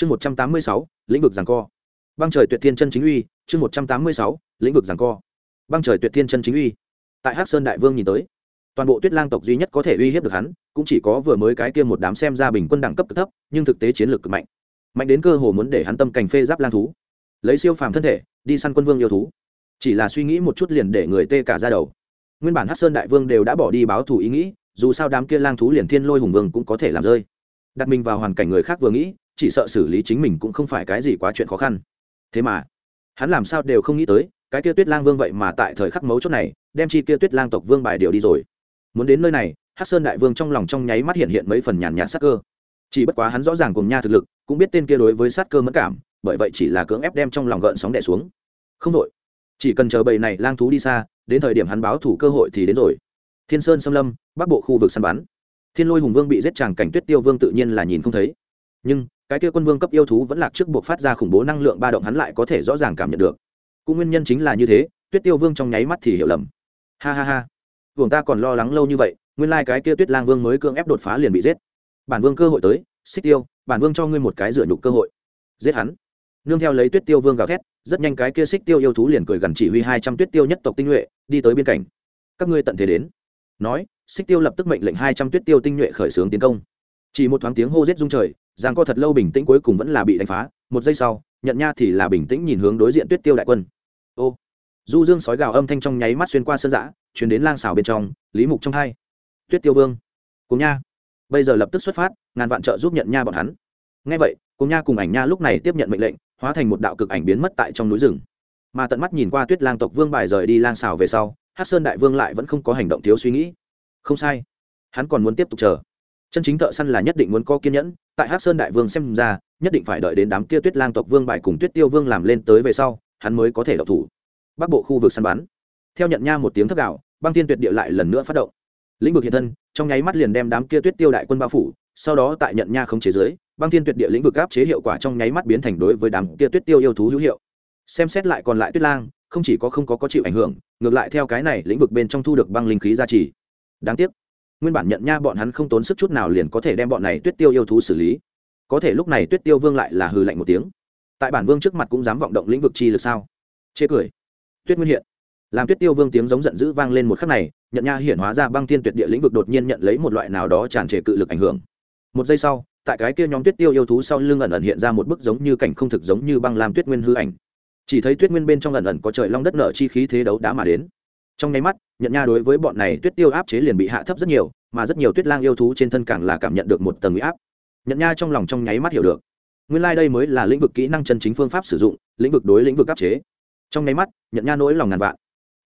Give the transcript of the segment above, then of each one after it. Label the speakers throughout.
Speaker 1: chương một trăm tám mươi sáu, lĩnh vực giảng co. Băng trời tuyệt thiên chân chính uy, chương một trăm tám mươi sáu, lĩnh vực giảng co. Băng trời tuyệt thiên chân chính uy. Tại hắc sơn đại vương nhìn tới, toàn bộ tuyết lang tộc duy nhất có thể uy hiếp được hắn, cũng chỉ có vừa mới cái kia một đám xem ra bình quân đẳng cấp cực thấp, nhưng thực tế chiến lược cực mạnh. Mạnh đến cơ hồ muốn để hắn tâm cảnh phê giáp lang thú. Lấy siêu phàm thân thể, đi săn quân vương yêu thú. Chỉ là suy nghĩ một chút liền để người tê cả ra đầu. Nguyên bản hắc sơn đại vương đều đã bỏ đi báo thù ý nghĩ, dù sao đám kia lang thú liền thiên lôi hùng vương cũng có thể làm rơi. Đặt mình vào hoàn cảnh người khác vừa nghĩ chỉ sợ xử lý chính mình cũng không phải cái gì quá chuyện khó khăn. Thế mà, hắn làm sao đều không nghĩ tới, cái kia tuyết lang vương vậy mà tại thời khắc mấu chốt này, đem chi kia tuyết lang tộc vương bài điều đi rồi. Muốn đến nơi này, hắc sơn đại vương trong lòng trong nháy mắt hiện hiện mấy phần nhàn nhạt sát cơ. Chỉ bất quá hắn rõ ràng cùng nha thực lực, cũng biết tên kia đối với sát cơ mất cảm, bởi vậy chỉ là cưỡng ép đem trong lòng gợn sóng đẻ xuống. Không đội chỉ cần chờ bầy này lang thú đi xa, đến thời điểm hắn báo thủ cơ hội thì đến rồi. Thiên sơn xâm lâm, bắc bộ khu vực săn bắn. Thiên lôi hùng vương bị giết tràng cảnh tuyết tiêu vương tự nhiên là nhìn không thấy. Nhưng cái kia quân vương cấp yêu thú vẫn lạc trước buộc phát ra khủng bố năng lượng ba động hắn lại có thể rõ ràng cảm nhận được. Cũng nguyên nhân chính là như thế, tuyết tiêu vương trong nháy mắt thì hiểu lầm. Ha ha ha. Vương ta còn lo lắng lâu như vậy, nguyên lai、like、cái kia tuyết lang vương mới cưỡng ép đột phá liền bị giết. Bản vương cơ hội tới, xích tiêu, bản vương cho ngươi một cái dựa nhục cơ hội. Giết hắn. Nương theo lấy tuyết tiêu vương gào thét, rất nhanh cái kia xích tiêu yêu thú liền cười gần chỉ huy hai trăm tuyết tiêu nhất tộc tinh nhuệ, đi tới biên cảnh các ngươi tận thế đến. Nói, xích tiêu lập tức mệnh lệnh hai trăm tuyết tiêu tinh nhuệ khởi xướng tiến công. Chỉ một thoáng tiếng hô rết rung trời giang co thật lâu bình tĩnh cuối cùng vẫn là bị đánh phá, một giây sau nhận nha thì là bình tĩnh nhìn hướng đối diện tuyết tiêu đại quân. Ô, du dương sói gào âm thanh trong nháy mắt xuyên qua sơn giã chuyển đến lang xào bên trong, lý mục trong hai. Tuyết tiêu vương, cùng nha. Bây giờ lập tức xuất phát, ngàn vạn trợ giúp nhận nha bọn hắn. Ngay vậy, cùng nha cùng ảnh nha lúc này tiếp nhận mệnh lệnh, hóa thành một đạo cực ảnh biến mất tại trong núi rừng. Mà tận mắt nhìn qua tuyết lang tộc vương bài rời đi lang xào về sau hát sơn đại vương lại vẫn không có hành động thiếu suy nghĩ. Không sai. Hắn còn muốn tiếp tục chờ chân chính thợ săn là nhất định muốn có kiên nhẫn, tại hát sơn đại vương xem ra, nhất định phải đợi đến đám kia tuyết lang tộc vương bài cùng tuyết tiêu vương làm lên tới về sau, hắn mới có thể đọc thủ. Bắc bộ khu vực săn bắn. Theo nhận nha một tiếng thất gạo, băng tiên tuyệt địa lại lần nữa phát động. Lĩnh vực hiện thân, trong nháy mắt liền đem đám kia tuyết tiêu đại quân bao phủ, sau đó tại nhận nha không chế giới băng thiên tuyệt địa lĩnh vực áp chế hiệu quả trong nháy mắt biến thành đối với đám kia tuyết tiêu yêu thú hữu hiệu. Xem xét lại còn lại tuyết lang, không chỉ có không có có chịu ảnh hưởng, ngược lại theo cái này lĩnh vực bên trong thu được băng linh khí gia trì. Đáng tiếc nguyên bản nhận nha bọn hắn không tốn sức chút nào liền có thể đem bọn này tuyết tiêu yêu thú xử lý. Có thể lúc này tuyết tiêu vương lại là hư lạnh một tiếng. Tại bản vương trước mặt cũng dám vọng động lĩnh vực chi lực sao? Chê cười. Tuyết nguyên hiện. Làm tuyết tiêu vương tiếng giống giận dữ vang lên một khắc này, nhận nha hiển hóa ra băng thiên tuyệt địa lĩnh vực đột nhiên nhận lấy một loại nào đó tràn trề cự lực ảnh hưởng. Một giây sau, tại cái kia nhóm tuyết tiêu yêu thú sau lưng ẩn ẩn hiện ra một bức giống như cảnh không thực giống như băng làm tuyết nguyên hư ảnh. Chỉ thấy tuyết nguyên bên trong ẩn ẩn có trời long đất nở chi khí thế đấu đã mà đến trong nháy mắt nhận nha đối với bọn này tuyết tiêu áp chế liền bị hạ thấp rất nhiều, mà rất nhiều tuyết lang yêu thú trên thân càng là cảm nhận được một tầng huy áp. Nhận nha trong lòng trong nháy mắt hiểu được. Nguyên lai、like、đây mới là lĩnh vực kỹ năng chân chính phương pháp sử dụng, lĩnh vực đối lĩnh vực áp chế. Trong nháy mắt nhận nha nỗi lòng ngàn vạn.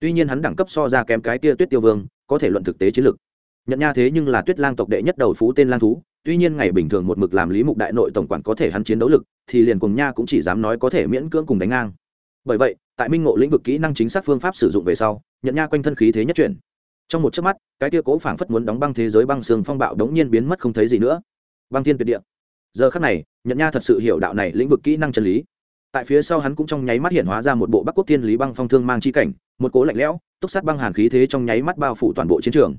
Speaker 1: Tuy nhiên hắn đẳng cấp so ra kém cái tia tuyết tiêu vương, có thể luận thực tế chiến lược. Nhận nha thế nhưng là tuyết lang tộc đệ nhất đầu phú tên lang thú, tuy nhiên ngày bình thường một mực làm lý mục đại nội tổng quản có thể hắn chiến đấu lực, thì liền cùng nha cũng chỉ dám nói có thể miễn cưỡng cùng đánh ngang bởi vậy, tại minh ngộ lĩnh vực kỹ năng chính xác phương pháp sử dụng về sau, nhận nha quanh thân khí thế nhất chuyển. Trong một chớp mắt, cái tia cố phảng phất muốn đóng băng thế giới băng xương phong bạo đống nhiên biến mất không thấy gì nữa. Băng thiên tuyệt địa. Giờ khắc này, nhận nha thật sự hiểu đạo này lĩnh vực kỹ năng chân lý. Tại phía sau hắn cũng trong nháy mắt hiện hóa ra một bộ bắc quốc thiên lý băng phong thương mang chi cảnh, một cố lạnh lẽo, túc sát băng hàn khí thế trong nháy mắt bao phủ toàn bộ chiến trường.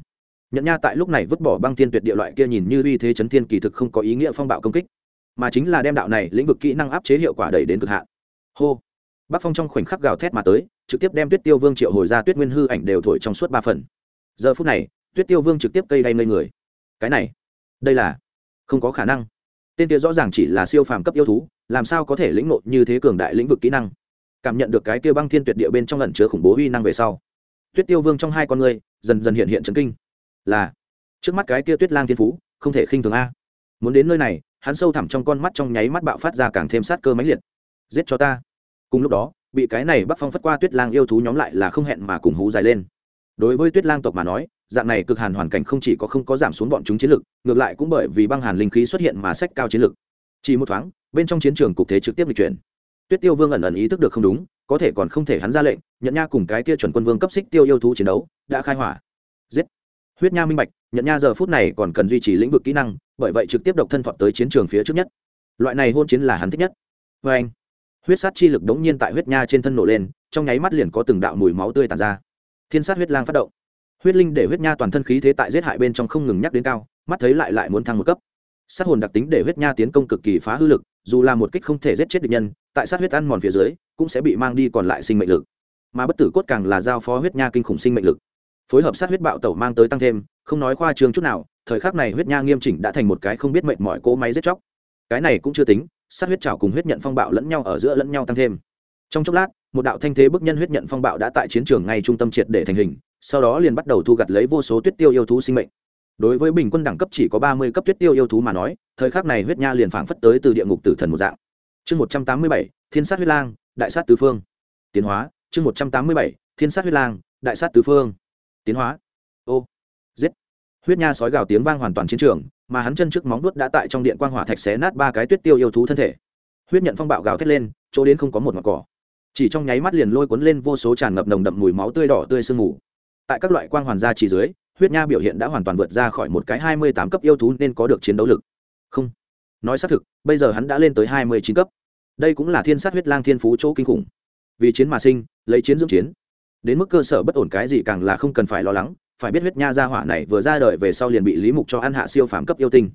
Speaker 1: Nhận nha tại lúc này vứt bỏ băng thiên tuyệt địa loại kia nhìn như uy thế chấn thiên kỳ thực không có ý nghĩa phong bạo công kích, mà chính là đem đạo này lĩnh vực kỹ năng áp chế hiệu quả đẩy đến cực hạn. Hô bắc phong trong khoảnh khắc gào thét mà tới, trực tiếp đem tuyết tiêu vương, triệu hồi ra tuyết nguyên hư ảnh đều thổi trong suốt ba phần. Giờ phút này, tuyết tiêu vương trực tiếp cây đay ngây người. Cái này, đây là không có khả năng. Tên kia rõ ràng chỉ là siêu phàm cấp yêu thú, làm sao có thể lĩnh nộ như thế cường đại lĩnh vực kỹ năng? Cảm nhận được cái kia băng thiên tuyệt địa bên trong lần chứa khủng bố uy năng về sau, tuyết tiêu vương trong hai con người dần dần hiện hiện chấn kinh. Là, trước mắt cái kia tuyết lang thiên phú, không thể khinh thường a. Muốn đến nơi này, hắn sâu thẳm trong con mắt trong nháy mắt bạo phát ra càng thêm sát cơ mãnh liệt. Giết cho ta cùng lúc đó, bị cái này bắc phong phất qua tuyết lang yêu thú nhóm lại là không hẹn mà cùng hú dài lên. Đối với tuyết lang tộc mà nói, dạng này cực hàn hoàn cảnh không chỉ có không có giảm xuống bọn chúng chiến lực, ngược lại cũng bởi vì băng hàn linh khí xuất hiện mà sách cao chiến lực. Chỉ một thoáng, bên trong chiến trường cục thế trực tiếp lịch chuyển. Tuyết tiêu vương ẩn ẩn ý thức được không đúng, có thể còn không thể hắn ra lệnh nhận nha cùng cái kia chuẩn quân vương cấp xích tiêu yêu thú chiến đấu đã khai hỏa. Giết! Huyết nha minh bạch nhận nha giờ phút này còn cần duy trì lĩnh vực kỹ năng, bởi vậy trực tiếp độc thân thọ tới chiến trường phía trước nhất. Loại này hôn chiến là hắn thích nhất. Vê anh huyết sát chi lực đống nhiên tại huyết nha trên thân nổ lên, trong nháy mắt liền có từng đạo mùi máu tươi tàn ra. Thiên sát huyết lang phát động. Huyết linh để huyết nha toàn thân khí thế tại giết hại bên trong không ngừng nhắc đến cao, mắt thấy lại lại muốn thăng một cấp. Sát hồn đặc tính để huyết nha tiến công cực kỳ phá hư lực, dù là một kích không thể giết chết địch nhân, tại sát huyết ăn mòn phía dưới, cũng sẽ bị mang đi còn lại sinh mệnh lực. Mà bất tử cốt càng là giao phó huyết nha kinh khủng sinh mệnh lực. Phối hợp sát huyết bạo tẩu mang tới tăng thêm, không nói khoa trương chút nào, thời khắc này huyết nha nghiêm chỉnh đã thành một cái không biết mệnh mọi cỗ máy giết chóc. Cái này cũng chưa tính sát huyết trào cùng huyết nhận phong bạo lẫn nhau ở giữa lẫn nhau tăng thêm. Trong chốc lát, một đạo thanh thế bức nhân huyết nhận phong bạo đã tại chiến trường ngay trung tâm triệt để thành hình, sau đó liền bắt đầu thu gặt lấy vô số tuyết tiêu yêu thú sinh mệnh. Đối với bình quân đẳng cấp chỉ có ba mươi cấp tuyết tiêu yêu thú mà nói, thời khắc này huyết nha liền phảng phất tới từ địa ngục tử thần một dạng. Chương một trăm tám mươi bảy, thiên sát huyết lang, đại sát tứ phương. Tiến hóa, chương một trăm tám mươi bảy, thiên sát huyết lang, đại sát tứ phương. Tiến hóa. Ô huyết nha sói gào tiếng vang hoàn toàn chiến trường, mà hắn chân trước móng vuốt đã tại trong điện quang hỏa thạch xé nát ba cái tuyết tiêu yêu thú thân thể. Huyết nhận phong bạo gào thét lên, chỗ đến không có một ngọn cỏ. Chỉ trong nháy mắt liền lôi cuốn lên vô số tràn ngập nồng đậm mùi máu tươi đỏ tươi sương mù. Tại các loại quang hoàn gia chỉ dưới, huyết nha biểu hiện đã hoàn toàn vượt ra khỏi một cái hai mươi tám cấp yêu thú nên có được chiến đấu lực. Không. Nói xác thực, bây giờ hắn đã lên tới hai mươi chín cấp. Đây cũng là thiên sát huyết lang thiên phú chỗ kinh khủng. Vì chiến mà sinh, lấy chiến dưỡng chiến. Đến mức cơ sở bất ổn cái gì càng là không cần phải lo lắng phải biết huyết nha gia hỏa này vừa ra đời về sau liền bị lý mục cho ăn hạ siêu phàm cấp yêu tinh.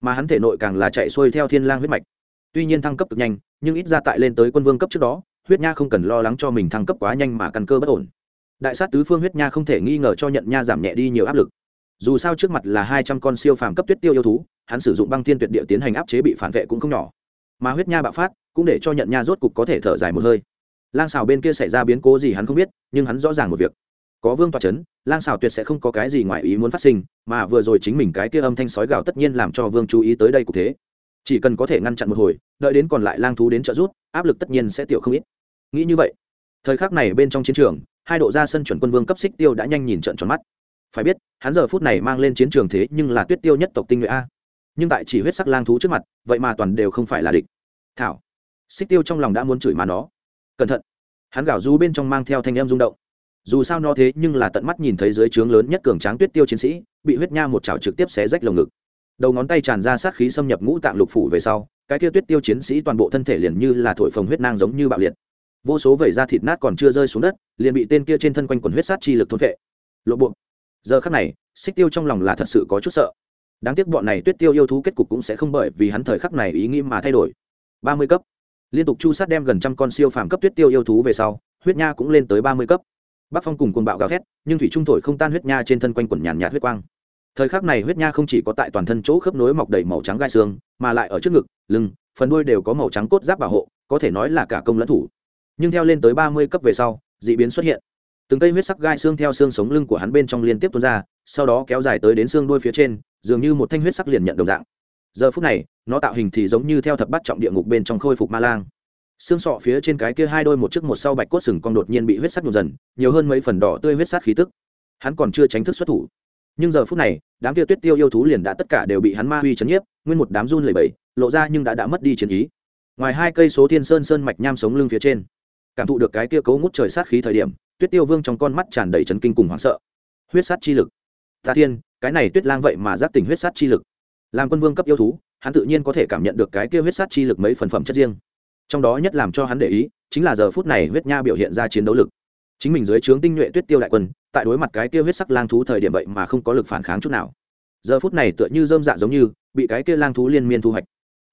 Speaker 1: Mà hắn thể nội càng là chạy xuôi theo thiên lang huyết mạch. Tuy nhiên thăng cấp cực nhanh, nhưng ít ra tại lên tới quân vương cấp trước đó, huyết nha không cần lo lắng cho mình thăng cấp quá nhanh mà căn cơ bất ổn. Đại sát tứ phương huyết nha không thể nghi ngờ cho nhận nha giảm nhẹ đi nhiều áp lực. Dù sao trước mặt là hai trăm con siêu phàm cấp tuyết tiêu yêu thú, hắn sử dụng băng thiên tuyệt địa tiến hành áp chế bị phản vệ cũng không nhỏ. Mà huyết nha bạo phát, cũng để cho nhận nha rốt cục có thể thở dài một hơi. Lang xào bên kia xảy ra biến cố gì hắn không biết, nhưng hắn rõ ràng một việc có vương toa c h ấ n lang xào tuyệt sẽ không có cái gì ngoài ý muốn phát sinh, mà vừa rồi chính mình cái kia âm thanh sói gào tất nhiên làm cho vương chú ý tới đây cũng thế. Chỉ cần có thể ngăn chặn một hồi, đợi đến còn lại lang thú đến trợ rút áp lực tất nhiên sẽ tiểu không ít. Nghĩ như vậy, thời khắc này bên trong chiến trường, hai độ ra sân chuẩn quân vương cấp xích tiêu đã nhanh nhìn trận tròn mắt. Phải biết, hắn giờ phút này mang lên chiến trường thế nhưng là tuyết tiêu nhất tộc tinh nhuệ a. Nhưng tại chỉ huyết sắc lang thú trước mặt, vậy mà toàn đều không phải là địch. Thảo, xích tiêu trong lòng đã muốn chửi mà nó. Cẩn thận, hắn gào rú bên trong mang theo thanh em rung động dù sao nó thế nhưng là tận mắt nhìn thấy dưới trướng lớn nhất cường tráng tuyết tiêu chiến sĩ, bị huyết nha một chảo trực tiếp xé rách lồng ngực. Đầu ngón tay tràn ra sát khí xâm nhập ngũ tạng lục phủ về sau, cái kia tuyết tiêu chiến sĩ toàn bộ thân thể liền như là thổi phồng huyết nang giống như bạo liệt. Vô số vẩy da thịt nát còn chưa rơi xuống đất, liền bị tên kia trên thân quanh quần huyết sát chi lực thôn vệ lộ buộc giờ khắc này, xích tiêu trong lòng là thật sự có chút sợ. Đáng tiếc bọn này tuyết tiêu yêu thú kết cục cũng sẽ không bởi vì hắn thời khắc này ý nghĩ mà thay đổi. Ba mươi cấp. Liên tục chu sát đem gần trăm con siêu phàm cấp tuyết tiêu yêu thú về sau, huyết nha cũng lên tới ba mươi cấp bắc phong cùng côn bạo gào thét, nhưng thủy trung thổi không tan huyết nha trên thân quanh quần nhàn nhạt huyết quang. Thời khắc này huyết nha không chỉ có tại toàn thân chỗ khớp nối mọc đầy màu trắng gai xương, mà lại ở trước ngực, lưng, phần đuôi đều có màu trắng cốt giáp bảo hộ, có thể nói là cả công lẫn thủ. Nhưng theo lên tới ba mươi cấp về sau d ị biến xuất hiện. Từng cây huyết sắc gai xương theo xương sống lưng của hắn bên trong liên tiếp tuôn ra, sau đó kéo dài tới đến xương đuôi phía trên, dường như một thanh huyết sắc liền nhận đồng dạng. Giờ phút này, nó tạo hình thì giống như theo thập bắt trọng địa ngục bên trong khôi phục ma lang xương sọ phía trên cái kia hai đôi một chiếc một sau bạch cốt sừng con đột nhiên bị huyết sắc nhộn dần, nhiều hơn mấy phần đỏ tươi huyết sắc khí tức. Hắn còn chưa tránh thức xuất thủ. Nhưng giờ phút này, đám kia tuyết tiêu yêu thú liền đã tất cả đều bị hắn ma huy chấn nhiếp, nguyên một đám run lẩy bẩy, lộ ra nhưng đã đã mất đi chiến ý. Ngoài hai cây số thiên sơn sơn mạch nham sống lưng phía trên, cảm thụ được cái kia cấu ngút trời sát khí thời điểm, tuyết tiêu vương trong con mắt tràn đầy chấn kinh cùng hoảng sợ. Huyết sát chi lực. Ta thiên, cái này tuyết lang vậy mà giác tình huyết sát chi lực. Làm quân vương cấp yêu thú, hắn tự nhiên có thể cảm nhận được cái kia huyết sát chi lực mấy phần phẩm chất riêng trong đó nhất làm cho hắn để ý chính là giờ phút này huyết nha biểu hiện ra chiến đấu lực. Chính mình dưới trướng tinh nhuệ tuyết tiêu đại quân, tại đối mặt cái kia huyết sắc lang thú thời điểm vậy mà không có lực phản kháng chút nào. Giờ phút này tựa như dơm dạ giống như, bị cái kia lang thú liên miên thu hoạch.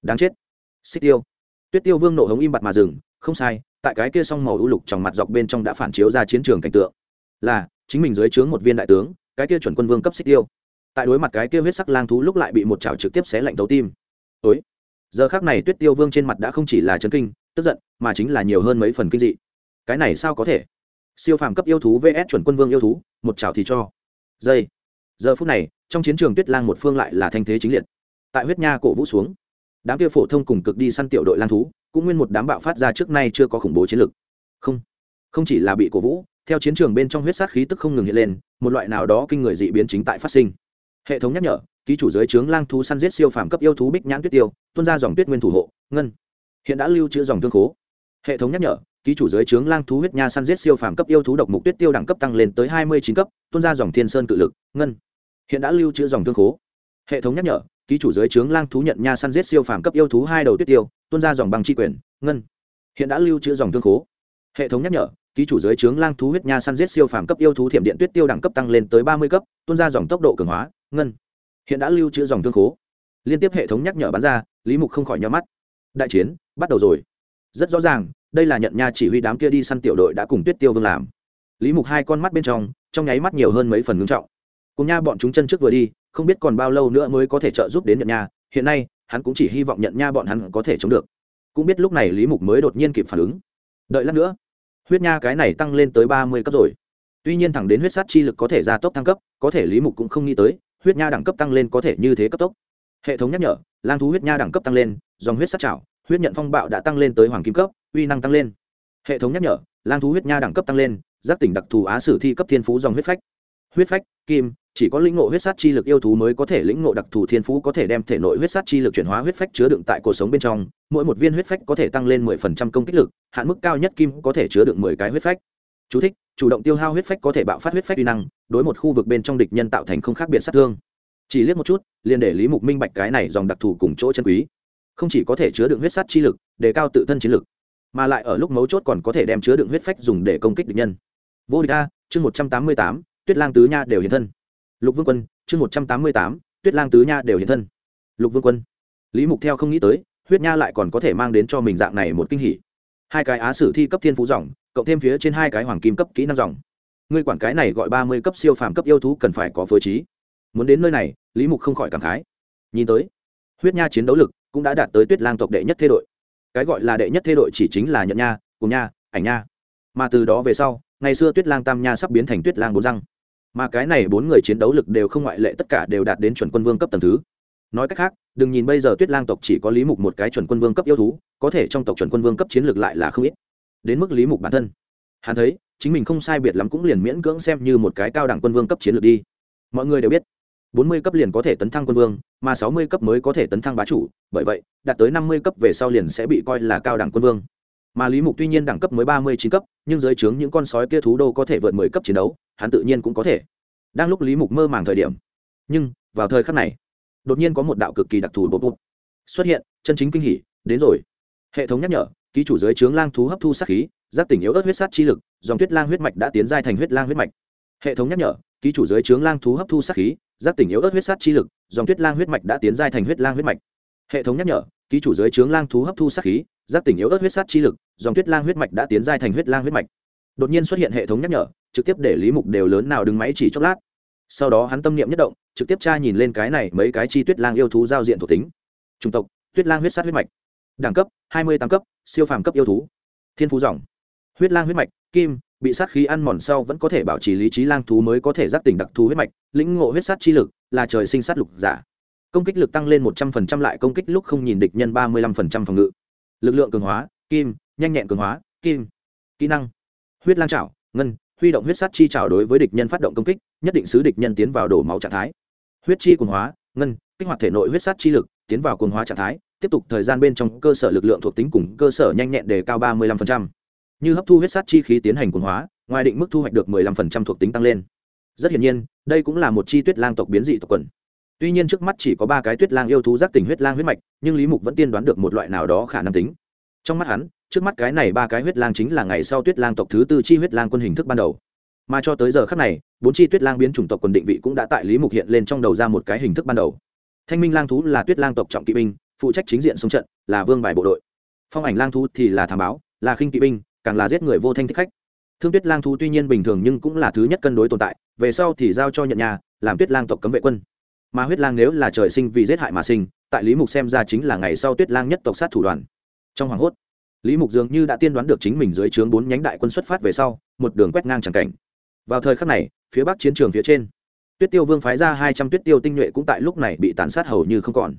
Speaker 1: Đáng chết. Xích tiêu. Tuyết tiêu vương nộ hống im bặt mà dừng, không sai, tại cái kia song màu ưu lục trong mặt dọc bên trong đã phản chiếu ra chiến trường cảnh tượng. Là, chính mình dưới trướng một viên đại tướng, cái kia chuẩn quân vương cấp xích tiêu. Tại đối mặt cái kia huyết sắc lang thú lúc lại bị một chảo trực tiếp xé lạnh tấu tim. Ối giờ khác này tuyết tiêu vương trên mặt đã không chỉ là chấn kinh, tức giận, mà chính là nhiều hơn mấy phần kinh dị. Cái này sao có thể? Siêu phàm cấp yêu thú vs chuẩn quân vương yêu thú, một chảo thì cho. Giây. Giờ phút này, trong chiến trường tuyết lang một phương lại là thanh thế chính liệt. Tại huyết nha cổ vũ xuống, đám kia phổ thông cùng cực đi săn tiểu đội lang thú, cũng nguyên một đám bạo phát ra trước nay chưa có khủng bố chiến lực. Không không chỉ là bị cổ vũ, theo chiến trường bên trong huyết sát khí tức không ngừng hiện lên, một loại nào đó kinh người dị biến chính tại phát sinh hệ thống nhắc nhở, ký chủ giới trướng lang thú săn giết siêu phàm cấp yêu thú bích nhãn tuyết tiêu, tuân ra dòng tuyết nguyên thủ hộ, ngân. Hiện đã lưu trữ dòng thương khố. Hệ thống nhắc nhở, ký chủ giới trướng lang thú huyết nha săn giết siêu phàm cấp yêu thú độc mục tuyết tiêu đẳng cấp tăng lên tới hai mươi chín cấp, tuân ra dòng thiên sơn cự lực, ngân. Hiện đã lưu trữ dòng thương khố. Hệ thống nhắc nhở, ký chủ giới trướng lang thú nhận nha săn giết siêu phàm cấp yêu thú hai đầu tuyết tiêu, tuân ra dòng bằng tri quyền, ngân. Hiện đã lưu trữ dòng thương khố. Hệ thống nhắc nhở, ký chủ giới trướng lang thú huyết nha săn giết siêu phàm cấp yêu thú thiểm điện tuyết tiêu đẳng cấp tăng lên tới ba mươi cấp, tuân ra dòng tốc độ cường hóa ngân. Hiện đã lưu trữ dòng thương khố. Liên tiếp hệ thống nhắc nhở bán ra, lý mục không khỏi nhó mắt. Đại chiến, bắt đầu rồi. Rất rõ ràng, đây là nhận nha chỉ huy đám kia đi săn tiểu đội đã cùng tuyết tiêu vương làm. Lý mục hai con mắt bên trong trong nháy mắt nhiều hơn mấy phần ngưng trọng. Cùng nha bọn chúng chân trước vừa đi, không biết còn bao lâu nữa mới có thể trợ giúp đến nhận nha, hiện nay, hắn cũng chỉ hy vọng nhận nha bọn hắn có thể chống được. Cũng biết lúc này lý mục mới đột nhiên kịp phản ứng. Đợi lát nữa, huyết nha cái này tăng lên tới ba mươi cấp rồi. Tuy nhiên thẳng đến huyết sát chi lực có thể gia tốc thăng cấp, có thể lý mục cũng không nghĩ tới huyết nha đẳng cấp tăng lên có thể như thế cấp tốc. Hệ thống nhắc nhở lang thú huyết nha đẳng cấp tăng lên dòng huyết sát chảo, huyết nhận phong bạo đã tăng lên tới hoàng kim cấp uy năng tăng lên. Hệ thống nhắc nhở lang thú huyết nha đẳng cấp tăng lên giác tỉnh đặc thù á sử thi cấp thiên phú dòng huyết phách. Huyết phách kim chỉ có lĩnh ngộ huyết sát chi lực yêu thú mới có thể lĩnh ngộ đặc thù thiên phú có thể đem thể nội huyết sát chi lực chuyển hóa huyết phách chứa đựng tại cuộc sống bên trong. Mỗi một viên huyết phách có thể tăng lên mười phần trăm công kích lực hạn mức cao nhất kim có thể chứa đựng mười cái huyết phách. Chú thích, chủ động tiêu hao huyết phách có thể bạo phát huyết phách uy năng đối một khu vực bên trong địch nhân tạo thành không khác biệt sát thương. Chỉ liếc một chút liền để lý mục minh bạch cái này dòng đặc thù cùng chỗ chân quý. Không chỉ có thể chứa đựng huyết sát chi lực đề cao tự thân chiến lực mà lại ở lúc mấu chốt còn có thể đem chứa đựng huyết phách dùng để công kích địch nhân. Vô địch a chương một trăm tám mươi tám tuyết lang tứ nha đều hiện thân. Lục vương quân chương một trăm tám mươi tám tuyết lang tứ nha đều hiện thân. Lục vương quân. Lý mục theo không nghĩ tới huyết nha lại còn có thể mang đến cho mình dạng này một kinh hỉ. Hai cái á sử thi cấp thiên phú dòng cộng thêm phía trên hai cái hoàng kim cấp kỹ năng dòng. Ngươi quản cái này gọi ba mươi cấp siêu phàm cấp yêu thú cần phải có phối trí. Muốn đến nơi này, lý mục không khỏi cảm khái. Nhìn tới, huyết nha chiến đấu lực cũng đã đạt tới tuyết lang tộc đệ nhất thế đội. Cái gọi là đệ nhất thế đội chỉ chính là nhận nha, cùng nha, ảnh nha. Mà từ đó về sau, ngày xưa tuyết lang tam nha sắp biến thành tuyết lang bốn răng. Mà cái này bốn người chiến đấu lực đều không ngoại lệ, tất cả đều đạt đến chuẩn quân vương cấp tầng thứ. Nói cách khác, đừng nhìn bây giờ tuyết lang tộc chỉ có lý mục một cái chuẩn quân vương cấp yêu thú, có thể trong tộc chuẩn quân vương cấp chiến lược lại là không ít đến mức lý mục bản thân. Hắn thấy, chính mình không sai biệt lắm cũng liền miễn cưỡng xem như một cái cao đẳng quân vương cấp chiến lược đi. Mọi người đều biết, bốn mươi cấp liền có thể tấn thăng quân vương, mà sáu mươi cấp mới có thể tấn thăng bá chủ, bởi vậy, đạt tới năm mươi cấp về sau liền sẽ bị coi là cao đẳng quân vương. Mà lý mục tuy nhiên đẳng cấp mới ba mươi chín cấp, nhưng dưới trướng những con sói kia thú đô có thể vượt mười cấp chiến đấu, hắn tự nhiên cũng có thể. Đang lúc lý mục mơ màng thời điểm, nhưng, vào thời khắc này, đột nhiên có một đạo cực kỳ đặc thù bột bột xuất hiện, chân chính kinh hỉ, đến rồi. Hệ thống nhắc nhở ký chủ dưới trướng lang thú hấp thu sát khí, giác tỉnh yếu ớt huyết sát chi lực, dòng tuyết lang huyết mạch đã tiến giai thành huyết lang huyết mạch. Hệ thống nhắc nhở, ký chủ dưới trướng lang thú hấp thu sát khí, giác tỉnh yếu ớt huyết sát chi lực, dòng tuyết lang huyết mạch đã tiến giai thành huyết lang huyết mạch. Hệ thống nhắc nhở, ký chủ dưới trướng lang thú hấp thu sát khí, giác tỉnh yếu ớt huyết sát chi lực, dòng tuyết lang huyết mạch đã tiến giai thành huyết lang huyết mạch. Đột nhiên xuất hiện hệ thống nhắc nhở, trực tiếp để lý mục đều lớn nào đứng máy chỉ chốc lát. Sau đó hắn tâm niệm nhất động, trực tiếp tra nhìn lên cái này mấy cái chi tuyết lang yêu thú giao diện thuộc tính. Chủng tộc, tuyết lang huyết sát huyết mạch. Đẳng cấp, hai mươi tám cấp siêu phàm cấp yêu thú. Thiên phú dòng. Huyết lang huyết mạch, kim, bị sát khí ăn mòn sau vẫn có thể bảo trì lý trí lang thú mới có thể giác tỉnh đặc thú huyết mạch, lĩnh ngộ huyết sát chi lực, là trời sinh sát lục giả. Công kích lực tăng lên một trăm phần trăm lại công kích lúc không nhìn địch nhân ba mươi lăm phần trăm phòng ngự. Lực lượng cường hóa, kim, nhanh nhẹn cường hóa, kim. Kỹ năng. Huyết lang trảo ngân, huy động huyết sát chi trảo đối với địch nhân phát động công kích, nhất định xứ địch nhân tiến vào đổ máu trạng thái. Huyết chi cường hóa, ngân, kích hoạt thể nội huyết sát chi lực, tiến vào cường hóa trạng thái tiếp tục thời gian bên trong cơ sở lực lượng thuộc tính cùng cơ sở nhanh nhẹn đề cao ba mươi 35%. như hấp thu huyết sát chi khí tiến hành cuồng hóa, ngoài định mức thu hoạch được 15% thuộc tính tăng lên. Rất hiển nhiên, đây cũng là một chi tuyết lang tộc biến dị tộc quần. Tuy nhiên trước mắt chỉ có ba cái tuyết lang yêu thú giác tỉnh huyết lang huyết mạch, nhưng lý mục vẫn tiên đoán được một loại nào đó khả năng tính. Trong mắt hắn, trước mắt cái này ba cái huyết lang chính là ngày sau tuyết lang tộc thứ tư chi huyết lang quân hình thức ban đầu. Mà cho tới giờ khắc này, bốn chi tuyết lang biến chủng tộc quần định vị cũng đã tại lý mục hiện lên trong đầu ra một cái hình thức ban đầu. Thanh minh lang thú là tuyết lang tộc trọng kỵ binh phụ trách chính diện xung trận, là vương bài bộ đội. Phong ảnh lang thú thì là thám báo, là khinh kỵ binh, càng là giết người vô thanh thích khách. Thương tuyết lang thú tuy nhiên bình thường nhưng cũng là thứ nhất cân đối tồn tại, về sau thì giao cho nhận nhà, làm tuyết lang tộc cấm vệ quân. Mà huyết lang nếu là trời sinh vì giết hại mà sinh, tại lý mục xem ra chính là ngày sau tuyết lang nhất tộc sát thủ đoàn. Trong hoàng hốt, lý mục dường như đã tiên đoán được chính mình dưới trướng bốn nhánh đại quân xuất phát về sau, một đường quét ngang tràng cảnh. Vào thời khắc này, phía bắc chiến trường phía trên, tuyết tiêu vương phái ra hai trăm tuyết tiêu tinh nhuệ cũng tại lúc này bị tàn sát hầu như không còn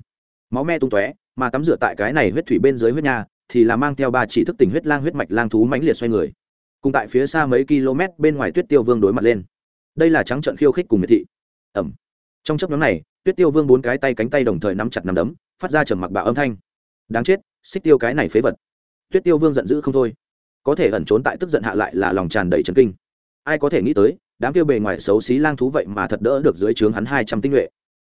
Speaker 1: máu me tung tóe, mà tắm rửa tại cái này huyết thủy bên dưới huyết nha, thì là mang theo ba chỉ thức tình huyết lang huyết mạch lang thú mãnh liệt xoay người. Cùng tại phía xa mấy km bên ngoài tuyết tiêu vương đối mặt lên. Đây là trắng trận khiêu khích cùng miệt thị. Ẩm. Trong chấp nhóm này, tuyết tiêu vương bốn cái tay cánh tay đồng thời nắm chặt nắm đấm, phát ra trầm mặc bạo âm thanh. Đáng chết, xích tiêu cái này phế vật. Tuyết tiêu vương giận dữ không thôi. Có thể ẩn trốn tại tức giận hạ lại là lòng tràn đầy trần kinh. Ai có thể nghĩ tới, đám tiêu bề ngoài xấu xí lang thú vậy mà thật đỡ được dưới trướng hắn hai trăm tinh nhuệ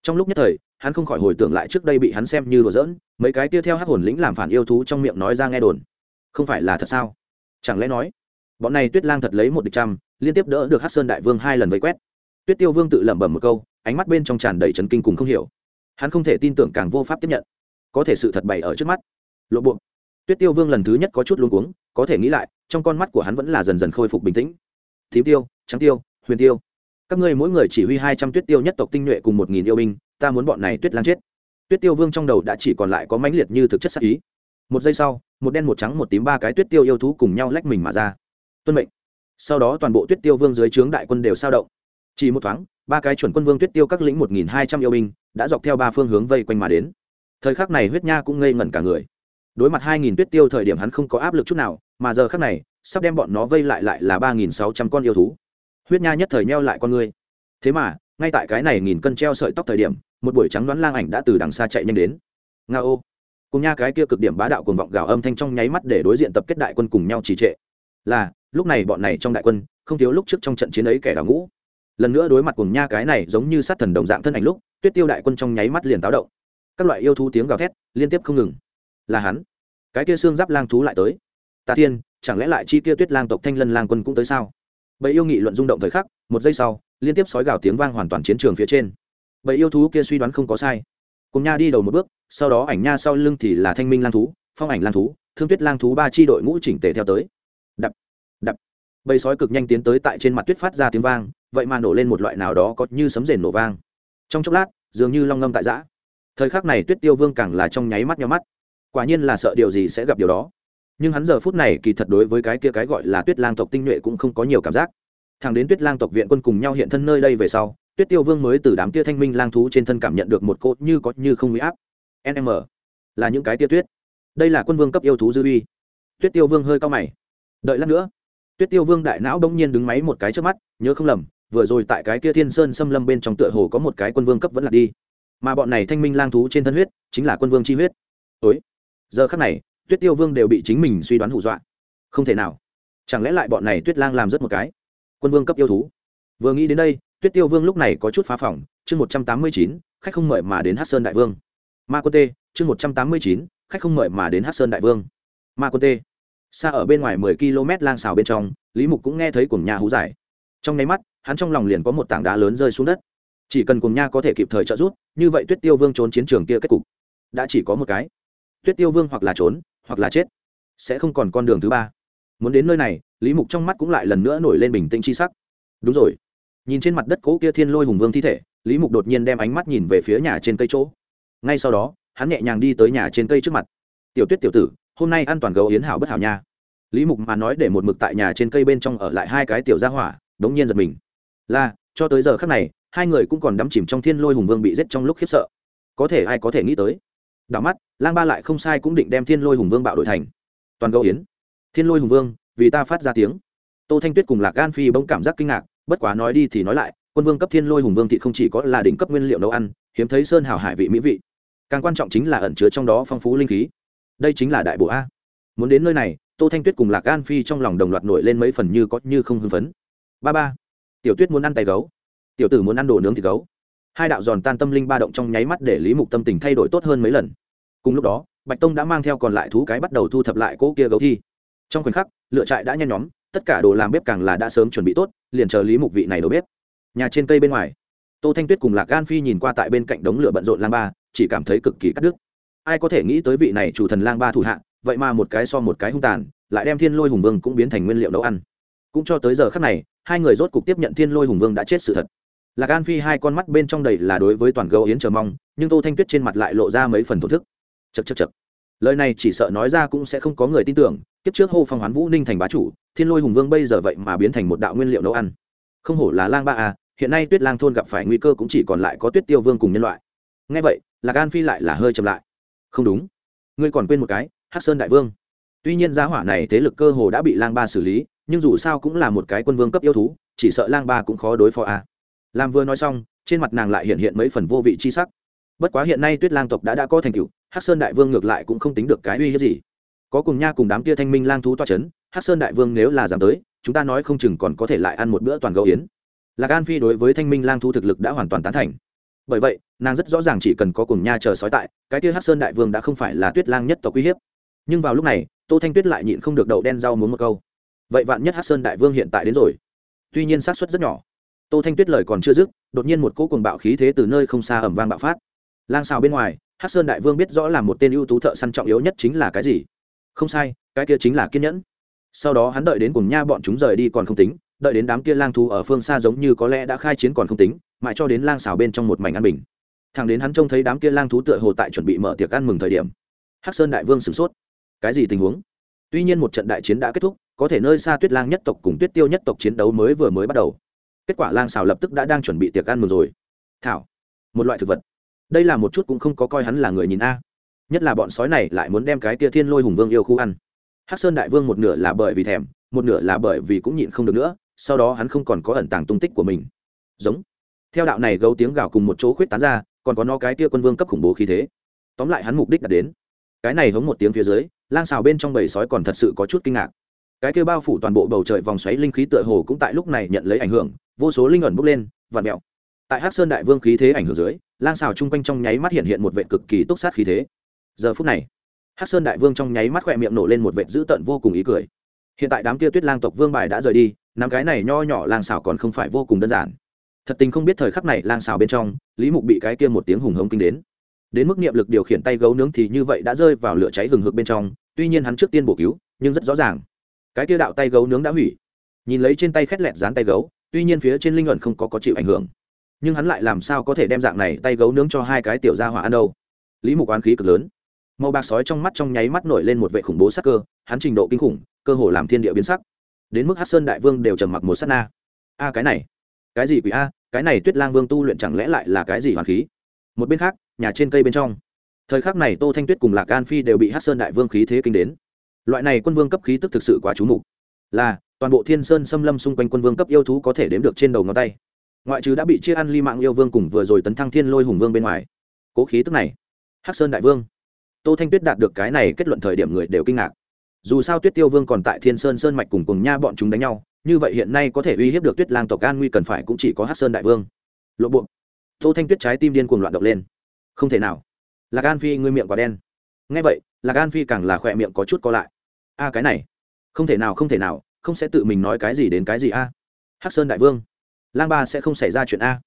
Speaker 1: trong lúc nhất thời, hắn không khỏi hồi tưởng lại trước đây bị hắn xem như đùa giỡn, mấy cái kia theo hát hồn lĩnh làm phản yêu thú trong miệng nói ra nghe đồn. Không phải là thật sao? Chẳng lẽ nói, bọn này tuyết lang thật lấy một địch trăm, liên tiếp đỡ được hát sơn đại vương hai lần vây quét. Tuyết tiêu vương tự lẩm bẩm một câu, ánh mắt bên trong tràn đầy trấn kinh cùng không hiểu. Hắn không thể tin tưởng càng vô pháp tiếp nhận. Có thể sự thật bày ở trước mắt. Lộ bộ. Tuyết tiêu vương lần thứ nhất có chút luống cuống, có thể nghĩ lại, trong con mắt của hắn vẫn là dần dần khôi phục bình tĩnh. Thím tiêu, trắng tiêu, huyền tiêu các ngươi mỗi người chỉ huy hai trăm tuyết tiêu nhất tộc tinh nhuệ cùng một nghìn yêu binh, ta muốn bọn này tuyết lang chết. Tuyết tiêu vương trong đầu đã chỉ còn lại có mãnh liệt như thực chất sắc ý. Một giây sau, một đen, một trắng, một tím ba cái tuyết tiêu yêu thú cùng nhau lách mình mà ra. Tuân mệnh. Sau đó toàn bộ tuyết tiêu vương dưới trướng đại quân đều sao động. Chỉ một thoáng, ba cái chuẩn quân vương tuyết tiêu các lĩnh một nghìn hai trăm yêu binh đã dọc theo ba phương hướng vây quanh mà đến. Thời khắc này huyết nha cũng ngây ngẩn cả người. Đối mặt hai nghìn tuyết tiêu thời điểm hắn không có áp lực chút nào, mà giờ khắc này, sắp đem bọn nó vây lại lại là ba nghìn sáu trăm con yêu thú huyết nha nhất thời neo lại con người. Thế mà, ngay tại cái này nghìn cân treo sợi tóc thời điểm, một buổi trắng đoán lang ảnh đã từ đằng xa chạy nhanh đến. Nga ô. Cùng nha cái kia cực điểm bá đạo cuồng vọng gào âm thanh trong nháy mắt để đối diện tập kết đại quân cùng nhau trì trệ. Là, lúc này bọn này trong đại quân, không thiếu lúc trước trong trận chiến ấy kẻ đào ngũ. Lần nữa đối mặt cùng nha cái này giống như sát thần đồng dạng thân ảnh lúc, tuyết tiêu đại quân trong nháy mắt liền táo động. Các loại yêu thú tiếng gào thét, liên tiếp không ngừng. Là hắn. Cái kia xương giáp lang thú lại tới. Ta thiên, chẳng lẽ lại chi kia tuyết lang tộc thanh lân lang quân cũng tới sao? Bầy yêu nghị luận rung động thời khắc, một giây sau, liên tiếp sói gào tiếng vang hoàn toàn chiến trường phía trên. Bầy yêu thú kia suy đoán không có sai. Cùng nha đi đầu một bước, sau đó ảnh nha sau lưng thì là thanh minh lang thú, phong ảnh lang thú, thương tuyết lang thú ba chi đội ngũ chỉnh tề theo tới. Đập đập. Bầy sói cực nhanh tiến tới tại trên mặt tuyết phát ra tiếng vang, vậy mà nổ lên một loại nào đó có như sấm rền nổ vang. Trong chốc lát, dường như long ngâm tại giã. Thời khắc này tuyết tiêu vương càng là trong nháy mắt nhau mắt. Quả nhiên là sợ điều gì sẽ gặp điều đó nhưng hắn giờ phút này kỳ thật đối với cái kia cái gọi là tuyết lang tộc tinh nhuệ cũng không có nhiều cảm giác. Thằng đến tuyết lang tộc viện quân cùng nhau hiện thân nơi đây về sau, tuyết tiêu vương mới từ đám kia thanh minh lang thú trên thân cảm nhận được một cốt như có như không huy áp. Nm là những cái tia tuyết. Đây là quân vương cấp yêu thú dư uy. Tuyết tiêu vương hơi cao mày. Đợi lát nữa, tuyết tiêu vương đại não bỗng nhiên đứng máy một cái trước mắt, nhớ không lầm, vừa rồi tại cái kia thiên sơn xâm lâm bên trong tựa hồ có một cái quân vương cấp vẫn là đi. Mà bọn này thanh minh lang thú trên thân huyết chính là quân vương chi huyết. Ối giờ khắc này tuyết tiêu vương đều bị chính mình suy đoán hù dọa. Không thể nào. Chẳng lẽ lại bọn này tuyết lang làm rất một cái? Quân vương cấp yêu thú. Vừa nghĩ đến đây, tuyết tiêu vương lúc này có chút phá phỏng. Chương một trăm tám mươi chín, khách không mời mà đến hát sơn đại vương. Ma quân tê, chương một trăm tám mươi chín, khách không mời mà đến hát sơn đại vương. Ma quân tê. Xa ở bên ngoài mười km lang xào bên trong, lý mục cũng nghe thấy cùng nhà hú giải trong nháy mắt, hắn trong lòng liền có một tảng đá lớn rơi xuống đất. Chỉ cần cùng nha có thể kịp thời trợ giúp, như vậy tuyết tiêu vương trốn chiến trường kia kết cục. Đã chỉ có một cái. Tuyết tiêu vương hoặc là trốn hoặc là chết, sẽ không còn con đường thứ ba. Muốn đến nơi này, lý mục trong mắt cũng lại lần nữa nổi lên bình tĩnh c h i sắc. Đúng rồi. Nhìn trên mặt đất cỗ kia thiên lôi hùng vương thi thể, lý mục đột nhiên đem ánh mắt nhìn về phía nhà trên cây chỗ. Ngay sau đó, hắn nhẹ nhàng đi tới nhà trên cây trước mặt. Tiểu tuyết tiểu tử, hôm nay an toàn gấu yến hảo bất hảo nha. Lý mục mà nói để một mực tại nhà trên cây bên trong ở lại hai cái tiểu gia hỏa, đống nhiên giật mình. Là, cho tới giờ khác này, hai người cũng còn đắm chìm trong thiên lôi hùng vương bị giết trong lúc khiếp sợ. Có thể ai có thể nghĩ tới? Đảo mắt, lang ba lại không sai cũng định đem thiên lôi hùng vương bạo đội thành. Toàn gấu yến. Thiên lôi hùng vương, vì ta phát ra tiếng. Tô thanh tuyết cùng lạc gan phi bỗng cảm giác kinh ngạc, bất quá nói đi thì nói lại, quân vương cấp thiên lôi hùng vương thị không chỉ có là đỉnh cấp nguyên liệu nấu ăn, hiếm thấy sơn hào hải vị mỹ vị. Càng quan trọng chính là ẩn chứa trong đó phong phú linh khí. Đây chính là đại bộ a. Muốn đến nơi này, tô thanh tuyết cùng lạc gan phi trong lòng đồng loạt nổi lên mấy phần như có như không hưng phấn. Ba ba, tiểu tuyết muốn ăn tay gấu. Tiểu tử muốn ăn đồ nướng thịt gấu hai đạo giòn tan tâm linh ba động trong nháy mắt để lý mục tâm tình thay đổi tốt hơn mấy lần cùng lúc đó bạch tông đã mang theo còn lại thú cái bắt đầu thu thập lại cỗ kia gấu thi trong khoảnh khắc lựa trại đã nhen nhóm tất cả đồ làm bếp càng là đã sớm chuẩn bị tốt liền chờ lý mục vị này đầu bếp nhà trên cây bên ngoài tô thanh tuyết cùng lạc gan phi nhìn qua tại bên cạnh đống lửa bận rộn lang ba chỉ cảm thấy cực kỳ cắt đứt ai có thể nghĩ tới vị này chủ thần lang ba thủ hạ vậy mà một cái so một cái hung tàn lại đem thiên lôi hùng vương cũng biến thành nguyên liệu nấu ăn cũng cho tới giờ khắc này hai người rốt cục tiếp nhận thiên lôi hùng vương đã chết sự thật lạc an phi hai con mắt bên trong đầy là đối với toàn gấu yến chờ mong, nhưng tô thanh tuyết trên mặt lại lộ ra mấy phần thổ thức. Chật chật chật lời này chỉ sợ nói ra cũng sẽ không có người tin tưởng, kiếp trước hô phong hoán vũ ninh thành bá chủ, thiên lôi hùng vương bây giờ vậy mà biến thành một đạo nguyên liệu nấu ăn. Không hổ là lang ba à hiện nay tuyết lang thôn gặp phải nguy cơ cũng chỉ còn lại có tuyết tiêu vương cùng nhân loại. Ngay vậy, lạc an phi lại là hơi chậm lại. Không đúng. Ngươi còn quên một cái, hắc sơn đại vương. Tuy nhiên giá hỏa này thế lực cơ hồ đã bị lang ba xử lý, nhưng dù sao cũng là một cái quân vương cấp yêu thú, chỉ sợ lang ba cũng khó đối phó à làm vừa nói xong, trên mặt nàng lại hiện hiện mấy phần vô vị chi sắc. Bất quá hiện nay tuyết lang tộc đã đã có thành tựu, hắc sơn đại vương ngược lại cũng không tính được cái uy hiếp gì. Có cùng nha cùng đám kia thanh minh lang thú toa c h ấ n hắc sơn đại vương nếu là dám tới, chúng ta nói không chừng còn có thể lại ăn một bữa toàn gấu yến. Lạc an phi đối với thanh minh lang thú thực lực đã hoàn toàn tán thành. Bởi vậy, nàng rất rõ ràng chỉ cần có cùng nha chờ sói tại, cái kia hắc sơn đại vương đã không phải là tuyết lang nhất tộc uy hiếp. Nhưng vào lúc này, tô thanh tuyết lại nhịn không được đậu đen rau muốn một câu. Vậy vạn nhất hắc sơn đại vương hiện tại đến rồi? Tuy nhiên xác suất rất nhỏ tô thanh tuyết lời còn chưa dứt, đột nhiên một cỗ cuồng bạo khí thế từ nơi không xa ẩm vang bạo phát. Lang xào bên ngoài, hắc sơn đại vương biết rõ là một tên ưu tú thợ săn trọng yếu nhất chính là cái gì. Không sai, cái kia chính là kiên nhẫn. Sau đó hắn đợi đến cùng nha bọn chúng rời đi còn không tính, đợi đến đám kia lang thú ở phương xa giống như có lẽ đã khai chiến còn không tính, mãi cho đến lang xào bên trong một mảnh an bình. Thằng đến hắn trông thấy đám kia lang thú tựa hồ tại chuẩn bị mở tiệc ăn mừng thời điểm, hắc sơn đại vương sửng sốt. Cái gì tình huống? Tuy nhiên một trận đại chiến đã kết thúc, có thể nơi xa tuyết lang nhất tộc cùng tuyết tiêu nhất tộc chiến đấu mới vừa mới bắt đầu kết quả lang xào lập tức đã đang chuẩn bị tiệc ăn mừng rồi. Thảo, một loại thực vật. Đây là một chút cũng không có coi hắn là người nhìn a. Nhất là bọn sói này lại muốn đem cái tia thiên lôi hùng vương yêu khu ăn. Hắc sơn đại vương một nửa là bởi vì thèm, một nửa là bởi vì cũng nhịn không được nữa, sau đó hắn không còn có ẩn tàng tung tích của mình. Giống. Theo đạo này gấu tiếng gào cùng một chỗ khuyết tán ra, còn có no cái tia quân vương cấp khủng bố khí thế. Tóm lại hắn mục đích đã đến. Cái này hống một tiếng phía dưới, lang xào bên trong bầy sói còn thật sự có chút kinh ngạc cái kêu bao phủ toàn bộ bầu trời vòng xoáy linh khí tựa hồ cũng tại lúc này nhận lấy ảnh hưởng, vô số linh ẩn bốc lên và mẹo tại hắc sơn đại vương khí thế ảnh hưởng dưới, lang xào chung quanh trong nháy mắt hiện hiện một vệ cực kỳ túc sát khí thế. Giờ phút này, hắc sơn đại vương trong nháy mắt khỏe miệng nổ lên một vệ dữ tợn vô cùng ý cười. Hiện tại đám kia tuyết lang tộc vương bài đã rời đi năm cái này nho nhỏ lang xào còn không phải vô cùng đơn giản. Thật tình không biết thời khắc này lang xào bên trong, lý mục bị cái kia một tiếng hùng hống kinh đến. Đến mức niệm lực điều khiển tay gấu nướng thì như vậy đã rơi vào lửa cháy hừng hực bên trong, tuy nhiên hắn trước tiên bổ cứu, nhưng rất rõ ràng cái kia đạo tay gấu nướng đã hủy. Nhìn lấy trên tay khét lẹt dán tay gấu, tuy nhiên phía trên linh luận không có có chịu ảnh hưởng. Nhưng hắn lại làm sao có thể đem dạng này tay gấu nướng cho hai cái tiểu gia hỏa ăn đâu? Lý mục oán khí cực lớn. Màu bạc sói trong mắt trong nháy mắt nổi lên một vệ khủng bố sắc cơ, hắn trình độ kinh khủng, cơ hồ làm thiên địa biến sắc. Đến mức hát sơn đại vương đều trầm mặc một s á t na. A, cái này, cái gì quỷ a, cái này tuyết lang vương tu luyện chẳng lẽ lại là cái gì hoàn khí? Một bên khác, nhà trên cây bên trong. Thời khắc này tô thanh tuyết cùng lạc an phi đều bị hát sơn đại vương khí thế kinh đến loại này quân vương cấp khí tức thực sự quá trú mục. Là, toàn bộ thiên sơn xâm lâm xung quanh quân vương cấp yêu thú có thể đếm được trên đầu ngón tay. Ngoại trừ đã bị chia ăn ly mạng yêu vương cùng vừa rồi tấn thăng thiên lôi hùng vương bên ngoài. Cố khí tức này, hắc sơn đại vương, tô thanh tuyết đạt được cái này kết luận thời điểm người đều kinh ngạc. Dù sao tuyết tiêu vương còn tại thiên sơn sơn mạch cùng cùng nha bọn chúng đánh nhau, như vậy hiện nay có thể uy hiếp được tuyết lang tộc an nguy cần phải cũng chỉ có hắc sơn đại vương. Lộ bộ. Tô thanh tuyết trái tim điên cuồng loạn động lên. Không thể nào. Là gan phi, ngươi miệng quả đen. Nghe vậy là gan phi càng là khỏe miệng có chút co lại a cái này, không thể nào, không thể nào, không sẽ tự mình nói cái gì đến cái gì a. Hắc sơn đại vương, lang ba sẽ không xảy ra chuyện a.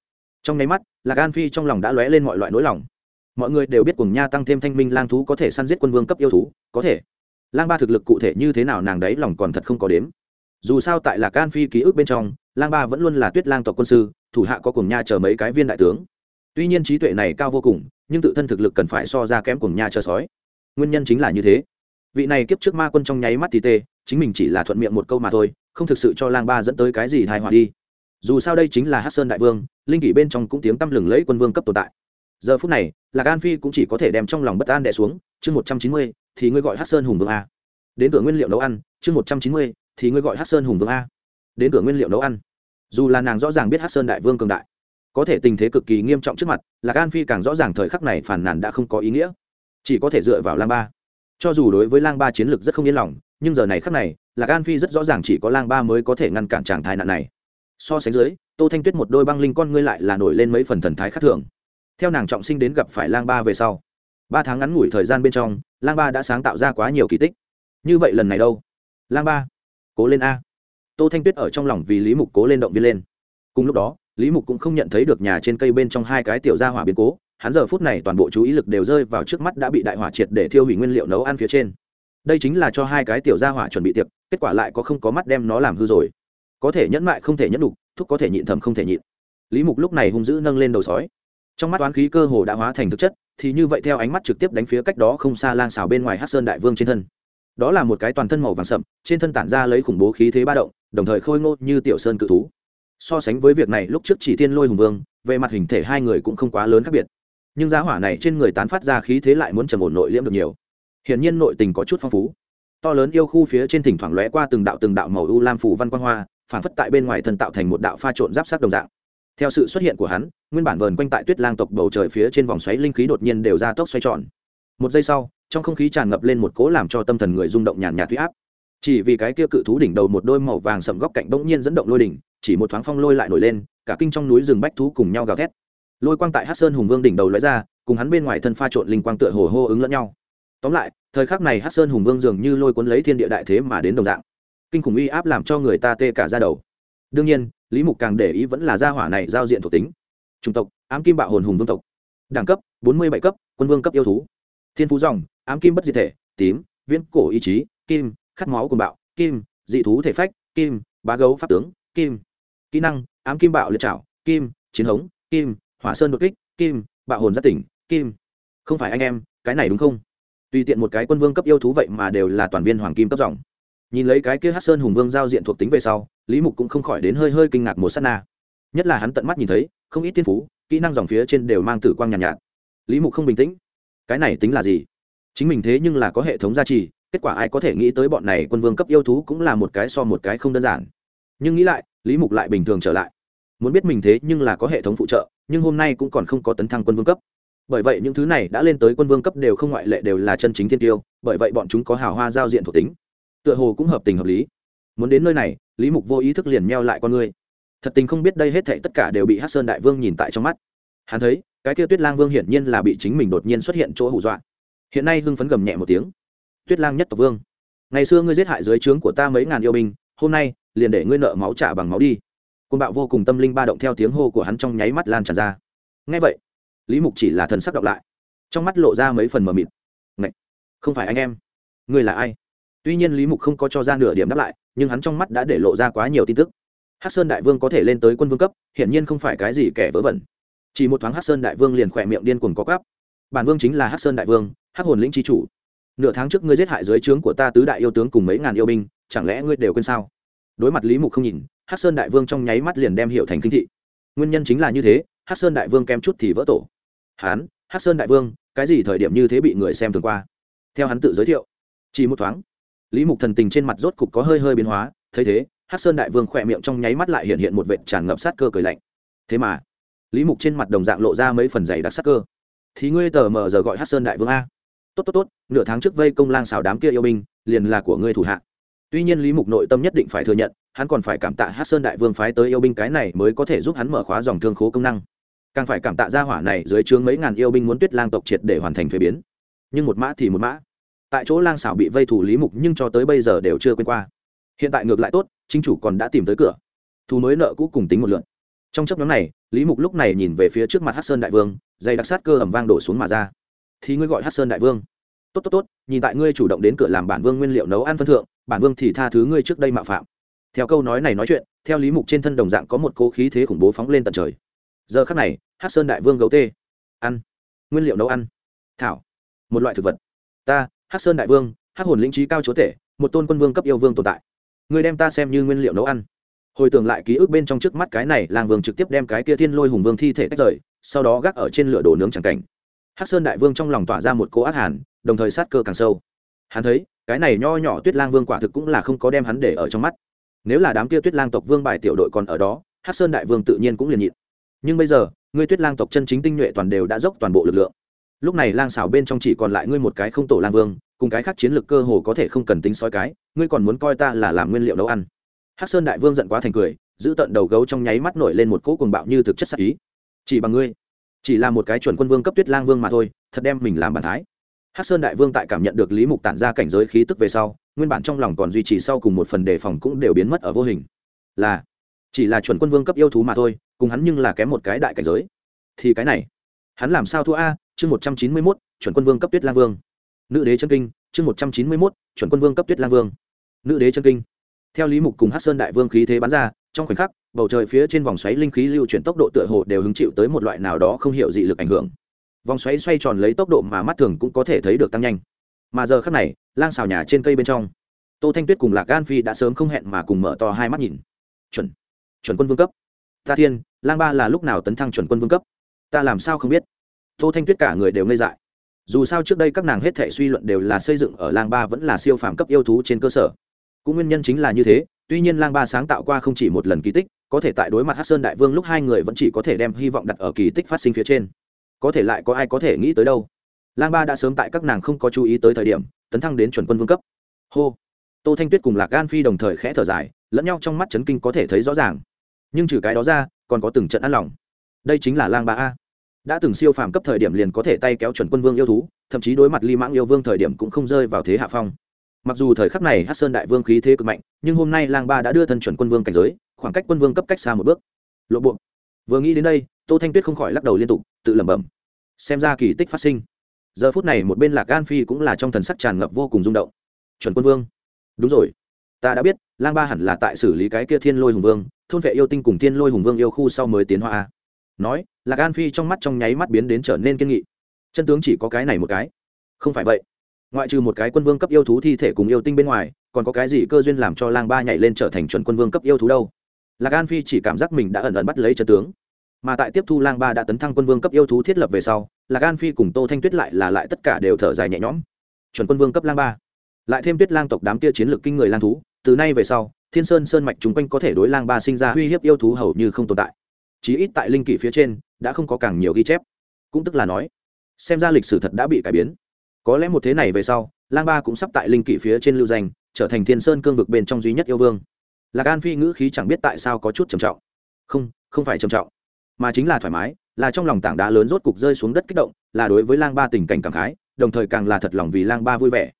Speaker 1: Trong nháy mắt, lạc an phi trong lòng đã lóe lên mọi loại nỗi lòng. Mọi người đều biết cùng nha tăng thêm thanh minh lang thú có thể săn giết quân vương cấp yêu thú, có thể. Lang ba thực lực cụ thể như thế nào nàng đấy lòng còn thật không có đếm. Dù sao tại lạc an phi ký ức bên trong, lang ba vẫn luôn là tuyết lang tộc quân sư, thủ hạ có cùng nha chờ mấy cái viên đại tướng. Tuy nhiên trí tuệ này cao vô cùng, nhưng tự thân thực lực cần phải so ra kém cùng nha chờ sói. Nguyên nhân chính là như thế vị này kiếp trước ma quân trong nháy mắt thì tê, chính mình chỉ là thuận miệng một câu mà thôi, không thực sự cho lang ba dẫn tới cái gì thai họa đi. Dù sao đây chính là hát sơn đại vương, linh kỷ bên trong cũng tiếng tăm lừng lẫy quân vương cấp tồn tại. Giờ phút này, lạc an phi cũng chỉ có thể đem trong lòng bất an đẻ xuống, chương một trăm chín mươi thì ngươi gọi hát sơn hùng vương a. Đến cửa nguyên liệu nấu ăn, chương một trăm chín mươi thì ngươi gọi hát sơn hùng vương a. Đến cửa nguyên liệu nấu ăn. Dù là nàng rõ ràng biết hát sơn đại vương cường đại, có thể tình thế cực kỳ nghiêm trọng trước mặt, lạc an phi càng rõ ràng thời khắc này phản nàn đã không có ý nghĩa. Chỉ có thể dựa vào lang ba cho dù đối với lang ba chiến lược rất không yên lòng, nhưng giờ này khắc này, lạc an phi rất rõ ràng chỉ có lang ba mới có thể ngăn cản tràng thái nạn này. So sánh dưới, tô thanh tuyết một đôi băng linh con ngươi lại là nổi lên mấy phần thần thái khác thường. Theo nàng trọng sinh đến gặp phải lang ba về sau, ba tháng ngắn ngủi thời gian bên trong, lang ba đã sáng tạo ra quá nhiều kỳ tích. Như vậy lần này đâu? Lang ba, cố lên a. Tô thanh tuyết ở trong lòng vì lý mục cố lên động viên lên. Cùng lúc đó, lý mục cũng không nhận thấy được nhà trên cây bên trong hai cái tiểu gia hỏa biến cố hắn giờ phút này toàn bộ chú ý lực đều rơi vào trước mắt đã bị đại hỏa triệt để thiêu hủy nguyên liệu nấu ăn phía trên. Đây chính là cho hai cái tiểu gia hỏa chuẩn bị tiệc, kết quả lại có không có mắt đem nó làm hư rồi. Có thể nhẫn mại không thể nhẫn đục, thúc có thể nhịn thầm không thể nhịn. Lý mục lúc này hung dữ nâng lên đầu sói. Trong mắt oán khí cơ hồ đã hóa thành thực chất, thì như vậy theo ánh mắt trực tiếp đánh phía cách đó không xa lang xào bên ngoài hát sơn đại vương trên thân. Đó là một cái toàn thân màu vàng sậm, trên thân tản ra lấy khủng bố khí thế ba động, đồng thời khôi ngô như tiểu sơn cự thú. So sánh với việc này, lúc trước chỉ tiên lôi hùng vương, về mặt hình thể hai người cũng không quá lớn khác biệt nhưng giá hỏa này trên người tán phát ra khí thế lại muốn trầm ổn nội liễm được nhiều. Hiển nhiên nội tình có chút phong phú. To lớn yêu khu phía trên thỉnh thoảng lóe qua từng đạo từng đạo màu u lam phủ văn quang hoa phản phất tại bên ngoài thân tạo thành một đạo pha trộn giáp sắc đồng dạng. Theo sự xuất hiện của hắn, nguyên bản vờn quanh tại tuyết lang tộc bầu trời phía trên vòng xoáy linh khí đột nhiên đều ra tốc xoay tròn. Một giây sau, trong không khí tràn ngập lên một cố làm cho tâm thần người rung động nhàn nhạt huy áp. Chỉ vì cái kia cự thú đỉnh đầu một đôi màu vàng sậm góc cạnh bỗng nhiên dẫn động lôi đỉnh, chỉ một thoáng phong lôi lại nổi lên, cả kinh trong núi rừng bách thú cùng nhau gào thét lôi quang tại hát sơn hùng vương đỉnh đầu lóe ra, cùng hắn bên ngoài thân pha trộn linh quang tựa hồ hô ứng lẫn nhau. Tóm lại, thời khắc này hát sơn hùng vương dường như lôi cuốn lấy thiên địa đại thế mà đến đồng dạng. Kinh khủng uy áp làm cho người ta tê cả ra đầu. Đương nhiên, lý mục càng để ý vẫn là gia hỏa này giao diện thuộc tính. Chủng tộc, ám kim bạo hồn hùng vương tộc. Đẳng cấp, bốn mươi bảy cấp, quân vương cấp yêu thú. Thiên phú dòng, ám kim bất diệt thể, tím, viễn cổ ý chí, kim, khát máu cùng bạo, kim, dị thú thể phách, kim, bá gấu pháp tướng, kim. Kỹ năng, ám kim bạo liệt trảo, kim, chiến hống, kim hỏa sơn đột kích kim bạo hồn giác tỉnh kim. Không phải anh em cái này đúng không? Tùy tiện một cái quân vương cấp yêu thú vậy mà đều là toàn viên hoàng kim cấp dòng. Nhìn lấy cái kia hát sơn hùng vương giao diện thuộc tính về sau lý mục cũng không khỏi đến hơi hơi kinh ngạc một s á t na. Nhất là hắn tận mắt nhìn thấy không ít thiên phú kỹ năng dòng phía trên đều mang tử quang nhàn nhạt, nhạt. Lý mục không bình tĩnh. Cái này tính là gì? Chính mình thế nhưng là có hệ thống gia trì kết quả ai có thể nghĩ tới bọn này quân vương cấp yêu thú cũng là một cái so một cái không đơn giản. Nhưng nghĩ lại lý mục lại bình thường trở lại. Muốn biết mình thế nhưng là có hệ thống phụ trợ nhưng hôm nay cũng còn không có tấn thăng quân vương cấp. Bởi vậy những thứ này đã lên tới quân vương cấp đều không ngoại lệ đều là chân chính thiên tiêu, bởi vậy bọn chúng có hào hoa giao diện thuộc tính. Tựa hồ cũng hợp tình hợp lý. Muốn đến nơi này, lý mục vô ý thức liền meo lại con ngươi. Thật tình không biết đây hết thảy tất cả đều bị hát sơn đại vương nhìn tại trong mắt. Hắn thấy, cái kia tuyết lang vương hiển nhiên là bị chính mình đột nhiên xuất hiện chỗ hù dọa. Hiện nay hưng phấn gầm nhẹ một tiếng. Tuyết lang nhất tộc vương, ngày xưa ngươi giết hại dưới trướng của ta mấy ngàn yêu binh, hôm nay liền để ngươi nợ máu trả bằng máu đi côn bạo vô cùng tâm linh ba động theo tiếng hô của hắn trong nháy mắt lan tràn ra. Ngay vậy, lý mục chỉ là thần sắc động lại, trong mắt lộ ra mấy phần mờ mịt. Ngậy! không phải anh em, ngươi là ai? Tuy nhiên lý mục không có cho ra nửa điểm đáp lại, nhưng hắn trong mắt đã để lộ ra quá nhiều tin tức. Hát sơn đại vương có thể lên tới quân vương cấp, hiển nhiên không phải cái gì kẻ vớ vẩn. Chỉ một thoáng hát sơn đại vương liền khỏe miệng điên cuồng có cắp bản vương chính là hát sơn đại vương hát hồn lĩnh tri chủ. Nửa tháng trước ngươi giết hại dưới trướng của ta tứ đại yêu tướng cùng mấy ngàn yêu binh, chẳng lẽ ngươi đều quên sao? Đối mặt lý mục không nhìn hát sơn đại vương trong nháy mắt liền đem hiệu thành kinh thị. Nguyên nhân chính là như thế hát sơn đại vương kém chút thì vỡ tổ. Hán hát sơn đại vương, cái gì thời điểm như thế bị người xem thường qua? Theo hắn tự giới thiệu, chỉ một thoáng, lý mục thần tình trên mặt rốt cục có hơi hơi biến hóa, thấy thế hát sơn đại vương khỏe miệng trong nháy mắt lại hiện hiện một vệt tràn ngập sát cơ cười lạnh. Thế mà, lý mục trên mặt đồng dạng lộ ra mấy phần dày đặc sát cơ. Thì ngươi tờ mờ giờ gọi hát sơn đại vương a. Tốt tốt tốt, nửa tháng trước vây công lang xào đám kia yêu binh, liền là của ngươi thủ hạ tuy nhiên lý mục nội tâm nhất định phải thừa nhận, hắn còn phải cảm tạ hát sơn đại vương phái tới yêu binh cái này mới có thể giúp hắn mở khóa dòng thương khố công năng. Càng phải cảm tạ gia hỏa này dưới chướng mấy ngàn yêu binh muốn tuyết lang tộc triệt để hoàn thành thuế biến. Nhưng một mã thì một mã. Tại chỗ lang xảo bị vây thủ lý mục nhưng cho tới bây giờ đều chưa quên qua. Hiện tại ngược lại tốt, chính chủ còn đã tìm tới cửa. Thu mới nợ cũ cùng tính một lượn. Trong chấp nhóm này, lý mục lúc này nhìn về phía trước mặt hát sơn đại vương, dây đặc sát cơ ẩm vang đổ xuống mà ra. Thì ngươi gọi hát sơn đại vương. Tốt tốt tốt, nhìn tại ngươi chủ động đến cửa làm bản vương nguyên liệu nấu ăn phân thượng bản vương thì tha thứ ngươi trước đây mạo phạm. Theo câu nói này nói chuyện, theo lý mục trên thân đồng dạng có một cố khí thế khủng bố phóng lên tận trời. Giờ khắc này hát sơn đại vương gấu tê. Ăn. Nguyên liệu nấu ăn. Thảo. Một loại thực vật. Ta hát sơn đại vương hát hồn lĩnh trí cao chúa tể, một tôn quân vương cấp yêu vương tồn tại. Người đem ta xem như nguyên liệu nấu ăn. Hồi tưởng lại ký ức bên trong trước mắt cái này, làng vương trực tiếp đem cái kia thiên lôi hùng vương thi thể tách rời, sau đó gác ở trên lửa đổ nướng c cảnh. Hát sơn đại vương trong lòng tỏa ra một cỗ ác hàn, đồng thời sát cơ càng sâu. Hắn thấy cái này nho nhỏ tuyết lang vương quả thực cũng là không có đem hắn để ở trong mắt. Nếu là đám kia tuyết lang tộc vương bài tiểu đội còn ở đó hát sơn đại vương tự nhiên cũng liền nhịn. Nhưng bây giờ, ngươi tuyết lang tộc chân chính tinh nhuệ toàn đều đã dốc toàn bộ lực lượng. Lúc này lang xảo bên trong chỉ còn lại ngươi một cái không tổ lang vương, cùng cái khác chiến lược cơ hồ có thể không cần tính soi cái, ngươi còn muốn coi ta là làm nguyên liệu nấu ăn. Hắc sơn đại vương giận quá thành cười, giữ tận đầu gấu trong nháy mắt nổi lên một cỗ cuồng bạo như thực chất sắc ý. Chỉ bằng ngươi, chỉ là một cái chuẩn quân vương cấp tuyết lang vương mà thôi, thật đem mình làm bản thái hắc sơn đại vương tại cảm nhận được lý mục tản ra cảnh giới khí tức về sau, nguyên bản trong lòng còn duy trì sau cùng một phần đề phòng cũng đều biến mất ở vô hình. Là, chỉ là chuẩn quân vương cấp yêu thú mà thôi, cùng hắn nhưng là kém một cái đại cảnh giới. Thì cái này, hắn làm sao thua a? Chương một trăm chín mươi mốt, chuẩn quân vương cấp tuyết lang vương. Nữ đế chân kinh, chương một trăm chín mươi mốt, chuẩn quân vương cấp tuyết lang vương. Nữ đế chân kinh. Theo lý mục cùng hát sơn đại vương khí thế bắn ra, trong khoảnh khắc, bầu trời phía trên vòng xoáy linh khí lưu chuyển tốc độ tựa hồ đều hứng chịu tới một loại nào đó không hiểu dị lực ảnh hưởng vòng xoáy xoay tròn lấy tốc độ mà mắt thường cũng có thể thấy được tăng nhanh. Mà giờ khắc này, lang xào nhà trên cây bên trong, tô thanh tuyết cùng lạc gan phi đã sớm không hẹn mà cùng mở to hai mắt nhìn. Chuẩn chuẩn quân vương cấp. Ta thiên, lang ba là lúc nào tấn thăng chuẩn quân vương cấp? Ta làm sao không biết? Tô thanh tuyết cả người đều ngây dại. Dù sao trước đây các nàng hết thể suy luận đều là xây dựng ở lang ba vẫn là siêu phàm cấp yêu thú trên cơ sở. Cũng nguyên nhân chính là như thế, tuy nhiên lang ba sáng tạo qua không chỉ một lần kỳ tích, có thể tại đối mặt hát sơn đại vương lúc hai người vẫn chỉ có thể đem hy vọng đặt ở kỳ tích phát sinh phía trên có thể lại có ai có thể nghĩ tới đâu. Lang ba đã sớm tại các nàng không có chú ý tới thời điểm, tấn thăng đến chuẩn quân vương cấp. Hô. Tô thanh tuyết cùng lạc gan phi đồng thời khẽ thở dài, lẫn nhau trong mắt chấn kinh có thể thấy rõ ràng. Nhưng trừ cái đó ra, còn có từng trận ăn lòng. Đây chính là lang ba a. Đã từng siêu phàm cấp thời điểm liền có thể tay kéo chuẩn quân vương yêu thú, thậm chí đối mặt ly mãng yêu vương thời điểm cũng không rơi vào thế hạ phong. Mặc dù thời khắc này hát sơn đại vương khí thế cực mạnh, nhưng hôm nay lang ba đã đưa thân chuẩn quân vương cảnh giới, khoảng cách quân vương cấp cách xa một bước. Lộ bộ. Vừa nghĩ đến đây tô thanh tuyết không khỏi lắc đầu liên tục, tự lẩm bẩm. Xem ra kỳ tích phát sinh. Giờ phút này một bên lạc gan phi cũng là trong thần sắc tràn ngập vô cùng rung động. Chuẩn quân vương. Đúng rồi. Ta đã biết, lang ba hẳn là tại xử lý cái kia thiên lôi hùng vương, thôn vệ yêu tinh cùng thiên lôi hùng vương yêu khu sau mới tiến hóa nói, lạc gan phi trong mắt trong nháy mắt biến đến trở nên kiên nghị. Chân tướng chỉ có cái này một cái. Không phải vậy. Ngoại trừ một cái quân vương cấp yêu thú thi thể cùng yêu tinh bên ngoài, còn có cái gì cơ duyên làm cho lang ba nhảy lên trở thành chuẩn quân vương cấp yêu thú đâu? Lạc an phi chỉ cảm giác mình đã ẩn ẩn bắt lấy chân tướng mà tại tiếp thu lang ba đã tấn thăng quân vương cấp yêu thú thiết lập về sau, lạc an phi cùng tô thanh tuyết lại là lại tất cả đều thở dài nhẹ nhõm. Chuẩn quân vương cấp lang ba. Lại thêm tuyết lang tộc đám kia chiến lược kinh người lang thú, từ nay về sau, thiên sơn sơn mạch chung quanh có thể đối lang ba sinh ra uy hiếp yêu thú hầu như không tồn tại. Chí ít tại linh kỷ phía trên, đã không có càng nhiều ghi chép. Cũng tức là nói, xem ra lịch sử thật đã bị cải biến. Có lẽ một thế này về sau, lang ba cũng sắp tại linh kỷ phía trên lưu danh, trở thành thiên sơn cương vực bên trong duy nhất yêu vương. Lạc an phi ngữ khí chẳng biết tại sao có chút trầm trọng. Không không phải trầm trọng mà chính là thoải mái, là trong lòng tảng đá lớn rốt cục rơi xuống đất kích động, là đối với lang ba tình cảnh cảm khái, đồng thời càng là thật lòng vì lang ba vui vẻ.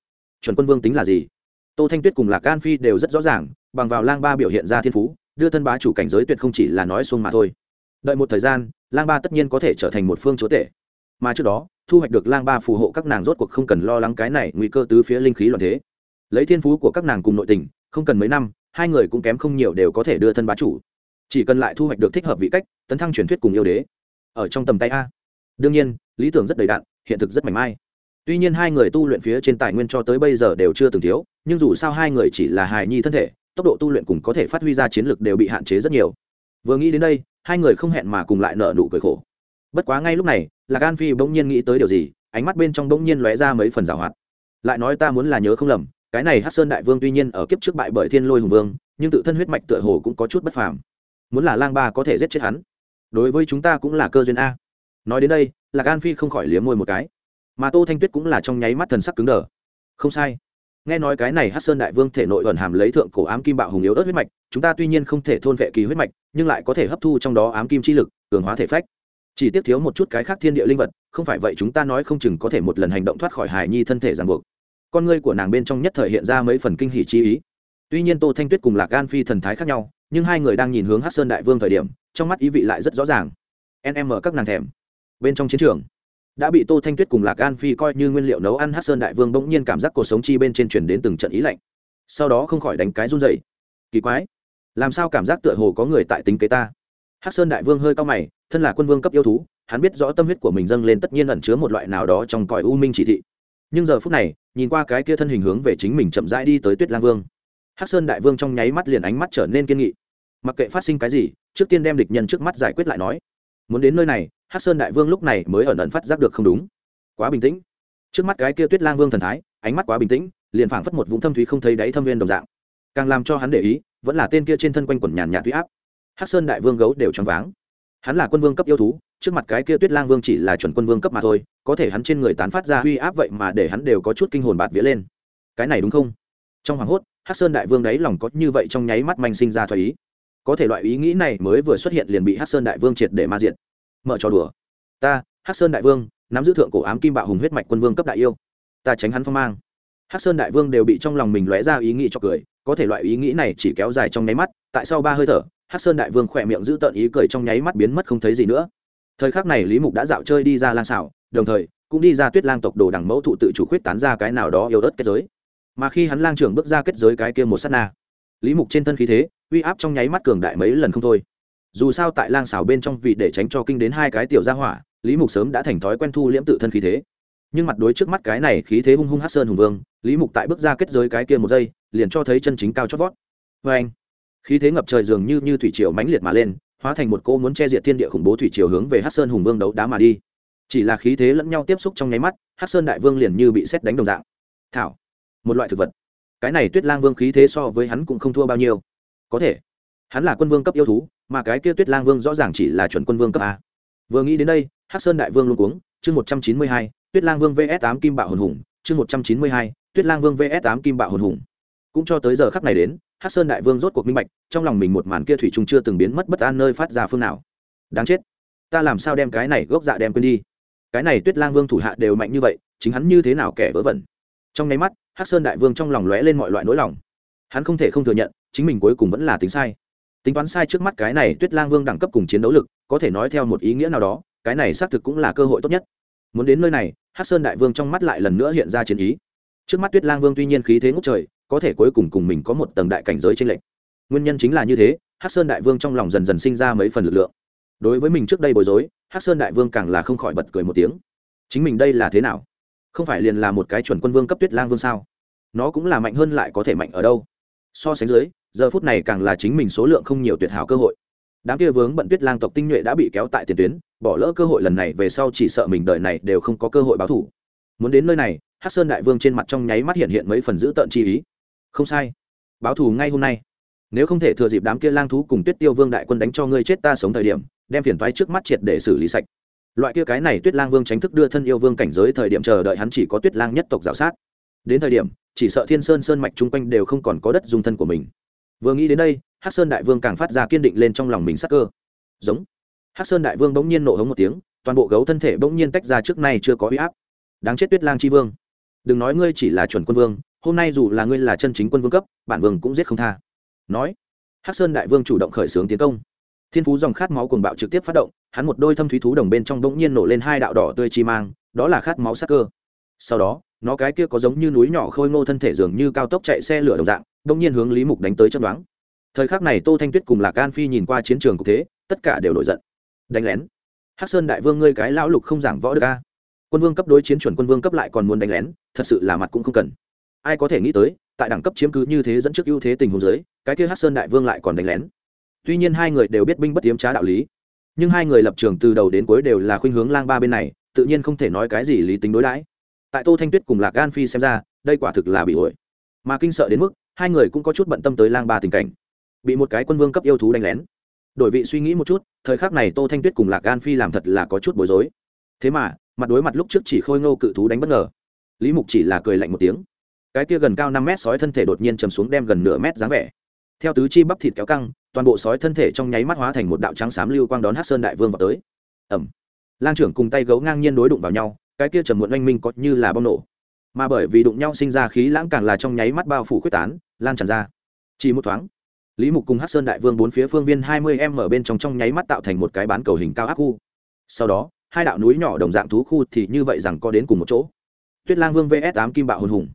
Speaker 1: Chuẩn quân vương tính là gì? Tô thanh tuyết cùng lạc an phi đều rất rõ ràng, bằng vào lang ba biểu hiện ra thiên phú, đưa thân bá chủ cảnh giới tuyệt không chỉ là nói xuông mà thôi. Đợi một thời gian, lang ba tất nhiên có thể trở thành một phương chúa tể. Mà trước đó, thu hoạch được lang ba phù hộ các nàng rốt cuộc không cần lo lắng cái này nguy cơ tứ phía linh khí loạn thế. Lấy thiên phú của các nàng cùng nội tình, không cần mấy năm, hai người cũng kém không nhiều đều có thể đưa thân bá chủ chỉ cần lại thu hoạch được thích hợp vị cách, tấn thăng truyền thuyết cùng yêu đế. Ở trong tầm tay a. Đương nhiên, lý tưởng rất đầy đạn hiện thực rất mảnh mai. Tuy nhiên hai người tu luyện phía trên tài nguyên cho tới bây giờ đều chưa từng thiếu, nhưng dù sao hai người chỉ là hài nhi thân thể, tốc độ tu luyện cùng có thể phát huy ra chiến lược đều bị hạn chế rất nhiều. Vừa nghĩ đến đây, hai người không hẹn mà cùng lại nợ nụ cười khổ. Bất quá ngay lúc này là gan phi bỗng nhiên nghĩ tới điều gì, ánh mắt bên trong bỗng nhiên lóe ra mấy phần rào hoạt. Lại nói ta muốn là nhớ không lầm, cái này hát sơn đại vương tuy nhiên ở kiếp trước bại bởi thiên lôi hùng vương, nhưng tự thân huyết mạch tựa hồ cũng có chút bất phàm muốn là lang ba có thể giết chết hắn. Đối với chúng ta cũng là cơ duyên a. Nói đến đây là gan phi không khỏi liếm môi một cái. Mà tô thanh tuyết cũng là trong nháy mắt thần sắc cứng đờ. Không sai. Nghe nói cái này hát sơn đại vương thể nội ẩn hàm lấy thượng cổ ám kim bạo hùng yếu ớt huyết mạch, chúng ta tuy nhiên không thể thôn vệ kỳ huyết mạch, nhưng lại có thể hấp thu trong đó ám kim chi lực, cường hóa thể phách. Chỉ tiếc thiếu một chút cái khác thiên địa linh vật, không phải vậy chúng ta nói không chừng có thể một lần hành động thoát khỏi hài nhi thân thể ràng buộc. Con ngươi của nàng bên trong nhất thời hiện ra mấy phần kinh hỉ chi ý tuy nhiên tô thanh tuyết cùng lạc gan phi thần thái khác nhau, nhưng hai người đang nhìn hướng hát sơn đại vương thời điểm, trong mắt ý vị lại rất rõ ràng. Nm các nàng thèm. Bên trong chiến trường, đã bị tô thanh tuyết cùng lạc gan phi coi như nguyên liệu nấu ăn hát sơn đại vương bỗng nhiên cảm giác cuộc sống chi bên trên chuyển đến từng trận ý lạnh. Sau đó không khỏi đánh cái run dày kỳ quái, làm sao cảm giác tựa hồ có người tại tính kế ta? Hát sơn đại vương hơi cao mày, thân là quân vương cấp yêu thú, hắn biết rõ tâm huyết của mình dâng lên tất nhiên ẩn chứa một loại nào đó trong cõi u minh chỉ thị. Nhưng giờ phút này, nhìn qua cái kia thân hình hướng về chính mình chậm rãi đi tới tuyết lang vương hắc sơn đại vương trong nháy mắt liền ánh mắt trở nên kiên nghị. Mặc kệ phát sinh cái gì, trước tiên đem địch nhân trước mắt giải quyết lại nói. Muốn đến nơi này, hắc sơn đại vương lúc này mới ẩn ẩn phát giác được không đúng. Quá bình tĩnh. Trước mắt cái kia tuyết lang vương thần thái, ánh mắt quá bình tĩnh, liền phảng phất một vũng thâm thúy không thấy đáy thâm viên đồng dạng. Càng làm cho hắn để ý, vẫn là tên kia trên thân quanh quần nhàn nhạt thúy áp. Hắc sơn đại vương gấu đều choáng váng. Hắn là quân vương cấp yêu thú, trước mặt cái kia tuyết lang vương chỉ là chuẩn quân vương cấp mà thôi, có thể hắn trên người tán phát ra uy áp vậy mà để hắn đều có chút kinh hồn bạt vía lên. Cái này đúng không? Trong hoàng hốt hắc sơn đại vương đấy lòng có như vậy trong nháy mắt manh sinh ra thoái ý. Có thể loại ý nghĩ này mới vừa xuất hiện liền bị hắc sơn đại vương triệt để ma diện mở trò đùa. Ta, hắc sơn đại vương, nắm giữ thượng cổ ám kim bạo hùng huyết mạch quân vương cấp đại yêu. Ta tránh hắn phong mang. Hắc sơn đại vương đều bị trong lòng mình lóe ra ý nghĩ cho cười. Có thể loại ý nghĩ này chỉ kéo dài trong nháy mắt, tại sau ba hơi thở, hắc sơn đại vương khỏe miệng giữ tợn ý cười trong nháy mắt biến mất không thấy gì nữa. Thời khắc này lý mục đã dạo chơi đi ra lang xảo, đồng thời, cũng đi ra tuyết lang tộc đồ đằng mẫu thụ tự chủ khuyết tán ra cái nào đó yêu ớt kết giới mà khi hắn lang trưởng bước ra kết giới cái kia một s á t na, lý mục trên thân khí thế, uy áp trong nháy mắt cường đại mấy lần không thôi. Dù sao tại lang xảo bên trong vị để tránh cho kinh đến hai cái tiểu gia hỏa, lý mục sớm đã thành thói quen thu liễm tự thân khí thế. Nhưng mặt đối trước mắt cái này khí thế hung hung hát sơn hùng vương, lý mục tại bước ra kết giới cái kia một giây, liền cho thấy chân chính cao chót vót. Vê anh, khí thế ngập trời dường như như thủy triều mãnh liệt mà lên, hóa thành một cô muốn che diệt thiên địa khủng bố thủy triều hướng về hát sơn hùng vương đấu đá mà đi. Chỉ là khí thế lẫn nhau tiếp xúc trong nháy mắt, hát sơn đại vương liền như bị xét đánh đồng dạng. Thảo một loại thực vật. Cái này tuyết lang vương khí thế so với hắn cũng không thua bao nhiêu. Có thể, hắn là quân vương cấp yêu thú, mà cái kia tuyết lang vương rõ ràng chỉ là chuẩn quân vương cấp a. Vừa nghĩ đến đây, Hắc sơn đại vương luôn cuống, chương một trăm chín mươi hai, tuyết lang vương vs tám kim bạo hồn hùng, chương một trăm chín mươi hai, tuyết lang vương vs tám kim bạo hồn hùng. Cũng cho tới giờ khắc này đến, Hắc sơn đại vương rốt cuộc minh bạch, trong lòng mình một màn kia thủy trung chưa từng biến mất bất an nơi phát ra phương nào. Đáng chết, ta làm sao đem cái này gốc dạ đem quên đi? Cái này tuyết lang vương thủ hạ đều mạnh như vậy, chính hắn như thế nào kẻ vớ vẩn? Trong nháy mắt, Hắc sơn đại vương trong lòng lóe lên mọi loại nỗi lòng. Hắn không thể không thừa nhận, chính mình cuối cùng vẫn là tính sai. Tính toán sai trước mắt cái này tuyết lang vương đẳng cấp cùng chiến đấu lực, có thể nói theo một ý nghĩa nào đó, cái này xác thực cũng là cơ hội tốt nhất. Muốn đến nơi này, hắc sơn đại vương trong mắt lại lần nữa hiện ra chiến ý. Trước mắt tuyết lang vương tuy nhiên khí thế ngốc trời, có thể cuối cùng cùng mình có một tầng đại cảnh giới trên lệnh nguyên nhân chính là như thế, hắc sơn đại vương trong lòng dần dần sinh ra mấy phần lực lượng. Đối với mình trước đây bối rối, hắc sơn đại vương càng là không khỏi bật cười một tiếng. Chính mình đây là thế nào? Không phải liền là một cái chuẩn quân vương cấp tuyết lang vương sao? Nó cũng là mạnh hơn lại có thể mạnh ở đâu? So sánh dưới, giờ phút này càng là chính mình số lượng không nhiều tuyệt hảo cơ hội. Đám kia vướng bận tuyết lang tộc tinh nhuệ đã bị kéo tại tiền tuyến, bỏ lỡ cơ hội lần này về sau chỉ sợ mình đời này đều không có cơ hội báo thủ. Muốn đến nơi này hát sơn đại vương trên mặt trong nháy mắt hiện hiện mấy phần giữ tợn chi ý. Không sai. Báo thù ngay hôm nay. Nếu không thể thừa dịp đám kia lang thú cùng tuyết tiêu vương đại quân đánh cho ngươi chết ta sống thời điểm, đem phiền thoái trước mắt triệt để xử lý sạch loại kia cái này tuyết lang vương tránh thức đưa thân yêu vương cảnh giới thời điểm chờ đợi hắn chỉ có tuyết lang nhất tộc g sát. Đến thời điểm, chỉ sợ thiên sơn sơn mạch chung quanh đều không còn có đất dung thân của mình. Vừa nghĩ đến đây, hắc sơn đại vương càng phát ra kiên định lên trong lòng mình sắc cơ. Giống. Hắc sơn đại vương bỗng nhiên nộ hống một tiếng, toàn bộ gấu thân thể bỗng nhiên tách ra trước nay chưa có uy áp. Đáng chết tuyết lang chi vương. Đừng nói ngươi chỉ là chuẩn quân vương, hôm nay dù là ngươi là chân chính quân vương cấp, bản vương cũng giết không tha. Nói. Hắc sơn đại vương chủ động khởi xướng tiến công thiên phú dòng khát máu cuồng bạo trực tiếp phát động, hắn một đôi thâm thúy thú đồng bên trong bỗng nhiên nổ lên hai đạo đỏ tươi chi mang, đó là khát máu sắc cơ. Sau đó, nó cái kia có giống như núi nhỏ khôi ngô thân thể dường như cao tốc chạy xe lửa đồng dạng, bỗng nhiên hướng lý mục đánh tới chân đoán thời khắc này tô thanh tuyết cùng lạc an phi nhìn qua chiến trường cục thế, tất cả đều nổi giận. Đánh lén. Hắc sơn đại vương ngươi cái lão lục không giảng võ được a. Quân vương cấp đối chiến chuẩn quân vương cấp lại còn muốn đánh lén, thật sự là mặt cũng không cần. Ai có thể nghĩ tới, tại đẳng cấp chiếm cứ như thế dẫn trước ưu thế tình huống dưới, cái kia hắc sơn đại vương lại còn đánh lén tuy nhiên hai người đều biết binh bất tiếm trá đạo lý. Nhưng hai người lập trường từ đầu đến cuối đều là khuynh hướng lang ba bên này, tự nhiên không thể nói cái gì lý tính đối đãi. Tại tô thanh tuyết cùng lạc gan phi xem ra, đây quả thực là bị ổi. Mà kinh sợ đến mức, hai người cũng có chút bận tâm tới lang ba tình cảnh. Bị một cái quân vương cấp yêu thú đánh lén. Đổi vị suy nghĩ một chút, thời khắc này tô thanh tuyết cùng lạc gan phi làm thật là có chút bối rối. Thế mà, mặt đối mặt lúc trước chỉ khôi ngô cự thú đánh bất ngờ. Lý mục chỉ là cười lạnh một tiếng. Cái kia gần cao năm mét sói thân thể đột nhiên chầm xuống đem gần nửa mét dáng vẻ theo tứ chi bắp thịt kéo căng, toàn bộ sói thân thể trong nháy mắt hóa thành một đạo trắng xám lưu quang đón hát sơn đại vương vào tới. Ẩm lang trưởng cùng tay gấu ngang nhiên đối đụng vào nhau, cái kia trầm muộn oanh minh có như là bom nổ. Mà bởi vì đụng nhau sinh ra khí lãng càng là trong nháy mắt bao phủ quyết tán, lan tràn ra. Chỉ một thoáng, lý mục cùng hát sơn đại vương bốn phía phương viên hai mươi em ở bên trong trong nháy mắt tạo thành một cái bán cầu hình cao áp khu. Sau đó, hai đạo núi nhỏ đồng dạng thú khu thì như vậy rằng có đến cùng một chỗ. Tuyết lang vương vs tám kim bạo hồn hùng.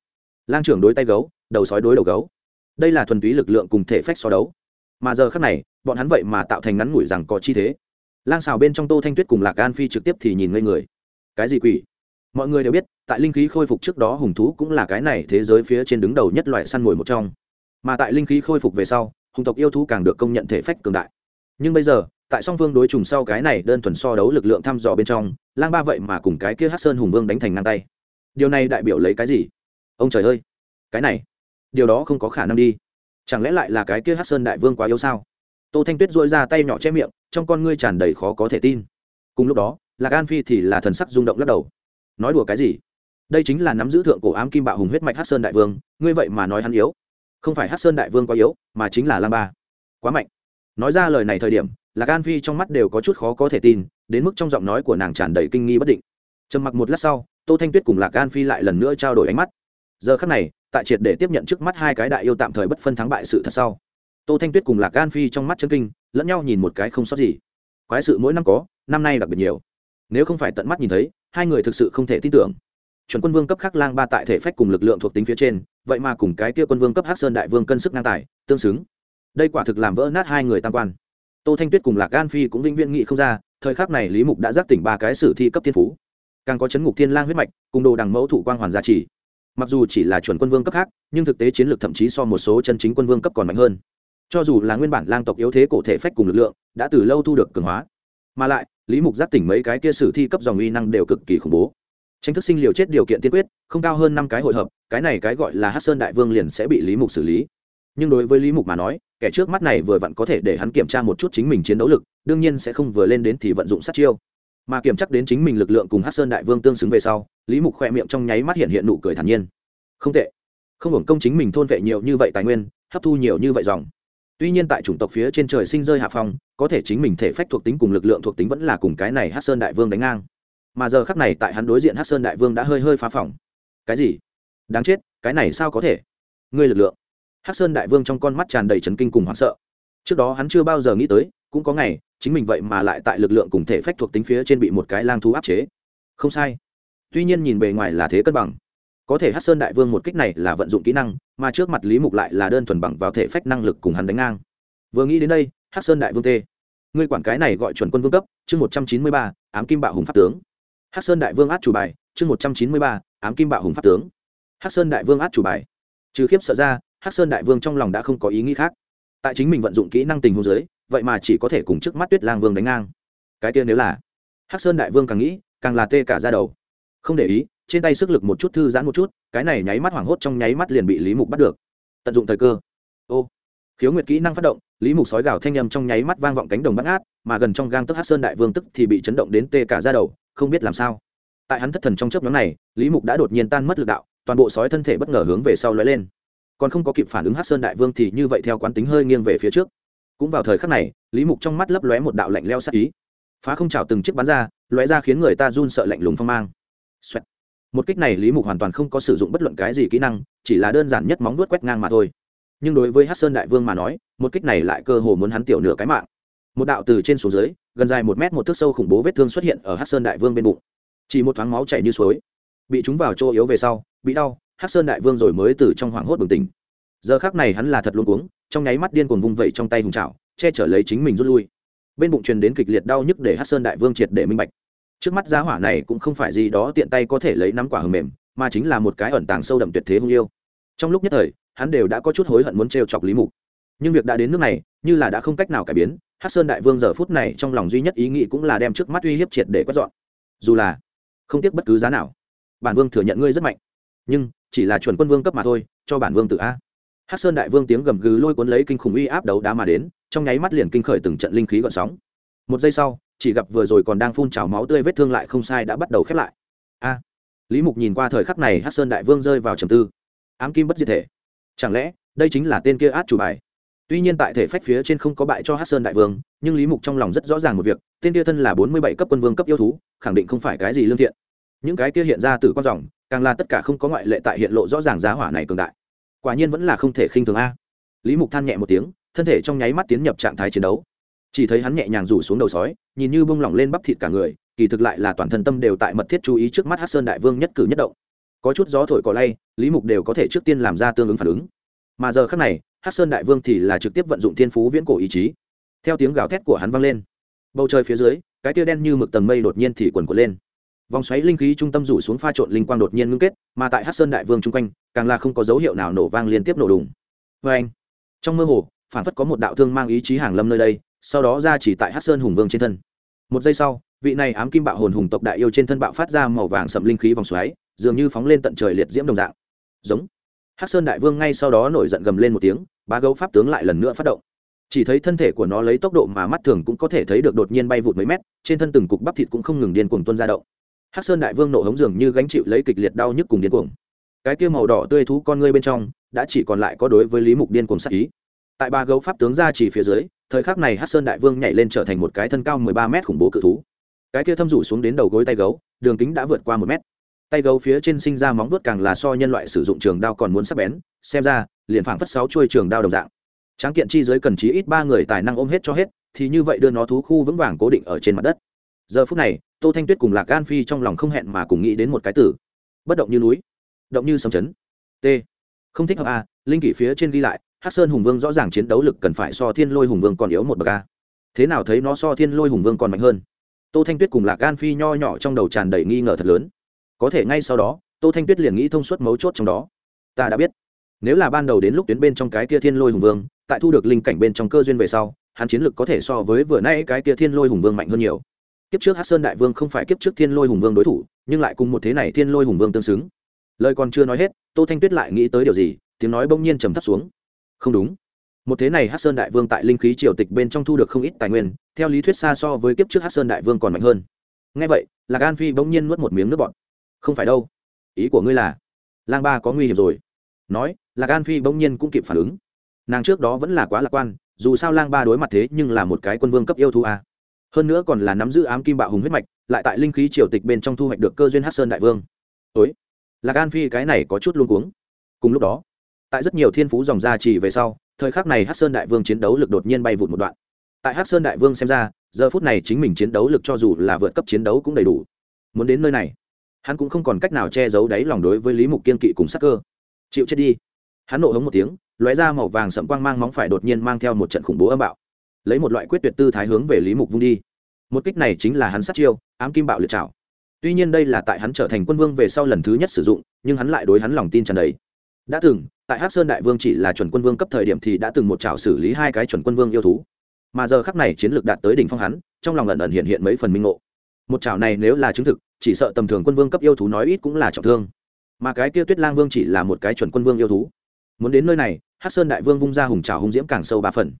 Speaker 1: Lang trưởng đối tay gấu, đầu sói đối đầu gấu đây là thuần túy lực lượng cùng thể phách so đấu. Mà giờ khác này, bọn hắn vậy mà tạo thành ngắn ngủi rằng có chi thế. Lang xào bên trong tô thanh tuyết cùng lạc an phi trực tiếp thì nhìn ngây người. Cái gì quỷ? Mọi người đều biết, tại linh khí khôi phục trước đó hùng thú cũng là cái này thế giới phía trên đứng đầu nhất loại săn mồi một trong. Mà tại linh khí khôi phục về sau, hùng tộc yêu thú càng được công nhận thể phách cường đại. Nhưng bây giờ, tại song phương đối trùng sau cái này đơn thuần so đấu lực lượng thăm dò bên trong, lang ba vậy mà cùng cái kia hát sơn hùng vương đánh thành ngang tay. Điều này đại biểu lấy cái gì? Ông trời ơi! Cái này! Điều đó không có khả năng đi. Chẳng lẽ lại là cái kia hát sơn đại vương quá yếu sao? Tô thanh tuyết dội ra tay nhỏ che miệng, trong con ngươi tràn đầy khó có thể tin. Cùng lúc đó, lạc an phi thì là thần sắc rung động lắc đầu. Nói đùa cái gì? Đây chính là nắm giữ thượng cổ ám kim bạo hùng huyết mạch hát sơn đại vương, ngươi vậy mà nói hắn yếu. Không phải hát sơn đại vương quá yếu, mà chính là Lam ba. Quá mạnh. Nói ra lời này thời điểm, lạc an phi trong mắt đều có chút khó có thể tin, đến mức trong giọng nói của nàng tràn đầy kinh nghi bất định. Trầm mặc một lát sau, tô thanh tuyết cùng lạc an phi lại lần nữa trao đổi ánh mắt. Giờ khắc này tại triệt để tiếp nhận trước mắt hai cái đại yêu tạm thời bất phân thắng bại sự thật sau. Tô thanh tuyết cùng lạc gan phi trong mắt chân kinh, lẫn nhau nhìn một cái không sót gì. Quái sự mỗi năm có, năm nay đặc biệt nhiều. Nếu không phải tận mắt nhìn thấy, hai người thực sự không thể tin tưởng. Chuẩn quân vương cấp khắc lang ba tại thể phách cùng lực lượng thuộc tính phía trên, vậy mà cùng cái kia quân vương cấp hắc sơn đại vương cân sức ngang tài, tương xứng. Đây quả thực làm vỡ nát hai người tam quan. Tô thanh tuyết cùng lạc gan phi cũng vĩnh viễn nghị không ra, thời khắc này lý mục đã giác tỉnh ba cái sử thi cấp thiên phú. Càng có chấn ngục thiên lang huyết mạch, cùng đồ đằng mẫu thủ quang hoàn gia trì mặc dù chỉ là chuẩn quân vương cấp khác, nhưng thực tế chiến lược thậm chí so một số chân chính quân vương cấp còn mạnh hơn. Cho dù là nguyên bản lang tộc yếu thế cổ thể phách cùng lực lượng, đã từ lâu thu được cường hóa. Mà lại, lý mục giác tỉnh mấy cái kia sử thi cấp dòng uy năng đều cực kỳ khủng bố. Tranh thức sinh liều chết điều kiện tiên quyết, không cao hơn năm cái hội hợp, cái này cái gọi là hát sơn đại vương liền sẽ bị lý mục xử lý. Nhưng đối với lý mục mà nói, kẻ trước mắt này vừa vặn có thể để hắn kiểm tra một chút chính mình chiến đấu lực, đương nhiên sẽ không vừa lên đến thì vận dụng sát chiêu mà kiểm chắc đến chính mình lực lượng cùng hát sơn đại vương tương xứng về sau, lý mục khoe miệng trong nháy mắt hiện hiện nụ cười thản nhiên. Không tệ. Không hưởng công chính mình thôn vệ nhiều như vậy tài nguyên, hấp thu nhiều như vậy dòng. Tuy nhiên tại chủng tộc phía trên trời sinh rơi hạ phong, có thể chính mình thể phách thuộc tính cùng lực lượng thuộc tính vẫn là cùng cái này hát sơn đại vương đánh ngang. Mà giờ khắc này tại hắn đối diện hát sơn đại vương đã hơi hơi phá phỏng. Cái gì? Đáng chết, cái này sao có thể? Ngươi lực lượng. Hát sơn đại vương trong con mắt tràn đầy trấn kinh cùng hoảng sợ. Trước đó hắn chưa bao giờ nghĩ tới cũng có ngày, chính mình vậy mà lại tại lực lượng cùng thể phách thuộc tính phía trên bị một cái lang thú áp chế. Không sai. Tuy nhiên nhìn bề ngoài là thế cân bằng. Có thể hát sơn đại vương một kích này là vận dụng kỹ năng, mà trước mặt lý mục lại là đơn thuần bằng vào thể phách năng lực cùng hắn đánh ngang. Vừa nghĩ đến đây hát sơn đại vương tê ngươi quản cái này gọi chuẩn quân vương cấp, chương một trăm chín mươi ba, ám kim bạo hùng pháp tướng. Hát sơn đại vương át chủ bài, chương một trăm chín mươi ba, ám kim bạo hùng pháp tướng. Hát sơn đại vương át chủ bài. Trừ khiếp sợ ra hát sơn đại vương trong lòng đã không có ý nghĩ khác. Tại chính mình vận dụng kỹ năng tình hồ dưới vậy mà chỉ có thể cùng trước mắt tuyết lang vương đánh ngang. Cái kia nếu là, hắc sơn đại vương càng nghĩ, càng là tê cả ra đầu. Không để ý, trên tay sức lực một chút thư giãn một chút, cái này nháy mắt hoảng hốt trong nháy mắt liền bị lý mục bắt được. Tận dụng thời cơ. Ô, khiếu nguyệt kỹ năng phát động, lý mục sói gào thanh â m trong nháy mắt vang vọng cánh đồng bắt ngát, mà gần trong gang tức hát sơn đại vương tức thì bị chấn động đến tê cả ra đầu, không biết làm sao. Tại hắn thất thần trong chớp nhóm này, lý mục đã đột nhiên tan mất lực đạo, toàn bộ sói thân thể bất ngờ hướng về sau lóe lên. Còn không có kịp phản ứng hát sơn đại vương thì như vậy theo quán tính hơi nghiêng về phía trước cũng vào thời khắc này, lý mục trong mắt lấp lóe một đạo lạnh leo sắc ý. Phá không trào từng chiếc bắn ra, lóe ra khiến người ta run sợ lạnh lùng phong mang、Xoẹt. một kích này lý mục hoàn toàn không có sử dụng bất luận cái gì kỹ năng, chỉ là đơn giản nhất móng vuốt quét ngang mà thôi. Nhưng đối với hát sơn đại vương mà nói, một kích này lại cơ hồ muốn hắn tiểu nửa cái mạng. Một đạo từ trên xuống dưới, gần dài một mét một thước sâu khủng bố vết thương xuất hiện ở hát sơn đại vương bên bụng. Chỉ một thoáng máu chảy như suối, bị chúng vào chỗ yếu về sau, bị đau hát sơn đại vương rồi mới từ trong hoảng hốt bừng tỉnh giờ khác này hắn là thật luôn uống trong nháy mắt điên cuồng vung vẩy trong tay hùng trào che chở lấy chính mình rút lui. Bên bụng truyền đến kịch liệt đau nhức để hát sơn đại vương triệt để minh bạch. Trước mắt giá hỏa này cũng không phải gì đó tiện tay có thể lấy nắm quả hầm mềm, mà chính là một cái ẩn tàng sâu đậm tuyệt thế hung yêu. Trong lúc nhất thời, hắn đều đã có chút hối hận muốn trêu chọc lý mục. Nhưng việc đã đến nước này, như là đã không cách nào cải biến hát sơn đại vương giờ phút này trong lòng duy nhất ý nghĩ cũng là đem trước mắt uy hiếp triệt để quét dọn. Dù là không tiếc bất cứ giá nào, bản vương thừa nhận ngươi rất mạnh. Nhưng chỉ là chuẩn quân vương cấp mà thôi, cho bản vương tự a. Hắc sơn đại vương tiếng gầm gừ lôi cuốn lấy kinh khủng uy áp đấu đá mà đến, trong nháy mắt liền kinh khởi từng trận linh khí gọn sóng. Một giây sau, chỉ gặp vừa rồi còn đang phun trào máu tươi vết thương lại không sai đã bắt đầu khép lại. A! Lý mục nhìn qua thời khắc này Hắc sơn đại vương rơi vào trầm tư. Ám kim bất diệt thể. Chẳng lẽ, đây chính là tên kia át chủ bài? Tuy nhiên tại thể phách phía trên không có bại cho hát sơn đại vương, nhưng lý mục trong lòng rất rõ ràng một việc, tên kia thân là bốn mươi bảy cấp quân vương cấp yêu thú, khẳng định không phải cái gì lương thiện. Những cái kia hiện ra từ con dòng càng là tất cả không có ngoại lệ tại hiện lộ rõ ràng giá hỏa này cường đại quả nhiên vẫn là không thể khinh thường a. Lý mục than nhẹ một tiếng, thân thể trong nháy mắt tiến nhập trạng thái chiến đấu. Chỉ thấy hắn nhẹ nhàng rủ xuống đầu sói, nhìn như bông lỏng lên bắp thịt cả người, kỳ thực lại là toàn thân tâm đều tại mật thiết chú ý trước mắt hát sơn đại vương nhất cử nhất động. Có chút gió thổi cỏ lay, lý mục đều có thể trước tiên làm ra tương ứng phản ứng. Mà giờ khác này hát sơn đại vương thì là trực tiếp vận dụng thiên phú viễn cổ ý chí. Theo tiếng gào thét của hắn vang lên, bầu trời phía dưới, cái tia đen như mực tầng mây đột nhiên thì quần quật lên vòng xoáy linh khí trung tâm rủ xuống pha trộn linh quang đột nhiên ngưng kết, mà tại hát sơn đại vương chung quanh, càng là không có dấu hiệu nào nổ vang liên tiếp nổ đùng. Vê anh. Trong mơ hồ, phản phất có một đạo thương mang ý chí hàng lâm nơi đây, sau đó ra chỉ tại hát sơn hùng vương trên thân. Một giây sau, vị này ám kim bạo hồn hùng tộc đại yêu trên thân bạo phát ra màu vàng sậm linh khí vòng xoáy, dường như phóng lên tận trời liệt diễm đồng dạng. Giống. Hát sơn đại vương ngay sau đó nổi giận gầm lên một tiếng ba gấu pháp tướng lại lần nữa phát động. Chỉ thấy thân thể của nó lấy tốc độ mà mắt thường cũng có thể thấy được đột nhiên bay vụt mấy mét, trên thân từng cục bắp thịt cũng không ngừng điên cuồng tuân ra động. Hắc sơn đại vương nổ hống dường như gánh chịu lấy kịch liệt đau nhức cùng điên cuồng. Cái kia màu đỏ tươi thú con ngươi bên trong, đã chỉ còn lại có đối với lý mục điên cuồng sắc ý. Tại ba gấu pháp tướng ra chỉ phía dưới, thời khắc này Hắc sơn đại vương nhảy lên trở thành một cái thân cao mười ba mét khủng bố cự thú. Cái kia thâm rủ xuống đến đầu gối tay gấu, đường kính đã vượt qua một mét. Tay gấu phía trên sinh ra móng vuốt càng là so nhân loại sử dụng trường đao còn muốn sắc bén, xem ra, liền phảng phất sáu chuôi trường đao đồng dạng. Tráng kiện chi giới cần chí ít ba người tài năng ôm hết cho hết, thì như vậy đưa nó thú khu vững vàng cố định ở trên mặt đất. Giờ phút này tô thanh tuyết cùng lạc gan phi trong lòng không hẹn mà cùng nghĩ đến một cái tử bất động như núi, động như sầm chấn. T. Không thích hợp a, linh kỷ phía trên ghi lại hát sơn hùng vương rõ ràng chiến đấu lực cần phải so thiên lôi hùng vương còn yếu một bậc a. Thế nào thấy nó so thiên lôi hùng vương còn mạnh hơn? Tô thanh tuyết cùng lạc gan phi nho nhỏ trong đầu tràn đầy nghi ngờ thật lớn. Có thể ngay sau đó, tô thanh tuyết liền nghĩ thông suốt mấu chốt trong đó. Ta đã biết. Nếu là ban đầu đến lúc tuyến bên trong cái kia thiên lôi hùng vương, tại thu được linh cảnh bên trong cơ duyên về sau, hắn chiến lực có thể so với vừa nay cái kia thiên lôi hùng vương mạnh hơn nhiều kiếp trước hát sơn đại vương không phải kiếp trước thiên lôi hùng vương đối thủ, nhưng lại cùng một thế này thiên lôi hùng vương tương xứng. Lời còn chưa nói hết, tô thanh tuyết lại nghĩ tới điều gì, tiếng nói bỗng nhiên trầm thấp xuống. Không đúng. Một thế này hát sơn đại vương tại linh khí triều tịch bên trong thu được không ít tài nguyên, theo lý thuyết xa so với kiếp trước hát sơn đại vương còn mạnh hơn. Ngay vậy, lạc an phi bỗng nhiên nuốt một miếng nước bọt. Không phải đâu. Ý của ngươi là, lang ba có nguy hiểm rồi. Nói, lạc an phi bỗng nhiên cũng kịp phản ứng. Nàng trước đó vẫn là quá lạc quan, dù sao lang ba đối mặt thế nhưng là một cái quân vương cấp yêu thú a hơn nữa còn là nắm giữ ám kim bạo hùng huyết mạch, lại tại linh khí triều tịch bên trong thu hoạch được cơ duyên hát sơn đại vương. Ối lạc an phi cái này có chút luôn cuống. Cùng lúc đó, tại rất nhiều thiên phú dòng gia trì về sau, thời khắc này hát sơn đại vương chiến đấu lực đột nhiên bay vụt một đoạn. Tại hát sơn đại vương xem ra, giờ phút này chính mình chiến đấu lực cho dù là vượt cấp chiến đấu cũng đầy đủ. Muốn đến nơi này, hắn cũng không còn cách nào che giấu đáy lòng đối với lý mục kiên kỵ cùng sắc cơ. Chịu chết đi. Hắn nộ hống một tiếng, lóe ra màu vàng sậm quang mang móng phải đột nhiên mang theo một trận khủng bố âm bạo lấy một loại quyết tuyệt tư thái hướng về lý mục vung đi. Một kích này chính là hắn sát chiêu, ám kim bạo liệt trảo. Tuy nhiên đây là tại hắn trở thành quân vương về sau lần thứ nhất sử dụng, nhưng hắn lại đối hắn lòng tin tràn đầy. Đã từng, tại hắc sơn đại vương chỉ là chuẩn quân vương cấp thời điểm thì đã từng một trảo xử lý hai cái chuẩn quân vương yêu thú. Mà giờ khắc này chiến lược đạt tới đỉnh phong hắn, trong lòng ẩn ẩn hiện hiện mấy phần minh ngộ. Một trảo này nếu là chứng thực, chỉ sợ tầm thường quân vương cấp yêu thú nói ít cũng là trọng thương. Mà cái kia tuyết lang vương chỉ là một cái chuẩn quân vương yêu thú. Muốn đến nơi này, hắc sơn đại vương vung ra hùng trào hung diễm càng sâu ba phần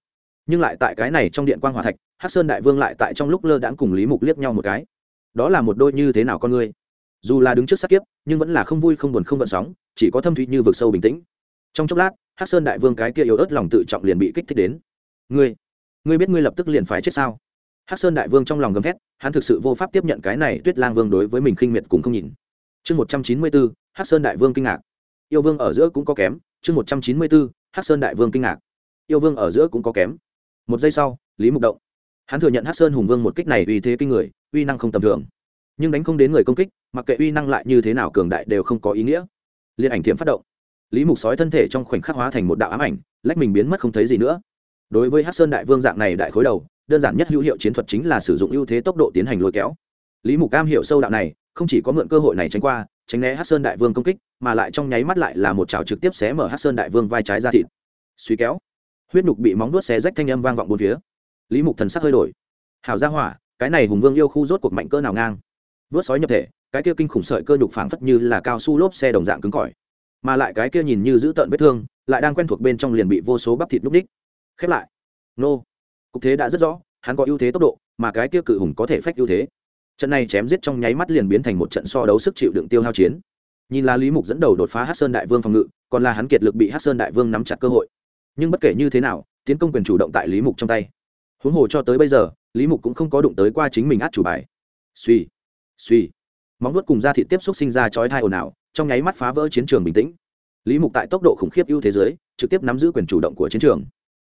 Speaker 1: nhưng lại tại cái này trong điện quan hòa thạch, hắc sơn đại vương lại tại trong lúc lơ đãng cùng lý mục liếc nhau một cái. Đó là một đôi như thế nào con ngươi dù là đứng trước sát kiếp, nhưng vẫn là không vui, không buồn, không gợn sóng, chỉ có thâm thủy như vực sâu bình tĩnh. Trong chốc lát, hắc sơn đại vương cái kia yếu ớt lòng tự trọng liền bị kích thích đến. Ngươi ngươi biết ngươi lập tức liền phải chết sao? Hắc sơn đại vương trong lòng gầm thét, hắn thực sự vô pháp tiếp nhận cái này tuyết lang vương đối với mình khinh miệt cùng không nhìn. Chương một trăm chín mươi bốn, hắc sơn đại vương kinh ngạc. Yêu vương ở giữa cũng có kém. Chương một trăm chín mươi bốn, hắc sơn đại vương kinh ngạc. Yêu vương ở giữa cũng có kém một giây sau, lý mục động. Hắn thừa nhận hắc sơn hùng vương một kích này uy thế kinh người, uy năng không tầm thường. Nhưng đánh không đến người công kích, mặc kệ uy năng lại như thế nào cường đại đều không có ý nghĩa. Liên ảnh thiểm phát động. Lý mục sói thân thể trong khoảnh khắc hóa thành một đạo ám ảnh, lách mình biến mất không thấy gì nữa. Đối với hắc sơn đại vương dạng này đại khối đầu, đơn giản nhất hữu hiệu chiến thuật chính là sử dụng ưu thế tốc độ tiến hành lôi kéo. Lý mục cam hiểu sâu đạo này, không chỉ có mượn cơ hội này tránh qua, tránh né hát sơn đại vương công kích, mà lại trong nháy mắt lại là một chảo trực tiếp xé mở hát sơn đại vương vai trái ra thịt. Suy kéo huyết nhục bị móng vuốt xé rách thanh âm vang vọng bốn phía. Lý mục thần sắc hơi đổi. Hảo ra hỏa, cái này hùng vương yêu khu rốt cuộc mạnh cơ nào ngang? Vớt sói nhập thể, cái kia kinh khủng sợi cơ nhục phảng phất như là cao su lốp xe đồng dạng cứng cỏi. Mà lại cái kia nhìn như giữ tợn vết thương, lại đang quen thuộc bên trong liền bị vô số bắp thịt núp ních. Khép lại. Nô. Cục thế đã rất rõ, hắn có ưu thế tốc độ, mà cái kia cự hùng có thể phách ưu thế. Trận này chém giết trong nháy mắt liền biến thành một trận so đấu sức chịu đựng tiêu hao chiến. Nhìn là lý mục dẫn đầu đột phá hát sơn đại vương phòng ngự, còn là hắn kiệt lực bị hát sơn đại vương nắm chặt cơ hội nhưng bất kể như thế nào, tiến công quyền chủ động tại lý mục trong tay. Huống hồ cho tới bây giờ, lý mục cũng không có đụng tới qua chính mình át chủ bài. Suy suy móng vuốt cùng da thị tiếp xúc sinh ra chói thai ồn ào, trong nháy mắt phá vỡ chiến trường bình tĩnh. Lý mục tại tốc độ khủng khiếp ưu thế giới trực tiếp nắm giữ quyền chủ động của chiến trường.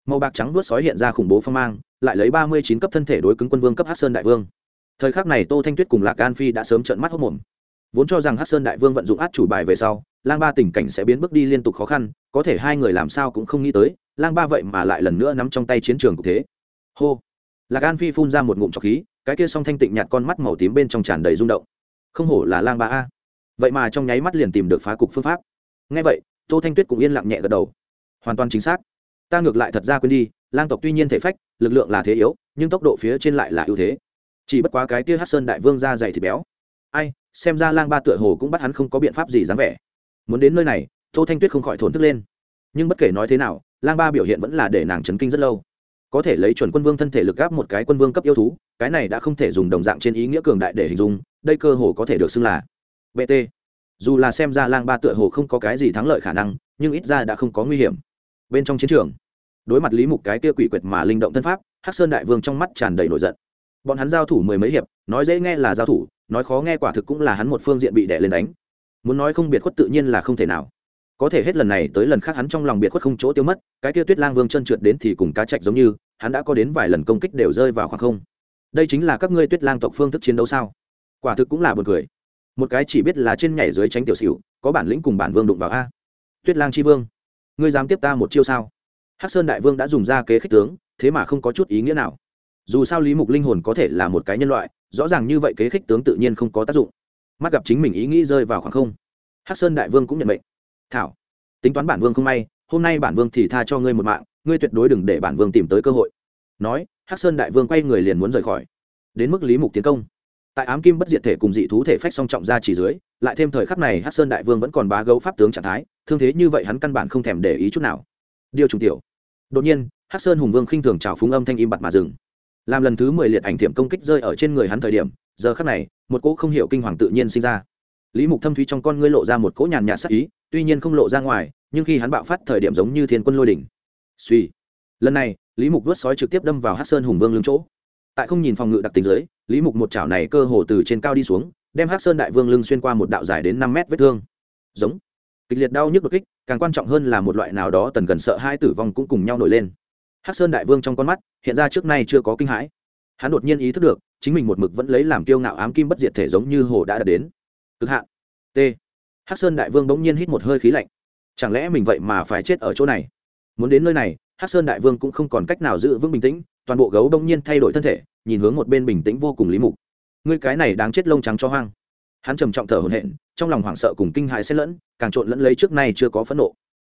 Speaker 1: Màu bạc trắng vuốt sói hiện ra khủng bố phong mang, lại lấy ba mươi chín cấp thân thể đối cứng quân vương cấp hát sơn đại vương. Thời khắc này tô thanh tuyết cùng lạc an phi đã sớm trận mắt hốc mồm vốn cho rằng hát sơn đại vương vận dụng át chủ bài về sau, lang ba tình cảnh sẽ biến bước đi liên tục khó khăn, có thể hai người làm sao cũng không nghĩ tới, lang ba vậy mà lại lần nữa nắm trong tay chiến trường cục thế. Hô! Lạc an phi phun ra một ngụm trọc khí, cái kia song thanh tịnh nhạt con mắt màu tím bên trong tràn đầy rung động. Không hổ là lang ba a. Vậy mà trong nháy mắt liền tìm được phá cục phương pháp. Ngay vậy, tô thanh tuyết cũng yên lặng nhẹ gật đầu. Hoàn toàn chính xác. Ta ngược lại thật ra quên đi, lang tộc tuy nhiên thể phách, lực lượng là thế yếu, nhưng tốc độ phía trên lại là ưu thế. Chỉ bất quá cái kia hát sơn đại vương ra dày thịt béo ai, xem ra lang ba tựa hồ cũng bắt hắn không có biện pháp gì dáng vẻ. Muốn đến nơi này, tô thanh tuyết không khỏi thổn thức lên. Nhưng bất kể nói thế nào, lang ba biểu hiện vẫn là để nàng chấn kinh rất lâu. Có thể lấy chuẩn quân vương thân thể lực gáp một cái quân vương cấp yêu thú, cái này đã không thể dùng đồng dạng trên ý nghĩa cường đại để hình dung, đây cơ hồ có thể được xưng là bt dù là xem ra lang ba tựa hồ không có cái gì thắng lợi khả năng, nhưng ít ra đã không có nguy hiểm. Bên trong chiến trường, đối mặt lý mục cái kia quỷ quyệt mà linh động thân pháp, hắc sơn đại vương trong mắt tràn đầy nổi giận. Bọn hắn giao thủ mười mấy hiệp, nói dễ nghe là giao thủ nói khó nghe quả thực cũng là hắn một phương diện bị đè lên đánh. Muốn nói không biệt khuất tự nhiên là không thể nào. Có thể hết lần này tới lần khác hắn trong lòng biệt khuất không chỗ tiêu mất, cái kia tuyết lang vương chân trượt đến thì cùng cá chạch giống như, hắn đã có đến vài lần công kích đều rơi vào khoảng không. Đây chính là các ngươi tuyết lang tộc phương thức chiến đấu sao? Quả thực cũng là buồn cười. Một cái chỉ biết là trên nhảy dưới tránh tiểu xỉu, có bản lĩnh cùng bản vương đụng vào a. Tuyết lang chi vương, ngươi dám tiếp ta một chiêu sao? Hắc sơn đại vương đã dùng ra kế khích tướng, thế mà không có chút ý nghĩa nào. Dù sao lý mục linh hồn có thể là một cái nhân loại rõ ràng như vậy kế khích tướng tự nhiên không có tác dụng. Mắt gặp chính mình ý nghĩ rơi vào khoảng không. Hắc sơn đại vương cũng nhận mệnh. Thảo, tính toán bản vương không may, hôm nay bản vương thì tha cho ngươi một mạng, ngươi tuyệt đối đừng để bản vương tìm tới cơ hội. Nói, hắc sơn đại vương quay người liền muốn rời khỏi. Đến mức lý mục tiến công. Tại ám kim bất diệt thể cùng dị thú thể phách song trọng ra chỉ dưới, lại thêm thời khắc này hắc sơn đại vương vẫn còn bá gấu pháp tướng trạng thái, thương thế như vậy hắn căn bản không thèm để ý chút nào. Điều trùng tiểu. Đột nhiên, hắc sơn hùng vương khinh thường trào phúng âm thanh im bặt mà dừng làm lần thứ mười liệt ảnh thiệm công kích rơi ở trên người hắn thời điểm, giờ khắc này, một cỗ không hiểu kinh hoàng tự nhiên sinh ra. Lý mục thâm thúy trong con ngươi lộ ra một cỗ nhàn nhạt sắc ý, tuy nhiên không lộ ra ngoài, nhưng khi hắn bạo phát thời điểm giống như thiên quân lôi đỉnh. Suy lần này, lý mục vớt sói trực tiếp đâm vào hát sơn hùng vương lưng chỗ. Tại không nhìn phòng ngự đặc tính giới lý mục một chảo này cơ hồ từ trên cao đi xuống, đem hát sơn đại vương lưng xuyên qua một đạo dài đến năm mét vết thương. Giống. Kịch liệt đau nhức đột kích, càng quan trọng hơn là một loại nào đó tần gần sợ hai tử vong cũng cùng nhau nổi lên hắc sơn đại vương trong con mắt hiện ra trước nay chưa có kinh hãi. Hắn đột nhiên ý thức được, chính mình một mực vẫn lấy làm kiêu ngạo ám kim bất diệt thể giống như hồ đã đạt đến. Cực hạn. T. Hắc sơn đại vương bỗng nhiên hít một hơi khí lạnh. Chẳng lẽ mình vậy mà phải chết ở chỗ này? Muốn đến nơi này, hắc sơn đại vương cũng không còn cách nào giữ vững bình tĩnh, toàn bộ gấu bỗng nhiên thay đổi thân thể, nhìn hướng một bên bình tĩnh vô cùng lý mục. Ngươi cái này đáng chết lông trắng cho hoang. Hắn trầm trọng thở hổn hển, trong lòng hoảng sợ cùng kinh hại xen lẫn, càng trộn lẫn lấy trước nay chưa có phẫn nộ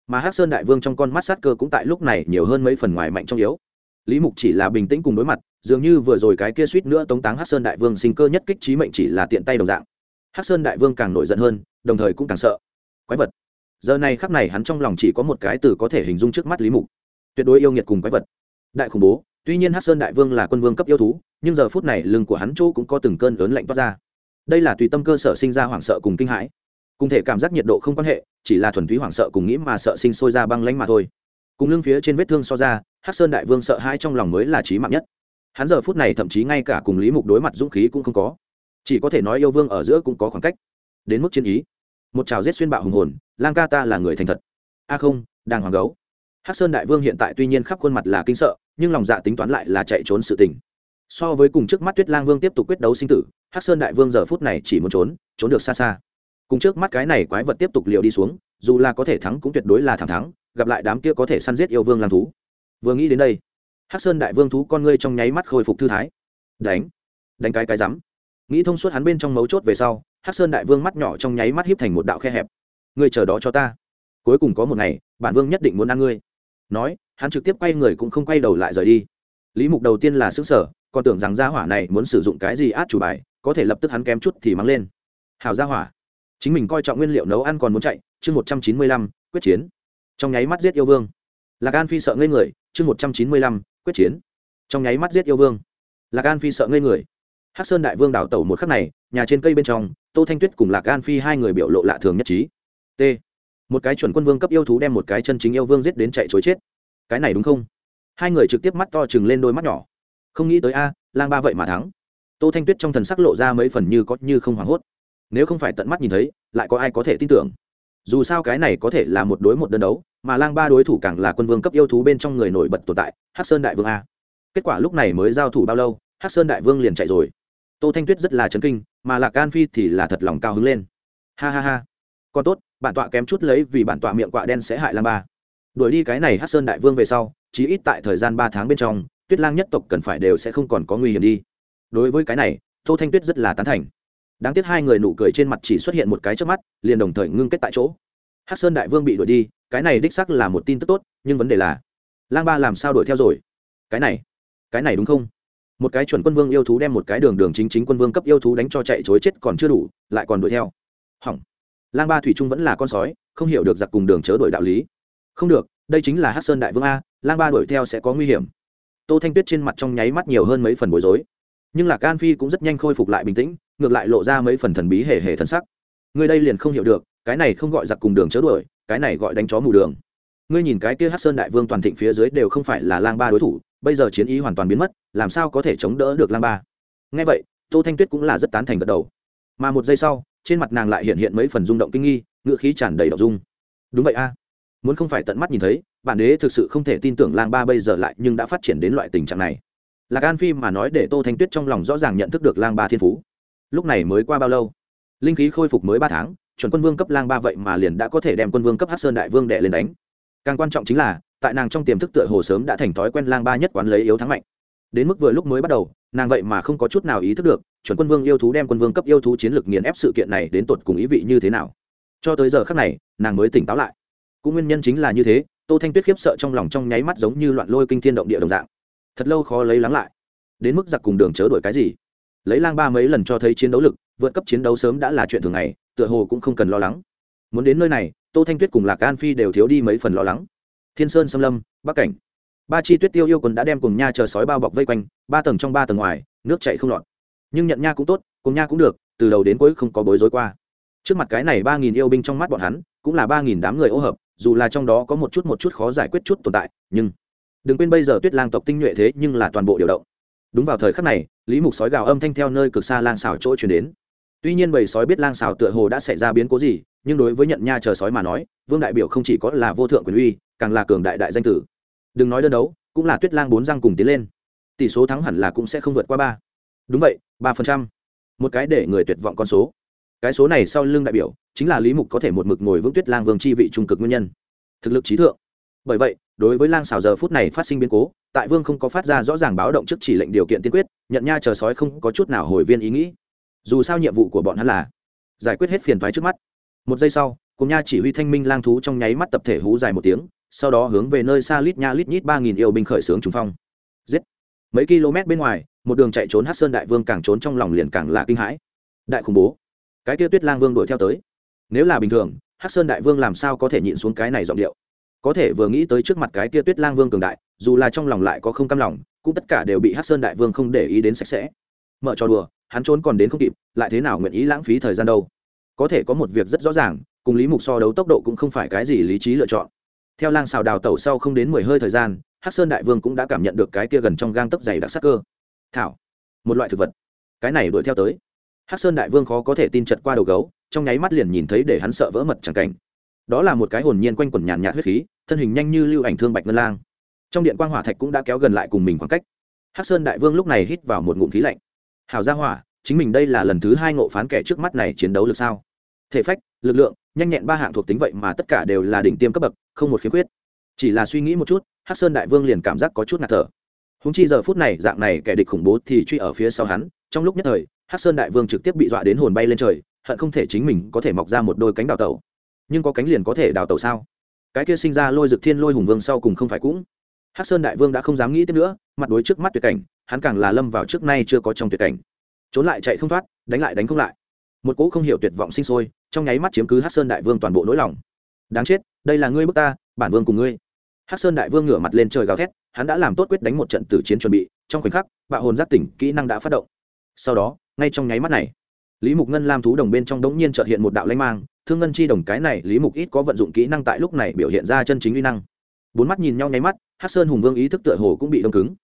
Speaker 1: mà hắc sơn đại vương trong con mắt sát cơ cũng tại lúc này nhiều hơn mấy phần ngoài mạnh trong yếu. Lý mục chỉ là bình tĩnh cùng đối mặt, dường như vừa rồi cái kia suýt nữa tống táng hắc sơn đại vương sinh cơ nhất kích trí mệnh chỉ là tiện tay đồng dạng. Hắc sơn đại vương càng nổi giận hơn, đồng thời cũng càng sợ. Quái vật. Giờ này khắc này hắn trong lòng chỉ có một cái từ có thể hình dung trước mắt lý mục. Tuyệt đối yêu nghiệt cùng quái vật. Đại khủng bố, tuy nhiên hắc sơn đại vương là quân vương cấp yêu thú, nhưng giờ phút này lưng của hắn chỗ cũng có từng cơn lớn lạnh toát ra. Đây là tùy tâm cơ sở sinh ra hoảng sợ cùng kinh hãi cùng thể cảm giác nhiệt độ không quan hệ, chỉ là thuần túy hoảng sợ cùng nghĩ mà sợ sinh sôi ra băng lánh mà thôi. Cùng lưng phía trên vết thương so ra, hắc sơn đại vương sợ hãi trong lòng mới là trí mạng nhất. Hắn giờ phút này thậm chí ngay cả cùng lý mục đối mặt dũng khí cũng không có. Chỉ có thể nói yêu vương ở giữa cũng có khoảng cách. Đến mức chiến ý. Một trào giết xuyên bạo hùng hồn, lang ca ta là người thành thật. A không, đang hoàng gấu. Hắc sơn đại vương hiện tại tuy nhiên khắp khuôn mặt là kinh sợ, nhưng lòng dạ tính toán lại là chạy trốn sự tình. So với cùng trước mắt tuyết lang vương tiếp tục quyết đấu sinh tử, hắc sơn đại vương giờ phút này chỉ muốn trốn trốn được xa xa cùng trước mắt cái này quái vật tiếp tục liều đi xuống, dù là có thể thắng cũng tuyệt đối là thẳng thắng, gặp lại đám kia có thể săn giết yêu vương làm thú. Vừa nghĩ đến đây, hắc sơn đại vương thú con ngươi trong nháy mắt khôi phục thư thái. Đánh đánh cái cái rắm. Nghĩ thông suốt hắn bên trong mấu chốt về sau, hắc sơn đại vương mắt nhỏ trong nháy mắt híp thành một đạo khe hẹp. Ngươi chờ đó cho ta. Cuối cùng có một ngày, bản vương nhất định muốn ăn ngươi. Nói, hắn trực tiếp quay người cũng không quay đầu lại rời đi. Lý mục đầu tiên là xứ sở còn tưởng rằng gia hỏa này muốn sử dụng cái gì át chủ bài, có thể lập tức hắn kém chút thì mắng lên. Hào gia hỏa chính mình coi trọng nguyên liệu nấu ăn còn muốn chạy, chương một trăm chín mươi lăm, quyết chiến. Trong nháy mắt giết yêu vương. Lạc an phi sợ ngây người, chương một trăm chín mươi lăm, quyết chiến. Trong nháy mắt giết yêu vương. Lạc an phi sợ ngây người. Hắc sơn đại vương đào tẩu một khắc này, nhà trên cây bên trong, tô thanh tuyết cùng lạc an phi hai người biểu lộ lạ thường nhất trí. T. Một cái chuẩn quân vương cấp yêu thú đem một cái chân chính yêu vương giết đến chạy chối chết. Cái này đúng không? Hai người trực tiếp mắt to chừng lên đôi mắt nhỏ. Không nghĩ tới a, lang ba vậy mà thắng. Tô thanh tuyết trong thần sắc lộ ra mấy phần như có như không hoảng hốt nếu không phải tận mắt nhìn thấy, lại có ai có thể tin tưởng? Dù sao cái này có thể là một đối một đơn đấu, mà lang ba đối thủ càng là quân vương cấp yêu thú bên trong người nổi bật tồn tại, hắc sơn đại vương a. Kết quả lúc này mới giao thủ bao lâu, hắc sơn đại vương liền chạy rồi. Tô thanh tuyết rất là chấn kinh, mà lạc an phi thì là thật lòng cao hứng lên. Ha ha ha. Còn tốt, bản tọa kém chút lấy vì bản tọa miệng quạ đen sẽ hại lang ba. Đuổi đi cái này hắc sơn đại vương về sau, chí ít tại thời gian ba tháng bên trong, tuyết lang nhất tộc cần phải đều sẽ không còn có nguy hiểm đi. Đối với cái này, tô thanh tuyết rất là tán thành đáng tiếc hai người nụ cười trên mặt chỉ xuất hiện một cái trước mắt, liền đồng thời ngưng kết tại chỗ. Hắc sơn đại vương bị đuổi đi, cái này đích sắc là một tin tức tốt, nhưng vấn đề là, lang ba làm sao đuổi theo rồi? Cái này cái này đúng không? Một cái chuẩn quân vương yêu thú đem một cái đường đường chính chính quân vương cấp yêu thú đánh cho chạy chối chết còn chưa đủ, lại còn đuổi theo. Hỏng. Lang ba thủy trung vẫn là con sói, không hiểu được giặc cùng đường chớ đuổi đạo lý. Không được, đây chính là Hắc sơn đại vương a, lang ba đuổi theo sẽ có nguy hiểm. Tô thanh tuyết trên mặt trong nháy mắt nhiều hơn mấy phần bối rối. Nhưng lạc an phi cũng rất nhanh khôi phục lại bình tĩnh ngược lại lộ ra mấy phần thần bí hề hề thân sắc. Ngươi đây liền không hiểu được, cái này không gọi giặc cùng đường chớ đuổi, cái này gọi đánh chó mù đường. Ngươi nhìn cái kia hát sơn đại vương toàn thịnh phía dưới đều không phải là lang ba đối thủ, bây giờ chiến ý hoàn toàn biến mất, làm sao có thể chống đỡ được lang ba? Ngay vậy, tô thanh tuyết cũng là rất tán thành gật đầu. Mà một giây sau, trên mặt nàng lại hiện hiện mấy phần rung động kinh nghi ngựa khí tràn đầy đọc dung. Đúng vậy a. Muốn không phải tận mắt nhìn thấy, bản đế thực sự không thể tin tưởng lang ba bây giờ lại nhưng đã phát triển đến loại tình trạng này. Lạc an phi mà nói để tô thanh tuyết trong lòng rõ ràng nhận thức được lang ba thiên phú lúc này mới qua bao lâu? Linh khí khôi phục mới ba tháng, chuẩn quân vương cấp lang ba vậy mà liền đã có thể đem quân vương cấp hát sơn đại vương đệ lên đánh. Càng quan trọng chính là, tại nàng trong tiềm thức tựa hồ sớm đã thành thói quen lang ba nhất quán lấy yếu thắng mạnh. Đến mức vừa lúc mới bắt đầu, nàng vậy mà không có chút nào ý thức được, chuẩn quân vương yêu thú đem quân vương cấp yêu thú chiến lược nghiền ép sự kiện này đến tột cùng ý vị như thế nào. Cho tới giờ khác này, nàng mới tỉnh táo lại. Cũng nguyên nhân chính là như thế, tô thanh tuyết khiếp sợ trong lòng trong nháy mắt giống như loạn lôi kinh thiên động địa đồng dạng. Thật lâu khó lấy lắng lại. Đến mức giặc cùng đường chớ đổi cái gì? Lấy lang ba mấy lần cho thấy chiến đấu lực, vượt cấp chiến đấu sớm đã là chuyện thường ngày, tựa hồ cũng không cần lo lắng. Muốn đến nơi này, tô thanh tuyết cùng lạc an phi đều thiếu đi mấy phần lo lắng. Thiên sơn, xâm lâm, bắc cảnh. Ba chi tuyết tiêu yêu quân đã đem cùng nha chờ sói bao bọc vây quanh, ba tầng trong ba tầng ngoài, nước chạy không lọt. Nhưng nhận nha cũng tốt cùng nha cũng được, từ đầu đến cuối không có bối rối qua. Trước mặt cái này ba nghìn yêu binh trong mắt bọn hắn, cũng là ba nghìn đám người ô hợp, dù là trong đó có một chút một chút khó giải quyết chút tồn tại, nhưng đừng quên bây giờ tuyết lang tộc tinh nhuệ thế nhưng là toàn bộ điều động đúng vào thời khắc này, lý mục sói gào âm thanh theo nơi cực xa lang xào chỗ chuyển đến. Tuy nhiên bầy sói biết lang xào tựa hồ đã xảy ra biến cố gì, nhưng đối với nhận nha chờ sói mà nói, vương đại biểu không chỉ có là vô thượng quyền uy, càng là cường đại đại danh tử. Đừng nói đơn đấu, cũng là tuyết lang bốn răng cùng tiến lên. Tỷ số thắng hẳn là cũng sẽ không vượt qua ba. Đúng vậy, ba phần trăm. Một cái để người tuyệt vọng con số. Cái số này sau lưng đại biểu, chính là lý mục có thể một mực ngồi vững tuyết lang vương chi vị trung cực nguyên nhân. Thực lực trí thượng. Bởi vậy đối với lang xào giờ phút này phát sinh biến cố, tại vương không có phát ra rõ ràng báo động trước chỉ lệnh điều kiện tiên quyết, nhận nha chờ sói không có chút nào hồi viên ý nghĩ. Dù sao nhiệm vụ của bọn hắn là giải quyết hết phiền thoái trước mắt. Một giây sau, cùng nha chỉ huy thanh minh lang thú trong nháy mắt tập thể hú dài một tiếng, sau đó hướng về nơi xa lít nha lít nhít ba nghìn yêu binh khởi xướng trùng phong. Giết! Mấy km bên ngoài, một đường chạy trốn hát sơn đại vương càng trốn trong lòng liền càng là kinh hãi. Đại khủng bố! Cái kia tuyết lang vương đuổi theo tới. Nếu là bình thường hát sơn đại vương làm sao có thể nhịn xuống cái này giọng điệu? Có thể vừa nghĩ tới trước mặt cái kia tuyết lang vương cường đại, dù là trong lòng lại có không cam lòng, cũng tất cả đều bị hát sơn đại vương không để ý đến sạch sẽ. Mở trò đùa, hắn trốn còn đến không kịp, lại thế nào nguyện ý lãng phí thời gian đâu? Có thể có một việc rất rõ ràng, cùng lý mục so đấu tốc độ cũng không phải cái gì lý trí lựa chọn. Theo lang xào đào tẩu sau không đến mười hơi thời gian, hắc sơn đại vương cũng đã cảm nhận được cái kia gần trong gang tấc dày đặc sắc cơ. Thảo, một loại thực vật. Cái này đuổi theo tới. Hắc sơn đại vương khó có thể tin chật qua đầu gấu, trong nháy mắt liền nhìn thấy để hắn sợ vỡ mật chẳng cảnh đó là một cái hồn nhiên quanh quẩn nhàn nhạt huyết khí, thân hình nhanh như lưu ảnh thương bạch ngân lang. Trong điện quang hỏa thạch cũng đã kéo gần lại cùng mình khoảng cách. Hắc sơn đại vương lúc này hít vào một ngụm khí lạnh. Hào gia hỏa, chính mình đây là lần thứ hai ngộ phán kẻ trước mắt này chiến đấu được sao? Thể phách, lực lượng, nhanh nhẹn ba hạng thuộc tính vậy mà tất cả đều là đỉnh tiêm cấp bậc, không một khiếm khuyết. Chỉ là suy nghĩ một chút, hắc sơn đại vương liền cảm giác có chút ngạt thở. Húng chi giờ phút này, dạng này kẻ địch khủng bố thì truy ở phía sau hắn, trong lúc nhất thời, hắc sơn đại vương trực tiếp bị dọa đến hồn bay lên trời, hận không thể chính mình có thể mọc ra một đôi cánh đào tẩu nhưng có cánh liền có thể đào tẩu sao? Cái kia sinh ra lôi dực thiên lôi hùng vương sau cùng không phải cũng? Hắc sơn đại vương đã không dám nghĩ tiếp nữa, mặt đối trước mắt tuyệt cảnh, hắn càng là lâm vào trước nay chưa có trong tuyệt cảnh. Trốn lại chạy không thoát, đánh lại đánh không lại. Một cỗ không hiểu tuyệt vọng sinh sôi, trong nháy mắt chiếm cứ hắc sơn đại vương toàn bộ nỗi lòng. Đáng chết, đây là ngươi bước ta, bản vương cùng ngươi. Hắc sơn đại vương ngửa mặt lên trời gào thét, hắn đã làm tốt quyết đánh một trận tử chiến chuẩn bị, trong khoảnh khắc, bạo hồn giác tỉnh, kỹ năng đã phát động. Sau đó, ngay trong nháy mắt này, lý mục ngân lam thú đồng bên trong đống nhiên trợt hiện một đạo lãnh mang thương ngân chi đồng cái này, lý mục ít có vận dụng kỹ năng tại lúc này biểu hiện ra chân chính uy năng. Bốn mắt nhìn nhau nháy mắt hát sơn hùng vương ý thức tựa hồ cũng bị đông cứng.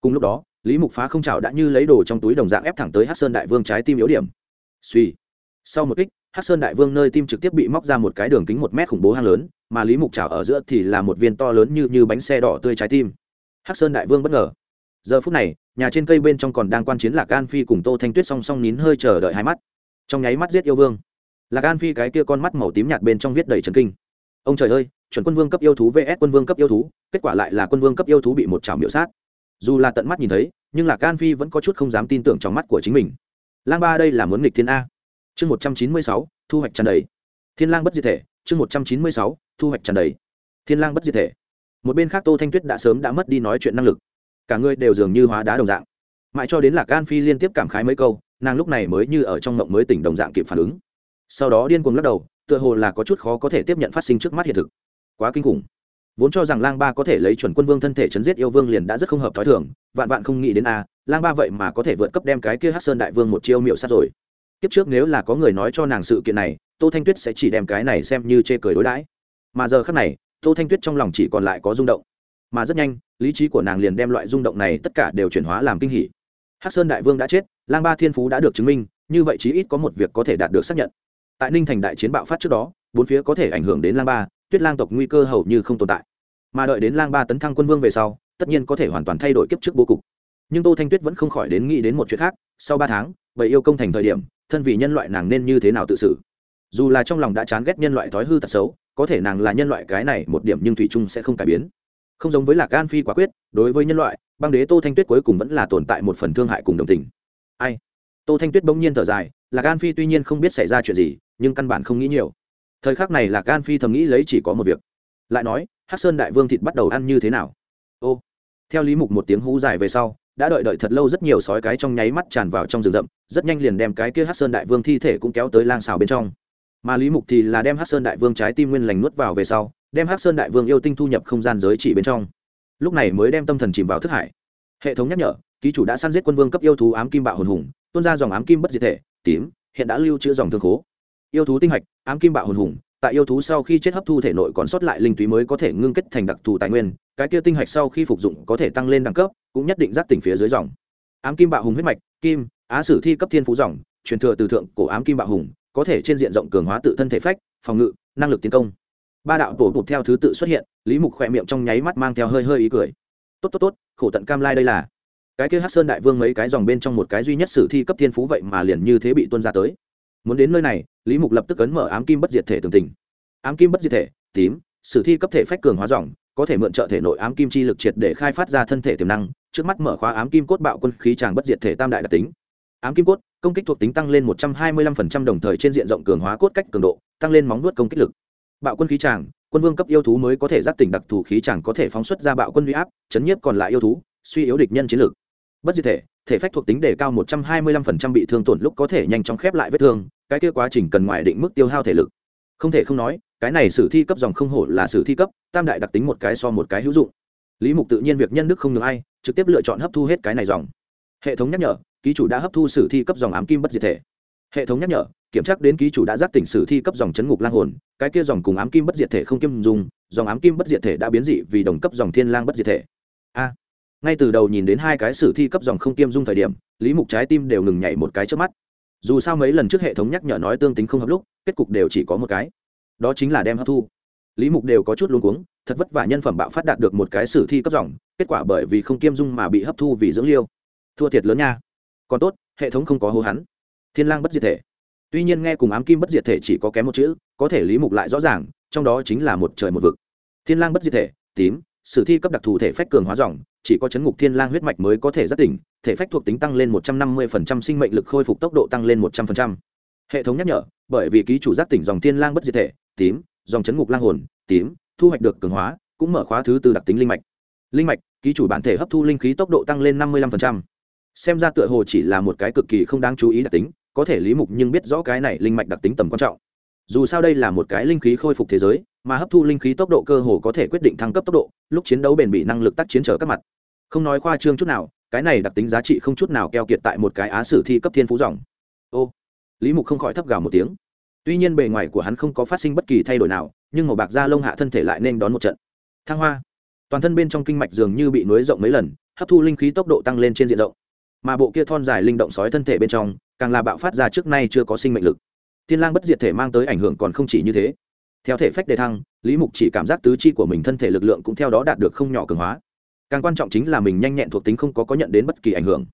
Speaker 1: Cùng lúc đó, lý mục phá không trào đã như lấy đồ trong túi đồng dạng ép thẳng tới hát sơn đại vương trái tim yếu điểm. Suy. Sau một kích hát sơn đại vương nơi tim trực tiếp bị móc ra một cái đường kính một mét khủng bố hang lớn, mà lý mục trào ở giữa thì là một viên to lớn như như bánh xe đỏ tươi trái tim. Hát sơn đại vương bất ngờ. Giờ phút này, nhà trên cây bên trong còn đang quan chiến lạc an phi cùng tô thanh tuyết song song nín hơi chờ đợi hai mắt. Trong nháy mắt giết yêu vương lạc an phi cái kia con mắt màu tím nhạt bên trong viết đầy trần kinh. Ông trời ơi, chuẩn quân vương cấp yêu thú vs quân vương cấp yêu thú, kết quả lại là quân vương cấp yêu thú bị một chảo miểu sát. Dù là tận mắt nhìn thấy, nhưng lạc an phi vẫn có chút không dám tin tưởng trong mắt của chính mình. Lang ba đây là muốn nghịch thiên a. Chương một trăm chín mươi sáu, thu hoạch tràn đầy. Thiên lang bất diệt thể, chương một trăm chín mươi sáu, thu hoạch tràn đầy. Thiên lang bất diệt thể. Một bên khác tô thanh tuyết đã sớm đã mất đi nói chuyện năng lực. Cả người đều dường như hóa đá đồng dạng. Mãi cho đến lạc an phi liên tiếp cảm khái mấy câu, nàng lúc này mới như ở trong mộng mới tỉnh đồng dạng kịp phản ứng sau đó điên cuồng lắc đầu, tựa hồ là có chút khó có thể tiếp nhận phát sinh trước mắt hiện thực. Quá kinh khủng. Vốn cho rằng lang ba có thể lấy chuẩn quân vương thân thể chấn giết yêu vương liền đã rất không hợp t h ó i thường, vạn vạn không nghĩ đến a, lang ba vậy mà có thể vượt cấp đem cái kia hát sơn đại vương một chiêu miệu sát rồi. Kiếp trước nếu là có người nói cho nàng sự kiện này, tô thanh tuyết sẽ chỉ đem cái này xem như chê cười đối đãi. Mà giờ khác này, tô thanh tuyết trong lòng chỉ còn lại có rung động. Mà rất nhanh, lý trí của nàng liền đem loại rung động này tất cả đều chuyển hóa làm kinh hỉ. Hát sơn đại vương đã chết, lang ba thiên phú đã được chứng minh, như vậy chí ít có một việc có thể đạt được xác nhận tại ninh thành đại chiến bạo phát trước đó, bốn phía có thể ảnh hưởng đến lang ba, tuyết lang tộc nguy cơ hầu như không tồn tại. Mà đợi đến lang ba tấn thăng quân vương về sau, tất nhiên có thể hoàn toàn thay đổi kiếp trước bố cục. Nhưng tô thanh tuyết vẫn không khỏi đến nghĩ đến một chuyện khác, sau ba tháng vậy yêu công thành thời điểm, thân vì nhân loại nàng nên như thế nào tự xử? Dù là trong lòng đã chán ghét nhân loại thói hư tật xấu, có thể nàng là nhân loại cái này một điểm nhưng thủy trung sẽ không cải biến. Không giống với lạc gan phi quả quyết, đối với nhân loại, băng đế tô thanh tuyết cuối cùng vẫn là tồn tại một phần thương hại cùng đồng tình. Ai? Tô thanh tuyết bỗng nhiên thở dài, lạc gan phi tuy nhiên không biết xảy ra chuyện gì nhưng căn bản không nghĩ nhiều. Thời khắc này là gan phi thầm nghĩ lấy chỉ có một việc. Lại nói, hắc sơn đại vương thịt bắt đầu ăn như thế nào? Ô! Theo lý mục một tiếng hú dài về sau, đã đợi đợi thật lâu rất nhiều sói cái trong nháy mắt tràn vào trong rừng rậm, rất nhanh liền đem cái kia hắc sơn đại vương thi thể cũng kéo tới lang xào bên trong. Mà lý mục thì là đem hắc sơn đại vương trái tim nguyên lành nuốt vào về sau, đem hắc sơn đại vương yêu tinh thu nhập không gian giới chỉ bên trong. Lúc này mới đem tâm thần chìm vào thức hải. Hệ thống nhắc nhở, ký chủ đã săn giết quân vương cấp yêu thú ám kim bạo hồn hùng, tuôn ra dòng ám kim bất diệt thể, tím, hiện đã lưu trữ dòng thương khố yêu thú tinh hạch, ám kim bạo hồn hùng, tại yêu thú sau khi chết hấp thu thể nội còn sót lại linh túy mới có thể ngưng kết thành đặc thù tài nguyên, cái kia tinh hạch sau khi phục dụng có thể tăng lên đẳng cấp, cũng nhất định giác tỉnh phía dưới dòng. Ám kim bạo hùng huyết mạch, kim, á sử thi cấp thiên phú dòng, truyền thừa từ thượng cổ ám kim bạo hùng, có thể trên diện rộng cường hóa tự thân thể phách, phòng ngự, năng lực tiến công. Ba đạo tổ bụt theo thứ tự xuất hiện, lý mục khỏe miệng trong nháy mắt mang theo hơi hơi ý cười. Tốt tốt tốt, khổ tận cam lai đây là. Cái kia hát sơn đại vương mấy cái dòng bên trong một cái duy nhất sử thi cấp thiên phú vậy mà liền như thế bị tuân ra tới muốn đến nơi này, lý mục lập tức ấn mở ám kim bất diệt thể tường tình. Ám kim bất diệt thể, tím, sử thi cấp thể phách cường hóa dòng, có thể mượn trợ thể nội ám kim chi lực triệt để khai phát ra thân thể tiềm năng, trước mắt mở khóa ám kim cốt bạo quân khí tràng bất diệt thể tam đại đặc tính. Ám kim cốt, công kích thuộc tính tăng lên một trăm hai mươi 125% đồng thời trên diện rộng cường hóa cốt cách cường độ, tăng lên móng nuốt công kích lực. Bạo quân khí tràng, quân vương cấp yêu thú mới có thể giác tỉnh đặc thù khí tràng có thể phóng xuất ra bạo quân huy áp, chấn nhiếp còn lại yêu thú, suy yếu địch nhân chiến lược. Bất diệt thể thể phách thuộc tính đề cao một trăm hai mươi 125% bị thương tổn lúc có thể nhanh chóng khép lại vết thương cái kia quá trình cần ngoại định mức tiêu hao thể lực. Không thể không nói, cái này sử thi cấp dòng không hổ là sử thi cấp, tam đại đặc tính một cái so một cái hữu dụng. Lý mục tự nhiên việc nhân đức không ngừng ai, trực tiếp lựa chọn hấp thu hết cái này dòng. Hệ thống nhắc nhở, ký chủ đã hấp thu sử thi cấp dòng ám kim bất diệt thể. Hệ thống nhắc nhở, kiểm tra đến ký chủ đã giác tỉnh sử thi cấp dòng chấn ngục lang hồn, cái kia dòng cùng ám kim bất diệt thể không kiêm dùng, dòng ám kim bất diệt thể đã biến dị vì đồng cấp dòng thiên lang bất diệt thể. A. Ngay từ đầu nhìn đến hai cái sử thi cấp dòng không kiêm dung thời điểm, lý mục trái tim đều ngừng nhảy một cái trước mắt dù sao mấy lần trước hệ thống nhắc nhở nói tương tính không hợp lúc, kết cục đều chỉ có một cái. Đó chính là đem hấp thu. Lý mục đều có chút luống cuống, thật vất vả nhân phẩm bạo phát đạt được một cái sử thi cấp dòng, kết quả bởi vì không kiêm dung mà bị hấp thu vì dưỡng liêu. Thua thiệt lớn nha. Còn tốt, hệ thống không có hô hắn. Thiên lang bất diệt thể. Tuy nhiên nghe cùng ám kim bất diệt thể chỉ có kém một chữ, có thể lý mục lại rõ ràng, trong đó chính là một trời một vực. Thiên lang bất diệt thể, tím sử thi cấp đặc thù thể phách cường hóa dòng, chỉ có chấn ngục thiên lang huyết mạch mới có thể giác tỉnh, thể phách thuộc tính tăng lên một trăm năm 150% sinh mệnh lực khôi phục tốc độ tăng lên một trăm 100%. hệ thống nhắc nhở, bởi vì ký chủ giác tỉnh dòng thiên lang bất diệt thể, tím, dòng chấn ngục lang hồn, tím, thu hoạch được cường hóa, cũng mở khóa thứ tư đặc tính linh mạch linh mạch, ký chủ bản thể hấp thu linh khí tốc độ tăng lên năm mươi 55%. xem ra tựa hồ chỉ là một cái cực kỳ không đáng chú ý đặc tính, có thể lý mục nhưng biết rõ cái này linh mạch đặc tính tầm quan trọng dù sao đây là một cái linh khí khôi phục thế giới mà hấp thu linh khí tốc độ cơ hồ có thể quyết định thăng cấp tốc độ, lúc chiến đấu bền bỉ năng lực tác chiến trở các mặt. Không nói khoa trương chút nào, cái này đặc tính giá trị không chút nào keo kiệt tại một cái á sử thi cấp thiên phú dòng. Ô, lý mục không khỏi thấp gào một tiếng. Tuy nhiên bề ngoài của hắn không có phát sinh bất kỳ thay đổi nào, nhưng màu bạc da lông hạ thân thể lại nên đón một trận. Thăng hoa. Toàn thân bên trong kinh mạch dường như bị nối rộng mấy lần, hấp thu linh khí tốc độ tăng lên trên diện rộng. Mà bộ kia thon dài linh động sói thân thể bên trong, càng là bạo phát ra trước nay chưa có sinh mệnh lực. Thiên lang bất diệt thể mang tới ảnh hưởng còn không chỉ như thế theo thể phách đề thăng, lý mục chỉ cảm giác tứ chi của mình thân thể lực lượng cũng theo đó đạt được không nhỏ cường hóa. Càng quan trọng chính là mình nhanh nhẹn thuộc tính không có có nhận đến bất kỳ ảnh hưởng.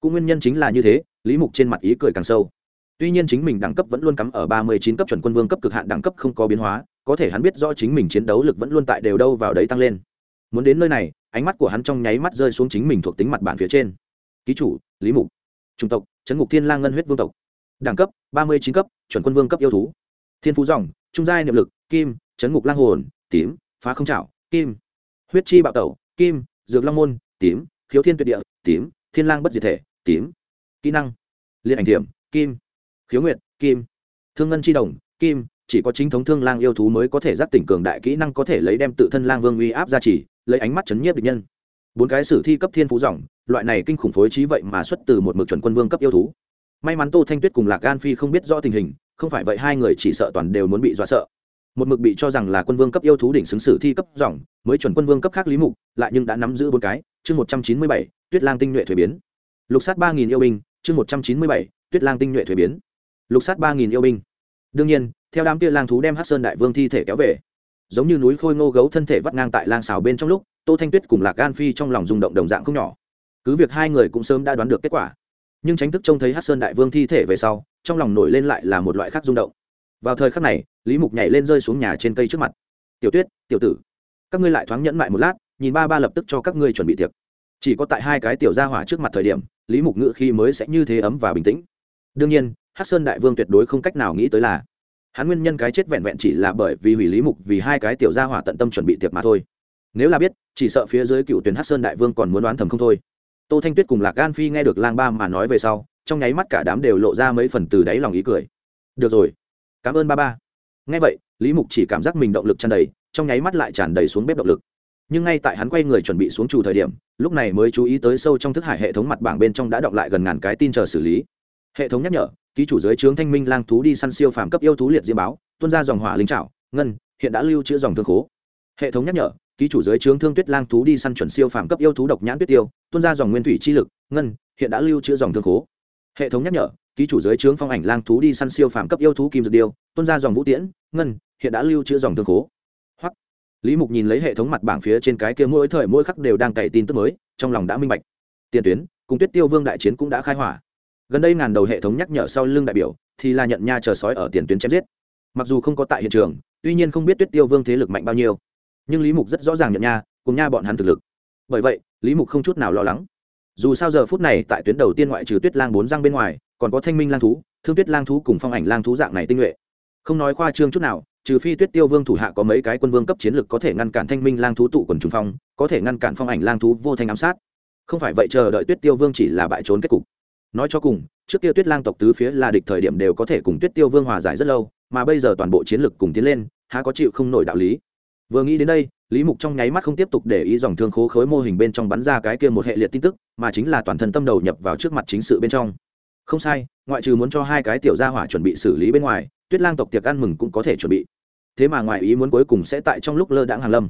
Speaker 1: Cũng nguyên nhân chính là như thế, lý mục trên mặt ý cười càng sâu. Tuy nhiên chính mình đẳng cấp vẫn luôn cắm ở ba mươi chín cấp chuẩn quân vương cấp cực hạn đẳng cấp không có biến hóa, có thể hắn biết rõ chính mình chiến đấu lực vẫn luôn tại đều đâu vào đấy tăng lên. Muốn đến nơi này, ánh mắt của hắn trong nháy mắt rơi xuống chính mình thuộc tính mặt bản phía trên. Ký chủ, lý mục. Chủng tộc trấn ngục thiên lang ngân huyết vương tộc. Đẳng cấp, ba mươi chín cấp, chuẩn quân vương cấp yêu thú. Thiên phú dòng trung giai niệm lực, kim, chấn ngục lang hồn, tím, phá không trảo, kim. Huyết chi bạo tẩu, kim, dược long môn, tím, khiếu thiên tuyệt địa, tím, thiên lang bất diệt thể, tím. Kỹ năng, liên ảnh thiểm, kim. Khiếu nguyệt, kim. Thương ngân chi đồng, kim. Chỉ có chính thống thương lang yêu thú mới có thể giác tỉnh cường đại kỹ năng có thể lấy đem tự thân lang vương uy áp ra chỉ, lấy ánh mắt chấn nhiếp địch nhân. Bốn cái sử thi cấp thiên phú dòng, loại này kinh khủng phối trí vậy mà xuất từ một mực chuẩn quân vương cấp yêu thú. May mắn tô thanh tuyết cùng lạc gan phi không biết rõ tình hình không phải vậy hai người chỉ sợ toàn đều muốn bị dọa sợ. Một mực bị cho rằng là quân vương cấp yêu thú đỉnh xứng sử thi cấp dòng, mới chuẩn quân vương cấp khác lý mục, lại nhưng đã nắm giữ bốn cái, chương một trăm chín mươi bảy, tuyết lang tinh nhuệ thuế biến. Lục sát ba nghìn yêu binh, chương một trăm chín mươi bảy, tuyết lang tinh nhuệ thuế biến. Lục sát ba nghìn yêu binh. Đương nhiên, theo đám kia lang thú đem hát sơn đại vương thi thể kéo về, giống như núi khôi ngô gấu thân thể vắt ngang tại lang xào bên trong lúc, tô thanh tuyết cùng lạc gan phi trong lòng rung động đồng dạng không nhỏ. Cứ việc hai người cũng sớm đã đoán được kết quả nhưng tránh thức trông thấy hát sơn đại vương thi thể về sau, trong lòng nổi lên lại là một loại khác rung động. Vào thời khắc này, lý mục nhảy lên rơi xuống nhà trên cây trước mặt. Tiểu tuyết, tiểu tử, các ngươi lại thoáng nhẫn mại một lát, nhìn ba ba lập tức cho các ngươi chuẩn bị tiệc. Chỉ có tại hai cái tiểu gia hỏa trước mặt thời điểm, lý mục ngự khi mới sẽ như thế ấm và bình tĩnh. Đương nhiên, hát sơn đại vương tuyệt đối không cách nào nghĩ tới là, hắn nguyên nhân cái chết vẹn vẹn chỉ là bởi vì hủy lý mục vì hai cái tiểu gia hỏa tận tâm chuẩn bị tiệc mà thôi. Nếu là biết, chỉ sợ phía dưới cựu tuyển hát sơn đại vương còn muốn đoán thầm không thôi tô thanh tuyết cùng lạc gan phi nghe được lang ba mà nói về sau, trong nháy mắt cả đám đều lộ ra mấy phần từ đáy lòng ý cười. Được rồi. Cảm ơn ba ba. Nghe vậy, lý mục chỉ cảm giác mình động lực tràn đầy, trong nháy mắt lại tràn đầy xuống bếp động lực. Nhưng ngay tại hắn quay người chuẩn bị xuống chủ thời điểm, lúc này mới chú ý tới sâu trong thức hải hệ thống mặt bảng bên trong đã đọc lại gần ngàn cái tin chờ xử lý. Hệ thống nhắc nhở, ký chủ giới trướng thanh minh lang thú đi săn siêu phàm cấp yêu thú liệt diêm báo tuân ra dòng hỏa linh trảo, ngân, hiện đã lưu trữ dòng thương khố. Hệ thống nhắc nhở ký chủ giới trướng thương tuyết lang thú đi săn chuẩn siêu phàm cấp yêu thú độc nhãn tuyết tiêu, tuôn ra dòng nguyên thủy chi lực, ngân, hiện đã lưu trữ dòng thương khố. Hệ thống nhắc nhở, ký chủ giới trướng phong ảnh lang thú đi săn siêu phàm cấp yêu thú kim dược điêu, tuôn ra dòng vũ tiễn, ngân, hiện đã lưu trữ dòng thương khố. Hoặc lý mục nhìn lấy hệ thống mặt bảng phía trên cái kia mỗi thời mỗi khắc đều đang cày tin tức mới, trong lòng đã minh bạch. Tiền tuyến, cùng tuyết tiêu vương đại chiến cũng đã khai hỏa. Gần đây ngàn đầu hệ thống nhắc nhở sau lưng đại biểu, thì là nhận nha chờ sói ở tiền tuyến chém giết. Mặc dù không có tại hiện trường, tuy nhiên không biết tuyết tiêu vương thế lực mạnh bao nhiêu nhưng lý mục rất rõ ràng nhận nha, cùng nha bọn hắn thực lực. Bởi vậy, lý mục không chút nào lo lắng. Dù sao giờ phút này tại tuyến đầu tiên ngoại trừ tuyết lang bốn răng bên ngoài, còn có thanh minh lang thú, thương tuyết lang thú cùng phong ảnh lang thú dạng này tinh nhuệ. Không nói khoa trương chút nào, trừ phi tuyết tiêu vương thủ hạ có mấy cái quân vương cấp chiến lược có thể ngăn cản thanh minh lang thú tụ quần trùng phong, có thể ngăn cản phong ảnh lang thú vô thanh ám sát. Không phải vậy chờ đợi tuyết tiêu vương chỉ là bại trốn kết cục. Nói cho cùng, trước kia tuyết lang tộc tứ phía là địch thời điểm đều có thể cùng tuyết tiêu vương hòa giải rất lâu, mà bây giờ toàn bộ chiến lược cùng tiến lên, há có chịu không nổi đạo lý vừa nghĩ đến đây, lý mục trong nháy mắt không tiếp tục để ý dòng thương khố khối mô hình bên trong bắn ra cái kia một hệ liệt tin tức, mà chính là toàn thân tâm đầu nhập vào trước mặt chính sự bên trong. Không sai, ngoại trừ muốn cho hai cái tiểu gia hỏa chuẩn bị xử lý bên ngoài, tuyết lang tộc tiệc ăn mừng cũng có thể chuẩn bị. Thế mà ngoại ý muốn cuối cùng sẽ tại trong lúc lơ đãng hàn lâm.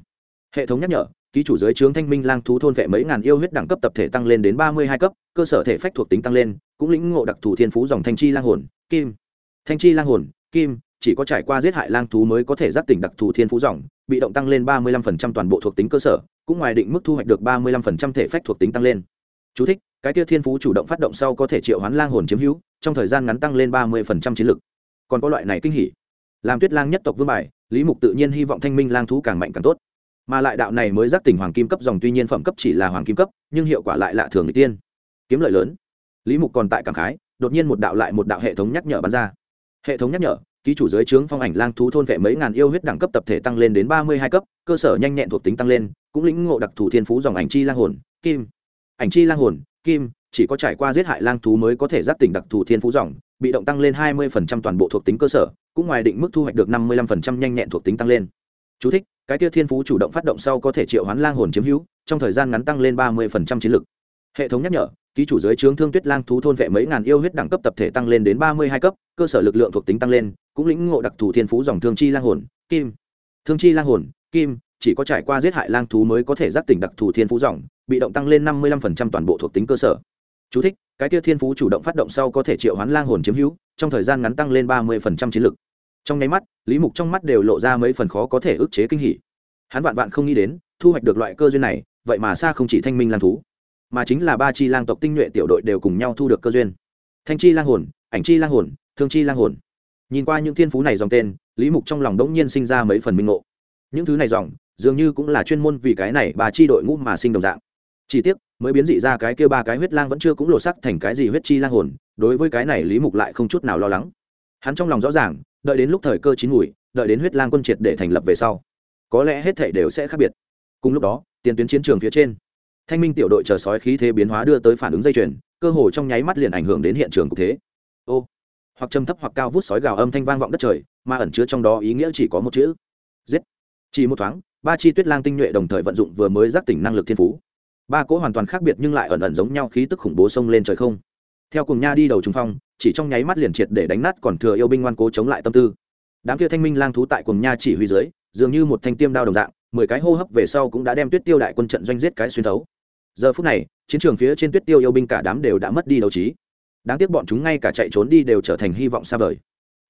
Speaker 1: Hệ thống nhắc nhở, ký chủ giới trướng thanh minh lang thú thôn vệ mấy ngàn yêu huyết đẳng cấp tập thể tăng lên đến ba mươi hai cấp, cơ sở thể phách thuộc tính tăng lên, cũng lĩnh ngộ đặc thù thiên phú dòng thanh chi lang hồn, kim. Thanh chi lang hồn, kim chỉ có trải qua giết hại lang thú mới có thể giác tỉnh đặc thù thiên phú dòng bị động tăng lên ba mươi lăm phần trăm toàn bộ thuộc tính cơ sở cũng ngoài định mức thu hoạch được ba mươi lăm phần trăm thể phách thuộc tính tăng lên. Chú thích, cái kia thiên phú chủ động phát động sau có thể triệu hoán lang hồn chiếm hữu trong thời gian ngắn tăng lên ba mươi phần trăm chiến lực. Còn có loại này kinh hỉ. Làm tuyết lang nhất tộc vương bài lý mục tự nhiên hy vọng thanh minh lang thú càng mạnh càng tốt. Mà lại đạo này mới giác tỉnh hoàng kim cấp dòng tuy nhiên phẩm cấp chỉ là hoàng kim cấp nhưng hiệu quả lại lạ thường người tiên. Kiếm lợi lớn. Lý mục còn tại cảm khái đột nhiên một đạo lại một đạo hệ thống nhắc nhở bắn ra. Hệ thống nhắc nhở ký chủ giới trướng phong ảnh lang thú thôn vệ mấy ngàn yêu huyết đẳng cấp tập thể tăng lên đến ba mươi hai cấp cơ sở nhanh nhẹn thuộc tính tăng lên cũng lĩnh ngộ đặc thù thiên phú dòng ảnh chi lang hồn kim. Ảnh chi lang hồn kim chỉ có trải qua giết hại lang thú mới có thể giác tỉnh đặc thù thiên phú dòng bị động tăng lên hai mươi toàn bộ thuộc tính cơ sở cũng ngoài định mức thu hoạch được năm mươi 55% nhanh nhẹn thuộc tính tăng lên. Chú thích, cái kia thiên phú chủ động phát động sau có thể triệu hoán lang hồn chiếm hữu trong thời gian ngắn tăng lên ba mươi chiến lực. Hệ thống nhắc nhở ký chủ giới trướng thương tuyết lang thú thôn vệ mấy ngàn yêu huyết đẳng cấp tập thể tăng lên đến ba mươi hai cấp cơ sở lực lượng thuộc tính tăng lên cũng lĩnh ngộ đặc thù thiên phú dòng thương chi lang hồn kim. Thương chi lang hồn kim chỉ có trải qua giết hại lang thú mới có thể giác tỉnh đặc thù thiên phú dòng bị động tăng lên năm mươi lăm toàn bộ thuộc tính cơ sở. Chú thích, cái kia thiên phú chủ động phát động sau có thể triệu hoán lang hồn chiếm hữu trong thời gian ngắn tăng lên ba mươi chiến lực. Trong nháy mắt lý mục trong mắt đều lộ ra mấy phần khó có thể ức chế kinh hỉ. Hắn vạn vạn không nghĩ đến thu hoạch được loại cơ duyên này vậy mà xa không chỉ thanh minh lang thú mà chính là ba chi lang tộc tinh nhuệ tiểu đội đều cùng nhau thu được cơ duyên. Thanh chi lang hồn ảnh chi lang hồn thương chi lang hồn nhìn qua những thiên phú này dòng tên, lý mục trong lòng đống nhiên sinh ra mấy phần minh ngộ. Những thứ này dòng, dường như cũng là chuyên môn vì cái này bà chi đội ngũ mà sinh đồng dạng. Chỉ tiếc, mới biến dị ra cái kia ba cái huyết lang vẫn chưa cũng lộ sắc thành cái gì huyết chi lang hồn, đối với cái này lý mục lại không chút nào lo lắng. Hắn trong lòng rõ ràng, đợi đến lúc thời cơ chín mùi, đợi đến huyết lang quân triệt để thành lập về sau, có lẽ hết thể đều sẽ khác biệt. Cùng lúc đó, tiền tuyến chiến trường phía trên, thanh minh tiểu đội chờ sói khí thế biến hóa đưa tới phản ứng dây chuyền, cơ hồ trong nháy mắt liền ảnh hưởng đến hiện trường cục thế. Ô hoặc trầm thấp hoặc cao vút sói gào âm thanh vang vọng đất trời, mà ẩn chứa trong đó ý nghĩa chỉ có một chữ. Giết. Chỉ một thoáng, ba chi tuyết lang tinh nhuệ đồng thời vận dụng vừa mới giác tỉnh năng lực thiên phú. Ba cỗ hoàn toàn khác biệt nhưng lại ẩn ẩn giống nhau khí tức khủng bố sông lên trời không. Theo cùng nha đi đầu trung phong, chỉ trong nháy mắt liền triệt để đánh nát còn thừa yêu binh ngoan cố chống lại tâm tư. Đám kia thanh minh lang thú tại cùng nha chỉ huy dưới, dường như một thanh tiêm đao đồng dạng, mười cái hô hấp về sau cũng đã đem tuyết tiêu đại quân trận doanh giết cái xuyên thấu. Giờ phút này, chiến trường phía trên tuyết tiêu yêu binh cả đám đều đã mất đi đấu trí đáng tiếc bọn chúng ngay cả chạy trốn đi đều trở thành hy vọng xa vời.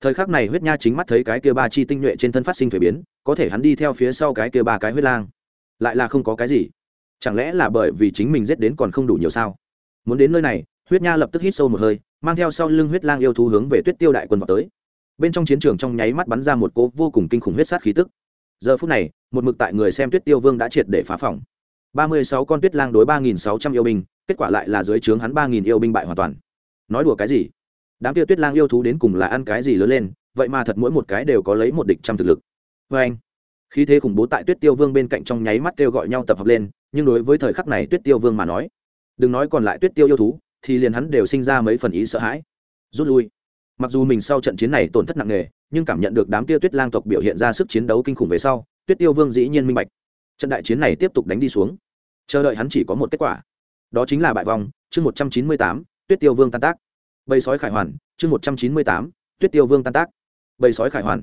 Speaker 1: Thời khắc này huyết nha chính mắt thấy cái kia ba chi tinh nhuệ trên thân phát sinh thuế biến, có thể hắn đi theo phía sau cái kia ba cái huyết lang. Lại là không có cái gì. Chẳng lẽ là bởi vì chính mình giết đến còn không đủ nhiều sao? Muốn đến nơi này, huyết nha lập tức hít sâu một hơi, mang theo sau lưng huyết lang yêu thú hướng về tuyết tiêu đại quân vào tới. Bên trong chiến trường trong nháy mắt bắn ra một cỗ vô cùng kinh khủng huyết sát khí tức. Giờ phút này, một mực tại người xem tuyết tiêu vương đã triệt để phá phòng. Ba mươi sáu con tuyết lang đối ba nghìn sáu trăm yêu binh, kết quả lại là dưới trướng hắn ba nghìn yêu binh bại hoàn toàn nói đùa cái gì? Đám kia tuyết lang yêu thú đến cùng là ăn cái gì lớn lên, vậy mà thật mỗi một cái đều có lấy một địch trăm thực lực. Vê anh, khí thế khủng bố tại tuyết tiêu vương bên cạnh trong nháy mắt kêu gọi nhau tập hợp lên, nhưng đối với thời khắc này tuyết tiêu vương mà nói, đừng nói còn lại tuyết tiêu yêu thú, thì liền hắn đều sinh ra mấy phần ý sợ hãi. Rút lui. Mặc dù mình sau trận chiến này tổn thất nặng nề, nhưng cảm nhận được đám kia tuyết lang tộc biểu hiện ra sức chiến đấu kinh khủng về sau, tuyết tiêu vương dĩ nhiên minh bạch. Trận đại chiến này tiếp tục đánh đi xuống. Chờ đợi hắn chỉ có một kết quả. Đó chính là bại vong. Chương một trăm chín mươi tám tuyết tiêu vương tan tác. Bầy sói khải hoàn, chương một trăm chín mươi tám, tuyết tiêu vương tan tác. Bầy sói khải hoàn.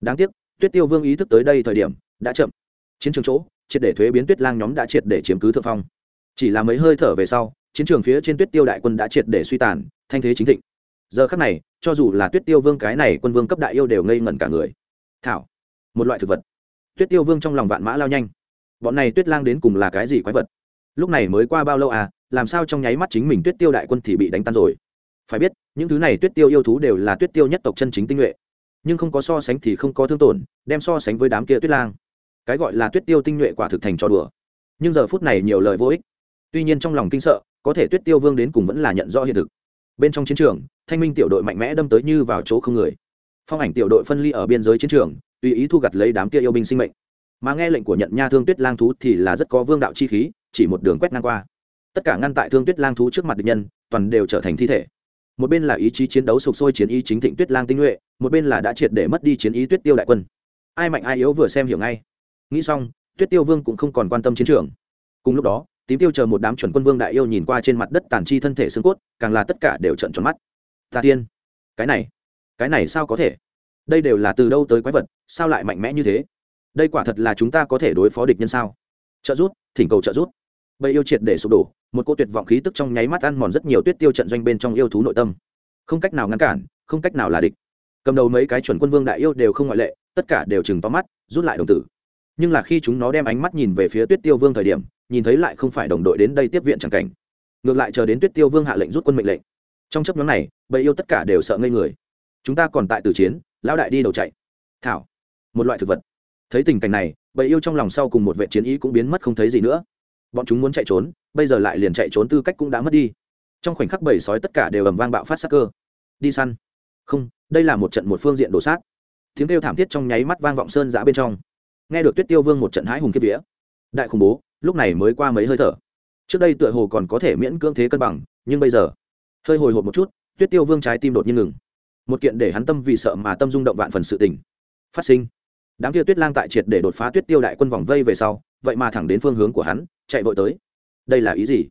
Speaker 1: Đáng tiếc, tuyết tiêu vương ý thức tới đây thời điểm, đã chậm. Chiến trường chỗ, triệt để thuế biến tuyết lang nhóm đã triệt để chiếm cứ thượng phong. Chỉ là mấy hơi thở về sau, chiến trường phía trên tuyết tiêu đại quân đã triệt để suy tàn, thanh thế chính thịnh. Giờ khắc này, cho dù là tuyết tiêu vương cái này quân vương cấp đại yêu đều ngây ngẩn cả người. Thảo, một loại thực vật. Tuyết tiêu vương trong lòng vạn mã lao nhanh. Bọn này tuyết lang đến cùng là cái gì quái vật? Lúc này mới qua bao lâu à? Làm sao trong nháy mắt chính mình tuyết tiêu đại quân thì bị đánh tan rồi? Phải biết, những thứ này tuyết tiêu yêu thú đều là tuyết tiêu nhất tộc chân chính tinh nhuệ. Nhưng không có so sánh thì không có thương tổn, đem so sánh với đám kia tuyết lang. Cái gọi là tuyết tiêu tinh nhuệ quả thực thành trò đùa. Nhưng giờ phút này nhiều lời vô ích. Tuy nhiên trong lòng kinh sợ, có thể tuyết tiêu vương đến cùng vẫn là nhận rõ hiện thực. Bên trong chiến trường, thanh minh tiểu đội mạnh mẽ đâm tới như vào chỗ không người. Phong ảnh tiểu đội phân ly ở biên giới chiến trường, tùy ý thu gặt lấy đám kia yêu binh sinh mệnh. Mà nghe lệnh của nhận nha thương tuyết lang thú thì là rất có vương đạo chi khí, chỉ một đường quét ngang qua tất cả ngăn tại thương tuyết lang thú trước mặt địch nhân, toàn đều trở thành thi thể. Một bên là ý chí chiến đấu sục sôi chiến ý chính thịnh tuyết lang tinh nhuệ, một bên là đã triệt để mất đi chiến ý tuyết tiêu đại quân. Ai mạnh ai yếu vừa xem hiểu ngay. Nghĩ xong, tuyết tiêu vương cũng không còn quan tâm chiến trường. Cùng lúc đó, tím tiêu chờ một đám chuẩn quân vương đại yêu nhìn qua trên mặt đất tàn chi thân thể xương cốt, càng là tất cả đều trận tròn mắt. Ta tiên, cái này cái này sao có thể? Đây đều là từ đâu tới quái vật, sao lại mạnh mẽ như thế? Đây quả thật là chúng ta có thể đối phó địch nhân sao? Trợ rút thỉnh cầu trợ rút bầy yêu triệt để sụp đổ một cô tuyệt vọng khí tức trong nháy mắt ăn mòn rất nhiều tuyết tiêu trận doanh bên trong yêu thú nội tâm. Không cách nào ngăn cản, không cách nào là địch. Cầm đầu mấy cái chuẩn quân vương đại yêu đều không ngoại lệ, tất cả đều chừng to mắt, rút lại đồng tử. Nhưng là khi chúng nó đem ánh mắt nhìn về phía tuyết tiêu vương thời điểm, nhìn thấy lại không phải đồng đội đến đây tiếp viện chẳng cảnh. Ngược lại chờ đến tuyết tiêu vương hạ lệnh rút quân mệnh lệnh. Trong chấp nhóm này, bầy yêu tất cả đều sợ ngây người. Chúng ta còn tại tử chiến, lão đại đi đầu chạy. Thảo, một loại thực vật. Thấy tình cảnh này, bầy yêu trong lòng sau cùng một vệ chiến ý cũng biến mất không thấy gì nữa bọn chúng muốn chạy trốn, bây giờ lại liền chạy trốn tư cách cũng đã mất đi. Trong khoảnh khắc bầy sói tất cả đều ầm vang bạo phát sắc cơ. Đi săn. Không, đây là một trận một phương diện đổ sát. Tiếng kêu thảm thiết trong nháy mắt vang vọng sơn giã bên trong. Nghe được tuyết tiêu vương một trận hãi hùng kiếp vía. Đại khủng bố, lúc này mới qua mấy hơi thở. Trước đây tựa hồ còn có thể miễn cưỡng thế cân bằng, nhưng bây giờ, hơi hồi hộp một chút, tuyết tiêu vương trái tim đột nhiên ngừng. Một kiện để hắn tâm vì sợ mà tâm rung động vạn phần sự tình. Phát sinh đám kia tuyết lang tại triệt để đột phá tuyết tiêu đại quân vòng vây về sau, vậy mà thẳng đến phương hướng của hắn, chạy vội tới. Đây là ý gì?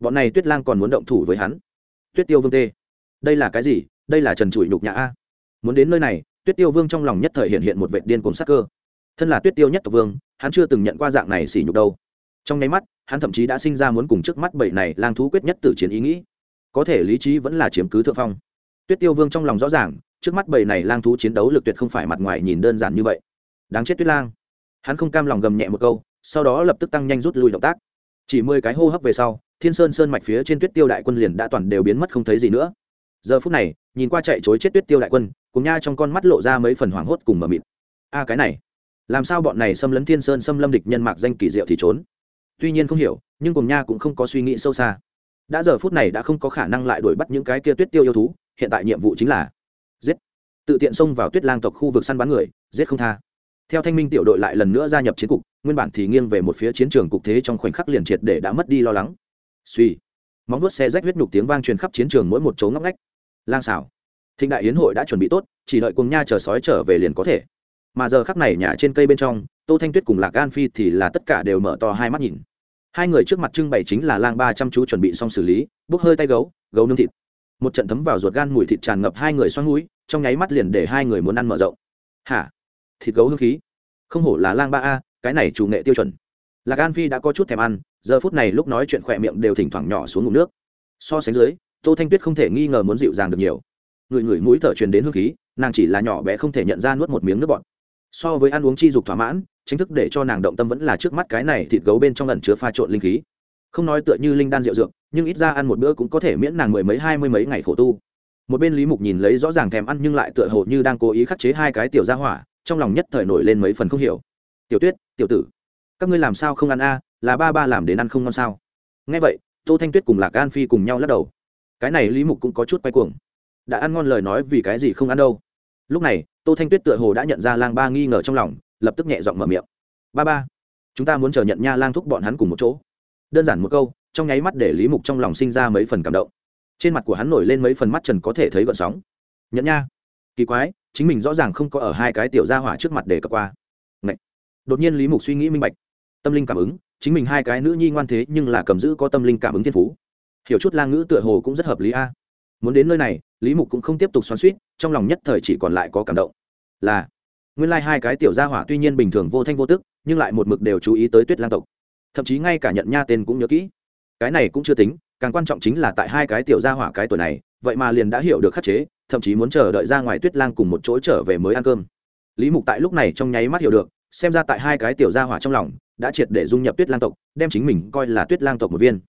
Speaker 1: Bọn này tuyết lang còn muốn động thủ với hắn? Tuyết tiêu vương tê. Đây là cái gì? Đây là trần trụi nhục nhã a. Muốn đến nơi này, tuyết tiêu vương trong lòng nhất thời hiện hiện một vệ điên cùng sắc cơ. Thân là tuyết tiêu nhất tộc vương, hắn chưa từng nhận qua dạng này xỉ nhục đâu. Trong nháy mắt, hắn thậm chí đã sinh ra muốn cùng trước mắt bậy này lang thú quyết nhất tử chiến ý nghĩ. Có thể lý trí vẫn là chiếm cứ thượng phong. Tuyết tiêu vương trong lòng rõ ràng, trước mắt bầy này lang thú chiến đấu lực tuyệt không phải mặt ngoài nhìn đơn giản như vậy đáng chết tuyết lang. Hắn không cam lòng gầm nhẹ một câu, sau đó lập tức tăng nhanh rút lui động tác. Chỉ mười cái hô hấp về sau, thiên sơn sơn mạch phía trên tuyết tiêu đại quân liền đã toàn đều biến mất không thấy gì nữa. Giờ phút này, nhìn qua chạy chối chết tuyết tiêu đại quân, cùng nha trong con mắt lộ ra mấy phần hoảng hốt cùng mờ mịt. A, cái này, làm sao bọn này xâm lấn thiên sơn, xâm lâm địch nhân mạc danh kỳ diệu thì trốn? Tuy nhiên không hiểu, nhưng cùng nha cũng không có suy nghĩ sâu xa. Đã giờ phút này đã không có khả năng lại đuổi bắt những cái kia tuyết tiêu yêu thú, hiện tại nhiệm vụ chính là giết. Tự tiện xông vào tuyết lang tộc khu vực săn bắn người, giết không tha theo thanh minh tiểu đội lại lần nữa gia nhập chiến cục, nguyên bản thì nghiêng về một phía chiến trường cục thế trong khoảnh khắc liền triệt để đã mất đi lo lắng. Suy, móng vuốt xe rách huyết nhục tiếng vang truyền khắp chiến trường mỗi một chỗ ngóc ngách. Lang xảo, thịnh đại yến hội đã chuẩn bị tốt, chỉ đợi cùng nha chờ sói trở về liền có thể. Mà giờ khắc này nhà trên cây bên trong, tô thanh tuyết cùng lạc gan phi thì là tất cả đều mở to hai mắt nhìn. Hai người trước mặt trưng bày chính là lang ba trăm chú chuẩn bị xong xử lý, bốc hơi tay gấu gấu nương thịt. Một trận thấm vào ruột gan mùi thịt tràn ngập hai người xoăn mũi, trong nháy mắt liền để hai người muốn ăn mở rộng. Hả? Thịt gấu hương khí. Không hổ là lang ba a, cái này chủ nghệ tiêu chuẩn. Lạc an phi đã có chút thèm ăn, giờ phút này lúc nói chuyện khỏe miệng đều thỉnh thoảng nhỏ xuống ngụm nước. So sánh dưới, tô thanh tuyết không thể nghi ngờ muốn dịu dàng được nhiều. Người người mũi thở truyền đến hương khí, nàng chỉ là nhỏ bé không thể nhận ra nuốt một miếng nước bọt. So với ăn uống chi dục thỏa mãn, chính thức để cho nàng động tâm vẫn là trước mắt cái này thịt gấu bên trong lần chứa pha trộn linh khí. Không nói tựa như linh đan rượu dược, nhưng ít ra ăn một bữa cũng có thể miễn nàng mười mấy, hai mươi mấy ngày khổ tu. Một bên lý mục nhìn lấy rõ ràng thèm ăn nhưng lại tựa hồ như đang cố ý khắc chế hai cái tiểu ra hỏa trong lòng nhất thời nổi lên mấy phần không hiểu. Tiểu tuyết, tiểu tử, các ngươi làm sao không ăn a? Là ba ba làm đến ăn không ngon sao? Nghe vậy, tô thanh tuyết cùng lạc an phi cùng nhau lắc đầu. Cái này lý mục cũng có chút quay cuồng. Đã ăn ngon lời nói vì cái gì không ăn đâu? Lúc này, tô thanh tuyết tựa hồ đã nhận ra lang ba nghi ngờ trong lòng, lập tức nhẹ giọng mở miệng. Ba ba, chúng ta muốn chờ nhận nha lang thúc bọn hắn cùng một chỗ. Đơn giản một câu, trong nháy mắt để lý mục trong lòng sinh ra mấy phần cảm động. Trên mặt của hắn nổi lên mấy phần mắt trần có thể thấy gợn sóng. Nhận nha. Kỳ quái chính mình rõ ràng không có ở hai cái tiểu gia hỏa trước mặt để cập qua. Ngậy. đột nhiên lý mục suy nghĩ minh bạch. Tâm linh cảm ứng, chính mình hai cái nữ nhi ngoan thế nhưng là cầm giữ có tâm linh cảm ứng thiên phú. Hiểu chút lang ngữ tựa hồ cũng rất hợp lý a. Muốn đến nơi này, lý mục cũng không tiếp tục xoắn suýt trong lòng nhất thời chỉ còn lại có cảm động. Là, nguyên lai、like、hai cái tiểu gia hỏa tuy nhiên bình thường vô thanh vô tức, nhưng lại một mực đều chú ý tới tuyết lang tộc. Thậm chí ngay cả nhận nha tên cũng nhớ kỹ. Cái này cũng chưa tính, càng quan trọng chính là tại hai cái tiểu gia hỏa cái tuổi này, vậy mà liền đã hiểu được khắc chế thậm chí muốn chờ đợi ra ngoài tuyết lang cùng một chỗ trở về mới ăn cơm. Lý mục tại lúc này trong nháy mắt hiểu được, xem ra tại hai cái tiểu gia hỏa trong lòng, đã triệt để dung nhập tuyết lang tộc, đem chính mình coi là tuyết lang tộc một viên.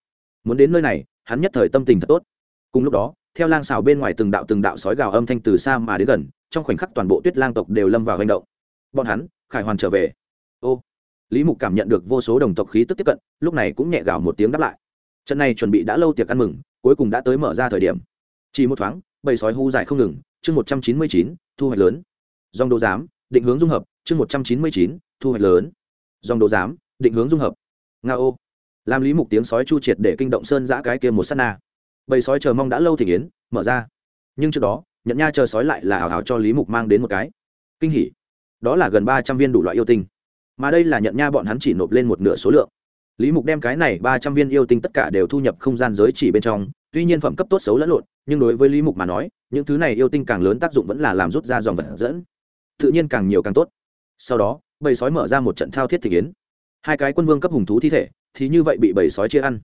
Speaker 1: Muốn đến nơi này, hắn nhất thời tâm tình thật tốt. Cùng lúc đó, theo lang xào bên ngoài từng đạo từng đạo sói gào âm thanh từ xa mà đến gần, trong khoảnh khắc toàn bộ tuyết lang tộc đều lâm vào hành động. Bọn hắn, khải hoàn trở về. Ô, lý mục cảm nhận được vô số đồng tộc khí tức tiếp cận, lúc này cũng nhẹ gào một tiếng đáp lại. Trận này chuẩn bị đã lâu tiệc ăn mừng, cuối cùng đã tới mở ra thời điểm. Chỉ một thoáng bầy sói hú dài không ngừng, chương một trăm chín mươi chín, thu hoạch lớn. Dòng đồ giám, định hướng dung hợp, chương một trăm chín mươi chín, thu hoạch lớn. Dòng đồ giám, định hướng dung hợp. Nga ô. Làm lý mục tiếng sói chu triệt để kinh động sơn giã cái kia một s á t na. Bầy sói chờ mong đã lâu thì yến mở ra. Nhưng trước đó nhận nha chờ sói lại là ảo hảo cho lý mục mang đến một cái. Kinh hỉ. Đó là gần ba trăm viên đủ loại yêu tinh. Mà đây là nhận nha bọn hắn chỉ nộp lên một nửa số lượng. Lý mục đem cái này ba trăm viên yêu tinh tất cả đều thu nhập không gian giới chỉ bên trong tuy nhiên phẩm cấp tốt xấu lẫn lộn, nhưng đối với lý mục mà nói, những thứ này yêu tinh càng lớn tác dụng vẫn là làm rút ra dòng vật dẫn. Tự nhiên càng nhiều càng tốt. Sau đó, bầy sói mở ra một trận thao thiết thị kiến hai cái quân vương cấp hùng thú thi thể, thì như vậy bị bầy sói chia ăn.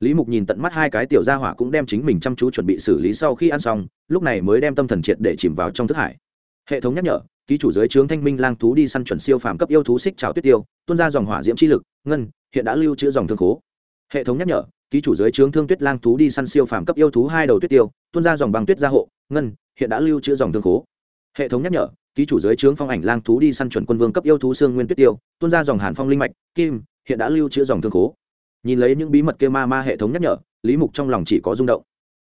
Speaker 1: Lý mục nhìn tận mắt hai cái tiểu gia hỏa cũng đem chính mình chăm chú chuẩn bị xử lý sau khi ăn xong, lúc này mới đem tâm thần triệt để chìm vào trong thức hải. Hệ thống nhắc nhở, ký chủ giới trướng thanh minh lang thú đi săn chuẩn siêu phàm cấp yêu thú xích trào tuyết tiêu, tuôn ra dòng hỏa diễm chi lực, ngân, hiện đã lưu trữ dòng thương khố hệ thống nhắc nhở, ký chủ giới trướng thương tuyết lang thú đi săn siêu phàm cấp yêu thú hai đầu tuyết tiêu, tuôn ra dòng băng tuyết gia hộ, ngân, hiện đã lưu trữ dòng thương khố. Hệ thống nhắc nhở, ký chủ giới trướng phong ảnh lang thú đi săn chuẩn quân vương cấp yêu thú xương nguyên tuyết tiêu, tuôn ra dòng hàn phong linh mạch, kim, hiện đã lưu trữ dòng thương khố. Nhìn lấy những bí mật kêu ma ma hệ thống nhắc nhở, lý mục trong lòng chỉ có rung động.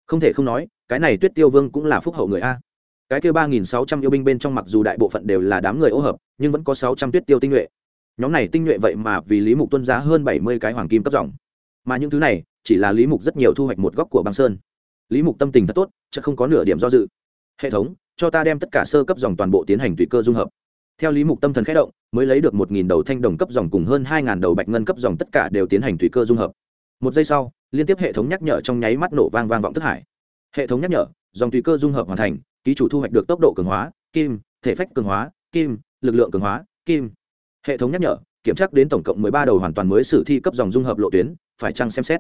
Speaker 1: Không thể không nói, cái này tuyết tiêu vương cũng là phúc hậu người a. Cái kêu ba nghìn sáu trăm yêu binh bên trong mặc dù đại bộ phận đều là đám người ô hợp, nhưng vẫn có sáu trăm tuyết tiêu tinh nhuệ. Nhóm này tinh nhuệ vậy mà vì lý mục tuân giá hơn bảy mươi cái hoàng kim cấp dòng mà những thứ này chỉ là lý mục rất nhiều thu hoạch một góc của băng sơn. Lý mục tâm tình thật tốt chứ không có nửa điểm do dự. Hệ thống, cho ta đem tất cả sơ cấp dòng toàn bộ tiến hành tùy cơ dung hợp. Theo lý mục tâm thần k h ẽ động, mới lấy được một nghìn đầu thanh đồng cấp dòng cùng hơn hai ngàn đầu bạch ngân cấp dòng tất cả đều tiến hành tùy cơ dung hợp. Một giây sau, liên tiếp hệ thống nhắc nhở trong nháy mắt nổ vang vang vọng thức hải. Hệ thống nhắc nhở, dòng tùy cơ dung hợp hoàn thành, ký chủ thu hoạch được tốc độ cường hóa, kim, thể phách cường hóa, kim, lực lượng cường hóa, kim. Hệ thống nhắc nhở kiểm tra đến tổng cộng ba đầu hoàn toàn mới sử thi cấp dòng dung hợp lộ tuyến, phải chăng xem xét.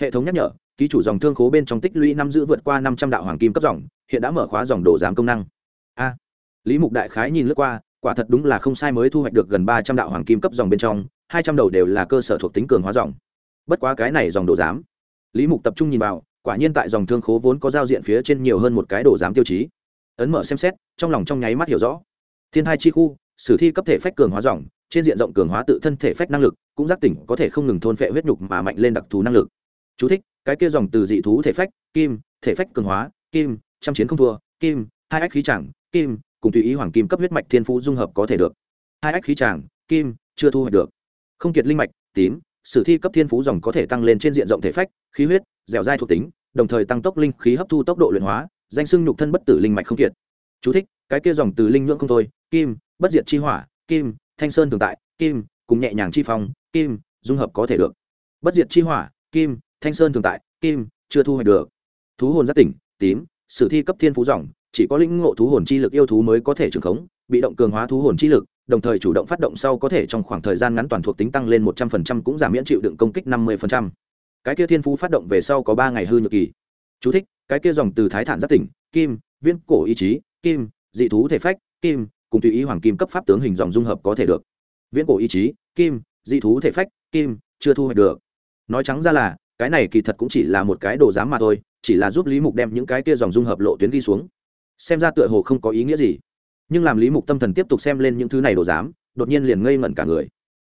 Speaker 1: Hệ thống nhắc nhở, ký chủ dòng thương khố bên trong tích lũy năm giữ vượt qua năm trăm đạo hoàng kim cấp dòng, hiện đã mở khóa dòng đồ giám công năng. A. Lý mục đại khái nhìn lướt qua, quả thật đúng là không sai mới thu hoạch được gần ba trăm đạo hoàng kim cấp dòng bên trong, hai trăm đầu đều là cơ sở thuộc tính cường hóa dòng. Bất quá cái này dòng đồ giám, lý mục tập trung nhìn vào, quả nhiên tại dòng thương khố vốn có giao diện phía trên nhiều hơn một cái đồ giám tiêu chí. Ấn mở xem xét, trong lòng trong nháy mắt hiểu rõ. Thiên hai chi khu, sử thi cấp thể phách cường hóa dòng trên diện rộng cường hóa tự thân thể phách năng lực cũng giác tỉnh có thể không ngừng thôn phệ huyết nhục mà mạnh lên đặc thù năng lực. Chú thích, cái kia dòng từ dị thú thể phách kim thể phách cường hóa kim trăm chiến không thua kim hai ách khí chẳng kim cùng tùy ý hoàng kim cấp huyết mạch thiên phú dung hợp có thể được. Hai ách khí tràng kim chưa thu hoạch được. Không kiệt linh mạch tím sử thi cấp thiên phú dòng có thể tăng lên trên diện rộng thể phách khí huyết dẻo dai thuộc tính đồng thời tăng tốc linh khí hấp thu tốc độ luyện hóa danh sưng nhục thân bất tử linh mạch không kiệt. Chú thích, cái kia dòng từ linh nhưỡng không thôi kim bất diệt chi hỏa kim thanh sơn thường tại kim cùng nhẹ nhàng chi phong kim dung hợp có thể được. Bất diệt chi hỏa kim thanh sơn thường tại kim chưa thu hoạch được. Thú hồn giác tỉnh tím sử thi cấp thiên phú dòng chỉ có lĩnh ngộ thú hồn chi lực yêu thú mới có thể trưởng khống bị động cường hóa thú hồn chi lực đồng thời chủ động phát động sau có thể trong khoảng thời gian ngắn toàn thuộc tính tăng lên một trăm phần trăm cũng giảm miễn chịu đựng công kích năm mươi phần trăm. Cái kia thiên phú phát động về sau có ba ngày hư nhược kỳ. Chú thích, cái kia dòng từ thái thản giác tỉnh kim viên cổ ý chí kim dị thú thể phách kim cùng tùy ý hoàng kim cấp pháp tướng hình dòng dung hợp có thể được. Viễn cổ ý chí kim dị thú thể phách kim chưa thu hoạch được. Nói trắng ra là cái này kỳ thật cũng chỉ là một cái đồ giám mà thôi chỉ là giúp lý mục đem những cái kia dòng dung hợp lộ tuyến đi xuống. Xem ra tựa hồ không có ý nghĩa gì. Nhưng làm lý mục tâm thần tiếp tục xem lên những thứ này đồ giám đột nhiên liền ngây ngẩn cả người.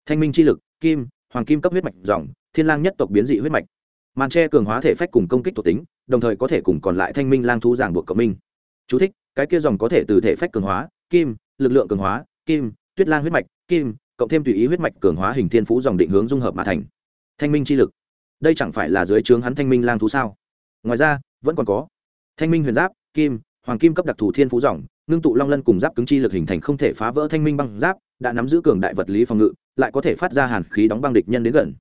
Speaker 1: Thanh minh chi lực kim hoàng kim cấp huyết mạch dòng thiên lang nhất tộc biến dị huyết mạch. Màn tre cường hóa thể phách cùng công kích thuộc tính đồng thời có thể cùng còn lại thanh minh lang thú giảng buộc cộng minh. Chú thích, cái kia dòng có thể từ thể phách cường hóa kim lực lượng cường hóa kim tuyết lang huyết mạch kim cộng thêm tùy ý huyết mạch cường hóa hình thiên phú dòng định hướng dung hợp mà thành. Thanh minh chi lực. Đây chẳng phải là dưới trướng hắn thanh minh lang thú sao? Ngoài ra vẫn còn có. Thanh minh huyền giáp kim hoàng kim cấp đặc thù thiên phú dòng ngưng tụ long lân cùng giáp cứng chi lực hình thành không thể phá vỡ thanh minh băng giáp đã nắm giữ cường đại vật lý phòng ngự lại có thể phát ra hàn khí đóng băng địch nhân đến gần.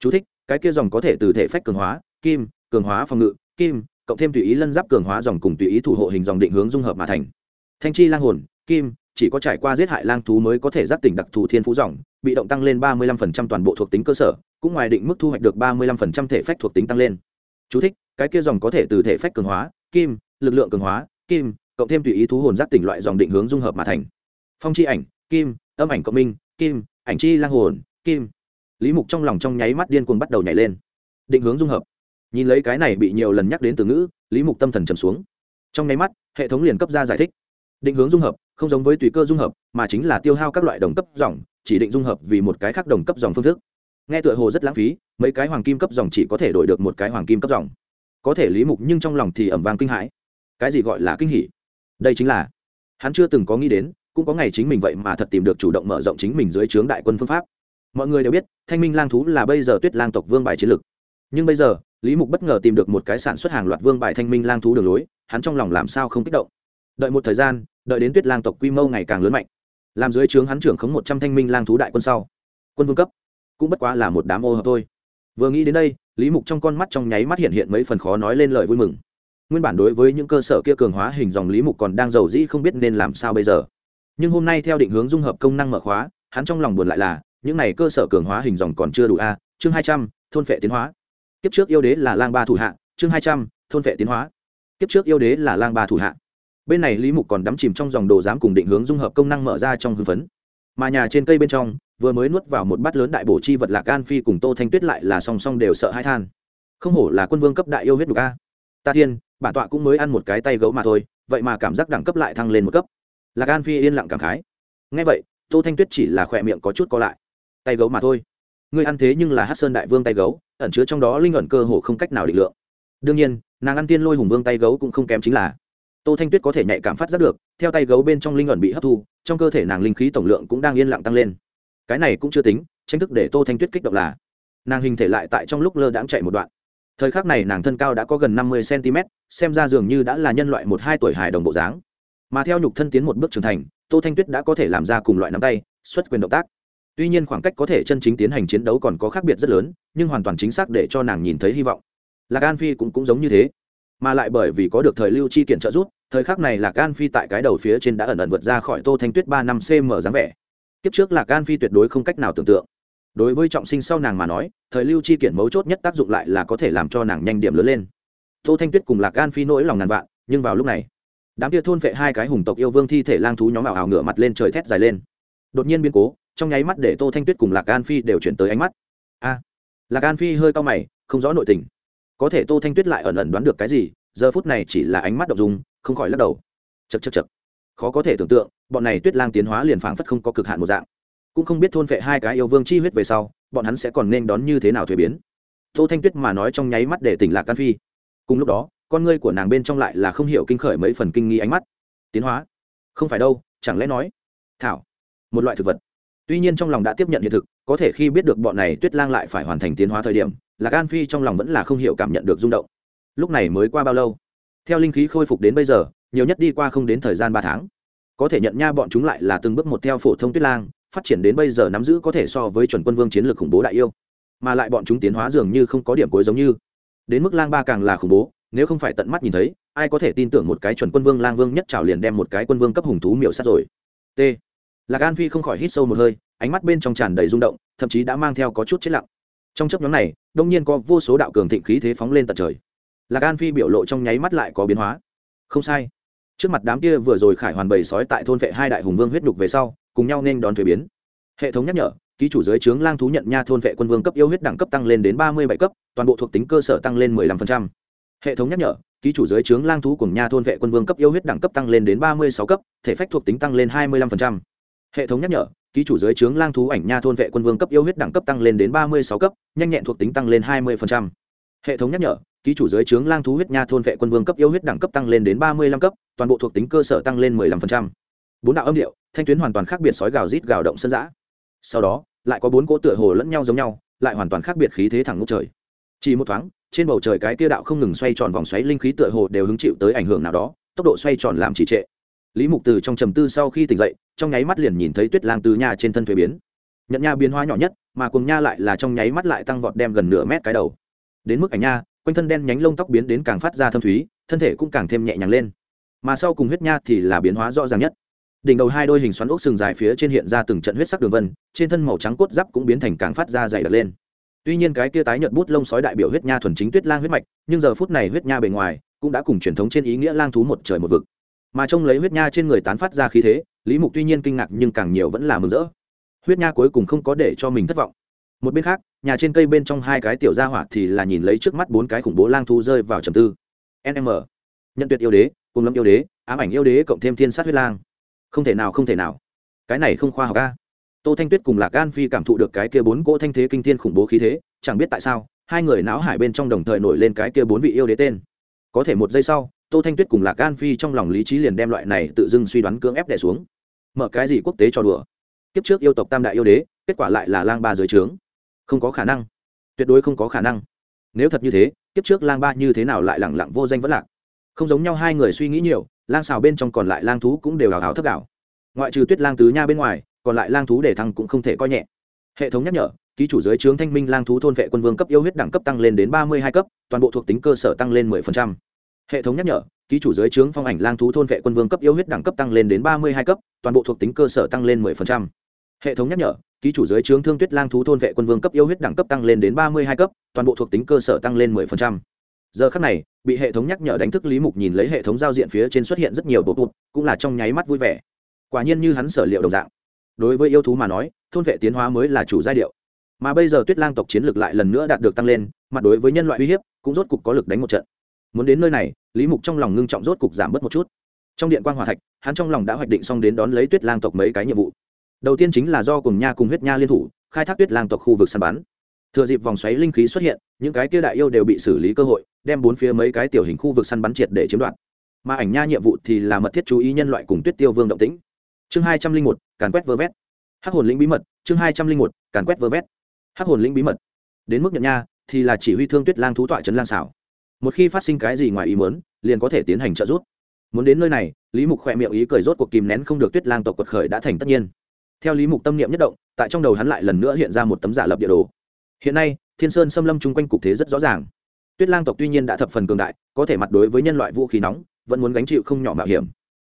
Speaker 1: Chú thích, cái kia dòng có thể từ thể phách cường hóa kim cường hóa phòng ngự kim cộng thêm tùy ý lân giáp cường hóa dòng cùng tùy ý thủ hộ hình dòng định hướng dung hợp mà thành. Thanh chi lang hồn kim chỉ có trải qua giết hại lang thú mới có thể giác tỉnh đặc thù thiên phú dòng bị động tăng lên ba mươi lăm phần trăm toàn bộ thuộc tính cơ sở cũng ngoài định mức thu hoạch được ba mươi lăm phần trăm thể phách thuộc tính tăng lên. Chú thích, cái kia dòng có thể từ thể phách cường hóa kim lực lượng cường hóa kim cộng thêm tùy ý thú hồn giác tỉnh loại dòng định hướng dung hợp mà thành. Phong chi ảnh kim âm ảnh cộng minh kim ảnh chi lang hồn kim. Lý mục trong lòng trong nháy mắt điên cuồng bắt đầu nhảy lên. Định hướng dung hợp. Nhìn lấy cái này bị nhiều lần nhắc đến từ ngữ lý mục tâm thần trầm xuống. Trong nháy mắt hệ thống liền cấp ra giải thích. Định hướng dung hợp không giống với tùy cơ dung hợp, mà chính là tiêu hao các loại đồng cấp dòng, chỉ định dung hợp vì một cái khác đồng cấp dòng phương thức. Nghe tựa hồ rất lãng phí, mấy cái hoàng kim cấp dòng chỉ có thể đổi được một cái hoàng kim cấp dòng. Có thể lý mục nhưng trong lòng thì ẩm vang kinh hãi. Cái gì gọi là kinh hỉ? Đây chính là, hắn chưa từng có nghĩ đến, cũng có ngày chính mình vậy mà thật tìm được chủ động mở rộng chính mình dưới trướng đại quân phương pháp. Mọi người đều biết, thanh minh lang thú là bây giờ tuyết lang tộc vương bài chiến lực nhưng bây giờ, lý mục bất ngờ tìm được một cái sản xuất hàng loạt vương bài thanh minh lang thú đường lối, hắn trong lòng làm sao không kích động đợi một thời gian, đợi đến tuyết lang tộc quy mô ngày càng lớn mạnh. Làm dưới trướng hắn trưởng khống một trăm thanh minh lang thú đại quân sau. Quân vương cấp. Cũng bất quá là một đám ô hợp thôi. Vừa nghĩ đến đây, lý mục trong con mắt trong nháy mắt hiện hiện mấy phần khó nói lên lời vui mừng. Nguyên bản đối với những cơ sở kia cường hóa hình dòng lý mục còn đang giàu dĩ không biết nên làm sao bây giờ. Nhưng hôm nay theo định hướng dung hợp công năng mở khóa, hắn trong lòng buồn lại là, những này cơ sở cường hóa hình dòng còn chưa đủ a, chương hai trăm, thôn phệ tiến hóa. Kiếp trước yêu đế là lang ba thủ hạ, chương hai trăm, thôn phệ tiến hóa. Kiếp trước yêu đế là lang ba thủ hạ bên này lý mục còn đắm chìm trong dòng đồ giám cùng định hướng dung hợp công năng mở ra trong hưng phấn. Mà nhà trên cây bên trong, vừa mới nuốt vào một bát lớn đại bổ chi vật lạc an phi cùng tô thanh tuyết lại là song song đều sợ hãi than. Không hổ là quân vương cấp đại yêu huyết đục a. Ta thiên, bản tọa cũng mới ăn một cái tay gấu mà thôi, vậy mà cảm giác đẳng cấp lại thăng lên một cấp. Lạc an phi yên lặng cảm khái. Ngay vậy, tô thanh tuyết chỉ là khỏe miệng có chút co lại. Tay gấu mà thôi. Ngươi ăn thế nhưng là hát sơn đại vương tay gấu, ẩn chứa trong đó linh ẩn cơ hồ không cách nào định lượng. Đương nhiên, nàng ăn tiên lôi hùng vương tay gấu cũng không kém chính là tô thanh tuyết có thể nhạy cảm phát giác được, theo tay gấu bên trong linh ẩn bị hấp thu, trong cơ thể nàng linh khí tổng lượng cũng đang yên lặng tăng lên. Cái này cũng chưa tính, tranh thức để tô thanh tuyết kích động là, nàng hình thể lại tại trong lúc lơ đãng chạy một đoạn. Thời khắc này nàng thân cao đã có gần năm mươi cm xem ra dường như đã là nhân loại một hai tuổi hài đồng bộ dáng. Mà theo nhục thân tiến một bước trưởng thành, tô thanh tuyết đã có thể làm ra cùng loại nắm tay, xuất quyền động tác. Tuy nhiên khoảng cách có thể chân chính tiến hành chiến đấu còn có khác biệt rất lớn, nhưng hoàn toàn chính xác để cho nàng nhìn thấy hy vọng. Lạc an phi cũng cũng giống như thế mà lại bởi vì có được thời lưu chi kiện trợ giúp, thời khắc này lạc can phi tại cái đầu phía trên đã ẩn ẩn vượt ra khỏi tô thanh tuyết ba năm cm dáng vẻ. Kiếp trước lạc can phi tuyệt đối không cách nào tưởng tượng. Đối với trọng sinh sau nàng mà nói, thời lưu chi kiện mấu chốt nhất tác dụng lại là có thể làm cho nàng nhanh điểm lớn lên. Tô thanh tuyết cùng lạc gan phi nỗi lòng ngàn vạn, nhưng vào lúc này, đám kia thôn vệ hai cái hùng tộc yêu vương thi thể lang thú nhóm ảo ảo ngửa mặt lên trời thét dài lên. Đột nhiên biến cố, trong nháy mắt để tô thanh tuyết cùng lạc gan phi đều chuyển tới ánh mắt. A! Lạc gan phi hơi cao mày, không rõ nội tình có thể tô thanh tuyết lại ẩn ẩn đoán được cái gì, giờ phút này chỉ là ánh mắt đ ộ n g dùng không khỏi lắc đầu. Chật chật chật khó có thể tưởng tượng, bọn này tuyết lang tiến hóa liền phảng phất không có cực hạn một dạng. Cũng không biết thôn vệ hai cái yêu vương chi huyết về sau, bọn hắn sẽ còn nên đón như thế nào thuế biến. Tô thanh tuyết mà nói trong nháy mắt để tỉnh lạc can phi. Cùng lúc đó, con ngươi của nàng bên trong lại là không hiểu kinh khởi mấy phần kinh nghi ánh mắt. Tiến hóa? Không phải đâu, chẳng lẽ nói? Thảo. Một loại thực vật. Tuy nhiên trong lòng đã tiếp nhận hiện thực, có thể khi biết được bọn này tuyết lang lại phải hoàn thành tiến hóa thời điểm lạc an phi trong lòng vẫn là không hiểu cảm nhận được rung động. Lúc này mới qua bao lâu? Theo linh khí khôi phục đến bây giờ, nhiều nhất đi qua không đến thời gian ba tháng. Có thể nhận nha bọn chúng lại là từng bước một theo phổ thông tuyết lang, phát triển đến bây giờ nắm giữ có thể so với chuẩn quân vương chiến lược khủng bố đại yêu. Mà lại bọn chúng tiến hóa dường như không có điểm cuối giống như. Đến mức lang ba càng là khủng bố, nếu không phải tận mắt nhìn thấy, ai có thể tin tưởng một cái chuẩn quân vương lang vương nhất trào liền đem một cái quân vương cấp hùng thú miểu sát rồi. T. Lạc an phi không khỏi hít sâu một hơi, ánh mắt bên trong tràn đầy rung động, thậm chí đã mang theo có chút chết lặng trong chấp nhóm này, đông nhiên có vô số đạo cường thịnh khí thế phóng lên tận trời. Lạc an phi biểu lộ trong nháy mắt lại có biến hóa. Không sai. Trước mặt đám kia vừa rồi khải hoàn bầy sói tại thôn vệ hai đại hùng vương huyết đục về sau, cùng nhau nên đón thuế biến. Hệ thống nhắc nhở, ký chủ giới trướng lang thú nhận nha thôn vệ quân vương cấp yêu huyết đẳng cấp tăng lên đến ba mươi bảy cấp, toàn bộ thuộc tính cơ sở tăng lên 15%. hệ thống nhắc nhở, ký chủ giới trướng lang thú cùng nha thôn vệ quân vương cấp yêu huyết đẳng cấp tăng lên đến ba mươi sáu cấp, thể phách thuộc tính tăng lên hai mươi 25% hệ thống nhắc nhở ký chủ giới trướng lang thú ảnh nha thôn vệ quân vương cấp yêu huyết đẳng cấp tăng lên đến ba mươi sáu cấp, nhanh nhẹn thuộc tính tăng lên hai mươi hệ thống nhắc nhở, ký chủ giới trướng lang thú huyết nha thôn vệ quân vương cấp yêu huyết đẳng cấp tăng lên đến ba mươi lăm cấp, toàn bộ thuộc tính cơ sở tăng lên mười lăm phần trăm. Bốn đạo âm điệu, thanh tuyến hoàn toàn khác biệt sói gào rít gào động sân giã sau đó, lại có bốn cỗ tựa hồ lẫn nhau giống nhau, lại hoàn toàn khác biệt khí thế thẳng ngút trời. Chỉ một thoáng, trên bầu trời cái kia đạo không ngừng xoay tròn vòng xoáy linh khí tựa hồ đều hứng chịu tới ảnh hưởng nào đó, tốc độ xoay tròn làm trì trệ lý mục từ trong trầm tư sau khi tỉnh dậy, trong nháy mắt liền nhìn thấy tuyết lang từ nha trên thân thuế biến. Nhận nha biến hóa nhỏ nhất, mà cùng nha lại là trong nháy mắt lại tăng vọt đem gần nửa mét cái đầu. Đến mức ảnh nha, quanh thân đen nhánh lông tóc biến đến càng phát ra thâm thúy, thân thể cũng càng thêm nhẹ nhàng lên. Mà sau cùng huyết nha thì là biến hóa rõ ràng nhất. Đỉnh đầu hai đôi hình xoắn ốc sừng dài phía trên hiện ra từng trận huyết sắc đường vân, trên thân màu trắng cốt giáp cũng biến thành càng phát ra dày đặc lên. Tuy nhiên cái kia tái nhợt bút lông sói đại biểu huyết nha thuần chính tuyết lang huyết mạch, nhưng giờ phút này huyết nha bề ngoài cũng đã cùng truyền thống trên ý nghĩa lang thú một trời một vực mà trông lấy huyết nha trên người tán phát ra khí thế, lý mục tuy nhiên kinh ngạc nhưng càng nhiều vẫn là mừng rỡ. Huyết nha cuối cùng không có để cho mình thất vọng. Một bên khác, nhà trên cây bên trong hai cái tiểu gia hỏa thì là nhìn lấy trước mắt bốn cái khủng bố lang thu rơi vào trầm tư. Nm nhận tuyệt yêu đế, cùng lâm yêu đế, ám ảnh yêu đế cộng thêm thiên sát huyết lang. Không thể nào, không thể nào. Cái này không khoa học ca tô thanh tuyết cùng lạc gan phi cảm thụ được cái kia bốn cỗ thanh thế kinh thiên khủng bố khí thế, chẳng biết tại sao, hai người não hải bên trong đồng thời nổi lên cái kia bốn vị yêu đế tên. Có thể một giây sau tô thanh tuyết cùng lạc gan phi trong lòng lý trí liền đem loại này tự dưng suy đoán cưỡng ép đẻ xuống. Mở cái gì quốc tế cho đùa? Kiếp trước yêu tộc tam đại yêu đế, kết quả lại là lang ba dưới trướng. Không có khả năng. Tuyệt đối không có khả năng. Nếu thật như thế, kiếp trước lang ba như thế nào lại lẳng lặng vô danh vẫn lạc? Không giống nhau hai người suy nghĩ nhiều, lang xào bên trong còn lại lang thú cũng đều hào hào thấp đảo ngoại trừ tuyết lang tứ nha bên ngoài, còn lại lang thú để thăng cũng không thể coi nhẹ. Hệ thống nhắc nhở, ký chủ giới trướng thanh minh lang thú thôn vệ quân vương cấp yêu huyết đẳng cấp tăng lên đến ba mươi hai cấp, toàn bộ thuộc tính cơ sở tăng lên 10% hệ thống nhắc nhở, ký chủ giới trướng phong ảnh lang thú thôn vệ quân vương cấp yêu huyết đẳng cấp tăng lên đến ba mươi hai cấp, toàn bộ thuộc tính cơ sở tăng lên 10%. hệ thống nhắc nhở, ký chủ giới trướng thương tuyết lang thú thôn vệ quân vương cấp yêu huyết đẳng cấp tăng lên đến ba mươi hai cấp, toàn bộ thuộc tính cơ sở tăng lên 10%. giờ khắc này, bị hệ thống nhắc nhở đánh thức lý mục nhìn lấy hệ thống giao diện phía trên xuất hiện rất nhiều bộ bụt cũng là trong nháy mắt vui vẻ quả nhiên như hắn sở liệu đồng dạng đối với yêu thú mà nói, thôn vệ tiến hóa mới là chủ giai điệu mà bây giờ tuyết lang tộc chiến lược lại lần nữa đạt được tăng lên mặt đối với nhân loại uy hiếp, cũng rốt cục có lực đánh một trận muốn đến nơi này, lý mục trong lòng ngưng trọng rốt cục giảm bớt một chút. Trong điện quan hòa thạch, hắn trong lòng đã hoạch định xong đến đón lấy tuyết lang tộc mấy cái nhiệm vụ. Đầu tiên chính là do cùng nha cùng huyết nha liên thủ, khai thác tuyết lang tộc khu vực săn bắn. Thừa dịp vòng xoáy linh khí xuất hiện, những cái kia đại yêu đều bị xử lý cơ hội, đem bốn phía mấy cái tiểu hình khu vực săn bắn triệt để chiếm đoạt. Mà ảnh nha nhiệm vụ thì là mật thiết chú ý nhân loại cùng tuyết tiêu vương động tĩnh. Chương hai trăm linh một, càn quét vơ vét. Hắc hồn lĩnh bí mật, chương hai trăm linh một, càn quét vơ vét. Hắc hồn lĩnh bí mật. Đến mức nhận nha, thì là chỉ huy thương tuyết lang thú tọa trấn lang xảo một khi phát sinh cái gì ngoài ý muốn, liền có thể tiến hành trợ giúp. Muốn đến nơi này, lý mục khỏe miệng ý cười rốt cuộc kìm nén không được tuyết lang tộc quật khởi đã thành tất nhiên. Theo lý mục tâm niệm nhất động, tại trong đầu hắn lại lần nữa hiện ra một tấm giả lập địa đồ. Hiện nay, thiên sơn xâm lâm chung quanh cục thế rất rõ ràng. Tuyết lang tộc tuy nhiên đã thập phần cường đại, có thể mặt đối với nhân loại vũ khí nóng, vẫn muốn gánh chịu không nhỏ mạo hiểm.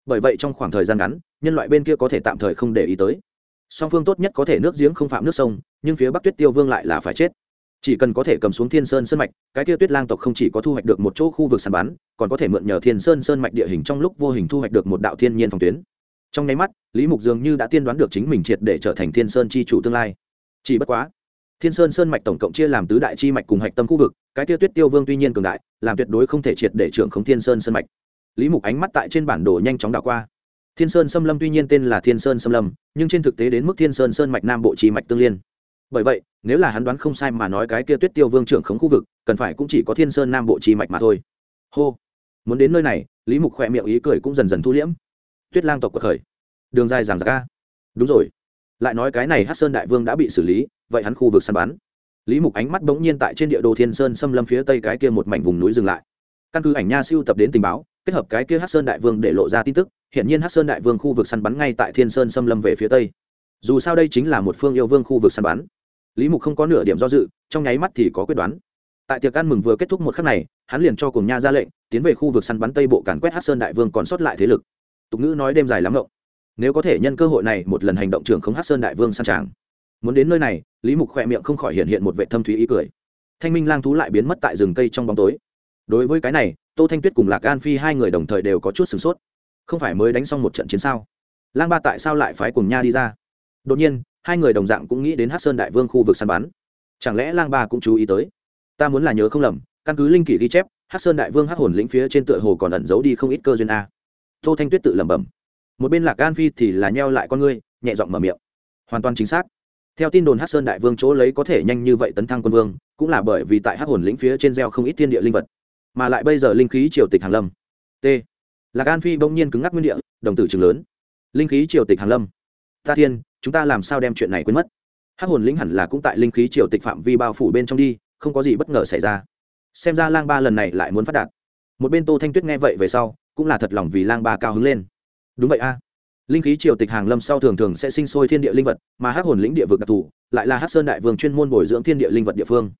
Speaker 1: Bởi vậy trong khoảng thời gian ngắn, nhân loại bên kia có thể tạm thời không để ý tới. Song phương tốt nhất có thể nước giếng không phạm nước sông, nhưng phía bắc tuyết tiêu vương lại là phải chết chỉ cần có thể cầm xuống thiên sơn sơn mạch, cái tiêu tuyết lang tộc không chỉ có thu hoạch được một chỗ khu vực sàn bắn, còn có thể mượn nhờ thiên sơn sơn mạch địa hình trong lúc vô hình thu hoạch được một đạo thiên nhiên phòng tuyến. Trong nháy mắt, lý mục dường như đã tiên đoán được chính mình triệt để trở thành thiên sơn chi chủ tương lai. Chỉ bất quá, thiên sơn sơn mạch tổng cộng chia làm tứ đại chi mạch cùng hạch tâm khu vực, cái tiêu tuyết tiêu vương tuy nhiên cường đại, làm tuyệt đối không thể triệt để trưởng khống thiên sơn sơn mạch. Lý mục ánh mắt tại trên bản đồ nhanh chóng đảo qua. Thiên sơn xâm lâm tuy nhiên tên là thiên sơn xâm lâm, nhưng trên thực tế đến mức thiên sơn sơn mạch nam bộ chi mạch tương liên bởi vậy, nếu là hắn đoán không sai mà nói cái kia tuyết tiêu vương trưởng khống khu vực, cần phải cũng chỉ có thiên sơn nam bộ trì mạch mà thôi. Hô. Muốn đến nơi này, lý mục khỏe miệng ý cười cũng dần dần thu liễm. Tuyết lang tộc cuộc khởi. Đường dài giảng ra đúng rồi. Lại nói cái này hát sơn đại vương đã bị xử lý, vậy hắn khu vực săn bắn. Lý mục ánh mắt bỗng nhiên tại trên địa đồ thiên sơn xâm lâm phía tây cái kia một mảnh vùng núi dừng lại. Căn cứ ảnh nha siêu tập đến tình báo, kết hợp cái kia hát sơn đại vương để lộ ra tin tức hiện nhiên hát sơn đại vương khu vực săn bắn ngay tại thiên sơn xâm lâm về phía tây. Dù sao đây chính là một phương yêu vương khu vực săn bắn lý mục không có nửa điểm do dự, trong nháy mắt thì có quyết đoán. Tại tiệc ăn mừng vừa kết thúc một khắc này, hắn liền cho cùng nha ra lệnh, tiến về khu vực săn bắn tây bộ càn quét hát sơn đại vương còn sót lại thế lực. Tục ngữ nói đêm dài lắm rộng nếu có thể nhân cơ hội này một lần hành động trưởng không hát sơn đại vương săn tràng. Muốn đến nơi này, lý mục khỏe miệng không khỏi hiện hiện một vệ thâm thúy ý cười. Thanh minh lang thú lại biến mất tại rừng cây trong bóng tối. Đối với cái này, tô thanh tuyết cùng lạc an phi hai người đồng thời đều có chút sửng sốt. Không phải mới đánh xong một trận chiến sao? Lang ba tại sao lại phái cùng nha đi ra? Đột nhiên hai người đồng dạng cũng nghĩ đến hát sơn đại vương khu vực săn bắn. Chẳng lẽ lang ba cũng chú ý tới? Ta muốn là nhớ không lầm, căn cứ linh kỷ ghi chép, hát sơn đại vương hát hồn lĩnh phía trên tựa hồ còn ẩn giấu đi không ít cơ duyên a. Tô thanh tuyết tự lẩm bẩm. Một bên lạc an phi thì là nheo lại con ngươi, nhẹ giọng mở miệng. Hoàn toàn chính xác. Theo tin đồn hát sơn đại vương chỗ lấy có thể nhanh như vậy tấn thăng quân vương, cũng là bởi vì tại hát hồn lĩnh phía trên gieo không ít thiên địa linh vật. Mà lại bây giờ linh khí triều tịch hàn lâm. T. Lạc an phi bỗng nhiên cứng ngắc nguyên địa, đồng tử trường lớn. Linh khí triều tịch hàn lâm. Ta thiên chúng ta làm sao đem chuyện này quên mất? Hắc hồn lĩnh hẳn là cũng tại linh khí triều tịch phạm vi bao phủ bên trong đi, không có gì bất ngờ xảy ra. Xem ra lang ba lần này lại muốn phát đạt. Một bên tô thanh tuyết nghe vậy về sau, cũng là thật lòng vì lang ba cao hứng lên. Đúng vậy a. Linh khí triều tịch hàng lâm sau thường thường sẽ sinh sôi thiên địa linh vật, mà hắc hồn lĩnh địa vực đặc thù, lại là hắc sơn đại vương chuyên môn bồi dưỡng thiên địa linh vật địa phương.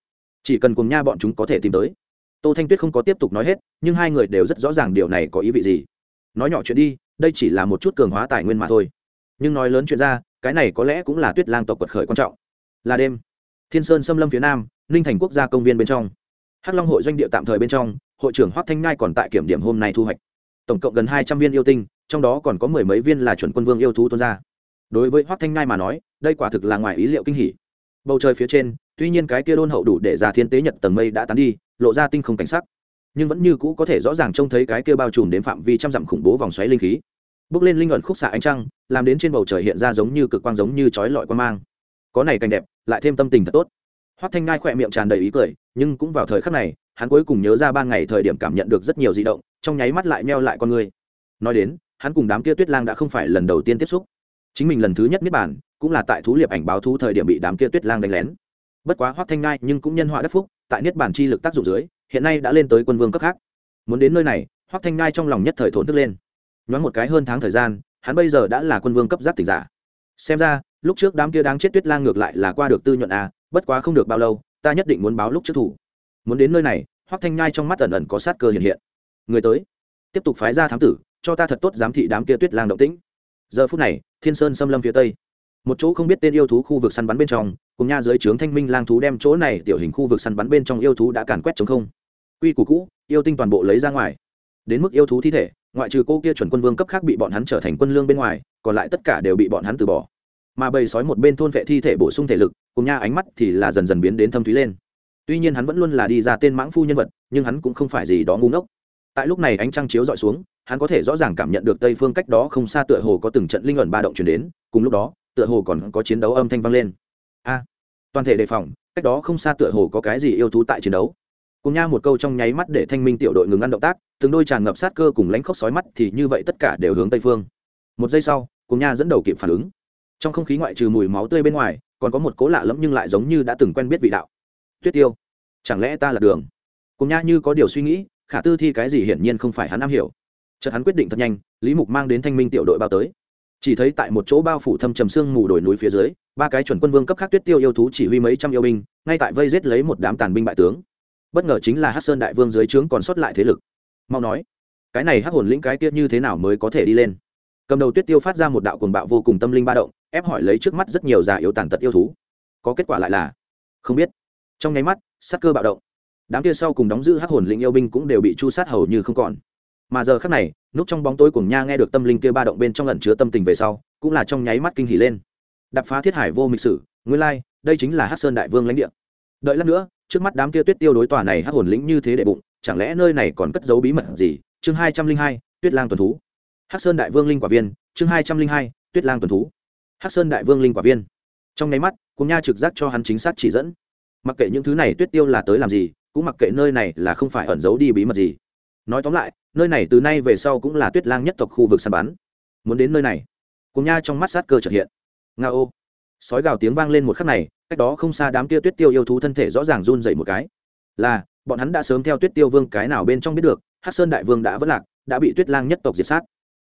Speaker 1: Chỉ cần cùng nha bọn chúng có thể tìm tới. Tô thanh tuyết không có tiếp tục nói hết, nhưng hai người đều rất rõ ràng điều này có ý vị gì. Nói nhỏ chuyện đi, đây chỉ là một chút cường hóa tài nguyên mà thôi. Nhưng nói lớn chuyện ra cái này có lẽ cũng là tuyết lang tộc quật khởi quan trọng. Là đêm. Thiên sơn xâm lâm phía nam, ninh thành quốc gia công viên bên trong. Hắc long hội doanh địa tạm thời bên trong, hội trưởng hoắc thanh ngai còn tại kiểm điểm hôm nay thu hoạch. Tổng cộng gần hai trăm viên yêu tinh, trong đó còn có mười mấy viên là chuẩn quân vương yêu thú tuôn ra. Đối với hoắc thanh ngai mà nói, đây quả thực là ngoài ý liệu kinh hỉ. Bầu trời phía trên, tuy nhiên cái kia đôn hậu đủ để ra thiên tế nhật tầng mây đã tán đi, lộ ra tinh không cảnh sắc, nhưng vẫn như cũ có thể rõ ràng trông thấy cái kia bao trùm đến phạm vi trăm dặm khủng bố vòng xoáy linh khí bước lên linh luận khúc xạ ánh trăng, làm đến trên bầu trời hiện ra giống như cực quang giống như chói lọi quang mang. Có này cảnh đẹp, lại thêm tâm tình thật tốt. Hoắc thanh ngai khỏe miệng tràn đầy ý cười, nhưng cũng vào thời khắc này, hắn cuối cùng nhớ ra ba ngày thời điểm cảm nhận được rất nhiều di động, trong nháy mắt lại meo lại con người. Nói đến, hắn cùng đám kia tuyết lang đã không phải lần đầu tiên tiếp xúc. Chính mình lần thứ nhất niết bản cũng là tại thú liệp ảnh báo thú thời điểm bị đám kia tuyết lang đánh lén. Bất quá hoắc thanh ngai nhưng cũng nhân họa đất phúc, tại niết bản chi lực tác dụng dưới, hiện nay đã lên tới quân vương cấp khác. Muốn đến nơi này, hoắc thanh ngai trong lòng nhất thời thốn tức lên nhoáng một cái hơn tháng thời gian, hắn bây giờ đã là quân vương cấp giáp tỉnh giả. Xem ra, lúc trước đám kia đáng chết tuyết lang ngược lại là qua được tư nhuận a, bất quá không được bao lâu, ta nhất định muốn báo lúc trước thủ. Muốn đến nơi này, hoắc thanh nhai trong mắt ẩn ẩn có sát cơ hiện hiện. Người tới, tiếp tục phái ra thám tử, cho ta thật tốt giám thị đám kia tuyết lang động tĩnh. Giờ phút này, thiên sơn xâm lâm phía tây. Một chỗ không biết tên yêu thú khu vực săn bắn bên trong, cùng nha dưới trướng thanh minh lang thú đem chỗ này tiểu hình khu vực săn bắn bên trong yêu thú đã càn quét chống không. Quy củ cũ, yêu tinh toàn bộ lấy ra ngoài. Đến mức yêu thú thi thể ngoại trừ cô kia chuẩn quân vương cấp khác bị bọn hắn trở thành quân lương bên ngoài, còn lại tất cả đều bị bọn hắn từ bỏ. Mà bầy sói một bên thôn vệ thi thể bổ sung thể lực, cùng nha ánh mắt thì là dần dần biến đến thâm thúy lên. Tuy nhiên hắn vẫn luôn là đi ra tên mãng phu nhân vật, nhưng hắn cũng không phải gì đó ngu ngốc. Tại lúc này ánh trăng chiếu dọi xuống, hắn có thể rõ ràng cảm nhận được tây phương cách đó không xa tựa hồ có từng trận linh ẩn ba động chuyển đến, cùng lúc đó, tựa hồ còn có chiến đấu âm thanh vang lên. A, toàn thể đề phòng, cách đó không xa tựa hồ có cái gì yêu thú tại chiến đấu cùng nha một câu trong nháy mắt để thanh minh tiểu đội ngừng ăn động tác, từng đôi tràn ngập sát cơ cùng lánh khóc sói mắt thì như vậy tất cả đều hướng tây phương. Một giây sau, cùng nha dẫn đầu kịp phản ứng. Trong không khí ngoại trừ mùi máu tươi bên ngoài, còn có một cố lạ lẫm nhưng lại giống như đã từng quen biết vị đạo. Tuyết tiêu, chẳng lẽ ta là đường? Cùng nha như có điều suy nghĩ, khả tư thi cái gì hiển nhiên không phải hắn am hiểu. Chợt hắn quyết định thật nhanh, lý mục mang đến thanh minh tiểu đội bao tới. Chỉ thấy tại một chỗ bao phủ thâm trầm sương mù đồi núi phía dưới, ba cái chuẩn quân vương cấp khác tuyết tiêu yêu thú chỉ huy mấy trăm yêu binh, ngay tại vây giết lấy một đám tàn binh bại tướng bất ngờ chính là hát sơn đại vương dưới trướng còn sót lại thế lực. Mau nói, cái này hắc hồn lĩnh cái tiết như thế nào mới có thể đi lên? Cầm đầu tuyết tiêu phát ra một đạo cuồng bạo vô cùng tâm linh ba động, ép hỏi lấy trước mắt rất nhiều già yếu tàn tật yêu thú. Có kết quả lại là, không biết. Trong nháy mắt sắc cơ bạo động. Đám kia sau cùng đóng giữ hắc hồn lĩnh yêu binh cũng đều bị chu sát hầu như không còn. Mà giờ khắc này, núp trong bóng tối cùng nha nghe được tâm linh kia ba động bên trong lần chứa tâm tình về sau, cũng là trong nháy mắt kinh hỉ lên. Đập phá thiết hải vô mịch sử, nguyên lai, đây chính là hắc sơn đại vương lãnh địa. Đợi lát nữa trước mắt đám kia tuyết tiêu đối tòa này hắc hồn lĩnh như thế đệ bụng, chẳng lẽ nơi này còn cất giấu bí mật gì? Chương hai trăm linh hai, tuyết lang tuần thú. Hắc sơn đại vương linh quả viên, chương hai trăm linh hai, tuyết lang tuần thú. Hắc sơn đại vương linh quả viên. Trong nháy mắt cùng nha trực giác cho hắn chính xác chỉ dẫn. Mặc kệ những thứ này tuyết tiêu là tới làm gì, cũng mặc kệ nơi này là không phải ẩn giấu đi bí mật gì. Nói tóm lại, nơi này từ nay về sau cũng là tuyết lang nhất tộc khu vực săn bắn. Muốn đến nơi này cùng nha trong mắt sát cơ trật hiện. Nga ô sói gào tiếng vang lên một khắc này cách đó không xa đám kia tuyết tiêu yêu thú thân thể rõ ràng run dậy một cái. Là, bọn hắn đã sớm theo tuyết tiêu vương cái nào bên trong biết được hát sơn đại vương đã vất lạc, đã bị tuyết lang nhất tộc diệt sát.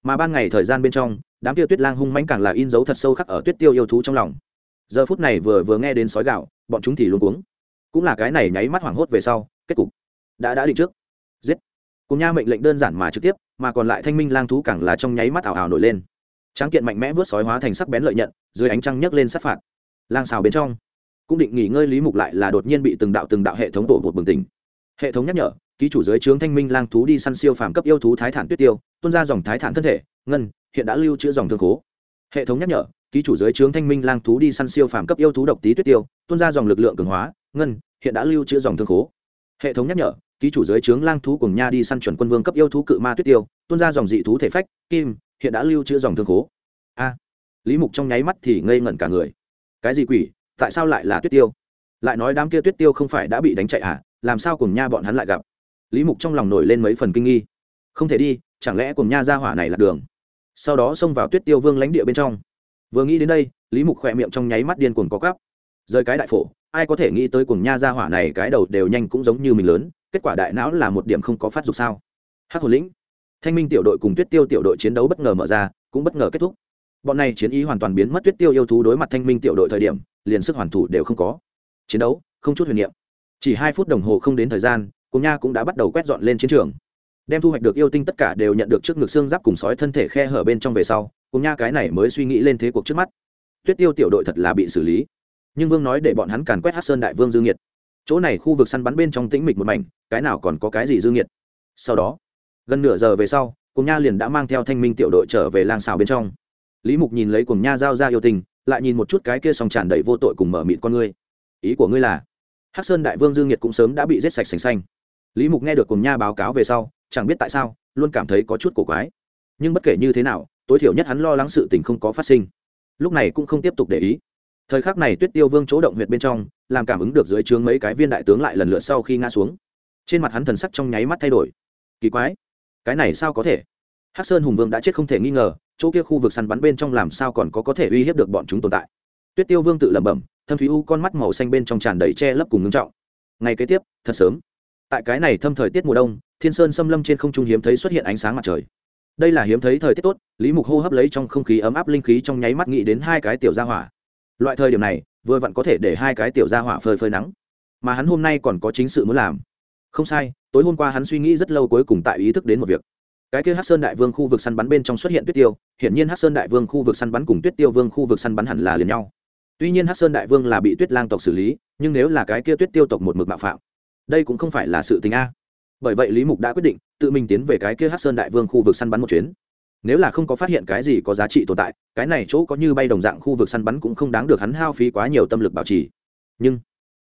Speaker 1: Mà ban ngày thời gian bên trong, đám kia tuyết lang hung mãnh càng là in dấu thật sâu khắc ở tuyết tiêu yêu thú trong lòng. Giờ phút này vừa vừa nghe đến sói gạo, bọn chúng thì luôn cuống. Cũng là cái này nháy mắt hoảng hốt về sau, kết cục đã đã định trước. Giết! Cùng nha mệnh lệnh đơn giản mà trực tiếp, mà còn lại thanh minh lang thú càng là trong nháy mắt ảo ảo nổi lên. Tráng kiện mạnh mẽ vớt sói hóa thành sắc bén lợi nhận, dưới ánh trăng nhấc lên sát phạt. Lang xào bên trong cũng định nghỉ ngơi lý mục lại là đột nhiên bị từng đạo từng đạo hệ thống tổ một bừng tỉnh. Hệ thống nhắc nhở, ký chủ dưới trướng thanh minh lang thú đi săn siêu phàm cấp yêu thú thái thản tuyết tiêu, tuôn ra dòng thái thản thân thể, ngân, hiện đã lưu trữ dòng thương khố. Hệ thống nhắc nhở, ký chủ dưới trướng thanh minh lang thú đi săn siêu phàm cấp yêu thú độc tý tuyết tiêu, tuôn ra dòng lực lượng cường hóa, ngân, hiện đã lưu trữ dòng thương khố. Hệ thống nhắc nhở, ký chủ dưới trướng lang thú cùng nha đi săn chuẩn quân vương cấp yêu thú cự ma tuyết tiêu, tuôn ra dòng dị thú thể phách, kim, hiện đã lưu trữ dòng thương khố. A, lý mục trong nháy mắt thì ngây ngẩn cả người. Cái gì quỷ? Tại sao lại là tuyết tiêu? Lại nói đám kia tuyết tiêu không phải đã bị đánh chạy à? Làm sao cùng nha bọn hắn lại gặp? Lý mục trong lòng nổi lên mấy phần kinh nghi. Không thể đi, chẳng lẽ cùng nha ra hỏa này là đường? Sau đó xông vào tuyết tiêu vương lãnh địa bên trong. Vừa nghĩ đến đây, lý mục khỏe miệng trong nháy mắt điên cuồng có cắp rời cái đại phổ, ai có thể nghĩ tới cùng nha ra hỏa này cái đầu đều nhanh cũng giống như mình lớn, kết quả đại não là một điểm không có phát dục sao? Hắc hồn lĩnh, thanh minh tiểu đội cùng tuyết tiêu tiểu đội chiến đấu bất ngờ mở ra, cũng bất ngờ kết thúc. Bọn này chiến ý hoàn toàn biến mất, tuyết tiêu yêu thú đối mặt thanh minh tiểu đội thời điểm liền sức hoàn thủ đều không có. Chiến đấu, không chút huyền niệm. Chỉ hai phút đồng hồ không đến thời gian cùng nha cũng đã bắt đầu quét dọn lên chiến trường. Đem thu hoạch được yêu tinh tất cả đều nhận được trước ngực xương giáp cùng sói thân thể khe hở bên trong về sau cùng nha cái này mới suy nghĩ lên thế cuộc trước mắt. Tuyết tiêu tiểu đội thật là bị xử lý. Nhưng vương nói để bọn hắn càn quét hát sơn đại vương dương nhiệt. Chỗ này khu vực săn bắn bên trong tĩnh mịch một mảnh, cái nào còn có cái gì dương nhiệt? Sau đó, gần nửa giờ về sau cùng nha liền đã mang theo thanh minh tiểu đội trở về lang xào bên trong. Lý mục nhìn lấy cùng nha giao ra yêu tình lại nhìn một chút cái kia sòng tràn đầy vô tội cùng mở mịt con ngươi. Ý của ngươi là, hắc sơn đại vương dương nhiệt cũng sớm đã bị giết sạch sành xanh. Lý mục nghe được cùng nha báo cáo về sau, chẳng biết tại sao, luôn cảm thấy có chút cổ quái. Nhưng bất kể như thế nào, tối thiểu nhất hắn lo lắng sự tình không có phát sinh. Lúc này cũng không tiếp tục để ý. Thời khắc này tuyết tiêu vương chỗ động huyệt bên trong, làm cảm ứng được dưới trướng mấy cái viên đại tướng lại lần lượt sau khi ngã xuống. Trên mặt hắn thần sắc trong nháy mắt thay đổi. Kỳ quái, cái này sao có thể? Hắc sơn hùng vương đã chết không thể nghi ngờ chỗ kia khu vực săn bắn bên trong làm sao còn có có thể uy hiếp được bọn chúng tồn tại. Tuyết tiêu vương tự lẩm bẩm, thâm thúy u con mắt màu xanh bên trong tràn đầy che lấp cùng ngưng trọng. Ngày kế tiếp, thật sớm. Tại cái này thâm thời tiết mùa đông, thiên sơn xâm lâm trên không trung hiếm thấy xuất hiện ánh sáng mặt trời. Đây là hiếm thấy thời tiết tốt, lý mục hô hấp lấy trong không khí ấm áp linh khí trong nháy mắt nghĩ đến hai cái tiểu gia hỏa. Loại thời điểm này, vừa vặn có thể để hai cái tiểu gia hỏa phơi phơi nắng. Mà hắn hôm nay còn có chính sự muốn làm. Không sai, tối hôm qua hắn suy nghĩ rất lâu cuối cùng tại ý thức đến một việc cái kia hát sơn đại vương khu vực săn bắn bên trong xuất hiện tuyết tiêu, hiển nhiên hát sơn đại vương khu vực săn bắn cùng tuyết tiêu vương khu vực săn bắn hẳn là liền nhau. Tuy nhiên hát sơn đại vương là bị tuyết lang tộc xử lý, nhưng nếu là cái kia tuyết tiêu tộc một mực mạo phạm, đây cũng không phải là sự tình a. Bởi vậy lý mục đã quyết định tự mình tiến về cái kia hát sơn đại vương khu vực săn bắn một chuyến. Nếu là không có phát hiện cái gì có giá trị tồn tại, cái này chỗ có như bay đồng dạng khu vực săn bắn cũng không đáng được hắn hao phí quá nhiều tâm lực bảo trì. Nhưng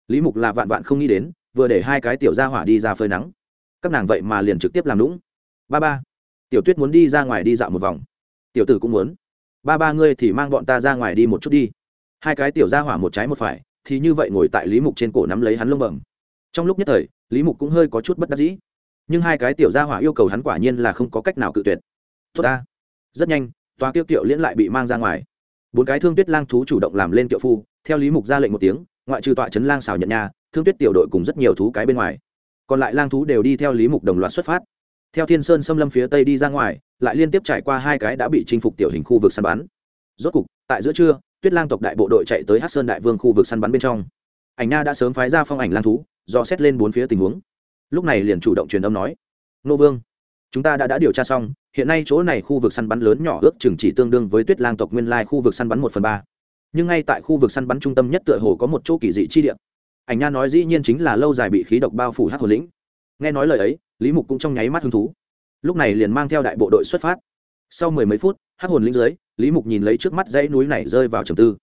Speaker 1: lý mục là vạn vạn không nghĩ đến, vừa để hai cái tiểu ra hỏa đi ra phơi nắng. Các nàng vậy mà liền trực tiếp làm lũng ba ba tiểu tuyết muốn đi ra ngoài đi dạo một vòng. Tiểu tử cũng muốn. Ba ba ngươi thì mang bọn ta ra ngoài đi một chút đi. Hai cái tiểu ra hỏa một trái một phải thì như vậy ngồi tại lý mục trên cổ nắm lấy hắn lông bẩm. Trong lúc nhất thời lý mục cũng hơi có chút bất đắc dĩ. Nhưng hai cái tiểu gia hỏa yêu cầu hắn quả nhiên là không có cách nào cự tuyệt. Tốt ta. Rất nhanh tòa Kiêu kiệu liễn lại bị mang ra ngoài. Bốn cái thương tuyết lang thú chủ động làm lên kiệu phu theo lý mục ra lệnh một tiếng ngoại trừ tọa trấn lang xào nhận nhà, thương tuyết tiểu đội cùng rất nhiều thú cái bên ngoài. Còn lại lang thú đều đi theo lý mục đồng loạt xuất phát theo thiên sơn xâm lâm phía tây đi ra ngoài, lại liên tiếp trải qua hai cái đã bị chinh phục tiểu hình khu vực săn bắn. Rốt cục, tại giữa trưa, tuyết lang tộc đại bộ đội chạy tới hát sơn đại vương khu vực săn bắn bên trong. Ảnh nha đã sớm phái ra phong ảnh lang thú, do xét lên bốn phía tình huống. Lúc này liền chủ động truyền âm nói, nô vương, chúng ta đã đã điều tra xong, hiện nay chỗ này khu vực săn bắn lớn nhỏ ước chừng chỉ tương đương với tuyết lang tộc nguyên lai khu vực săn bắn một phần ba. Nhưng ngay tại khu vực săn bắn trung tâm nhất tựa hồ có một chỗ kỳ dị chi địa. Ảnh nha nói dĩ nhiên chính là lâu dài bị khí độc bao phủ hát hồ lĩnh nghe nói lời ấy, lý mục cũng trong nháy mắt hứng thú. Lúc này liền mang theo đại bộ đội xuất phát. Sau mười mấy phút hát hồn lĩnh dưới, lý mục nhìn lấy trước mắt dãy núi này rơi vào trầm tư.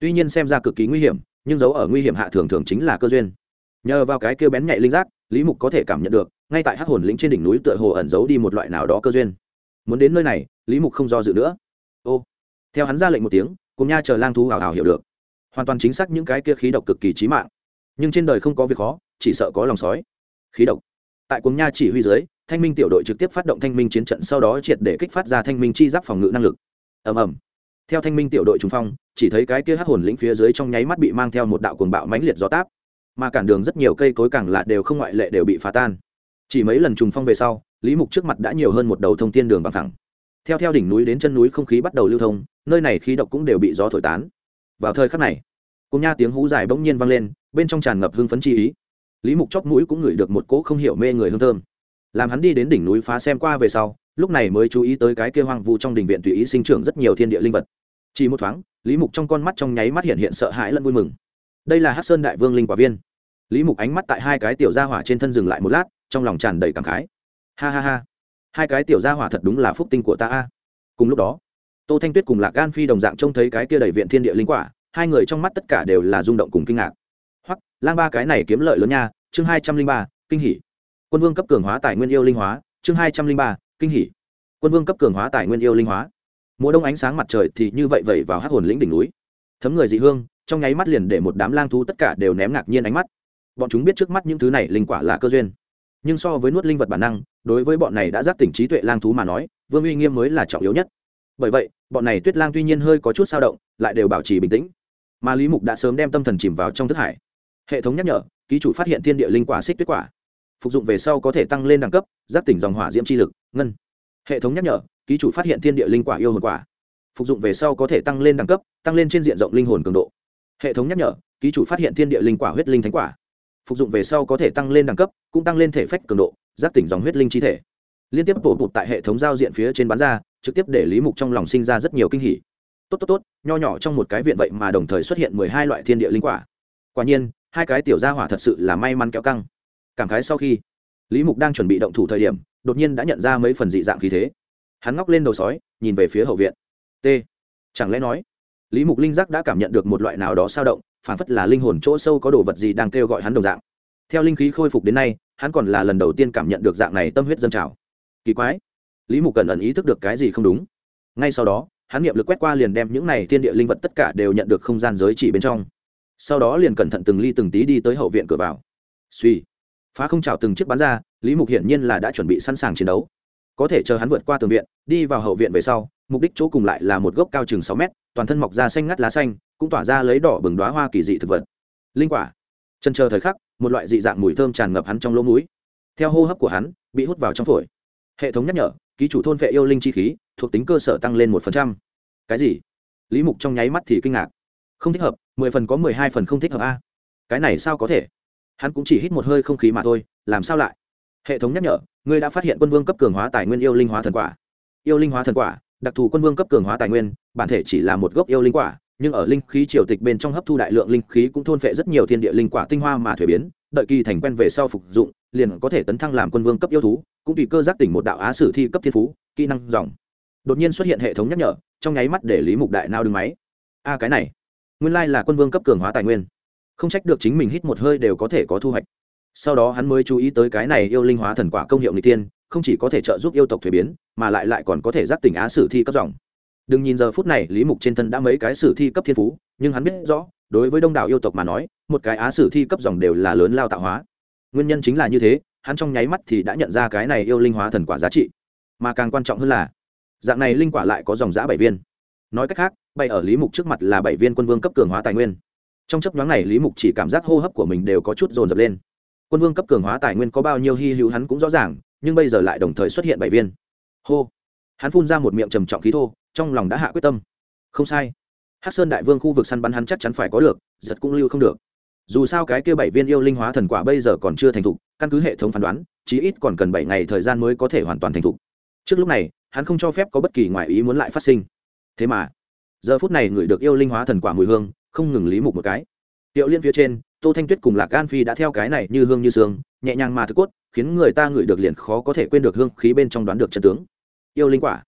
Speaker 1: Tuy nhiên xem ra cực kỳ nguy hiểm, nhưng dấu ở nguy hiểm hạ thường thường chính là cơ duyên. Nhờ vào cái kêu bén nhạy linh giác, lý mục có thể cảm nhận được, ngay tại hát hồn lĩnh trên đỉnh núi tựa hồ ẩn giấu đi một loại nào đó cơ duyên. Muốn đến nơi này, lý mục không do dự nữa. Ô, theo hắn ra lệnh một tiếng, cùng nha chờ lang thú hào hào hiểu được. Hoàn toàn chính xác những cái kia khí độc cực kỳ trí mạng. Nhưng trên đời không có việc khó, chỉ sợ có lòng sói. Khí độc tại cuồng nha chỉ huy dưới, thanh minh tiểu đội trực tiếp phát động thanh minh chiến trận, sau đó triệt để kích phát ra thanh minh chi giáp phòng ngự năng lực. Ầm ầm. Theo thanh minh tiểu đội trùng phong, chỉ thấy cái kia hát hồn lĩnh phía dưới trong nháy mắt bị mang theo một đạo cuồng bạo mãnh liệt gió táp. Mà cản đường rất nhiều cây cối càng lạ đều không ngoại lệ đều bị phá tan. Chỉ mấy lần trùng phong về sau, lý mục trước mặt đã nhiều hơn một đầu thông tiên đường bằng thẳng theo theo đỉnh núi đến chân núi không khí bắt đầu lưu thông, nơi này khí độc cũng đều bị gió thổi tán. Vào thời khắc này cùng nha tiếng hú dài bỗng nhiên vang lên, bên trong tràn ngập hưng phấn chi ý lý mục chóp mũi cũng ngửi được một cỗ không hiểu mê người hương thơm. Làm hắn đi đến đỉnh núi phá xem qua về sau, lúc này mới chú ý tới cái kia hoang vu trong đình viện tùy ý sinh trưởng rất nhiều thiên địa linh vật. Chỉ một thoáng, lý mục trong con mắt trong nháy mắt hiện hiện sợ hãi lẫn vui mừng. Đây là hát sơn đại vương linh quả viên. Lý mục ánh mắt tại hai cái tiểu gia hỏa trên thân dừng lại một lát, trong lòng tràn đầy cảm khái. Ha ha ha, hai cái tiểu gia hỏa thật đúng là phúc tinh của ta a. Cùng lúc đó, tô thanh tuyết cùng lạc gan phi đồng dạng trông thấy cái kia đầy viện thiên địa linh quả, hai người trong mắt tất cả đều là rung động cùng kinh ngạc. Hoặc lang ba cái này kiếm lợi lớn nha chương hai trăm linh ba, kinh hỷ quân vương cấp cường hóa tài nguyên yêu linh hóa, chương hai trăm linh ba, kinh hỷ quân vương cấp cường hóa tài nguyên yêu linh hóa. Mùa đông ánh sáng mặt trời thì như vậy vẩy vào hát hồn lĩnh đỉnh núi. Thấm người dị hương, trong nháy mắt liền để một đám lang thú tất cả đều ném ngạc nhiên ánh mắt. Bọn chúng biết trước mắt những thứ này linh quả là cơ duyên. Nhưng so với nuốt linh vật bản năng, đối với bọn này đã giác tỉnh trí tuệ lang thú mà nói, vương uy nghiêm mới là trọng yếu nhất. Bởi vậy, bọn này tuyết lang tuy nhiên hơi có chút sao động, lại đều bảo trì bình tĩnh. Mà lý mục đã sớm đem tâm thần chìm vào trong thức hải. Hệ thống nhắc nhở ký chủ phát hiện thiên địa linh quả xích tuyết quả. Phục dụng về sau có thể tăng lên đẳng cấp, giáp tỉnh dòng hỏa diễm chi lực, ngân. Hệ thống nhắc nhở, ký chủ phát hiện thiên địa linh quả yêu hồn quả. Phục dụng về sau có thể tăng lên đẳng cấp, tăng lên trên diện rộng linh hồn cường độ. Hệ thống nhắc nhở, ký chủ phát hiện thiên địa linh quả huyết linh thánh quả. Phục dụng về sau có thể tăng lên đẳng cấp, cũng tăng lên thể phách cường độ, giáp tỉnh dòng huyết linh chi thể. Liên tiếp bổ bụt tại hệ thống giao diện phía trên bán ra, trực tiếp để lý mục trong lòng sinh ra rất nhiều kinh hỉ. Tốt tốt tốt, nho nhỏ trong một cái viện vậy mà đồng thời xuất hiện mười hai loại thiên địa linh quả. Quả nhiên hai cái tiểu gia hỏa thật sự là may mắn kéo căng. Cảm khái sau khi, lý mục đang chuẩn bị động thủ thời điểm, đột nhiên đã nhận ra mấy phần dị dạng khí thế. Hắn ngóc lên đầu sói, nhìn về phía hậu viện. T, chẳng lẽ nói? Lý mục linh giác đã cảm nhận được một loại nào đó sao động phản phất là linh hồn chỗ sâu có đồ vật gì đang kêu gọi hắn đồng dạng. Theo linh khí khôi phục đến nay, hắn còn là lần đầu tiên cảm nhận được dạng này tâm huyết dân trào. Kỳ quái. Lý mục cần ẩn ý thức được cái gì không đúng. Ngay sau đó, hắn nghiệm lực quét qua liền đem những này thiên địa linh vật tất cả đều nhận được không gian giới chỉ bên trong sau đó liền cẩn thận từng ly từng tí đi tới hậu viện cửa vào. Suy, phá không trào từng chiếc bắn ra, lý mục hiển nhiên là đã chuẩn bị sẵn sàng chiến đấu. Có thể chờ hắn vượt qua tường viện, đi vào hậu viện về sau, mục đích chỗ cùng lại là một gốc cao chừng sáu mét, toàn thân mọc ra xanh ngắt lá xanh, cũng tỏa ra lấy đỏ bừng đoá hoa kỳ dị thực vật. Linh quả. Chân chờ thời khắc, một loại dị dạng mùi thơm tràn ngập hắn trong lỗ mũi. Theo hô hấp của hắn, bị hút vào trong phổi. Hệ thống nhắc nhở, ký chủ thôn vệ yêu linh chi khí, thuộc tính cơ sở tăng lên một phần trăm. Cái gì? Lý mục trong nháy mắt thì kinh ngạc không thích hợp, mười phần có mười hai phần không thích hợp a. Cái này sao có thể? Hắn cũng chỉ hít một hơi không khí mà thôi, làm sao lại? Hệ thống nhắc nhở, ngươi đã phát hiện quân vương cấp cường hóa tài nguyên yêu linh hóa thần quả. Yêu linh hóa thần quả, đặc thù quân vương cấp cường hóa tài nguyên, bản thể chỉ là một gốc yêu linh quả, nhưng ở linh khí triều tịch bên trong hấp thu đại lượng linh khí cũng thôn phệ rất nhiều thiên địa linh quả tinh hoa mà thuế biến, đợi kỳ thành quen về sau phục dụng, liền có thể tấn thăng làm quân vương cấp yêu thú, cũng tùy cơ giác tỉnh một đạo á sử thi cấp thiên phú, kỹ năng dòng. Đột nhiên xuất hiện hệ thống nhắc nhở, trong nháy mắt để lý mục đại nao đứng máy. A, cái này nguyên lai là quân vương cấp cường hóa tài nguyên. Không trách được chính mình hít một hơi đều có thể có thu hoạch. Sau đó hắn mới chú ý tới cái này yêu linh hóa thần quả công hiệu n tiên không chỉ có thể trợ giúp yêu tộc thuế biến, mà lại lại còn có thể giác tỉnh á sử thi cấp dòng. Đừng nhìn giờ phút này, lý mục trên thân đã mấy cái sử thi cấp thiên phú, nhưng hắn biết rõ, đối với đông đảo yêu tộc mà nói, một cái á sử thi cấp dòng đều là lớn lao tạo hóa. Nguyên nhân chính là như thế, hắn trong nháy mắt thì đã nhận ra cái này yêu linh hóa thần quả giá trị. Mà càng quan trọng hơn là, dạng này linh quả lại có dòng giã bảy viên nói cách khác bay ở lý mục trước mặt là bảy viên quân vương cấp cường hóa tài nguyên. Trong chấp nhoáng này, lý mục chỉ cảm giác hô hấp của mình đều có chút dồn dập lên. Quân vương cấp cường hóa tài nguyên có bao nhiêu hy hữu hắn cũng rõ ràng, nhưng bây giờ lại đồng thời xuất hiện bảy viên. Hô! Hắn phun ra một miệng trầm trọng khí thô, trong lòng đã hạ quyết tâm. Không sai. Hắc sơn đại vương khu vực săn bắn hắn chắc chắn phải có được, giật cũng lưu không được. Dù sao cái kia bảy viên yêu linh hóa thần quả bây giờ còn chưa thành thục, căn cứ hệ thống phán đoán, chí ít còn cần bảy ngày thời gian mới có thể hoàn toàn thành thục. Trước lúc này, hắn không cho phép có bất kỳ ngoại ý muốn lại phát sinh thế mà, giờ phút này người được yêu linh hóa thần quả mùi hương, không ngừng lý mục một cái. Tiệu liên phía trên, tô thanh tuyết cùng lạc gan phi đã theo cái này như hương như sương, nhẹ nhàng mà thức cốt, khiến người ta ngửi được liền khó có thể quên được hương khí bên trong đoán được chân tướng. Yêu linh quả,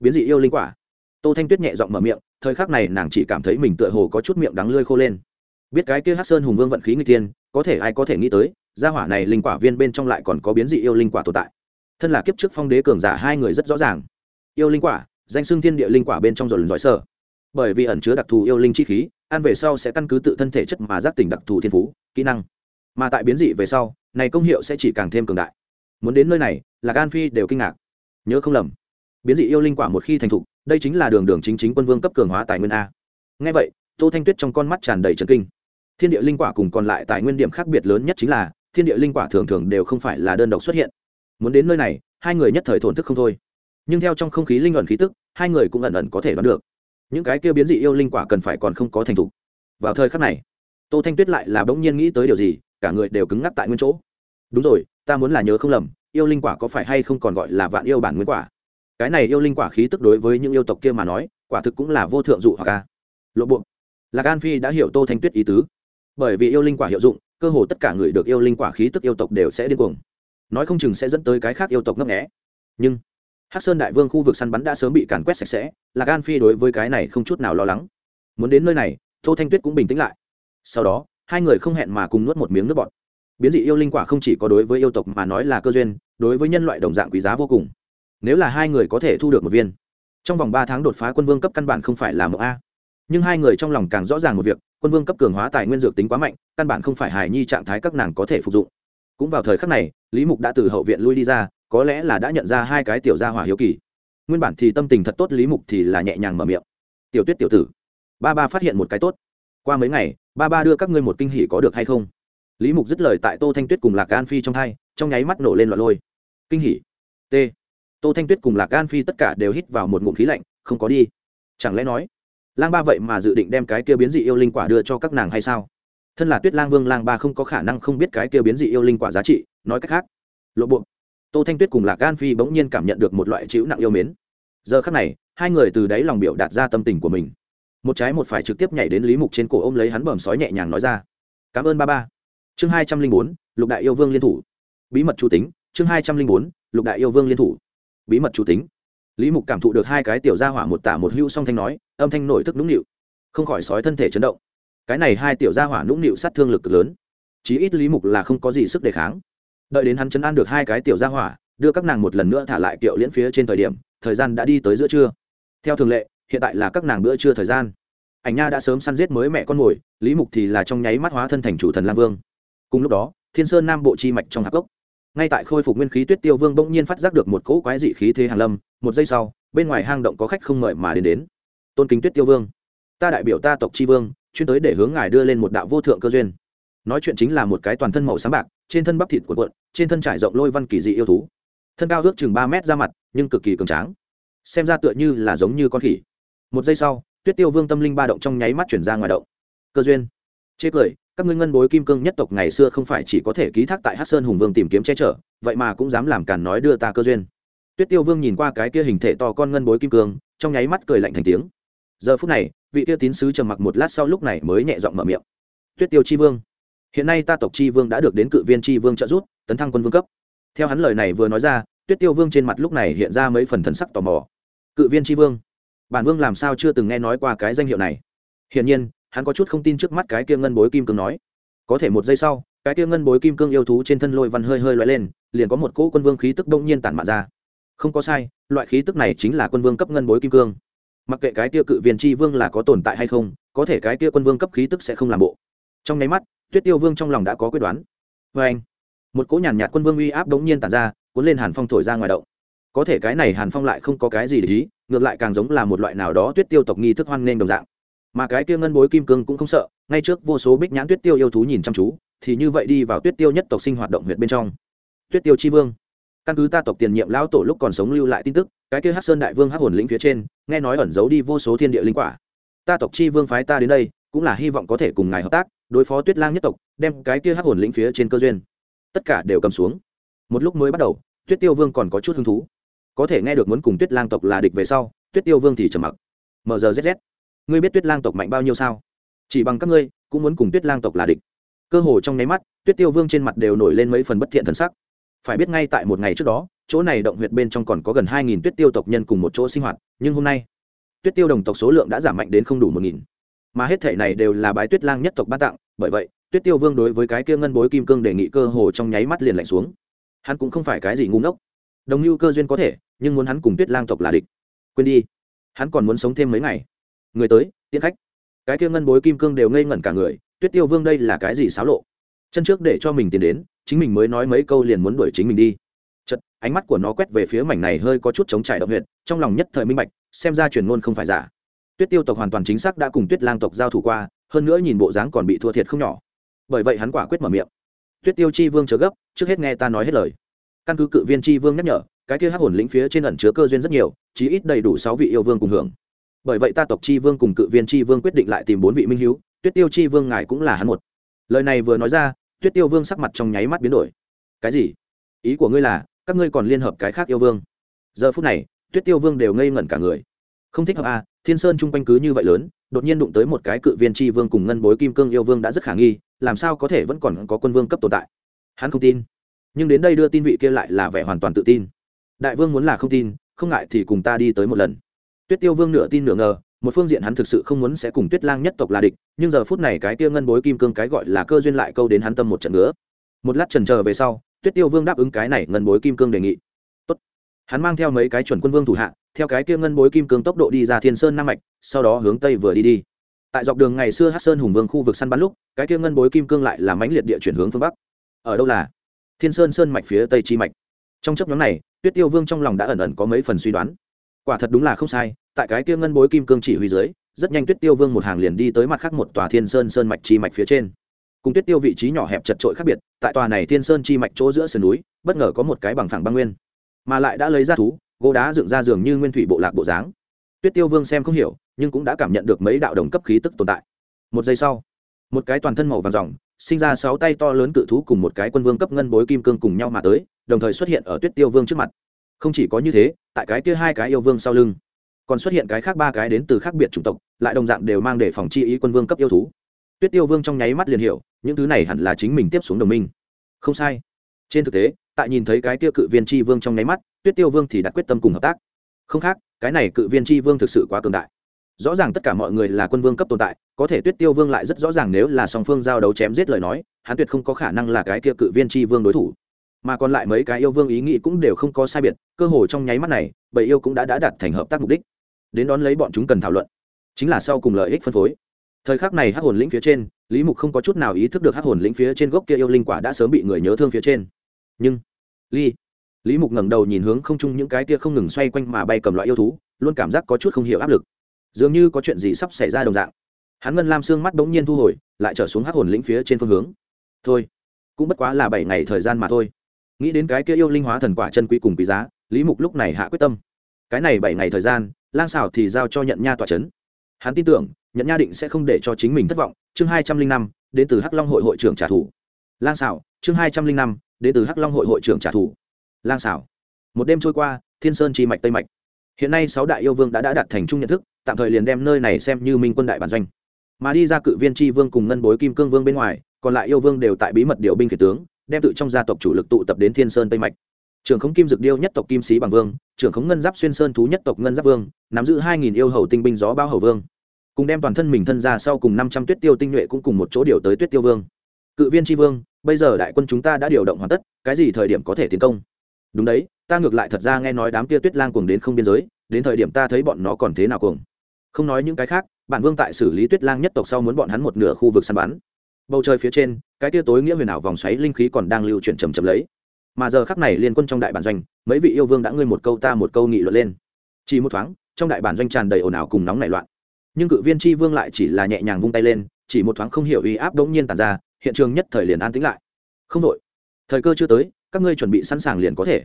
Speaker 1: biến dị yêu linh quả. Tô thanh tuyết nhẹ giọng mở miệng, thời khắc này nàng chỉ cảm thấy mình tựa hồ có chút miệng đắng lươi khô lên. Biết cái kia hát sơn hùng vương vận khí người tiên có thể ai có thể nghĩ tới, gia hỏa này linh quả viên bên trong lại còn có biến dị yêu linh quả tồn tại. Thân là kiếp trước phong đế cường giả hai người rất rõ ràng. Yêu linh quả danh xưng thiên địa linh quả bên trong rồi giỏi sở bởi vì ẩn chứa đặc thù yêu linh chi khí, ăn về sau sẽ căn cứ tự thân thể chất mà giác tỉnh đặc thù thiên phú, kỹ năng. Mà tại biến dị về sau, này công hiệu sẽ chỉ càng thêm cường đại. Muốn đến nơi này là gan phi đều kinh ngạc. Nhớ không lầm, biến dị yêu linh quả một khi thành thục, đây chính là đường đường chính chính quân vương cấp cường hóa tài nguyên a. Ngay vậy, tô thanh tuyết trong con mắt tràn đầy trần kinh. Thiên địa linh quả cùng còn lại tài nguyên điểm khác biệt lớn nhất chính là, thiên địa linh quả thường thường đều không phải là đơn độc xuất hiện. Muốn đến nơi này, hai người nhất thời thổn thức không thôi nhưng theo trong không khí linh ẩn khí tức, hai người cũng ẩn ẩn có thể đoán được. Những cái kia biến dị yêu linh quả cần phải còn không có thành thục. Vào thời khắc này, tô thanh tuyết lại là bỗng nhiên nghĩ tới điều gì, cả người đều cứng ngắc tại nguyên chỗ. Đúng rồi, ta muốn là nhớ không lầm, yêu linh quả có phải hay không còn gọi là vạn yêu bản nguyên quả? Cái này yêu linh quả khí tức đối với những yêu tộc kia mà nói, quả thực cũng là vô thượng dụ hoặc a. Lộ bộ. Lạc an phi đã hiểu tô thanh tuyết ý tứ. Bởi vì yêu linh quả hiệu dụng, cơ hồ tất cả người được yêu linh quả khí tức yêu tộc đều sẽ điên cuồng. Nói không chừng sẽ dẫn tới cái khác yêu tộc ngấp nghẽ nhưng hắc sơn đại vương khu vực săn bắn đã sớm bị càn quét sạch sẽ, lạc an phi đối với cái này không chút nào lo lắng. Muốn đến nơi này, tô thanh tuyết cũng bình tĩnh lại. Sau đó, hai người không hẹn mà cùng nuốt một miếng nước bọt. Biến dị yêu linh quả không chỉ có đối với yêu tộc mà nói là cơ duyên, đối với nhân loại đồng dạng quý giá vô cùng. Nếu là hai người có thể thu được một viên, trong vòng ba tháng đột phá quân vương cấp căn bản không phải là một a. Nhưng hai người trong lòng càng rõ ràng một việc, quân vương cấp cường hóa tài nguyên dược tính quá mạnh, căn bản không phải hài nhi trạng thái các nàng có thể phục dụng. Cũng vào thời khắc này, lý mục đã từ hậu viện lui đi ra có lẽ là đã nhận ra hai cái tiểu gia hỏa hiếu kỳ. Nguyên bản thì tâm tình thật tốt lý mục thì là nhẹ nhàng mở miệng. Tiểu tuyết tiểu tử, ba ba phát hiện một cái tốt. Qua mấy ngày, ba ba đưa các ngươi một kinh hỉ có được hay không? Lý mục dứt lời tại tô thanh tuyết cùng lạc an phi trong thai trong nháy mắt nổ lên loạn lôi. Kinh hỉ? T. Tô thanh tuyết cùng lạc an phi tất cả đều hít vào một ngụm khí lạnh, không có đi. Chẳng lẽ nói, lang ba vậy mà dự định đem cái kia biến dị yêu linh quả đưa cho các nàng hay sao? Thân là tuyết lang vương, lang ba không có khả năng không biết cái kia biến dị yêu linh quả giá trị, nói cách khác, lộ bộ tô thanh tuyết cùng lạc an phi bỗng nhiên cảm nhận được một loại chịu nặng yêu mến. Giờ khắc này, hai người từ đáy lòng biểu đạt ra tâm tình của mình. Một trái một phải trực tiếp nhảy đến lý mục trên cổ ôm lấy hắn bờm sói nhẹ nhàng nói ra. Cảm ơn ba ba. Chương hai trăm linh bốn, lục đại yêu vương liên thủ. Bí mật chủ tính, chương hai trăm linh bốn, lục đại yêu vương liên thủ. Bí mật chủ tính. Lý mục cảm thụ được hai cái tiểu gia hỏa một tả một hưu song thanh nói, âm thanh nổi thức nũng nịu. Không khỏi sói thân thể chấn động. Cái này hai tiểu gia hỏa nũng nịu sát thương lực lớn. Chí ít lý mục là không có gì sức đề kháng đợi đến hắn chấn an được hai cái tiểu ra hỏa, đưa các nàng một lần nữa thả lại kiệu liễn phía trên thời điểm, thời gian đã đi tới giữa trưa. Theo thường lệ, hiện tại là các nàng bữa trưa thời gian. Ảnh nha đã sớm săn giết mới mẹ con mồi lý mục thì là trong nháy mắt hóa thân thành chủ thần lam vương. Cùng lúc đó, thiên sơn nam bộ chi mạch trong hạc gốc ngay tại khôi phục nguyên khí tuyết tiêu vương bỗng nhiên phát giác được một cỗ quái dị khí thế hàn lâm, một giây sau, bên ngoài hang động có khách không mời mà đến đến. Tôn kính tuyết tiêu vương, ta đại biểu ta tộc tri vương, chuyên tới để hướng ngài đưa lên một đạo vô thượng cơ duyên. Nói chuyện chính là một cái toàn thân màu sáng bạc trên thân bắp thịt cuộn cuộn, trên thân trải rộng lôi văn kỳ dị yêu thú. Thân cao ước chừng ba mét ra mặt, nhưng cực kỳ cường tráng. Xem ra tựa như là giống như con khỉ. Một giây sau, tuyết tiêu vương tâm linh ba động trong nháy mắt chuyển ra ngoài động. Cơ duyên. Chê cười, các ngươi ngân bối kim cương nhất tộc ngày xưa không phải chỉ có thể ký thác tại hát sơn hùng vương tìm kiếm che chở, vậy mà cũng dám làm càn nói đưa ta cơ duyên. Tuyết tiêu vương nhìn qua cái kia hình thể to con ngân bối kim cương, trong nháy mắt cười lạnh thành tiếng. Giờ phút này, vị tiêu tín sứ trầm mặc một lát sau lúc này mới nhẹ giọng mở miệng. Tuyết tiêu chi vương hiện nay ta tộc chi vương đã được đến cự viên chi vương trợ giúp, tấn thăng quân vương cấp. Theo hắn lời này vừa nói ra, tuyết tiêu vương trên mặt lúc này hiện ra mấy phần thần sắc tò mò. Cự viên chi vương? Bản vương làm sao chưa từng nghe nói qua cái danh hiệu này? Hiển nhiên, hắn có chút không tin trước mắt cái kia ngân bối kim cương nói. Có thể một giây sau, cái kia ngân bối kim cương yêu thú trên thân lôi văn hơi hơi loại lên, liền có một cỗ quân vương khí tức đông nhiên tản mạ ra. Không có sai, loại khí tức này chính là quân vương cấp ngân bối kim cương. Mặc kệ cái kia cự viên tri vương là có tồn tại hay không, có thể cái kia quân vương cấp khí tức sẽ không làm bộ. Trong nháy mắt tuyết tiêu vương trong lòng đã có quyết đoán. Vê anh, một cỗ nhàn nhạt quân vương uy áp đống nhiên tản ra, cuốn lên hàn phong thổi ra ngoài động. Có thể cái này hàn phong lại không có cái gì để ý, ngược lại càng giống là một loại nào đó tuyết tiêu tộc nghi thức hoan nghênh đồng dạng. Mà cái kia ngân bối kim cương cũng không sợ, ngay trước vô số bích nhãn tuyết tiêu yêu thú nhìn chăm chú, thì như vậy đi vào tuyết tiêu nhất tộc sinh hoạt động huyện bên trong. Tuyết tiêu chi vương. Căn cứ ta tộc tiền nhiệm lão tổ lúc còn sống lưu lại tin tức, cái kia hát sơn đại vương hát hồn lĩnh phía trên, nghe nói ẩn giấu đi vô số thiên địa linh quả. Ta tộc chi vương phái ta đến đây, cũng là hy vọng có thể cùng ngài hợp tác đối phó tuyết lang nhất tộc, đem cái kia hắc hồn lĩnh phía trên cơ duyên. Tất cả đều cầm xuống. Một lúc mới bắt đầu, tuyết tiêu vương còn có chút hứng thú. Có thể nghe được muốn cùng tuyết lang tộc là địch về sau, tuyết tiêu vương thì trầm mặc. Mzz ngươi biết tuyết lang tộc mạnh bao nhiêu sao? Chỉ bằng các ngươi, cũng muốn cùng tuyết lang tộc là địch. Cơ hồ trong nháy mắt, tuyết tiêu vương trên mặt đều nổi lên mấy phần bất thiện thần sắc. Phải biết ngay tại một ngày trước đó, chỗ này động huyệt bên trong còn có gần hai nghìn tuyết tiêu tộc nhân cùng một chỗ sinh hoạt, nhưng hôm nay, tuyết tiêu đồng tộc số lượng đã giảm mạnh đến không đủ một nghìn mà hết thể này đều là bái tuyết lang nhất tộc ban tặng, bởi vậy, tuyết tiêu vương đối với cái kia ngân bối kim cương đề nghị cơ hồ trong nháy mắt liền lạnh xuống. Hắn cũng không phải cái gì ngu ngốc. Đồng mưu cơ duyên có thể, nhưng muốn hắn cùng tuyết lang tộc là địch. Quên đi, hắn còn muốn sống thêm mấy ngày. Người tới, tiễn khách. Cái kia ngân bối kim cương đều ngây ngẩn cả người, tuyết tiêu vương đây là cái gì xáo lộ? Chân trước để cho mình tiến đến, chính mình mới nói mấy câu liền muốn đuổi chính mình đi. Chật ánh mắt của nó quét về phía mảnh này hơi có chút chống trải động huyện trong lòng nhất thời minh bạch, xem ra truyền ngôn không phải giả tuyết tiêu tộc hoàn toàn chính xác đã cùng tuyết lang tộc giao thủ qua, hơn nữa nhìn bộ dáng còn bị thua thiệt không nhỏ. Bởi vậy hắn quả quyết mở miệng. Tuyết tiêu chi vương chờ gấp, trước hết nghe ta nói hết lời. Căn cứ cự viên chi vương nhắc nhở, cái kia hắc hồn lĩnh phía trên ẩn chứa cơ duyên rất nhiều, chí ít đầy đủ sáu vị yêu vương cùng hưởng. Bởi vậy ta tộc chi vương cùng cự viên chi vương quyết định lại tìm bốn vị minh hiếu, tuyết tiêu chi vương ngài cũng là hắn một. Lời này vừa nói ra, tuyết tiêu vương sắc mặt trong nháy mắt biến đổi. Cái gì? Ý của ngươi là, các ngươi còn liên hợp cái khác yêu vương? Giờ phút này, tuyết tiêu vương đều ngây ngẩn cả người không thích hợp à thiên sơn chung quanh cứ như vậy lớn, đột nhiên đụng tới một cái cự viên tri vương cùng ngân bối kim cương yêu vương đã rất khả nghi, làm sao có thể vẫn còn có quân vương cấp tồn tại? Hắn không tin. Nhưng đến đây đưa tin vị kia lại là vẻ hoàn toàn tự tin. Đại vương muốn là không tin, không ngại thì cùng ta đi tới một lần. Tuyết tiêu vương nửa tin nửa ngờ, một phương diện hắn thực sự không muốn sẽ cùng tuyết lang nhất tộc là địch, nhưng giờ phút này cái kia ngân bối kim cương cái gọi là cơ duyên lại câu đến hắn tâm một trận nữa. Một lát trần chờ về sau, tuyết tiêu vương đáp ứng cái này ngân bối kim cương đề nghị hắn mang theo mấy cái chuẩn quân vương thủ hạ, theo cái kia ngân bối kim cương tốc độ đi ra thiên sơn nam mạch, sau đó hướng tây vừa đi đi. Tại dọc đường ngày xưa hát sơn hùng vương khu vực săn bắn lúc, cái kia ngân bối kim cương lại là mãnh liệt địa chuyển hướng phương bắc. Ở đâu là? Thiên sơn sơn mạch phía tây chi mạch. Trong chấp nhóm này, tuyết tiêu vương trong lòng đã ẩn ẩn có mấy phần suy đoán. Quả thật đúng là không sai, tại cái kia ngân bối kim cương chỉ huy dưới, rất nhanh tuyết tiêu vương một hàng liền đi tới mặt khác một tòa thiên sơn sơn mạch chi mạch phía trên. Cùng tuyết tiêu vị trí nhỏ hẹp chật trội khác biệt, tại tòa này thiên sơn chi mạch chỗ giữa sườn núi, bất ngờ có một cái bằng phẳng băng nguyên mà lại đã lấy ra thú, gỗ đá dựng ra giường như nguyên thủy bộ lạc bộ dáng. Tuyết tiêu vương xem không hiểu, nhưng cũng đã cảm nhận được mấy đạo đồng cấp khí tức tồn tại. Một giây sau, một cái toàn thân màu vàng dòng, sinh ra sáu tay to lớn cự thú cùng một cái quân vương cấp ngân bối kim cương cùng nhau mà tới, đồng thời xuất hiện ở tuyết tiêu vương trước mặt. Không chỉ có như thế, tại cái kia hai cái yêu vương sau lưng, còn xuất hiện cái khác ba cái đến từ khác biệt chủng tộc, lại đồng dạng đều mang để phòng chi ý quân vương cấp yêu thú. Tuyết tiêu vương trong nháy mắt liền hiểu, những thứ này hẳn là chính mình tiếp xuống đồng minh. Không sai. Trên thực tế tại nhìn thấy cái kia cự viên tri vương trong nháy mắt, tuyết tiêu vương thì đặt quyết tâm cùng hợp tác. Không khác, cái này cự viên tri vương thực sự quá cường đại. Rõ ràng tất cả mọi người là quân vương cấp tồn tại, có thể tuyết tiêu vương lại rất rõ ràng nếu là song phương giao đấu chém giết lời nói, hắn tuyệt không có khả năng là cái kia cự viên tri vương đối thủ. Mà còn lại mấy cái yêu vương ý nghĩ cũng đều không có sai biệt, cơ hồ trong nháy mắt này bầy yêu cũng đã đã đạt thành hợp tác mục đích. Đến đón lấy bọn chúng cần thảo luận, chính là sau cùng lợi ích phân phối. Thời khắc này hắc hồn lĩnh phía trên, lý mục không có chút nào ý thức được hắc hồn lĩnh phía trên gốc kia yêu linh quả đã sớm bị người nhớ thương phía trên nhưng ly lý mục ngẩng đầu nhìn hướng không chung những cái kia không ngừng xoay quanh mà bay cầm loại yêu thú, luôn cảm giác có chút không hiểu áp lực. Dường như có chuyện gì sắp xảy ra đồng dạng. Hắn ngân lam xương mắt bỗng nhiên thu hồi, lại trở xuống hắc hồn lĩnh phía trên phương hướng. Thôi, cũng bất quá là bảy ngày thời gian mà thôi. Nghĩ đến cái kia yêu linh hóa thần quả chân quý cùng quý giá, lý mục lúc này hạ quyết tâm. Cái này bảy ngày thời gian, lang xảo thì giao cho nhận nha tòa c h ấ n hắn tin tưởng, nhận nha định sẽ không để cho chính mình thất vọng. Chương hai trăm linh năm, đến từ hắc long hội hội trưởng trả thù. Lang xảo chương hai trăm linh năm đến từ hắc long hội hội trưởng trả thù. Lang xảo. Một đêm trôi qua thiên sơn chi mạch tây mạch. Hiện nay sáu đại yêu vương đã, đã đạt thành chung nhận thức tạm thời liền đem nơi này xem như minh quân đại bản doanh. Mà đi ra cự viên tri vương cùng ngân bối kim cương vương bên ngoài còn lại yêu vương đều tại bí mật điều binh kể tướng đem tự trong gia tộc chủ lực tụ tập đến thiên sơn tây mạch. Trưởng khống kim dực điêu nhất tộc kim sĩ bằng vương trưởng khống ngân giáp xuyên sơn thú nhất tộc ngân giáp vương nắm giữ hai nghìn yêu hầu tinh binh gió bao hầu vương. Cùng đem toàn thân mình thân ra sau cùng năm trăm tuyết tiêu tinh nhuệ cũng cùng một chỗ điều tới tuyết tiêu vương. Cự viên tri vương bây giờ đại quân chúng ta đã điều động hoàn tất, cái gì thời điểm có thể tiến công? Đúng đấy, ta ngược lại thật ra nghe nói đám kia tuyết lang cuồng đến không biên giới, đến thời điểm ta thấy bọn nó còn thế nào cuồng. Không nói những cái khác, bản vương tại xử lý tuyết lang nhất tộc sau muốn bọn hắn một nửa khu vực săn bắn. Bầu trời phía trên, cái tia tối nghĩa huyền ảo vòng xoáy linh khí còn đang lưu chuyển chầm chầm lấy. Mà giờ khắc này liên quân trong đại bản doanh, mấy vị yêu vương đã ngươi một câu ta một câu nghị luận lên. Chỉ một thoáng, trong đại bản doanh tràn đầy ồn ào cùng nóng nảy loạn. Nhưng cự viên tri vương lại chỉ là nhẹ nhàng vung tay lên, chỉ một thoáng không hiểu uy áp đống nhiên tàn ra hiện trường nhất thời liền an tĩnh lại. Không đội thời cơ chưa tới, các ngươi chuẩn bị sẵn sàng liền có thể.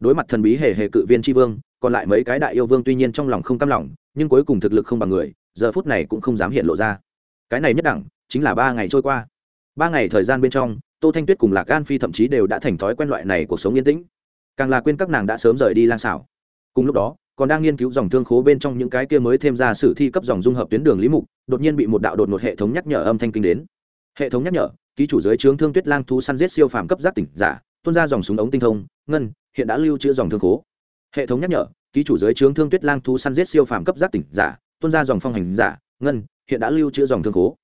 Speaker 1: Đối mặt thần bí hề hề cự viên tri vương, còn lại mấy cái đại yêu vương tuy nhiên trong lòng không cam lòng, nhưng cuối cùng thực lực không bằng người, giờ phút này cũng không dám hiện lộ ra. Cái này nhất đẳng, chính là ba ngày trôi qua. Ba ngày thời gian bên trong, tô thanh tuyết cùng lạc gan phi thậm chí đều đã thành thói quen loại này cuộc sống yên tĩnh. Càng là quên các nàng đã sớm rời đi lang xảo. Cùng lúc đó, còn đang nghiên cứu dòng thương khố bên trong những cái kia mới thêm ra sử thi cấp dòng dung hợp tuyến đường lý mục, đột nhiên bị một đạo đột một hệ thống nhắc nhở âm thanh kinh đến hệ thống nhắc nhở, ký chủ giới trướng thương tuyết lang thú săn giết siêu phàm cấp giác tỉnh giả, tuôn ra dòng súng ống tinh thông, ngân, hiện đã lưu trữ dòng thương khố. Hệ thống nhắc nhở, ký chủ giới trướng thương tuyết lang thú săn giết siêu phàm cấp giác tỉnh giả, tuôn ra dòng phong hành giả, ngân, hiện đã lưu trữ dòng thương khố.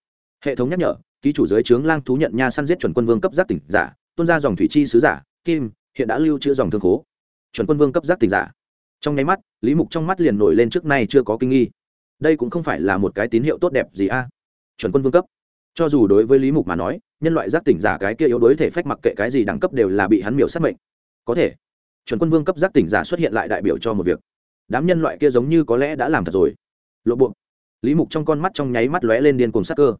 Speaker 1: Hệ thống nhắc nhở, ký chủ giới trướng lang thú nhận nha săn giết chuẩn quân vương cấp giác tỉnh giả, tuôn ra dòng thủy chi sứ giả, kim, hiện đã lưu trữ dòng thương khố. Chuẩn quân vương cấp giác tỉnh giả. Trong nháy mắt, lý mục trong mắt liền nổi lên trước nay chưa có kinh nghi. Đây cũng không phải là một cái tín hiệu tốt đẹp gì a. Chuẩn quân vương cấp cho dù đối với lý mục mà nói, nhân loại giác tỉnh giả cái kia yếu đối thể phách mặc kệ cái gì đẳng cấp đều là bị hắn miểu sát mệnh. Có thể, chuẩn quân vương cấp giác tỉnh giả xuất hiện lại đại biểu cho một việc. Đám nhân loại kia giống như có lẽ đã làm thật rồi. Lộ bộ. Lý mục trong con mắt trong nháy mắt lóe lên điên cùng sắc cơ.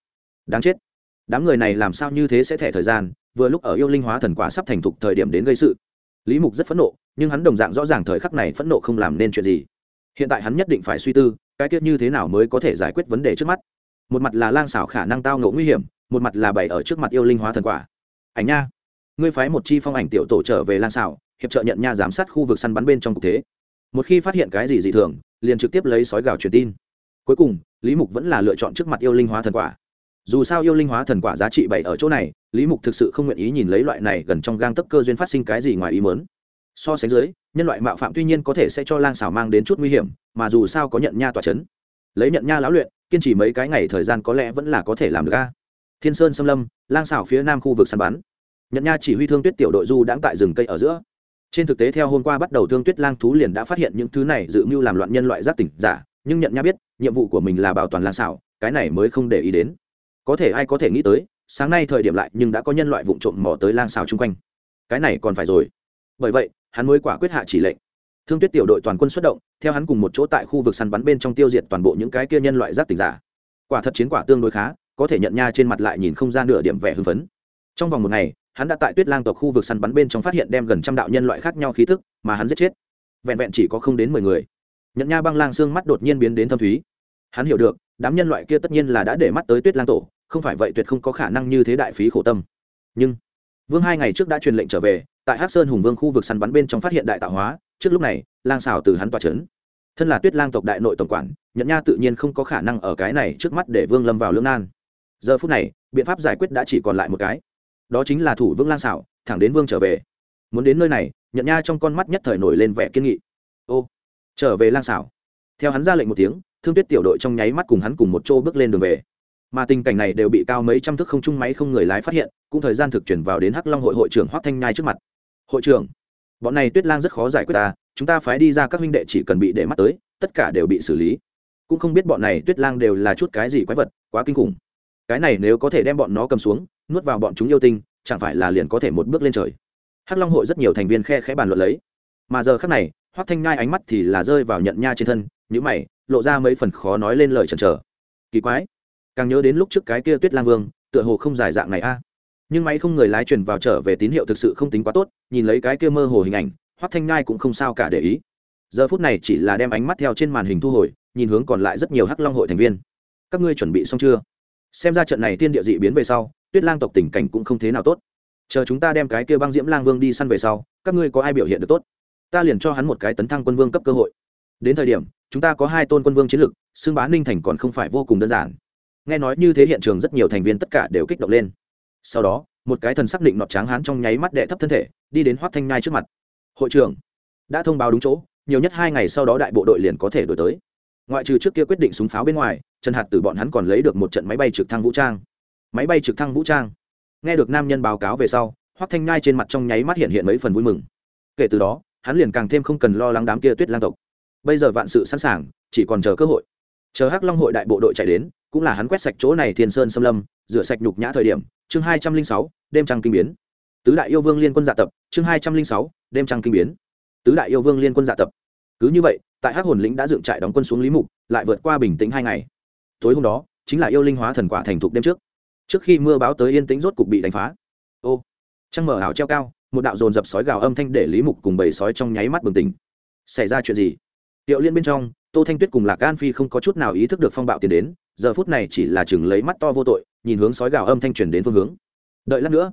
Speaker 1: Đáng chết. Đám người này làm sao như thế sẽ thẻ thời gian, vừa lúc ở yêu linh hóa thần quả sắp thành thục thời điểm đến gây sự. Lý mục rất phẫn nộ, nhưng hắn đồng dạng rõ ràng thời khắc này phẫn nộ không làm nên chuyện gì. Hiện tại hắn nhất định phải suy tư, cái tiết như thế nào mới có thể giải quyết vấn đề trước mắt một mặt là lang xảo khả năng tao ngộ nguy hiểm, một mặt là bày ở trước mặt yêu linh hóa thần quả. Ảnh nha, ngươi phái một chi phong ảnh tiểu tổ trở về lang xảo, hiệp trợ nhận nha giám sát khu vực săn bắn bên trong cục thế. Một khi phát hiện cái gì dị thường, liền trực tiếp lấy sói gào truyền tin. Cuối cùng, lý mục vẫn là lựa chọn trước mặt yêu linh hóa thần quả. Dù sao yêu linh hóa thần quả giá trị bảy ở chỗ này, lý mục thực sự không nguyện ý nhìn lấy loại này gần trong gang tấp cơ duyên phát sinh cái gì ngoài ý mớn so sánh dưới, nhân loại mạo phạm tuy nhiên có thể sẽ cho lang xảo mang đến chút nguy hiểm, mà dù sao có nhận nha tỏa c h ấ n lấy nhận nha lão luyện kiên trì mấy cái ngày thời gian có lẽ vẫn là có thể làm được a. Thiên sơn xâm lâm, lang xảo phía nam khu vực săn bắn. Nhận nha chỉ huy thương tuyết tiểu đội du đãng tại rừng cây ở giữa. Trên thực tế theo hôm qua bắt đầu thương tuyết lang thú liền đã phát hiện những thứ này dự mưu làm loạn nhân loại giác tỉnh giả, nhưng nhận nha biết, nhiệm vụ của mình là bảo toàn lang xảo, cái này mới không để ý đến. Có thể ai có thể nghĩ tới, sáng nay thời điểm lại nhưng đã có nhân loại vụ trộm mò tới lang xảo chung quanh. Cái này còn phải rồi. Bởi vậy, hắn mới quả quyết hạ chỉ lệnh thương tuyết tiểu đội toàn quân xuất động, theo hắn cùng một chỗ tại khu vực săn bắn bên trong tiêu diệt toàn bộ những cái kia nhân loại giáp tỉnh giả. Quả thật chiến quả tương đối khá, có thể nhận nha trên mặt lại nhìn không ra nửa điểm vẻ hưng phấn. Trong vòng một ngày, hắn đã tại tuyết lang tộc khu vực săn bắn bên trong phát hiện đem gần trăm đạo nhân loại khác nhau khí thức mà hắn giết chết. Vẹn vẹn chỉ có không đến mười người. Nhận nha băng lang xương mắt đột nhiên biến đến thâm thúy. Hắn hiểu được, đám nhân loại kia tất nhiên là đã để mắt tới tuyết lang tổ, không phải vậy tuyệt không có khả năng như thế đại phí khổ tâm. Nhưng, vương hai ngày trước đã truyền lệnh trở về, tại hắc sơn hùng vương khu vực săn bắn bên trong phát hiện đại tạo hóa trước lúc này, lang xào từ hắn tòa c thân là tuyết lang tộc đại nội tổng quản nhận nha tự nhiên không có khả năng ở cái này trước mắt để vương lâm vào lương nan. Giờ phút này, biện pháp giải quyết đã chỉ còn lại một cái. Đó chính là thủ vương lang xảo thẳng đến vương trở về. Muốn đến nơi này nhận nha trong con mắt nhất thời nổi lên vẻ kiên nghị. Ô, trở về lang xảo theo hắn ra lệnh một tiếng, thương tuyết tiểu đội trong nháy mắt cùng hắn cùng một chỗ bước lên đường về. Mà tình cảnh này đều bị cao mấy trăm thước không trung máy không người lái phát hiện, cũng thời gian thực chuyển vào đến hắc long hội hội trưởng hoác thanh nhai trước mặt. Hội trưởng bọn này tuyết lang rất khó giải quyết ta, chúng ta phái đi ra các huynh đệ chỉ cần bị để mắt tới, tất cả đều bị xử lý. Cũng không biết bọn này tuyết lang đều là chút cái gì quái vật, quá kinh khủng. Cái này nếu có thể đem bọn nó cầm xuống, nuốt vào bọn chúng yêu tinh, chẳng phải là liền có thể một bước lên trời. Hắc long hội rất nhiều thành viên khe khẽ bàn luận lấy. Mà giờ khác này, hoắc thanh nhai ánh mắt thì là rơi vào nhận nha trên thân nhữ mày, lộ ra mấy phần khó nói lên lời chần chờ. Kỳ quái, càng nhớ đến lúc trước cái kia tuyết lang vương, tựa hồ không dài dạng này a nhưng máy không người lái truyền vào trở về tín hiệu thực sự không tính quá tốt, nhìn lấy cái kia mơ hồ hình ảnh, hoắc thanh ngai cũng không sao cả để ý. Giờ phút này chỉ là đem ánh mắt theo trên màn hình thu hồi, nhìn hướng còn lại rất nhiều hắc long hội thành viên. Các ngươi chuẩn bị xong chưa? Xem ra trận này thiên địa dị biến về sau, tuyết lang tộc tình cảnh cũng không thế nào tốt. Chờ chúng ta đem cái kia băng diễm lang vương đi săn về sau, các ngươi có ai biểu hiện được tốt? Ta liền cho hắn một cái tấn thăng quân vương cấp cơ hội. Đến thời điểm, chúng ta có hai tôn quân vương chiến lực, xưng bá ninh thành còn không phải vô cùng đơn giản. Nghe nói như thế hiện trường rất nhiều thành viên tất cả đều kích động lên sau đó, một cái thần xác định nọt tráng hán trong nháy mắt đệ thấp thân thể, đi đến hoác thanh nhai trước mặt. Hội trưởng, đã thông báo đúng chỗ, nhiều nhất hai ngày sau đó đại bộ đội liền có thể đổi tới. Ngoại trừ trước kia quyết định súng pháo bên ngoài, trần hạt từ bọn hắn còn lấy được một trận máy bay trực thăng vũ trang. Máy bay trực thăng vũ trang. Nghe được nam nhân báo cáo về sau, hoác thanh nhai trên mặt trong nháy mắt hiện hiện mấy phần vui mừng. Kể từ đó, hắn liền càng thêm không cần lo lắng đám kia tuyết lang tộc. Bây giờ vạn sự sẵn sàng, chỉ còn chờ cơ hội chờ hắc long hội đại bộ đội chạy đến, cũng là hắn quét sạch chỗ này thiên sơn xâm lâm, rửa sạch nhục nhã thời điểm, chương hai trăm linh sáu, đêm trăng kinh biến. Tứ đại yêu vương liên quân dạ tập, chương hai trăm linh sáu, đêm trăng kinh biến. Tứ đại yêu vương liên quân dạ tập. Cứ như vậy, tại hắc hồn lĩnh đã dựng trại đóng quân xuống lý mục, lại vượt qua bình tĩnh hai ngày. Tối hôm đó, chính là yêu linh hóa thần quả thành thục đêm trước. Trước khi mưa báo tới yên tĩnh rốt cục bị đánh phá. Ô, trăng mở ảo treo cao, một đạo dồn dập sói gào âm thanh để lý mục cùng bầy sói trong nháy mắt bừng tỉnh. Xảy ra chuyện gì? Tiệu liên bên trong tô thanh tuyết cùng lạc an phi không có chút nào ý thức được phong bạo tiến đến, giờ phút này chỉ là chừng lấy mắt to vô tội, nhìn hướng sói gào âm thanh truyền đến phương hướng. Đợi lát nữa,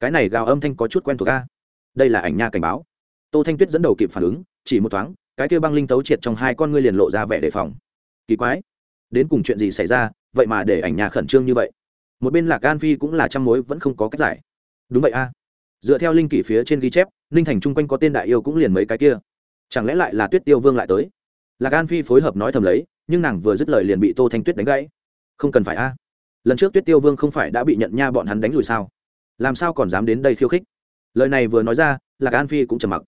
Speaker 1: cái này gào âm thanh có chút quen thuộc a. Đây là ảnh nha cảnh báo. Tô thanh tuyết dẫn đầu kịp phản ứng, chỉ một thoáng, cái kia băng linh tấu triệt trong hai con ngươi liền lộ ra vẻ đề phòng. Kỳ quái, đến cùng chuyện gì xảy ra, vậy mà để ảnh nha khẩn trương như vậy. Một bên lạc an phi cũng là trăm mối vẫn không có cách giải. Đúng vậy a. Dựa theo linh kỷ phía trên ghi chép, ninh thành chung quanh có tên đại yêu cũng liền mấy cái kia. Chẳng lẽ lại là tuyết tiêu vương lại tới? Lạc an phi phối hợp nói thầm lấy, nhưng nàng vừa dứt lời liền bị tô thanh tuyết đánh gãy. Không cần phải a. Lần trước tuyết tiêu vương không phải đã bị nhận nha bọn hắn đánh lùi sao? Làm sao còn dám đến đây khiêu khích? Lời này vừa nói ra, lạc an phi cũng trầm mặc.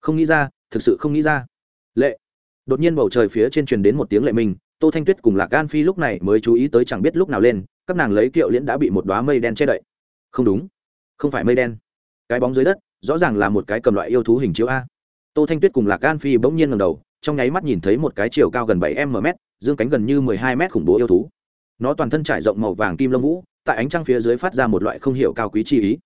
Speaker 1: Không nghĩ ra, thực sự không nghĩ ra. Lệ. Đột nhiên bầu trời phía trên truyền đến một tiếng lệ mình, tô thanh tuyết cùng lạc an phi lúc này mới chú ý tới chẳng biết lúc nào lên, các nàng lấy kiệu liễn đã bị một đoá mây đen che đậy. Không đúng. Không phải mây đen. Cái bóng dưới đất, rõ ràng là một cái cầm loại yêu thú hình chiếu a. Tô thanh tuyết cùng lạc an phi bỗng nhiên ngầm đầu trong nháy mắt nhìn thấy một cái chiều cao gần bảy m dương cánh gần như mười hai m khủng bố yêu thú. Nó toàn thân trải rộng màu vàng kim lông vũ, tại ánh trăng phía dưới phát ra một loại không hiểu cao quý chi ý.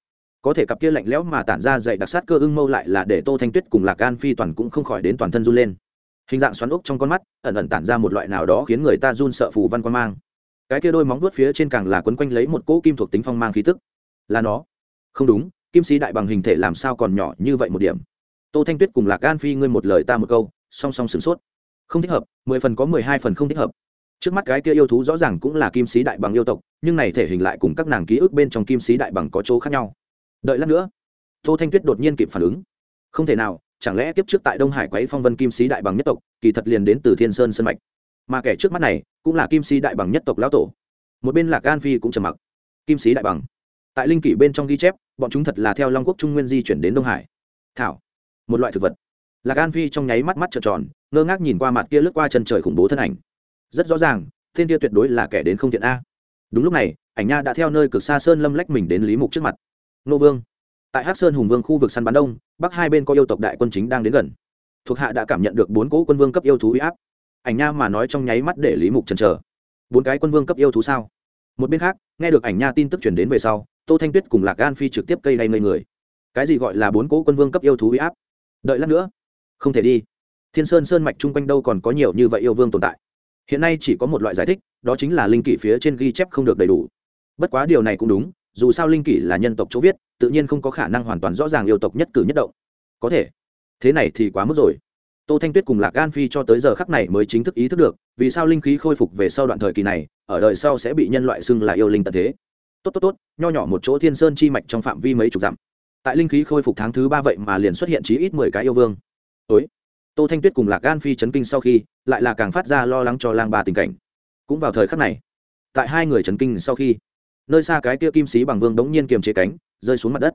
Speaker 1: Có thể cặp kia lạnh lẽo mà tản ra dày đặc sát cơ ưng mâu lại là để tô thanh tuyết cùng lạc an phi toàn cũng không khỏi đến toàn thân run lên. Hình dạng xoắn ốc trong con mắt, ẩn ẩn tản ra một loại nào đó khiến người ta run sợ phù văn quan mang. Cái kia đôi móng vuốt phía trên càng là quấn quanh lấy một cỗ kim thuộc tính phong mang khí tức. Là nó. Không đúng, kim sĩ đại bằng hình thể làm sao còn nhỏ như vậy một điểm. Tô thanh tuyết cùng lạc an phi ngươi một lời ta một câu song song sửng sốt. Không thích hợp, mười phần có mười hai phần không thích hợp. Trước mắt cái kia yêu thú rõ ràng cũng là kim sĩ đại bằng yêu tộc, nhưng này thể hình lại cùng các nàng ký ức bên trong kim sĩ đại bằng có chỗ khác nhau. Đợi lát nữa, tô thanh tuyết đột nhiên kịp phản ứng. Không thể nào, chẳng lẽ kiếp trước tại đông hải quấy phong vân kim sĩ đại bằng nhất tộc, kỳ thật liền đến từ thiên sơn sân mạch. Mà kẻ trước mắt này, cũng là kim sĩ đại bằng nhất tộc lão tổ. Một bên là Gan phi cũng trầm mặc. Kim sĩ đại bằng. Tại linh kỷ bên trong ghi chép, bọn chúng thật là theo long quốc trung nguyên di chuyển đến đông hải. Thảo. Một loại thực vật lạc an phi trong nháy mắt mắt trợn tròn, ngơ ngác nhìn qua mặt kia lướt qua chân trời khủng bố thân ảnh. Rất rõ ràng, thiên kia tuyệt đối là kẻ đến không thiện a. Đúng lúc này, ảnh nha đã theo nơi cực xa sơn lâm lách mình đến lý mục trước mặt. Nô vương. Tại hát sơn hùng vương khu vực săn bắn đông, bắc hai bên có yêu tộc đại quân chính đang đến gần. Thuộc hạ đã cảm nhận được bốn cỗ quân vương cấp yêu thú huy áp. Ảnh nha mà nói trong nháy mắt để lý mục chần chờ. Bốn cái quân vương cấp yêu thú sao? Một bên khác, nghe được ảnh nha tin tức chuyển đến về sau, tô thanh tuyết cùng lạc gan phi trực tiếp cây đay ngây người. Cái gì gọi là bốn cỗ quân vương cấp yêu thú huy áp? Đợi lát nữa không thể đi. Thiên sơn sơn mạch chung quanh đâu còn có nhiều như vậy yêu vương tồn tại. Hiện nay chỉ có một loại giải thích, đó chính là linh kỷ phía trên ghi chép không được đầy đủ. Bất quá điều này cũng đúng, dù sao linh kỷ là nhân tộc chỗ viết, tự nhiên không có khả năng hoàn toàn rõ ràng yêu tộc nhất cử nhất động. Có thể. Thế này thì quá mức rồi. Tô thanh tuyết cùng lạc gan phi cho tới giờ khắc này mới chính thức ý thức được, vì sao linh khí khôi phục về sau đoạn thời kỳ này, ở đời sau sẽ bị nhân loại xưng là yêu linh tận thế. Tốt tốt tốt, nho nhỏ một chỗ thiên sơn chi mạch trong phạm vi mấy chục dặm. Tại linh khí khôi phục tháng thứ ba vậy mà liền xuất hiện chí ít mười cái yêu vương ối. Tô thanh tuyết cùng lạc gan phi chấn kinh sau khi, lại là càng phát ra lo lắng cho lang ba tình cảnh. Cũng vào thời khắc này, tại hai người chấn kinh sau khi, nơi xa cái kia kim sĩ bằng vương đống nhiên kiềm chế cánh, rơi xuống mặt đất.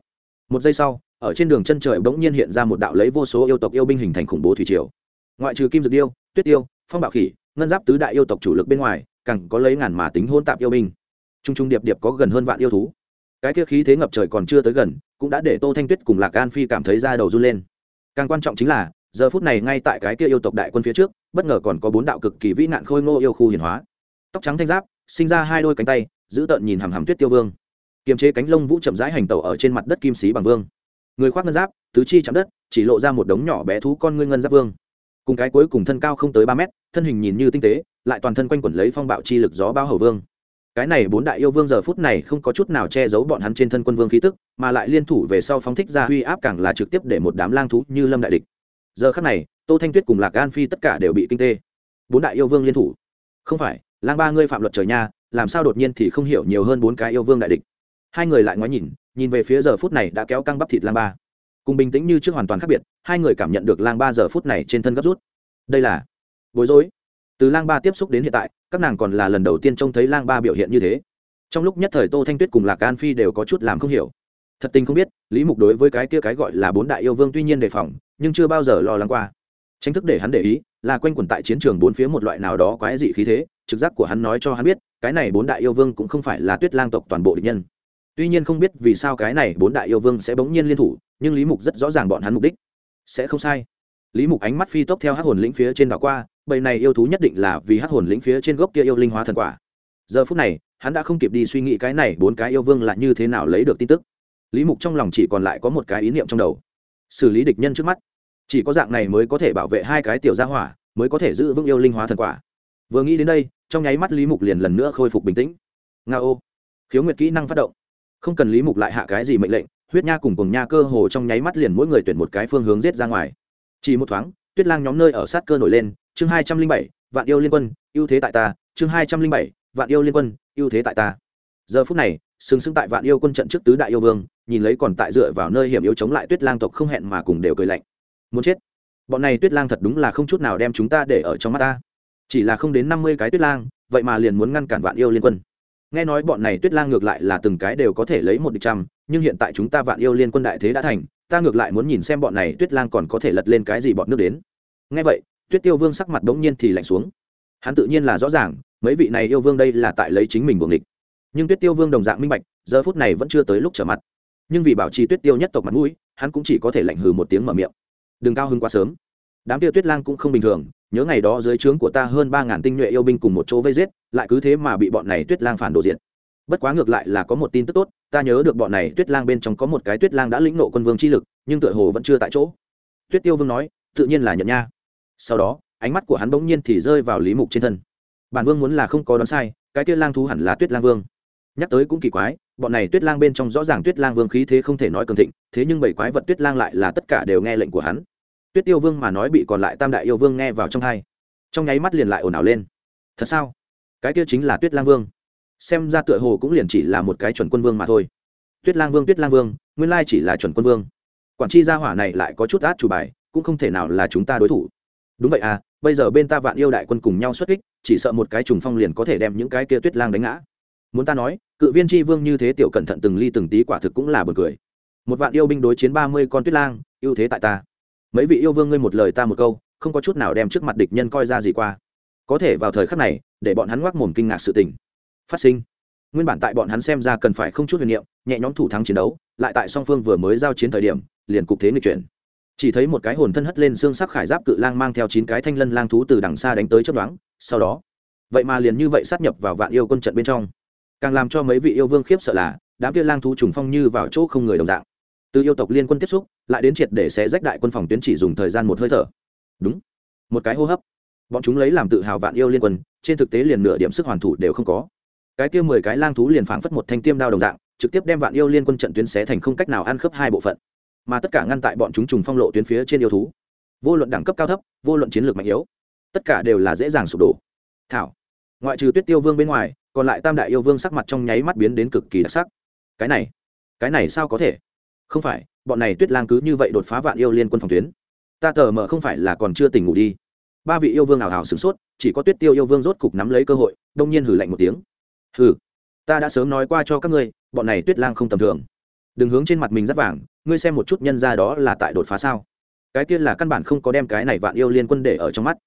Speaker 1: Một giây sau, ở trên đường chân trời bỗng nhiên hiện ra một đạo lấy vô số yêu tộc yêu binh hình thành khủng bố thủy triều. Ngoại trừ kim dược điêu, tuyết tiêu, phong bạo khỉ, ngân giáp tứ đại yêu tộc chủ lực bên ngoài, càng có lấy ngàn mà tính hôn tạp yêu binh. T r u n g t r u n g điệp điệp có gần hơn vạn yêu thú. Cái kia khí thế ngập trời còn chưa tới gần, cũng đã để tô thanh tuyết cùng lạc an phi cảm thấy da đầu run lên. Càng quan trọng chính là giờ phút này ngay tại cái kia yêu tộc đại quân phía trước, bất ngờ còn có bốn đạo cực kỳ vĩ nạn khôi ngô yêu khu hiển hóa. Tóc trắng thanh giáp, sinh ra hai đôi cánh tay, giữ tợn nhìn hàm hàm tuyết tiêu vương. Kiềm chế cánh lông vũ chậm rãi hành tẩu ở trên mặt đất kim sĩ bằng vương. Người khoác ngân giáp, tứ chi chạm đất, chỉ lộ ra một đống nhỏ bé thú con ngươi ngân giáp vương. Cùng cái cuối cùng thân cao không tới ba mét, thân hình nhìn như tinh tế, lại toàn thân quanh quẩn lấy phong bạo chi lực gió bao hầu vương. Cái này bốn đại yêu vương giờ phút này không có chút nào che giấu bọn hắn trên thân quân vương khí tức, mà lại liên thủ về sau phóng thích ra uy áp càng là trực tiếp để một đám lang thú như lâm đại địch giờ khắc này, tô thanh tuyết cùng lạc an phi tất cả đều bị kinh tê. Bốn đại yêu vương liên thủ. Không phải, lang ba ngươi phạm luật trời nha, làm sao đột nhiên thì không hiểu nhiều hơn bốn cái yêu vương đại địch. Hai người lại ngoái nhìn nhìn về phía giờ phút này đã kéo căng bắp thịt lang ba. Cùng bình tĩnh như trước hoàn toàn khác biệt, hai người cảm nhận được lang ba giờ phút này trên thân gấp rút. Đây là bối rối. Từ lang ba tiếp xúc đến hiện tại, các nàng còn là lần đầu tiên trông thấy lang ba biểu hiện như thế. Trong lúc nhất thời tô thanh tuyết cùng lạc an phi đều có chút làm không hiểu. Thật tình không biết, lý mục đối với cái kia cái gọi là bốn đại yêu vương tuy nhiên đề phòng nhưng chưa bao giờ lo lắng qua. Tranh thức để hắn để ý, là quanh quẩn tại chiến trường bốn phía một loại nào đó quái dị khí thế, trực giác của hắn nói cho hắn biết, cái này bốn đại yêu vương cũng không phải là tuyết lang tộc toàn bộ địch nhân. Tuy nhiên không biết vì sao cái này bốn đại yêu vương sẽ bỗng nhiên liên thủ, nhưng lý mục rất rõ ràng bọn hắn mục đích. Sẽ không sai. Lý mục ánh mắt phi tốc theo hát hồn lĩnh phía trên đảo qua, bầy này yêu thú nhất định là vì hát hồn lĩnh phía trên gốc kia yêu linh hóa thần quả. Giờ phút này, hắn đã không kịp đi suy nghĩ cái này bốn cái yêu vương là như thế nào lấy được tin tức. Lý mục trong lòng chỉ còn lại có một cái ý niệm trong đầu. Xử lý địch nhân trước mắt chỉ có dạng này mới có thể bảo vệ hai cái tiểu gia hỏa, mới có thể giữ vững yêu linh hóa thần quả. Vừa nghĩ đến đây, trong nháy mắt lý mục liền lần nữa khôi phục bình tĩnh. Nga ô. Khiếu nguyệt kỹ năng phát động. Không cần lý mục lại hạ cái gì mệnh lệnh, huyết nha cùng cùng nha cơ hồ trong nháy mắt liền mỗi người tuyển một cái phương hướng giết ra ngoài. Chỉ một thoáng, tuyết lang nhóm nơi ở sát cơ nổi lên, chương hai trăm linh bảy, vạn yêu liên quân, ưu thế tại ta, chương hai trăm linh bảy, vạn yêu liên quân, ưu thế tại ta. Giờ phút này, sừng sững tại vạn yêu quân trận trước tứ đại yêu vương, nhìn lấy còn tại dựa vào nơi hiểm yếu chống lại tuyết lang tộc không hẹn mà cùng đều cười lạnh muốn chết. Bọn này tuyết lang thật đúng là không chút nào đem chúng ta để ở trong mắt ta. Chỉ là không đến năm mươi cái tuyết lang, vậy mà liền muốn ngăn cản vạn yêu liên quân. Nghe nói bọn này tuyết lang ngược lại là từng cái đều có thể lấy một địch trăm, nhưng hiện tại chúng ta vạn yêu liên quân đại thế đã thành, ta ngược lại muốn nhìn xem bọn này tuyết lang còn có thể lật lên cái gì bọn nước đến. Nghe vậy, tuyết tiêu vương sắc mặt bỗng nhiên thì lạnh xuống. Hắn tự nhiên là rõ ràng, mấy vị này yêu vương đây là tại lấy chính mình buồng địch. Nhưng tuyết tiêu vương đồng dạng minh bạch, giờ phút này vẫn chưa tới lúc trở mặt. Nhưng vì bảo trì tuyết tiêu nhất tộc mặt mũi, hắn cũng chỉ có thể lạnh hừ một tiếng mở miệng đừng cao hứng quá sớm. Đám tiêu tuyết lang cũng không bình thường, nhớ ngày đó dưới trướng của ta hơn ba ngàn tinh nhuệ yêu binh cùng một chỗ vây giết, lại cứ thế mà bị bọn này tuyết lang phản đồ diện bất quá ngược lại là có một tin tức tốt, ta nhớ được bọn này tuyết lang bên trong có một cái tuyết lang đã lĩnh nộ quân vương chi lực, nhưng tựa hồ vẫn chưa tại chỗ. Tuyết tiêu vương nói, tự nhiên là nhận nha. Sau đó, ánh mắt của hắn bỗng nhiên thì rơi vào lý mục trên thân. Bản vương muốn là không có đoán sai, cái tuyết lang thú hẳn là tuyết lang vương nhắc tới cũng kỳ quái, bọn này tuyết lang bên trong rõ ràng tuyết lang vương khí thế không thể nói cường thịnh, thế nhưng bảy quái vật tuyết lang lại là tất cả đều nghe lệnh của hắn. Tuyết tiêu vương mà nói bị còn lại tam đại yêu vương nghe vào trong hai. Trong nháy mắt liền lại ồn ào lên. Thật sao? Cái kia chính là tuyết lang vương. Xem ra tựa hồ cũng liền chỉ là một cái chuẩn quân vương mà thôi. Tuyết lang vương, tuyết lang vương, nguyên lai chỉ là chuẩn quân vương. Quản tri gia hỏa này lại có chút át chủ bài, cũng không thể nào là chúng ta đối thủ. Đúng vậy à bây giờ bên ta vạn yêu đại quân cùng nhau xuất kích, chỉ sợ một cái trùng phong liền có thể đem những cái kia tuyết lang đánh ngã. Muốn ta nói cự viên tri vương như thế tiểu cẩn thận từng ly từng tí quả thực cũng là bật cười. Một vạn yêu binh đối chiến ba mươi con tuyết lang, ưu thế tại ta. Mấy vị yêu vương ngươi một lời ta một câu, không có chút nào đem trước mặt địch nhân coi ra gì qua. Có thể vào thời khắc này, để bọn hắn ngoác mồm kinh ngạc sự tình. Phát sinh. Nguyên bản tại bọn hắn xem ra cần phải không chút huyền niệm, nhẹ nhóm thủ thắng chiến đấu, lại tại song phương vừa mới giao chiến thời điểm, liền cục thế nghịch chuyển. Chỉ thấy một cái hồn thân hất lên xương sắc khải giáp cự lang mang theo chín cái thanh lân lang thú từ đằng xa đánh tới chấp đoán sau đó, vậy mà liền như vậy sát nhập vào vạn yêu quân trận bên trong càng làm cho mấy vị yêu vương khiếp sợ là, đám kia lang thú trùng phong như vào chỗ không người đồng dạng. Từ yêu tộc liên quân tiếp xúc, lại đến triệt để sẽ rách đại quân phòng tuyến chỉ dùng thời gian một hơi thở. Đúng. Một cái hô hấp. Bọn chúng lấy làm tự hào vạn yêu liên quân, trên thực tế liền nửa điểm sức hoàn thủ đều không có. Cái kia mười cái lang thú liền phảng phất một thanh tiêm đao đồng dạng, trực tiếp đem vạn yêu liên quân trận tuyến xé thành không cách nào ăn khớp hai bộ phận. Mà tất cả ngăn tại bọn chúng trùng phong lộ tuyến phía trên yêu thú. Vô luận đẳng cấp cao thấp, vô luận chiến lược mạnh yếu, tất cả đều là dễ dàng sụp đổ. Thảo. Ngoại trừ tuyết tiêu vương bên ngoài còn lại tam đại yêu vương sắc mặt trong nháy mắt biến đến cực kỳ đặc sắc. Cái này cái này sao có thể? Không phải, bọn này tuyết lang cứ như vậy đột phá vạn yêu liên quân phòng tuyến. Ta tờ mờ không phải là còn chưa tỉnh ngủ đi. Ba vị yêu vương ảo hảo sửng sốt, chỉ có tuyết tiêu yêu vương rốt cục nắm lấy cơ hội, đông nhiên hử lạnh một tiếng. Hừ, ta đã sớm nói qua cho các ngươi, bọn này tuyết lang không tầm thường. Đừng hướng trên mặt mình rất vàng, ngươi xem một chút nhân ra đó là tại đột phá sao? Cái tiên là căn bản không có đem cái này vạn yêu liên quân để ở trong mắt.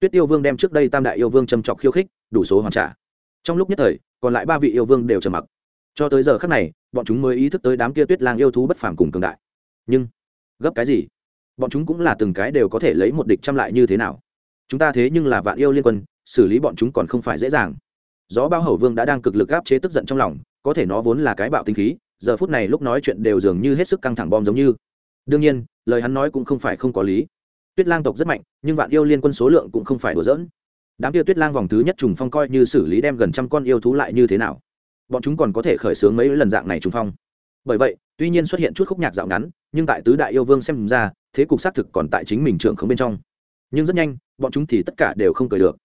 Speaker 1: Tuyết tiêu vương đem trước đây tam đại yêu vương châm trọc khiêu khích, đủ số hoàn trả trong lúc nhất thời, còn lại ba vị yêu vương đều trầm mặc. Cho tới giờ khác này, bọn chúng mới ý thức tới đám kia tuyết lang yêu thú bất phàm cùng cường đại. Nhưng, gấp cái gì? Bọn chúng cũng là từng cái đều có thể lấy một địch trăm lại như thế nào? Chúng ta thế nhưng là vạn yêu liên quân, xử lý bọn chúng còn không phải dễ dàng. Gió bao hầu vương đã đang cực lực gáp chế tức giận trong lòng, có thể nó vốn là cái bạo tinh khí, giờ phút này lúc nói chuyện đều dường như hết sức căng thẳng bom giống như. Đương nhiên, lời hắn nói cũng không phải không có lý. Tuyết lang tộc rất mạnh, nhưng vạn yêu liên quân số lượng cũng không phải đùa dỡn đám kia tuyết lang vòng thứ nhất trùng phong coi như xử lý đem gần trăm con yêu thú lại như thế nào. Bọn chúng còn có thể khởi xướng mấy lần dạng này trùng phong. Bởi vậy, tuy nhiên xuất hiện chút khúc nhạc dạo ngắn, nhưng tại tứ đại yêu vương xem ra, thế cục xác thực còn tại chính mình trưởng không bên trong. Nhưng rất nhanh, bọn chúng thì tất cả đều không cười được.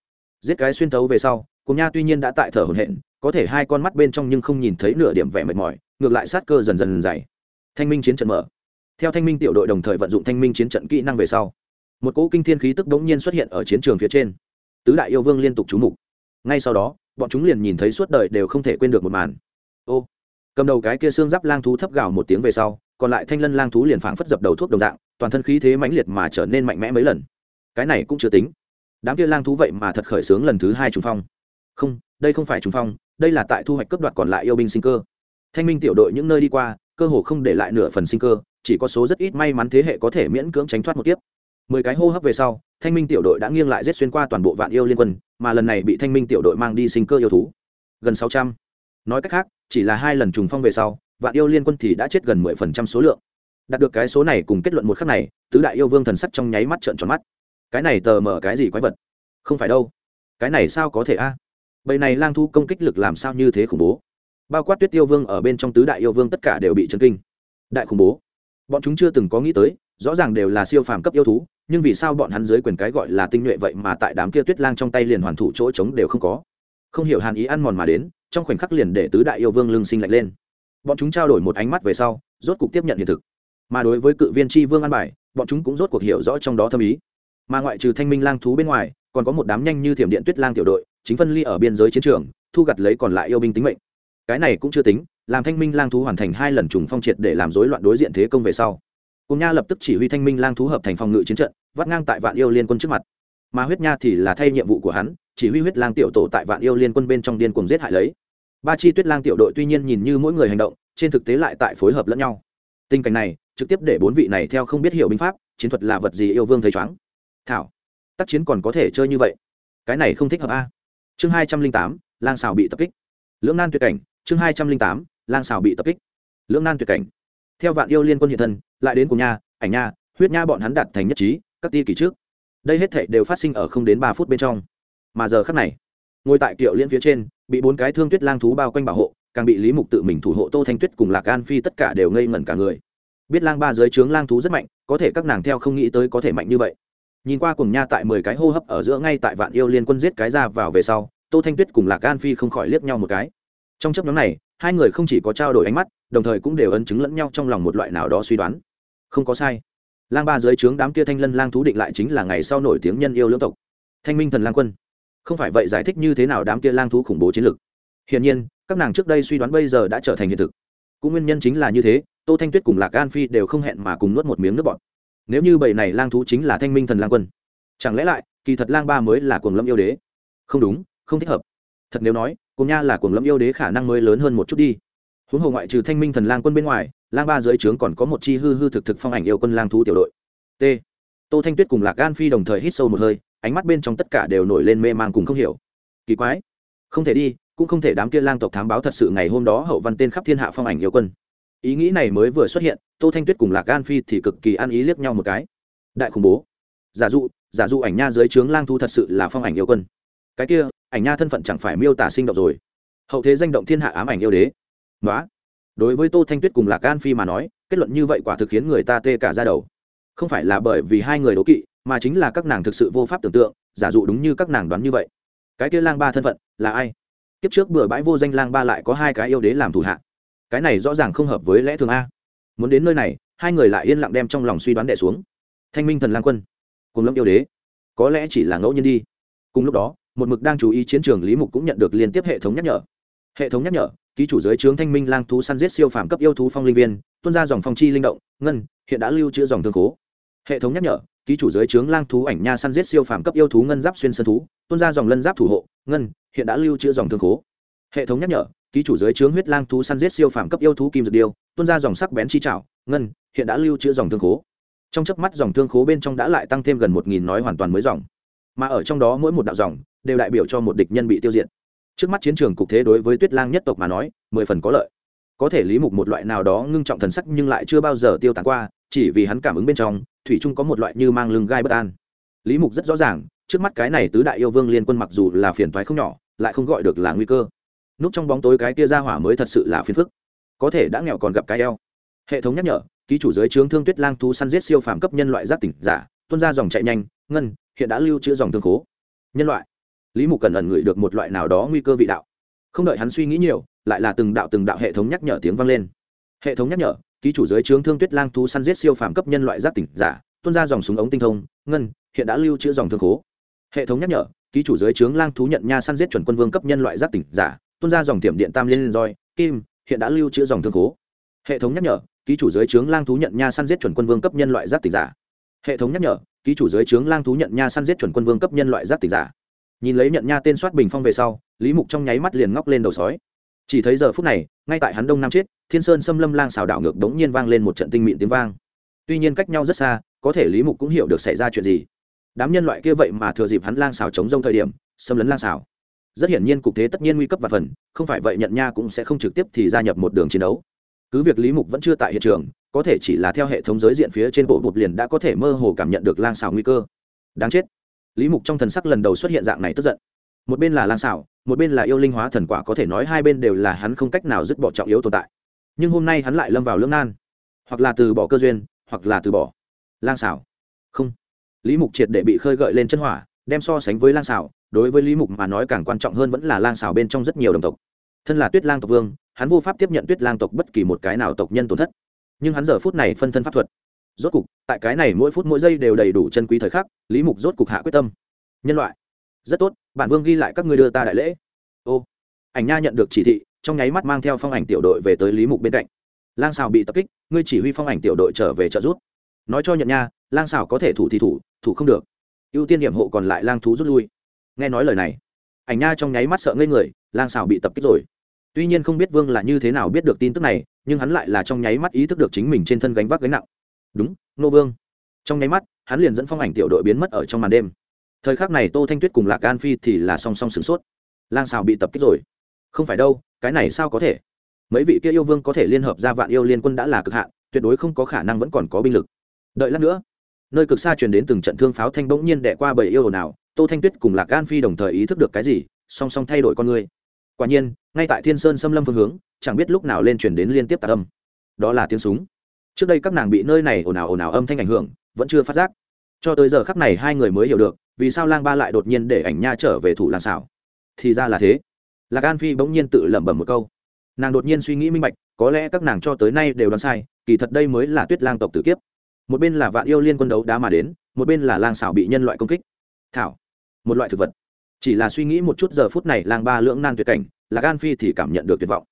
Speaker 1: Giết cái xuyên tấu về sau, cùng nha tuy nhiên đã tại thở hổn hển, có thể hai con mắt bên trong nhưng không nhìn thấy nửa điểm vẻ mệt mỏi, ngược lại sát cơ dần dần dày. Thanh minh chiến trận mở. Theo thanh minh tiểu đội đồng thời vận dụng thanh minh chiến trận kỹ năng về sau, một cỗ kinh thiên khí tức bỗng nhiên xuất hiện ở chiến trường phía trên tứ đại yêu vương liên tục trú mục. Ngay sau đó, bọn chúng liền nhìn thấy suốt đời đều không thể quên được một màn. Ô, cầm đầu cái kia xương giáp lang thú thấp gào một tiếng về sau, còn lại thanh lân lang thú liền phảng phất dập đầu thuốc đồng dạng, toàn thân khí thế mãnh liệt mà trở nên mạnh mẽ mấy lần. Cái này cũng chưa tính. Đám kia lang thú vậy mà thật khởi sướng lần thứ hai trùng phong. Không, đây không phải trùng phong, đây là tại thu hoạch cấp đoạt còn lại yêu binh sinh cơ. Thanh minh tiểu đội những nơi đi qua, cơ hồ không để lại nửa phần sinh cơ, chỉ có số rất ít may mắn thế hệ có thể miễn cưỡng tránh thoát một tiếp mười cái hô hấp về sau, thanh minh tiểu đội đã nghiêng lại rết xuyên qua toàn bộ vạn yêu liên quân, mà lần này bị thanh minh tiểu đội mang đi sinh cơ yêu thú. Gần sáu trăm. Nói cách khác, chỉ là hai lần trùng phong về sau, vạn yêu liên quân thì đã chết gần mười phần trăm số lượng. Đạt được cái số này cùng kết luận một khắc này, tứ đại yêu vương thần sắc trong nháy mắt trợn tròn mắt. Cái này tờ mở cái gì quái vật? Không phải đâu. Cái này sao có thể a? À? bầy này lang thu công kích lực làm sao như thế khủng bố? Bao quát tuyết tiêu vương ở bên trong tứ đại yêu vương tất cả đều bị chấn kinh. Đại khủng bố. Bọn chúng chưa từng có nghĩ tới, rõ ràng đều là siêu phàm cấp yêu thú nhưng vì sao bọn hắn dưới quyền cái gọi là tinh nhuệ vậy mà tại đám kia tuyết lang trong tay liền hoàn thủ chỗ trống đều không có? Không hiểu hàn ý ăn mòn mà đến, trong khoảnh khắc liền để tứ đại yêu vương lưng sinh lạnh lên. Bọn chúng trao đổi một ánh mắt về sau, rốt cuộc tiếp nhận hiện thực. Mà đối với cự viên tri vương an bài, bọn chúng cũng rốt cuộc hiểu rõ trong đó thâm ý. Mà ngoại trừ thanh minh lang thú bên ngoài, còn có một đám nhanh như thiểm điện tuyết lang tiểu đội, chính phân ly ở biên giới chiến trường, thu gặt lấy còn lại yêu binh tính mệnh. Cái này cũng chưa tính, làm thanh minh lang thú hoàn thành hai lần trùng phong triệt để làm rối loạn đối diện thế công về sau cùng nha lập tức chỉ huy thanh minh lang thú hợp thành phòng ngự chiến trận, vắt ngang tại vạn yêu liên quân trước mặt. Mà huyết nha thì là thay nhiệm vụ của hắn, chỉ huy huyết lang tiểu tổ tại vạn yêu liên quân bên trong điên cuồng giết hại lấy. Ba chi tuyết lang tiểu đội tuy nhiên nhìn như mỗi người hành động, trên thực tế lại tại phối hợp lẫn nhau. Tình cảnh này, trực tiếp để bốn vị này theo không biết hiểu binh pháp, chiến thuật là vật gì yêu vương thấy chóng thảo, tác chiến còn có thể chơi như vậy? Cái này không thích hợp a. Chương hai trăm linh tám, lang xào bị tập kích. Lưỡng nan tuyệt cảnh, chương hai trăm linh tám, lang xào bị tập kích. Lưỡng nan tuyệt cảnh theo vạn yêu liên quân hiện thân, lại đến cùng nha, ảnh nha, huyết nha bọn hắn đạt thành nhất trí, các ti kỳ trước. Đây hết thảy đều phát sinh ở không đến ba phút bên trong. Mà giờ khắc này, ngồi tại kiệu liên phía trên, bị bốn cái thương tuyết lang thú bao quanh bảo hộ, càng bị lý mục tự mình thủ hộ tô thanh tuyết cùng lạc an phi tất cả đều ngây ngẩn cả người. Biết lang ba dưới trướng lang thú rất mạnh, có thể các nàng theo không nghĩ tới có thể mạnh như vậy. Nhìn qua cùng nha tại mười cái hô hấp ở giữa ngay tại vạn yêu liên quân giết cái ra vào về sau, tô thanh tuyết cùng lạc an phi không khỏi liếc nhau một cái. Trong chấp nhóm này, hai người không chỉ có trao đổi ánh mắt đồng thời cũng đều ấn chứng lẫn nhau trong lòng một loại nào đó suy đoán. Không có sai. Lang ba dưới trướng đám kia thanh lân lang thú định lại chính là ngày sau nổi tiếng nhân yêu lưỡng tộc. Thanh minh thần lang quân. Không phải vậy giải thích như thế nào đám kia lang thú khủng bố chiến lược. Hiển nhiên, các nàng trước đây suy đoán bây giờ đã trở thành hiện thực. Cũng nguyên nhân chính là như thế, tô thanh tuyết cùng lạc an phi đều không hẹn mà cùng nuốt một miếng nước bọt. Nếu như bầy này lang thú chính là thanh minh thần lang quân, chẳng lẽ lại, kỳ thật lang ba mới là cuồng lâm yêu đế? Không đúng, không thích hợp. Thật nếu nói cùng nha là cuồng lâm yêu đế khả năng mới lớn hơn một chút đi huống hồ ngoại trừ thanh minh thần lang quân bên ngoài, lang ba dưới trướng còn có một chi hư hư thực thực phong ảnh yêu quân lang thú tiểu đội. T. Tô thanh tuyết cùng lạc gan phi đồng thời hít sâu một hơi, ánh mắt bên trong tất cả đều nổi lên mê man cùng không hiểu. Kỳ quái. Không thể đi, cũng không thể đám kia lang tộc thám báo thật sự ngày hôm đó hậu văn tên khắp thiên hạ phong ảnh yêu quân. Ý nghĩ này mới vừa xuất hiện, tô thanh tuyết cùng lạc gan phi thì cực kỳ ăn ý liếc nhau một cái. Đại khủng bố. Giả dụ giả dụ ảnh nha dưới trướng lang thu thật sự là phong ảnh yêu quân. Cái kia, ảnh nha thân phận chẳng phải miêu tả sinh động rồi. Hậu thế danh động thiên hạ ám ảnh yêu đế nói đối với tô thanh tuyết cùng lạc an phi mà nói, kết luận như vậy quả thực khiến người ta tê cả ra đầu. Không phải là bởi vì hai người đố kỵ, mà chính là các nàng thực sự vô pháp tưởng tượng, giả dụ đúng như các nàng đoán như vậy. Cái kia lang ba thân phận là ai? Kiếp trước bừa bãi vô danh lang ba lại có hai cái yêu đế làm thủ hạ. Cái này rõ ràng không hợp với lẽ thường a. Muốn đến nơi này, hai người lại yên lặng đem trong lòng suy đoán đệ xuống. Thanh minh thần lang quân, cùng lâm yêu đế, có lẽ chỉ là ngẫu nhiên đi. Cùng lúc đó, một mực đang chú ý chiến trường lý mục cũng nhận được liên tiếp hệ thống nhắc nhở. Hệ thống nhắc nhở ký chủ giới trướng thanh minh lang thú săn giết siêu phàm cấp yêu thú phong linh viên, tuôn ra dòng phong chi linh động, ngân, hiện đã lưu trữ dòng thương cố. hệ thống nhắc nhở, ký chủ giới trướng lang thú ảnh nha săn giết siêu phàm cấp yêu thú ngân giáp xuyên sơn thú, tuôn ra dòng lân giáp thủ hộ, ngân, hiện đã lưu trữ dòng thương cố. hệ thống nhắc nhở, ký chủ giới trướng huyết lang thú săn giết siêu phàm cấp yêu thú kim dược điêu, tuôn ra dòng sắc bén chi trảo, ngân, hiện đã lưu trữ dòng thương cố. trong chớp mắt dòng thương khố bên trong đã lại tăng thêm gần một nghìn nói hoàn toàn mới dòng mà ở trong đó mỗi một đạo dòng đều đại biểu cho một địch nhân bị tiêu diệt trước mắt chiến trường cục thế đối với tuyết lang nhất tộc mà nói, mười phần có lợi. Có thể lý mục một loại nào đó ngưng trọng thần sắc nhưng lại chưa bao giờ tiêu tán qua, chỉ vì hắn cảm ứng bên trong, thủy trung có một loại như mang lưng gai bất an. Lý mục rất rõ ràng, trước mắt cái này tứ đại yêu vương liên quân mặc dù là phiền toái không nhỏ, lại không gọi được là nguy cơ. Núp trong bóng tối cái kia ra hỏa mới thật sự là phiền phức. Có thể đã nghèo còn gặp cái eo. Hệ thống nhắc nhở, ký chủ giới trướng thương tuyết lang thú săn giết siêu phàm cấp nhân loại giác tỉnh giả tuân ra dòng chạy nhanh, ngân, hiện đã lưu trữ dòng thương khố. Nhân loại lý mục cần ẩn ngửi được một loại nào đó nguy cơ vị đạo. Không đợi hắn suy nghĩ nhiều, lại là từng đạo từng đạo hệ thống nhắc nhở tiếng vang lên. Hệ thống nhắc nhở, ký chủ giới trướng thương tuyết lang thú săn giết siêu phàm cấp nhân loại giác tỉnh giả tuân ra dòng súng ống tinh thông, ngân, hiện đã lưu trữ dòng thương khố. Hệ thống nhắc nhở, ký chủ giới trướng lang thú nhận nha săn giết chuẩn quân vương cấp nhân loại giác tỉnh giả tuân ra dòng tiệm điện tam liên roi, kim, hiện đã lưu trữ dòng thương khố. Hệ thống nhắc nhở, ký chủ giới trướng lang thú nhận nha săn giết chuẩn quân vương cấp nhân loại giác tỉnh giả. Hệ thống nhắc nhở, ký chủ giới trướng lang thú nhận nha săn giết chuẩn quân vương cấp nhân loại giác tỉnh giả nhìn lấy nhận nha tên soát bình phong về sau, lý mục trong nháy mắt liền ngóc lên đầu sói. Chỉ thấy giờ phút này, ngay tại hắn đông nam chết, thiên sơn xâm lâm lang xào đảo ngược đống nhiên vang lên một trận tinh mịn tiếng vang. Tuy nhiên cách nhau rất xa, có thể lý mục cũng hiểu được xảy ra chuyện gì. Đám nhân loại kia vậy mà thừa dịp hắn lang xào chống rông thời điểm, xâm lấn lang xào. Rất hiển nhiên cục thế tất nhiên nguy cấp và phần, không phải vậy nhận nha cũng sẽ không trực tiếp thì gia nhập một đường chiến đấu. Cứ việc lý mục vẫn chưa tại hiện trường, có thể chỉ là theo hệ thống giới diện phía trên bộ bột liền đã có thể mơ hồ cảm nhận được lang xào nguy cơ. Đáng chết lý mục trong thần sắc lần đầu xuất hiện dạng này tức giận. Một bên là lang xảo, một bên là yêu linh hóa thần quả có thể nói hai bên đều là hắn không cách nào dứt bỏ trọng yếu tồn tại. Nhưng hôm nay hắn lại lâm vào lưỡng nan. Hoặc là từ bỏ cơ duyên, hoặc là từ bỏ. Lang xảo. Không. Lý mục triệt để bị khơi gợi lên chân hỏa, đem so sánh với lang xảo, đối với lý mục mà nói càng quan trọng hơn vẫn là lang xảo bên trong rất nhiều đồng tộc. Thân là tuyết lang tộc vương, hắn vô pháp tiếp nhận tuyết lang tộc bất kỳ một cái nào tộc nhân tổn thất. Nhưng hắn giờ phút này phân thân pháp thuật rốt cục, tại cái này mỗi phút mỗi giây đều đầy đủ chân quý thời khắc, lý mục rốt cục hạ quyết tâm. Nhân loại, rất tốt, bản vương ghi lại các ngươi đưa ta đại lễ. Ô, ảnh nha nhận được chỉ thị, trong nháy mắt mang theo phong ảnh tiểu đội về tới lý mục bên cạnh. Lang xào bị tập kích, ngươi chỉ huy phong ảnh tiểu đội trở về trợ rút nói cho nhận nha, lang xào có thể thủ thì thủ thủ không được. Ưu tiên điểm hộ còn lại lang thú rút lui. Nghe nói lời này, ảnh nha trong nháy mắt sợ ngây người, lang xào bị tập kích rồi. Tuy nhiên không biết vương là như thế nào biết được tin tức này, nhưng hắn lại là trong nháy mắt ý thức được chính mình trên thân gánh vác gánh nặng đúng nô vương. Trong nháy mắt, hắn liền dẫn phong ảnh tiểu đội biến mất ở trong màn đêm. Thời khắc này tô thanh tuyết cùng lạc an phi thì là song song sửng sốt. Lang xào bị tập kích rồi. Không phải đâu, cái này sao có thể? Mấy vị kia yêu vương có thể liên hợp ra vạn yêu liên quân đã là cực hạn, tuyệt đối không có khả năng vẫn còn có binh lực. Đợi lát nữa, nơi cực xa truyền đến từng trận thương pháo thanh bỗng nhiên đẻ qua bầy yêu ồn ào, tô thanh tuyết cùng lạc gan phi đồng thời ý thức được cái gì, song song thay đổi con người. Quả nhiên, ngay tại thiên sơn xâm lâm phương hướng, chẳng biết lúc nào lên chuyển đến liên tiếp tạc âm. Đó là tiếng súng trước đây các nàng bị nơi này ồn ào ồn ào âm thanh ảnh hưởng, vẫn chưa phát giác. Cho tới giờ khắc này hai người mới hiểu được, vì sao lang ba lại đột nhiên để ảnh nha trở về thủ làng xảo. Thì ra là thế. Lạc an phi bỗng nhiên tự lẩm bẩm một câu. Nàng đột nhiên suy nghĩ minh bạch, có lẽ các nàng cho tới nay đều đoán sai, kỳ thật đây mới là tuyết lang tộc tử kiếp. Một bên là vạn yêu liên quân đấu đá mà đến, một bên là lang xảo bị nhân loại công kích. Thảo, một loại thực vật. Chỉ là suy nghĩ một chút giờ phút này lang ba lưỡng nan tuyệt cảnh, lạc an phi thì cảm nhận được tuyệt vọng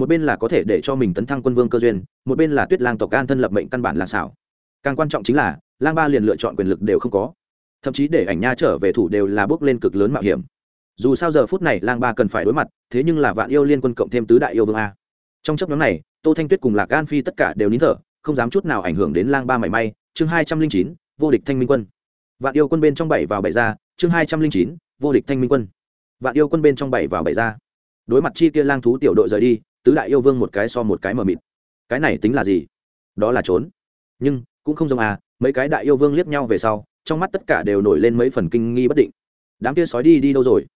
Speaker 1: một bên là có thể để cho mình tấn thăng quân vương cơ duyên, một bên là tuyết lang tộc an thân lập mệnh căn bản là xảo. Càng quan trọng chính là, lang ba liền lựa chọn quyền lực đều không có. Thậm chí để ảnh nha trở về thủ đều là bước lên cực lớn mạo hiểm. Dù sao giờ phút này lang ba cần phải đối mặt, thế nhưng là vạn yêu liên quân cộng thêm tứ đại yêu vương a. Trong chấp nhóm này, tô thanh tuyết cùng lạc an phi tất cả đều nín thở, không dám chút nào ảnh hưởng đến lang ba mảy may. Chương hai trăm linh chín, vô địch thanh minh quân. Vạn yêu quân bên trong bảy vào bảy ra, chương hai trăm linh chín, vô địch thanh minh quân. Vạn yêu quân bên trong bảy vào bảy ra. Đối mặt chi kia lang thú tiểu đội rời đi tứ đại yêu vương một cái so một cái mờ mịt. Cái này tính là gì? Đó là trốn. Nhưng, cũng không giống à mấy cái đại yêu vương liếc nhau về sau, trong mắt tất cả đều nổi lên mấy phần kinh nghi bất định. Đám kia sói đi đi đâu rồi?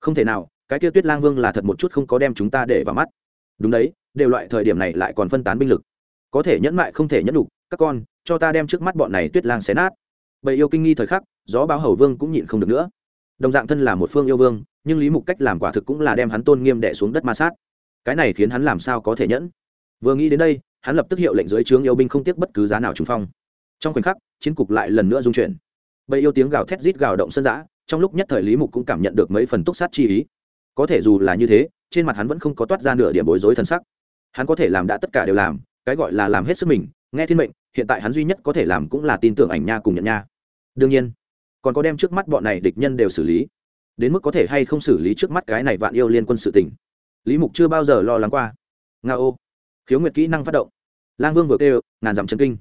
Speaker 1: Không thể nào, cái kia tuyết lang vương là thật một chút không có đem chúng ta để vào mắt. Đúng đấy, đều loại thời điểm này lại còn phân tán binh lực. Có thể nhẫn mại không thể nhẫn đục các con, cho ta đem trước mắt bọn này tuyết lang xé nát. Bầy yêu kinh nghi thời khắc, gió báo hầu vương cũng nhịn không được nữa. Đồng dạng thân là một phương yêu vương, nhưng lý mục cách làm quả thực cũng là đem hắn tôn nghiêm đẻ xuống đất ma sát cái này khiến hắn làm sao có thể nhẫn? Vừa nghĩ đến đây, hắn lập tức hiệu lệnh dưới trướng yêu binh không tiếc bất cứ giá nào trùng phong. Trong khoảnh khắc, chiến cục lại lần nữa dung chuyển. Bầy yêu tiếng gào thét rít gào động sân giã trong lúc nhất thời lý mục cũng cảm nhận được mấy phần túc sát chi ý. Có thể dù là như thế, trên mặt hắn vẫn không có toát ra nửa điểm bối rối t sắc. Hắn có thể làm đã tất cả đều làm, cái gọi là làm hết sức mình, nghe thiên mệnh, hiện tại hắn duy nhất có thể làm cũng là tin tưởng ảnh nha cùng nhận nha. Đương nhiên, còn có đem trước mắt bọn này địch nhân đều xử lý. Đến mức có thể hay không xử lý trước mắt cái này vạn yêu liên quân sự tỉnh lý mục chưa bao giờ lo lắng qua. Nga ô. Khiếu nguyệt kỹ năng phát động. Lang vương vừa kêu, ngàn dặm chân kinh.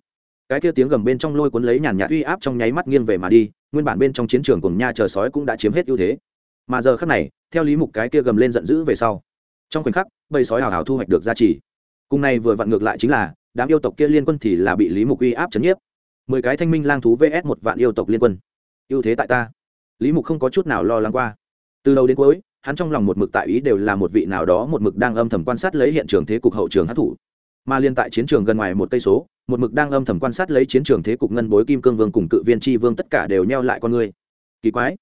Speaker 1: Cái kia tiếng gầm bên trong lôi cuốn lấy nhàn nhạt uy áp trong nháy mắt nghiêng về mà đi, nguyên bản bên trong chiến trường cùng nha chờ sói cũng đã chiếm hết ưu thế. Mà giờ khắc này, theo lý mục cái kia gầm lên giận dữ về sau, trong khoảnh khắc, bầy sói hào hào thu hoạch được giá trị cùng này vừa vặn ngược lại chính là, đám yêu tộc kia liên quân thì là bị lý mục uy áp chấn nhiếp. Mười cái thanh minh lang thú vs một vạn yêu tộc liên quân. Ưu thế tại ta. Lý mục không có chút nào lo lắng qua. Từ đầu đến cuối hắn trong lòng một mực tại ý đều là một vị nào đó một mực đang âm thầm quan sát lấy hiện trường thế cục hậu trường hát thủ mà liên tại chiến trường gần ngoài một cây số, một mực đang âm thầm quan sát lấy chiến trường thế cục ngân bối kim cương vương cùng cự viên tri vương tất cả đều neo lại con người. Kỳ quái,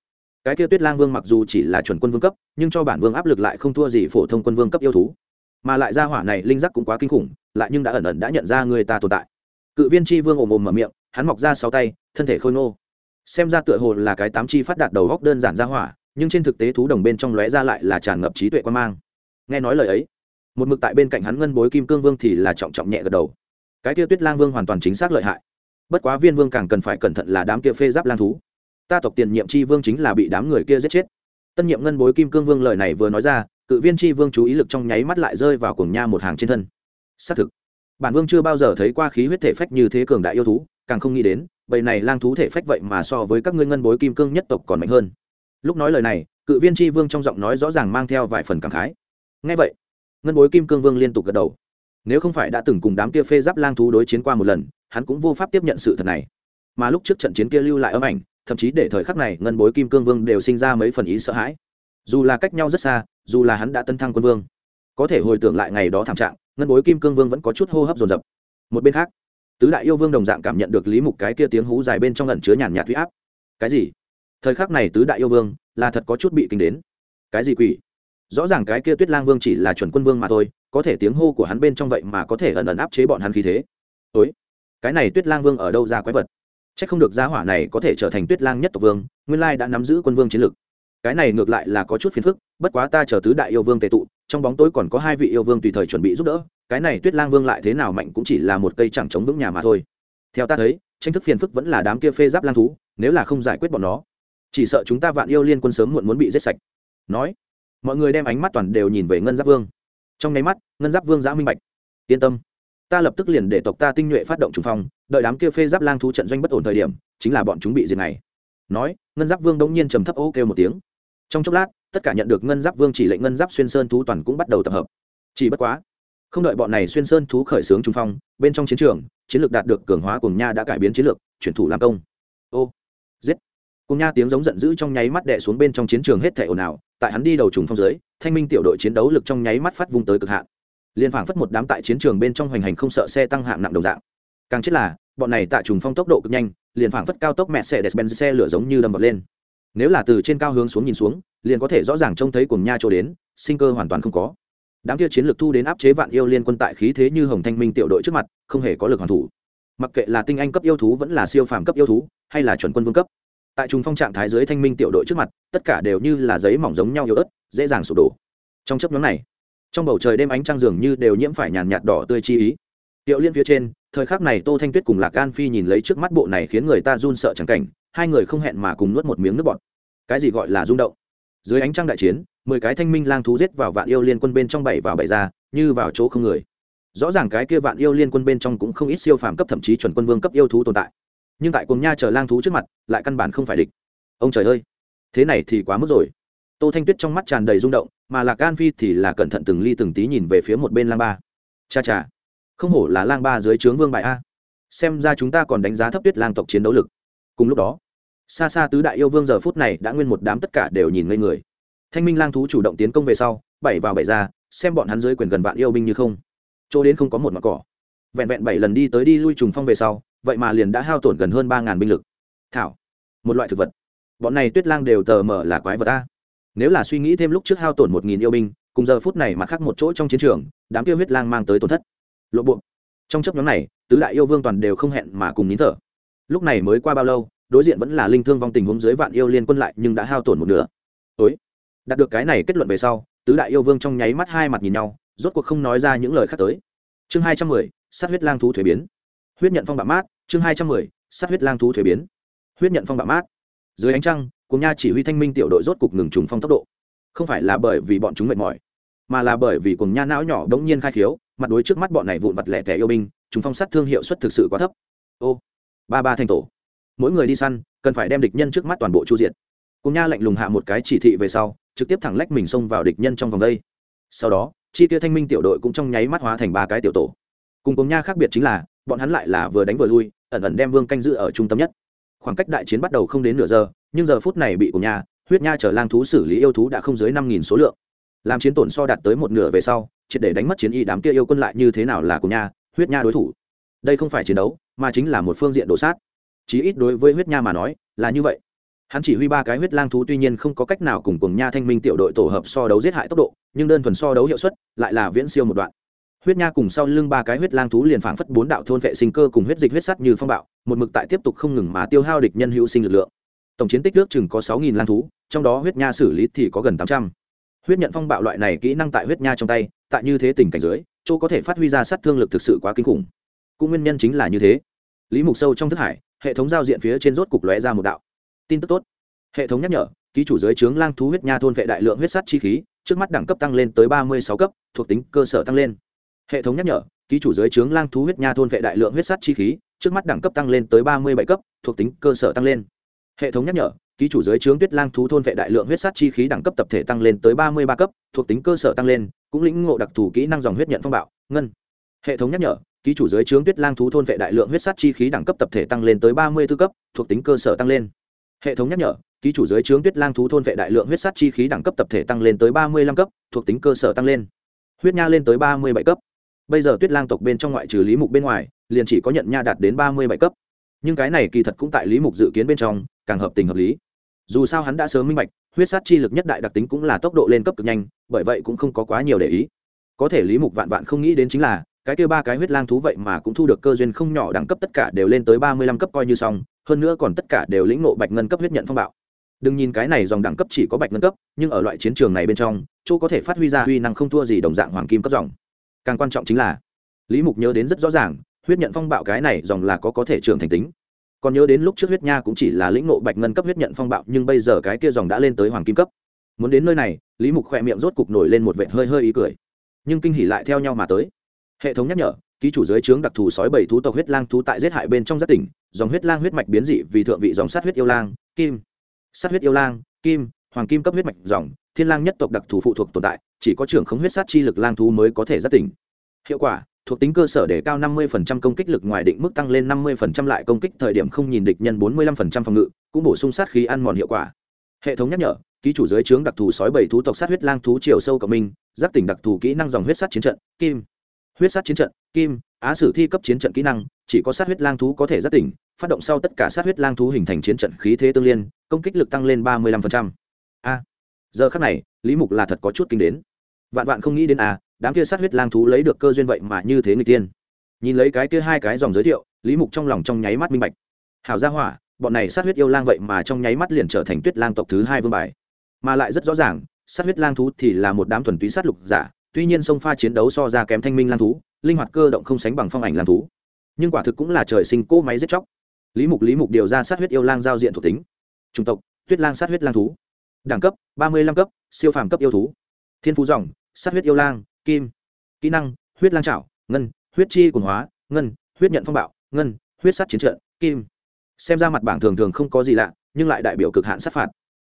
Speaker 1: cái kia tuyết lang vương mặc dù chỉ là chuẩn quân vương cấp, nhưng cho bản vương áp lực lại không thua gì phổ thông quân vương cấp yêu thú. Mà lại ra hỏa này linh giác cũng quá kinh khủng, lại nhưng đã ẩn ẩn đã nhận ra người ta tồn tại. Cự viên tri vương ồm ồm mở miệng, hắn mọc ra sáu tay, thân thể khôi ngô. Xem ra tựa hồ là cái tám chi phát đạt đầu góc đơn giản ra hỏa nhưng trên thực tế thú đồng bên trong lóe ra lại là tràn ngập trí tuệ quan mang. Nghe nói lời ấy, một mực tại bên cạnh hắn ngân bối kim cương vương thì là trọng trọng nhẹ gật đầu. Cái kia tuyết lang vương hoàn toàn chính xác lợi hại. Bất quá viên vương càng cần phải cẩn thận là đám kia phê giáp lang thú. Ta tộc tiền nhiệm chi vương chính là bị đám người kia giết chết. Tân nhiệm ngân bối kim cương vương lời này vừa nói ra, cự viên chi vương chú ý lực trong nháy mắt lại rơi vào cùng nha một hàng trên thân. Xác thực, bản vương chưa bao giờ thấy qua khí huyết thể phách như thế cường đại yêu thú, càng không nghĩ đến, bầy này lang thú thể phách vậy mà so với các ngươi ngân bối kim cương nhất tộc còn mạnh hơn lúc nói lời này, cự viên tri vương trong giọng nói rõ ràng mang theo vài phần cảm khái. Ngay vậy, ngân bối kim cương vương liên tục gật đầu. Nếu không phải đã từng cùng đám kia phê giáp lang thú đối chiến qua một lần, hắn cũng vô pháp tiếp nhận sự thật này. Mà lúc trước trận chiến kia lưu lại âm ảnh, thậm chí để thời khắc này ngân bối kim cương vương đều sinh ra mấy phần ý sợ hãi. Dù là cách nhau rất xa, dù là hắn đã tân thăng quân vương, có thể hồi tưởng lại ngày đó thảm trạng, ngân bối kim cương vương vẫn có chút hô hấp dồn dập. Một bên khác, tứ đại yêu vương đồng dạng cảm nhận được lý mục cái kia tiếng hú dài bên trong lần chứa nhàn nhạt huy áp. Cái gì? Thời khắc này tứ đại yêu vương là thật có chút bị kinh đến. Cái gì quỷ? Rõ ràng cái kia tuyết lang vương chỉ là chuẩn quân vương mà thôi, có thể tiếng hô của hắn bên trong vậy mà có thể ẩn ẩn áp chế bọn hắn khí thế. Ối cái này tuyết lang vương ở đâu ra quái vật? C h ắ c không được gia hỏa này có thể trở thành tuyết lang nhất tộc vương, nguyên lai đã nắm giữ quân vương chiến lược. Cái này ngược lại là có chút phiền phức, bất quá ta chờ tứ đại yêu vương tệ tụ, trong bóng tối còn có hai vị yêu vương tùy thời chuẩn bị giúp đỡ, cái này tuyết lang vương lại thế nào mạnh cũng chỉ là một cây chẳng chống vững nhà mà thôi. Theo ta thấy, tranh thức phiền phức vẫn là đám kia phê giáp lang thú, nếu là không giải quyết bọn nó chỉ sợ chúng ta vạn yêu liên quân sớm muộn muốn bị giết sạch. Nói, mọi người đem ánh mắt toàn đều nhìn về ngân giáp vương. Trong nháy mắt, ngân giáp vương giã minh bạch. Yên tâm, ta lập tức liền để tộc ta tinh nhuệ phát động trùng phong, đợi đám kia phê giáp lang thú trận doanh bất ổn thời điểm, chính là bọn chúng bị diệt này nói, ngân giáp vương đống nhiên trầm thấp ô kêu một tiếng. Trong chốc lát, tất cả nhận được ngân giáp vương chỉ lệnh ngân giáp xuyên sơn thú toàn cũng bắt đầu tập hợp. Chỉ bất quá, không đợi bọn này xuyên sơn thú khởi xướng trung phong, bên trong chiến trường, chiến lược đạt được cường hóa cùng nha đã cải biến chiến lược, chuyển thủ làm công. Ô, giết cùng nha tiếng giống giận dữ trong nháy mắt đè xuống bên trong chiến trường hết thể ồn ào, tại hắn đi đầu trùng phong dưới, thanh minh tiểu đội chiến đấu lực trong nháy mắt phát vung tới cực hạn. Liên phảng phất một đám tại chiến trường bên trong hoành hành không sợ xe tăng hạng nặng đồng dạng. Càng chết là, bọn này tại trùng phong tốc độ cực nhanh, liền phảng phất cao tốc mẹ xe despen xe lửa giống như đâm vật lên. Nếu là từ trên cao hướng xuống nhìn xuống, liền có thể rõ ràng trông thấy cùng nha chỗ đến, sinh cơ hoàn toàn không có. Đám kia chiến lược thu đến áp chế vạn yêu liên quân tại khí thế như hồng thanh minh tiểu đội trước mặt, không hề có lực hoàn thủ. Mặc kệ là tinh anh cấp yêu thú vẫn là siêu phàm cấp yêu thú, hay là chuẩn quân vương cấp tại trùng phong trạng thái dưới thanh minh tiểu đội trước mặt, tất cả đều như là giấy mỏng giống nhau yếu ớt, dễ dàng sụp đổ. Trong chấp nhóm này, trong bầu trời đêm ánh trăng dường như đều nhiễm phải nhàn nhạt đỏ tươi chi ý. Tiệu liên phía trên, thời khắc này tô thanh tuyết cùng lạc an phi nhìn lấy trước mắt bộ này khiến người ta run sợ chẳng cảnh, hai người không hẹn mà cùng nuốt một miếng nước bọt. Cái gì gọi là rung động? Dưới ánh trăng đại chiến, mười cái thanh minh lang thú giết vào vạn yêu liên quân bên trong bảy vào bảy ra, như vào chỗ không người. Rõ ràng cái kia vạn yêu liên quân bên trong cũng không ít siêu phàm cấp thậm chí chuẩn quân vương cấp yêu thú tồn tại nhưng tại cùng nha chờ lang thú trước mặt, lại căn bản không phải địch. Ông trời ơi, thế này thì quá mức rồi. Tô thanh tuyết trong mắt tràn đầy rung động, mà lạc gan phi thì là cẩn thận từng ly từng tí nhìn về phía một bên lang ba. Cha cha, không hổ là lang ba dưới trướng vương bại a. Xem ra chúng ta còn đánh giá thấp tuyết lang tộc chiến đấu lực. Cùng lúc đó, xa xa tứ đại yêu vương giờ phút này đã nguyên một đám tất cả đều nhìn ngây người. Thanh minh lang thú chủ động tiến công về sau, bảy vào bảy ra, xem bọn hắn dưới quyền gần vạn yêu binh như không. Chỗ đến không có một mặt cỏ vẹn vẹn bảy lần đi tới đi lui trùng phong về sau, vậy mà liền đã hao tổn gần hơn ba ngàn binh lực. Thảo, một loại thực vật. Bọn này tuyết lang đều tờ mở là quái vật ta nếu là suy nghĩ thêm lúc trước hao tổn một nghìn yêu binh, cùng giờ phút này mà khác một chỗ trong chiến trường, đám tiêu huyết lang mang tới tổn thất. Lộ bộ. Trong chấp nhóm này, tứ đại yêu vương toàn đều không hẹn mà cùng nín thở. Lúc này mới qua bao lâu, đối diện vẫn là linh thương vong tình huống dưới vạn yêu liên quân lại nhưng đã hao tổn một nửa. Ối đạt được cái này kết luận về sau, tứ đại yêu vương trong nháy mắt hai mặt nhìn nhau, rốt cuộc không nói ra những lời khác tới. Chương hai trăm mười sát huyết lang thú thuế biến. Huyết nhận phong bạo mát, chương hai trăm mười, sát huyết lang thú thuế biến. Huyết nhận phong bạo mát. Dưới ánh trăng cùng nha chỉ huy thanh minh tiểu đội rốt cục ngừng trùng phong tốc độ. Không phải là bởi vì bọn chúng mệt mỏi, mà là bởi vì cùng nha não nhỏ đống nhiên khai khiếu, mặt đối trước mắt bọn này vụn vặt lẻ tẻ yêu binh chúng phong sát thương hiệu suất thực sự quá thấp. Ô, ba ba thành tổ. Mỗi người đi săn, cần phải đem địch nhân trước mắt toàn bộ chu diện cùng nha lạnh lùng hạ một cái chỉ thị về sau, trực tiếp thẳng lách mình xông vào địch nhân trong vòng đây. Sau đó, chi tiêu thanh minh tiểu đội cũng trong nháy mắt hóa thành ba cái tiểu tổ cùng cùng nha khác biệt chính là, bọn hắn lại là vừa đánh vừa lui, ẩn ẩn đem vương canh giữ ở trung tâm nhất. Khoảng cách đại chiến bắt đầu không đến nửa giờ, nhưng giờ phút này bị cùng nha, huyết nha chở lang thú xử lý yêu thú đã không dưới năm nghìn số lượng. Làm chiến tổn so đạt tới một nửa về sau, triệt để đánh mất chiến y đám kia yêu quân lại như thế nào là cùng nha, huyết nha đối thủ. Đây không phải chiến đấu, mà chính là một phương diện đổ sát. Chí ít đối với huyết nha mà nói, là như vậy. Hắn chỉ huy ba cái huyết lang thú tuy nhiên không có cách nào cùng cùng nha thanh minh tiểu đội tổ hợp so đấu giết hại tốc độ, nhưng đơn thuần so đấu hiệu suất lại là viễn siêu một đoạn huyết nha cùng sau lưng ba cái huyết lang thú liền phảng phất bốn đạo thôn vệ sinh cơ cùng huyết dịch huyết sắt như phong bạo, một mực tại tiếp tục không ngừng mà tiêu hao địch nhân hữu sinh lực lượng. Tổng chiến tích nước chừng có sáu nghìn lang thú, trong đó huyết nha xử lý thì có gần tám trăm. Huyết nhận phong bạo loại này kỹ năng tại huyết nha trong tay, tại như thế tình cảnh dưới, chỗ có thể phát huy ra sát thương lực thực sự quá kinh khủng. Cũng nguyên nhân chính là như thế. Lý mục sâu trong thức hải, hệ thống giao diện phía trên rốt cục lóe ra một đạo. Tin tức tốt. Hệ thống nhắc nhở, ký chủ dưới trướng lang thú huyết nha thôn vệ đại lượng huyết sắt chi khí, trước mắt đẳng cấp tăng lên tới ba mươi sáu cấp, thuộc tính cơ sở tăng lên hệ thống nhắc nhở, ký chủ dưới trướng lang thú huyết nha thôn vệ đại lượng huyết sắt chi khí, trước mắt đẳng cấp tăng lên tới ba mươi bảy cấp, thuộc tính cơ sở tăng lên. Hệ thống nhắc nhở, ký chủ dưới trướng tuyết lang thú thôn vệ đại lượng huyết sắt chi khí đẳng cấp tập thể tăng lên tới ba mươi ba cấp, thuộc tính cơ sở tăng lên, cũng lĩnh ngộ đặc thù kỹ năng dòng huyết nhận phong bạo, ngân. Hệ thống nhắc nhở, ký chủ dưới trướng tuyết lang thú thôn vệ đại lượng huyết sắt chi khí đẳng cấp tập thể tăng lên tới ba mươi b ố cấp, thuộc tính cơ sở tăng lên. Hệ thống nhắc nhở, ký chủ dưới trướng tuyết lang thú thôn vệ đại lượng huyết sắt chi khí đẳng cấp tập thể tăng lên tới ba mươi lăm cấp, thuộc tính cơ sở tăng lên. Huyết nha lên tới ba mươi bảy cấp bây giờ tuyết lang tộc bên trong ngoại trừ lý mục bên ngoài, liền chỉ có nhận nha đạt đến ba mươi bảy cấp. Nhưng cái này kỳ thật cũng tại lý mục dự kiến bên trong, càng hợp tình hợp lý. Dù sao hắn đã sớm minh bạch, huyết sát chi lực nhất đại đặc tính cũng là tốc độ lên cấp cực nhanh, bởi vậy cũng không có quá nhiều để ý. Có thể lý mục vạn vạn không nghĩ đến chính là, cái kia ba cái huyết lang thú vậy mà cũng thu được cơ duyên không nhỏ đẳng cấp tất cả đều lên tới ba mươi lăm cấp coi như xong, hơn nữa còn tất cả đều lĩnh nộ bạch ngân cấp huyết nhận phong bạo. Đừng nhìn cái này dòng đẳng cấp chỉ có bạch ngân cấp, nhưng ở loại chiến trường này bên trong, chỗ có thể phát huy ra huy năng không thua gì đồng dạng hoàng kim cấp dòng càng quan trọng chính là, lý mục nhớ đến rất rõ ràng, huyết nhận phong bạo cái này dòng là có có thể trưởng thành tính. Còn nhớ đến lúc trước huyết nha cũng chỉ là lĩnh nộ bạch ngân cấp huyết nhận phong bạo, nhưng bây giờ cái kia dòng đã lên tới hoàng kim cấp. Muốn đến nơi này, lý mục khỏe miệng rốt cục nổi lên một vệt hơi hơi ý cười. Nhưng kinh hỉ lại theo nhau mà tới. Hệ thống nhắc nhở, ký chủ dưới trướng đặc thù sói bảy thú tộc huyết lang thú tại giết hại bên trong giác tỉnh, dòng huyết lang huyết mạch biến dị vì thượng vị dòng sát huyết yêu lang, kim. Sát huyết yêu lang, kim, hoàng kim cấp huyết mạch dòng, thiên lang nhất tộc đặc thù phụ thuộc tồn tại chỉ có trưởng khống huyết sát chi lực lang thú mới có thể giác tỉnh. Hiệu quả, thuộc tính cơ sở để cao 50% công kích lực ngoài định mức tăng lên 50% lại công kích thời điểm không nhìn địch nhân 45% phòng ngự, cũng bổ sung sát khí ăn mòn hiệu quả. Hệ thống nhắc nhở, ký chủ dưới trướng đặc thù sói bảy thú tộc sát huyết lang thú chiều sâu cộng minh, giác tỉnh đặc thù kỹ năng dòng huyết sát chiến trận, kim. Huyết sát chiến trận, kim, á sử thi cấp chiến trận kỹ năng, chỉ có sát huyết lang thú có thể giác tỉnh, phát động sau tất cả sát huyết lang thú hình thành chiến trận khí thế tương liên, công kích lực tăng lên 35%. a. Giờ khắc này, lý mục là thật có chút kinh đến vạn vạn không nghĩ đến à? đám kia sát huyết lang thú lấy được cơ duyên vậy mà như thế người tiên. Nhìn lấy cái kia hai cái dòng giới thiệu, lý mục trong lòng trong nháy mắt minh bạch. Hảo gia hỏa, bọn này sát huyết yêu lang vậy mà trong nháy mắt liền trở thành tuyết lang tộc thứ hai vương bài. Mà lại rất rõ ràng, sát huyết lang thú thì là một đám thuần túy sát lục giả, tuy nhiên sông pha chiến đấu so ra kém thanh minh lang thú, linh hoạt cơ động không sánh bằng phong ảnh lang thú. Nhưng quả thực cũng là trời sinh cỗ máy giết chóc. Lý mục lý mục điều ra sát huyết yêu lang giao diện thuộc tính. Chủng tộc, tuyết lang sát huyết lang thú. Đẳng cấp, ba mươi lăm cấp, siêu phàm cấp yêu thú. Thiên phú dòng sát huyết yêu lang, kim, kỹ năng, huyết lang trảo, ngân, huyết chi quần hóa, ngân, huyết nhận phong bạo, ngân, huyết sắt chiến trận, kim. Xem ra mặt bảng thường thường không có gì lạ, nhưng lại đại biểu cực hạn sát phạt.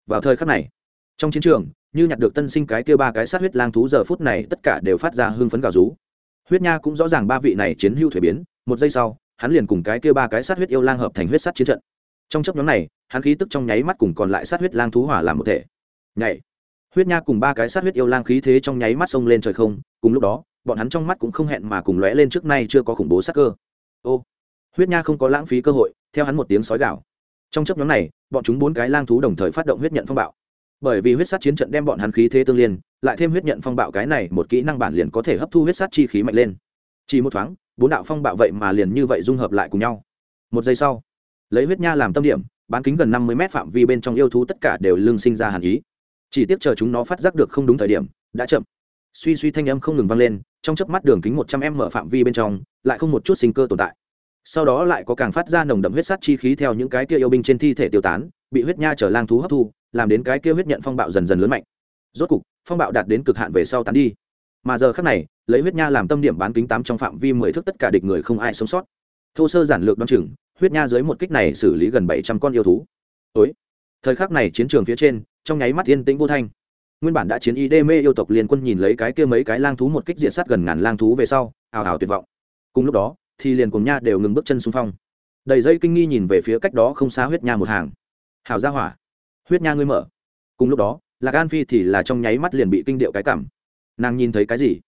Speaker 1: Vào thời khắc này, trong chiến trường, như nhặt được tân sinh cái kia ba cái sát huyết lang thú, giờ phút này tất cả đều phát ra hưng phấn gào rú. Huyết nha cũng rõ ràng ba vị này chiến hưu thuế biến, một giây sau, hắn liền cùng cái kia ba cái sát huyết yêu lang hợp thành huyết sắt chiến trận. Trong chấp nhóm này, hắn khí tức trong nháy mắt cùng còn lại sát huyết lang thú hỏa làm một thể. Nhảy huyết nha cùng ba cái sát huyết yêu lang khí thế trong nháy mắt xông lên trời không, cùng lúc đó, bọn hắn trong mắt cũng không hẹn mà cùng lóe lên trước nay chưa có khủng bố sắc cơ. Ô, huyết nha không có lãng phí cơ hội, theo hắn một tiếng sói gạo trong chấp nhóm này, bọn chúng bốn cái lang thú đồng thời phát động huyết nhận phong bạo. Bởi vì huyết sát chiến trận đem bọn hắn khí thế tương liên, lại thêm huyết nhận phong bạo cái này một kỹ năng bản liền có thể hấp thu huyết sát chi khí mạnh lên. Chỉ một thoáng, bốn đạo phong bạo vậy mà liền như vậy dung hợp lại cùng nhau. Một giây sau, lấy huyết nha làm tâm điểm, bán kính gần năm mươi mét phạm vi bên trong yêu thú tất cả đều lưng sinh ra hàn ý chỉ tiếc chờ chúng nó phát giác được không đúng thời điểm, đã chậm. Suy suy thanh âm không ngừng vang lên, trong chớp mắt đường kính một trăm em mở phạm vi bên trong, lại không một chút sinh cơ tồn tại. Sau đó lại có càng phát ra nồng đậm huyết sát chi khí theo những cái kia yêu binh trên thi thể tiêu tán, bị huyết nha chở lang thú hấp thu, làm đến cái kia huyết nhận phong bạo dần dần lớn mạnh. Rốt cục, phong bạo đạt đến cực hạn về sau tán đi. Mà giờ khác này, lấy huyết nha làm tâm điểm bán kính tám trong phạm vi mười thước tất cả địch người không ai sống sót. Thô sơ giản lược đ o á n chừng, huyết nha dưới một kích này xử lý gần bảy trăm con yêu thú. Ối thời khắc này chiến trường phía trên trong nháy mắt yên tĩnh vô thanh. Nguyên bản đã chiến y đê mê yêu tộc liên quân nhìn lấy cái kia mấy cái lang thú một kích diện sát gần ngàn lang thú về sau, ào ào tuyệt vọng. Cùng lúc đó, thì liền cùng nha đều ngừng bước chân xung phong. Đầy dây kinh nghi nhìn về phía cách đó không xa huyết nha một hàng. Hào ra hỏa, huyết nha ngươi mở. Cùng lúc đó, lạc an phi thì là trong nháy mắt liền bị kinh điệu cái cảm. Nàng nhìn thấy cái gì?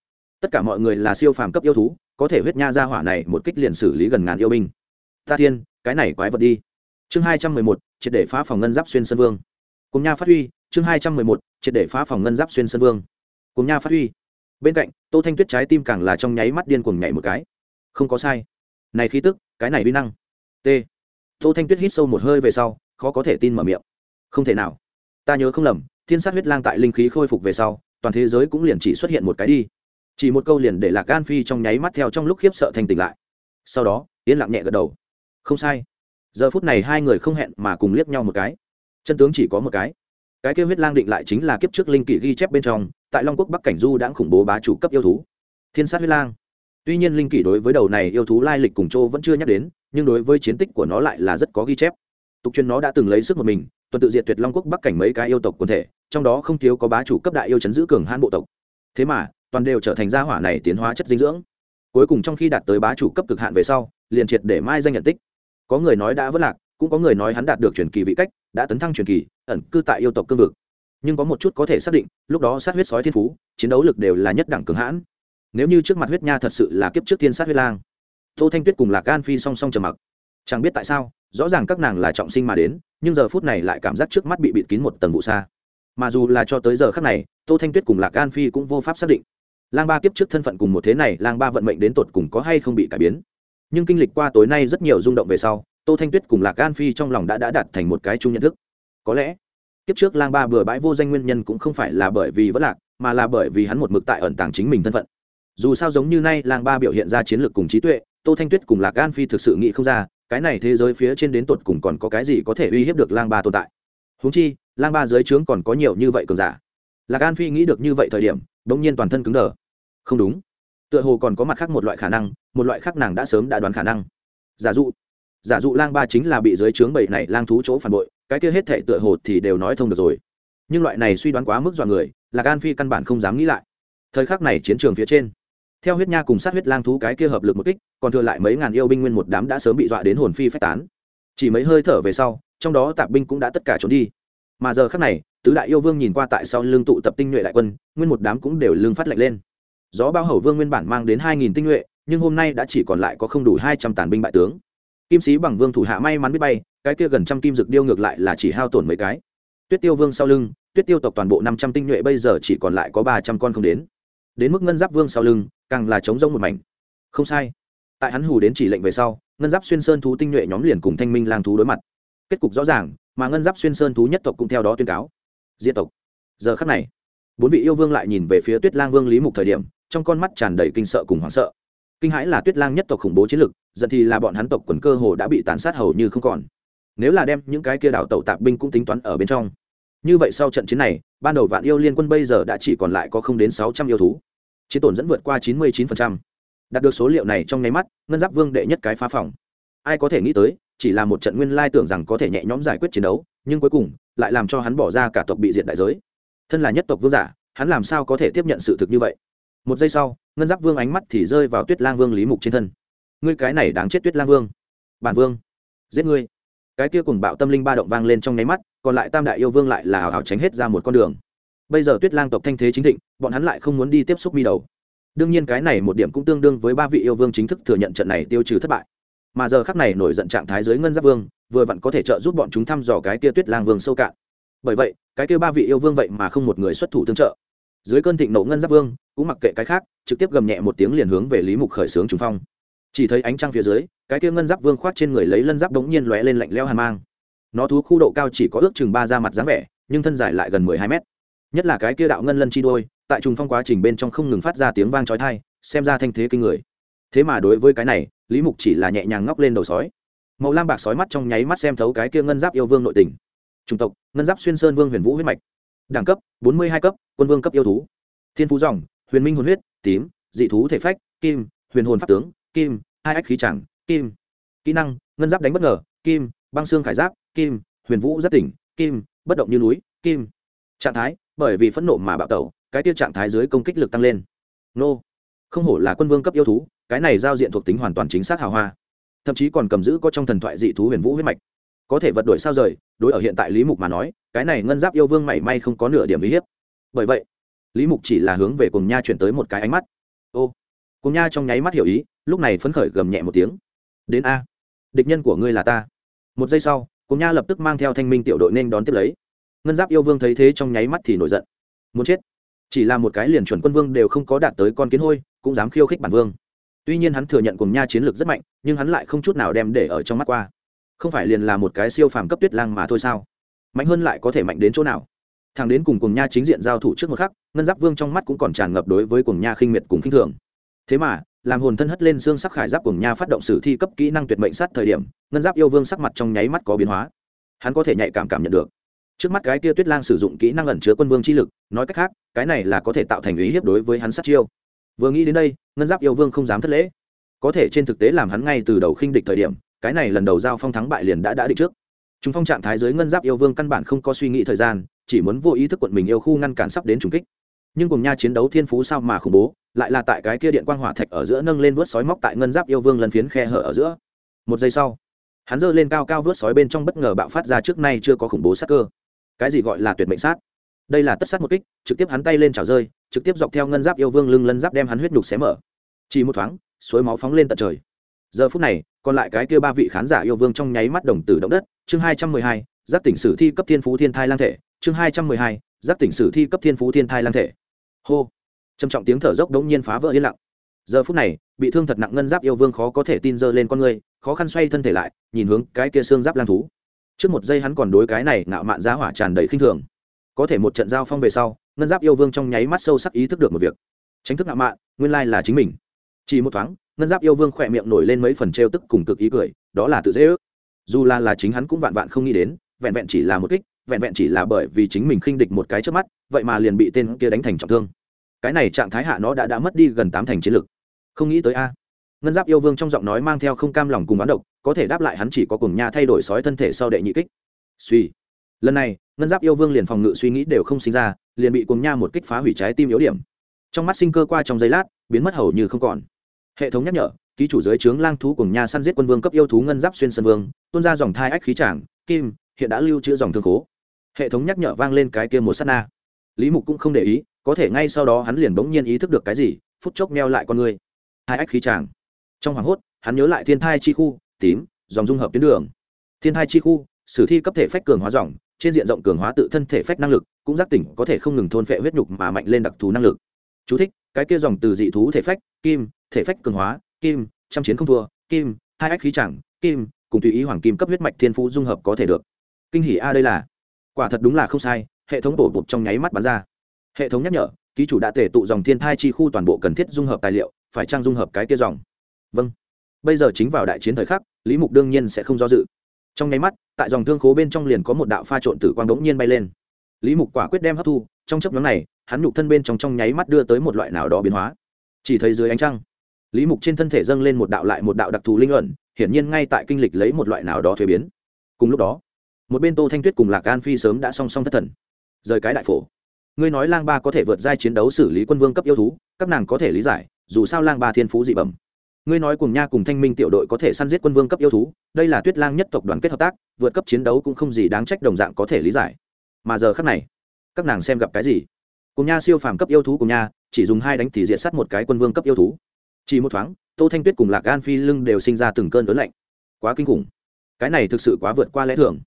Speaker 1: Tất cả mọi người là siêu phàm cấp yêu thú, có thể huyết nha ra hỏa này một kích liền xử lý gần ngàn yêu binh. Ta thiên, cái này quái vật đi. Chương hai trăm mười một, triệt để phá phòng ngân giáp xuyên sân vương cùng nha phát huy, chương hai trăm mười một, triệt để phá phòng ngân giáp xuyên sân vương. Cùng nha phát huy. Bên cạnh, tô thanh tuyết trái tim càng là trong nháy mắt điên cuồng nhảy một cái. Không có sai. Này khí tức, cái này uy năng. T. Tô thanh tuyết hít sâu một hơi về sau, khó có thể tin mở miệng. Không thể nào. Ta nhớ không lầm, thiên sát huyết lang tại linh khí khôi phục về sau, toàn thế giới cũng liền chỉ xuất hiện một cái đi. Chỉ một câu liền để lạc gan phi trong nháy mắt theo trong lúc khiếp sợ thành tỉnh lại. Sau đó, yên lặng nhẹ gật đầu. Không sai. Giờ phút này hai người không hẹn mà cùng liếc nhau một cái chân tướng chỉ có một cái. Cái kêu huyết lang định lại chính là kiếp trước linh kỷ ghi chép bên trong, tại long quốc bắc cảnh du đã khủng bố bá chủ cấp yêu thú. Thiên sát huyết lang. Tuy nhiên linh kỷ đối với đầu này yêu thú lai lịch cùng châu vẫn chưa nhắc đến, nhưng đối với chiến tích của nó lại là rất có ghi chép. Tục truyền nó đã từng lấy sức một mình, tuần tự diệt tuyệt long quốc bắc cảnh mấy cái yêu tộc quần thể, trong đó không thiếu có bá chủ cấp đại yêu chấn giữ cường hãn bộ tộc. Thế mà, toàn đều trở thành gia hỏa này tiến hóa chất dinh dưỡng. Cuối cùng trong khi đạt tới bá chủ cấp cực hạn về sau, liền triệt để mai danh nhận tích. Có người nói đã vất lạc, cũng có người nói hắn đạt được truyền kỳ vị cách đã tấn thăng truyền kỳ, ẩn cư tại yêu tộc cương vực. Nhưng có một chút có thể xác định, lúc đó sát huyết sói thiên phú, chiến đấu lực đều là nhất đẳng cường hãn. Nếu như trước mặt huyết nha thật sự là kiếp trước thiên sát huyết lang, tô thanh tuyết cùng lạc can phi song song trầm mặc. Chẳng biết tại sao, rõ ràng các nàng là trọng sinh mà đến, nhưng giờ phút này lại cảm giác trước mắt bị bịt kín một tầng vụ xa. Mà dù là cho tới giờ khác này, tô thanh tuyết cùng lạc an phi cũng vô pháp xác định. Lang ba kiếp trước thân phận cùng một thế này, lang ba vận mệnh đến tột cùng có hay không bị cải biến. Nhưng kinh lịch qua tối nay rất nhiều rung động về sau tô thanh tuyết cùng lạc an phi trong lòng đã đã đạt thành một cái chung nhận thức. Có lẽ, kiếp trước lang ba bừa bãi vô danh nguyên nhân cũng không phải là bởi vì vất lạc, mà là bởi vì hắn một mực tại ẩn tàng chính mình thân phận. Dù sao giống như nay, lang ba biểu hiện ra chiến lược cùng trí tuệ, tô thanh tuyết cùng lạc an phi thực sự nghĩ không ra, cái này thế giới phía trên đến tột cùng còn có cái gì có thể uy hiếp được lang ba tồn tại. Húng chi, lang ba dưới trướng còn có nhiều như vậy cường giả. Lạc an phi nghĩ được như vậy thời điểm đ ỗ n g nhiên toàn thân cứng đờ. Không đúng. Tựa hồ còn có mặt khác một loại khả năng, một loại khác nàng đã sớm đã đoán khả năng. Giả dụ giả dụ lang ba chính là bị dưới trướng bảy này lang thú chỗ phản bội, cái kia hết thể tựa hồ thì đều nói thông được rồi. Nhưng loại này suy đoán quá mức dọa người là Gan phi căn bản không dám nghĩ lại. Thời khắc này chiến trường phía trên, theo huyết nha cùng sát huyết lang thú cái kia hợp lực một kích, còn thừa lại mấy ngàn yêu binh nguyên một đám đã sớm bị dọa đến hồn phi phách tán. Chỉ mấy hơi thở về sau, trong đó tạp binh cũng đã tất cả trốn đi. Mà giờ khắc này, tứ đại yêu vương nhìn qua tại sau lưng tụ tập tinh nhuệ đại quân, nguyên một đám cũng đều lương phát lạnh lên. Gió bao hầu vương nguyên bản mang đến hai nghìn tinh nhuệ, nhưng hôm nay đã chỉ còn lại có không đủ hai trăm tàn binh bại tướng kim sĩ bằng vương thủ hạ may mắn biết bay, cái kia gần trăm kim dực điêu ngược lại là chỉ hao tổn mấy cái. Tuyết tiêu vương sau lưng, tuyết tiêu tộc toàn bộ năm trăm tinh nhuệ bây giờ chỉ còn lại có ba trăm con không đến. Đến mức ngân giáp vương sau lưng, càng là chống rông một mảnh. Không sai. Tại hắn hù đến chỉ lệnh về sau, ngân giáp xuyên sơn thú tinh nhuệ nhóm liền cùng thanh minh lang thú đối mặt. Kết cục rõ ràng, mà ngân giáp xuyên sơn thú nhất tộc cũng theo đó tuyên cáo. Diện tộc. Giờ khắc này, bốn vị yêu vương lại nhìn về phía tuyết lang vương lý mục thời điểm, trong con mắt tràn đầy kinh sợ cùng hoảng sợ kinh hãi là tuyết lang nhất tộc khủng bố chiến lực, giận thì là bọn hắn tộc quần cơ hồ đã bị tàn sát hầu như không còn. Nếu là đem những cái kia đảo tàu tạp binh cũng tính toán ở bên trong. Như vậy sau trận chiến này, ban đầu vạn yêu liên quân bây giờ đã chỉ còn lại có không đến sáu trăm yêu thú. Chiến tổn dẫn vượt qua chín mươi chín đạt được số liệu này trong nháy mắt, ngân giáp vương đệ nhất cái phá phòng. Ai có thể nghĩ tới, chỉ là một trận nguyên lai tưởng rằng có thể nhẹ nhõm giải quyết chiến đấu, nhưng cuối cùng, lại làm cho hắn bỏ ra cả tộc bị diệt đại giới. Thân là nhất tộc vương giả, hắn làm sao có thể tiếp nhận sự thực như vậy? Một giây sau ngân giáp vương ánh mắt thì rơi vào tuyết lang vương lý mục trên thân. Ngươi cái này đáng chết tuyết lang vương. Bản vương, giết ngươi. Cái kia cùng bạo tâm linh ba động vang lên trong nháy mắt, còn lại tam đại yêu vương lại là hào hào tránh hết ra một con đường. Bây giờ tuyết lang tộc thanh thế chính thịnh, bọn hắn lại không muốn đi tiếp xúc mi đầu. Đương nhiên cái này một điểm cũng tương đương với ba vị yêu vương chính thức thừa nhận trận này tiêu trừ thất bại. Mà giờ khắc này nổi giận trạng thái dưới ngân giáp vương, vừa vặn có thể trợ giúp bọn chúng thăm dò cái kia tuyết lang vương sâu cạn. Bởi vậy, cái kia ba vị yêu vương vậy mà không một người xuất thủ tương trợ. Dưới cơn thịnh nộ ngân giáp vương, cũng mặc kệ cái khác trực tiếp gầm nhẹ một tiếng liền hướng về lý mục khởi xướng trùng phong. Chỉ thấy ánh trăng phía dưới, cái kia ngân giáp vương khoát trên người lấy lân giáp đống nhiên lóe lên lạnh leo hàn mang. Nó thú khu độ cao chỉ có ước chừng ba ra mặt dáng vẻ, nhưng thân dài lại gần mười hai mét. Nhất là cái kia đạo ngân lân chi đôi, tại trùng phong quá trình bên trong không ngừng phát ra tiếng vang trói thai xem ra thanh thế kinh người. Thế mà đối với cái này, lý mục chỉ là nhẹ nhàng ngóc lên đầu sói. Màu lam bạc sói mắt trong nháy mắt xem thấu cái kia ngân giáp yêu vương nội tình. Chủng tộc, ngân giáp xuyên sơn vương huyền vũ huyết mạch. Đẳng cấp, bốn mươi hai cấp, quân vương cấp yêu thú. Thiên phú dòng, huyền minh hồn huyết tím, dị thú thể phách, kim, huyền hồn pháp tướng, kim, hai ách khí chẳng, kim. Kỹ năng, ngân giáp đánh bất ngờ, kim, băng xương khải giáp, kim, huyền vũ rất tỉnh, kim, bất động như núi, kim. Trạng thái, bởi vì phẫn nộ mà bạo tẩu, cái tiêu trạng thái dưới công kích lực tăng lên. Nô. Không hổ là quân vương cấp yêu thú, cái này giao diện thuộc tính hoàn toàn chính xác hào hoa. Thậm chí còn cầm giữ có trong thần thoại dị thú huyền vũ huyết mạch. Có thể vật đổi sao rời, đối ở hiện tại lý mục mà nói, cái này ngân giáp yêu vương mảy may không có nửa điểm uy hiếp. Bởi vậy lý mục chỉ là hướng về cùng nha chuyển tới một cái ánh mắt. Ô cùng nha trong nháy mắt hiểu ý, lúc này phấn khởi gầm nhẹ một tiếng. Đến a, địch nhân của ngươi là ta. Một giây sau cùng nha lập tức mang theo thanh minh tiểu đội nên đón tiếp lấy. Ngân giáp yêu vương thấy thế trong nháy mắt thì nổi giận. Muốn chết? Chỉ là một cái liền chuẩn quân vương đều không có đạt tới con kiến hôi, cũng dám khiêu khích bản vương. Tuy nhiên hắn thừa nhận cùng nha chiến lược rất mạnh, nhưng hắn lại không chút nào đem để ở trong mắt qua. Không phải liền là một cái siêu phàm cấp tuyết lang mà thôi sao? Mạnh hơn lại có thể mạnh đến chỗ nào? Thằng đến cùng cùng nha chính diện giao thủ trước một khắc, ngân giáp vương trong mắt cũng còn tràn ngập đối với cùng nha khinh miệt cùng khinh thường. Thế mà, làm hồn thân hất lên xương sắc khải giáp cùng nha phát động sử thi cấp kỹ năng tuyệt mệnh sát thời điểm, ngân giáp yêu vương sắc mặt trong nháy mắt có biến hóa. Hắn có thể nhạy cảm cảm nhận được. Trước mắt cái kia tuyết lang sử dụng kỹ năng ẩn chứa quân vương chi lực, nói cách khác, cái này là có thể tạo thành ý hiếp đối với hắn sát chiêu. Vừa nghĩ đến đây, ngân giáp yêu vương không dám thất lễ. Có thể trên thực tế làm hắn ngay từ đầu khinh địch thời điểm, cái này lần đầu giao phong thắng bại liền đã đã định trước. Chúng phong trạng thái dưới ngân giáp yêu vương căn bản không có suy nghĩ thời gian chỉ muốn vô ý thức quận mình yêu khu ngăn cản sắp đến trùng kích. Nhưng cùng nha chiến đấu thiên phú sao mà khủng bố, lại là tại cái kia điện quang hỏa thạch ở giữa nâng lên vớt sói móc tại ngân giáp yêu vương lần phiến khe hở ở giữa. Một giây sau, hắn giơ lên cao cao vớt sói bên trong bất ngờ bạo phát ra trước nay chưa có khủng bố sát cơ. Cái gì gọi là tuyệt mệnh sát? Đây là tất sát một kích, trực tiếp hắn tay lên trào rơi, trực tiếp dọc theo ngân giáp yêu vương lưng lân giáp đem hắn huyết nhục xé mở. Chỉ một thoáng, suối máu phóng lên tận trời. Giờ phút này, còn lại cái kia ba vị khán giả yêu vương trong nháy mắt đồng tử động đất. Chương hai trăm mười hai, giáp tỉnh sử thi cấp thiên phú thiên thai lang thể chương hai trăm mười hai giác tỉnh sử thi cấp thiên phú thiên thai lang thể. Hô. Trầm trọng tiếng thở dốc đống nhiên phá vỡ yên lặng. Giờ phút này, bị thương thật nặng ngân giáp yêu vương khó có thể tin dơ lên con người, khó khăn xoay thân thể lại, nhìn hướng cái kia xương giáp lang thú. Trước một giây hắn còn đối cái này ngạo mạn giá hỏa tràn đầy khinh thường. Có thể một trận giao phong về sau, ngân giáp yêu vương trong nháy mắt sâu sắc ý thức được một việc. Tránh thức ngạo mạn, nguyên lai là chính mình. Chỉ một thoáng, ngân giáp yêu vương khỏe miệng nổi lên mấy phần trêu tức cùng cực ý cười, đó là tự dễ ước. Dù là là chính hắn cũng vạn vạn không nghĩ đến, vẹn vẹn chỉ là một kích vẹn vẹn chỉ là bởi vì chính mình khinh địch một cái trước mắt, vậy mà liền bị tên kia đánh thành trọng thương. Cái này trạng thái hạ nó đã đã mất đi gần tám thành chiến lực. Không nghĩ tới a. Ngân giáp yêu vương trong giọng nói mang theo không cam lòng cùng bán độc, có thể đáp lại hắn chỉ có cùng nha thay đổi sói thân thể sau đệ nhị kích. Suy. Lần này, ngân giáp yêu vương liền phòng ngự suy nghĩ đều không sinh ra, liền bị cùng nha một kích phá hủy trái tim yếu điểm. Trong mắt sinh cơ qua trong giây lát, biến mất hầu như không còn. Hệ thống nhắc nhở, ký chủ giới trướng lang thú cùng nha săn giết quân vương cấp yêu thú ngân giáp xuyên sân vương, tuôn ra dòng thai ách khí tràng, kim, hiện đã lưu trữ dòng thương khố hệ thống nhắc nhở vang lên cái kia một s á t na. Lý mục cũng không để ý có thể ngay sau đó hắn liền bỗng nhiên ý thức được cái gì phút chốc meo lại con người. Hai ách khí tràng trong hoảng hốt hắn nhớ lại thiên thai chi khu tím dòng dung hợp tuyến đường. Thiên thai chi khu sử thi cấp thể phách cường hóa dòng trên diện rộng cường hóa tự thân thể phách năng lực cũng giác tỉnh có thể không ngừng thôn phệ huyết nhục mà mạnh lên đặc thù năng lực. Chú thích, cái kia dòng từ dị thú thể phách kim thể phách cường hóa kim trăm chiến không thua kim hai ách khí chẳng kim cùng tùy ý hoàng kim cấp huyết mạch thiên phú dung hợp có thể được. Kinh hỉ a đây là quả thật đúng là không sai, hệ thống bổ bụt trong nháy mắt bắn ra. Hệ thống nhắc nhở, ký chủ đã tể tụ dòng thiên thai chi khu toàn bộ cần thiết dung hợp tài liệu, phải trang dung hợp cái kia dòng. Vâng. Bây giờ chính vào đại chiến thời khắc, lý mục đương nhiên sẽ không do dự. Trong nháy mắt, tại dòng thương khố bên trong liền có một đạo pha trộn tử quang đống nhiên bay lên. Lý mục quả quyết đem hấp thu, trong chấp nhóm này, hắn nhục thân bên trong trong nháy mắt đưa tới một loại nào đó biến hóa. Chỉ thấy dưới ánh trăng, lý mục trên thân thể dâng lên một đạo lại một đạo đặc thù linh ẩn, hiển nhiên ngay tại kinh lịch lấy một loại nào đó thuế biến. Cùng lúc đó một bên tô thanh tuyết cùng lạc an phi sớm đã song song thất thần. Rời cái đại phổ. Ngươi nói lang ba có thể vượt giai chiến đấu xử lý quân vương cấp yêu thú, các nàng có thể lý giải, dù sao lang ba thiên phú dị bẩm. Ngươi nói cùng nha cùng thanh minh tiểu đội có thể săn giết quân vương cấp yêu thú, đây là tuyết lang nhất tộc đoàn kết hợp tác, vượt cấp chiến đấu cũng không gì đáng trách đồng dạng có thể lý giải. Mà giờ khác này, các nàng xem gặp cái gì? Cùng nha siêu phàm cấp yêu thú cùng nha, chỉ dùng hai đánh thì diện sát một cái quân vương cấp yêu thú. Chỉ một thoáng, tô thanh tuyết cùng lạc gan phi lưng đều sinh ra từng cơn lớn lạnh. Quá kinh khủng. Cái này thực sự quá vượt qua lẽ thường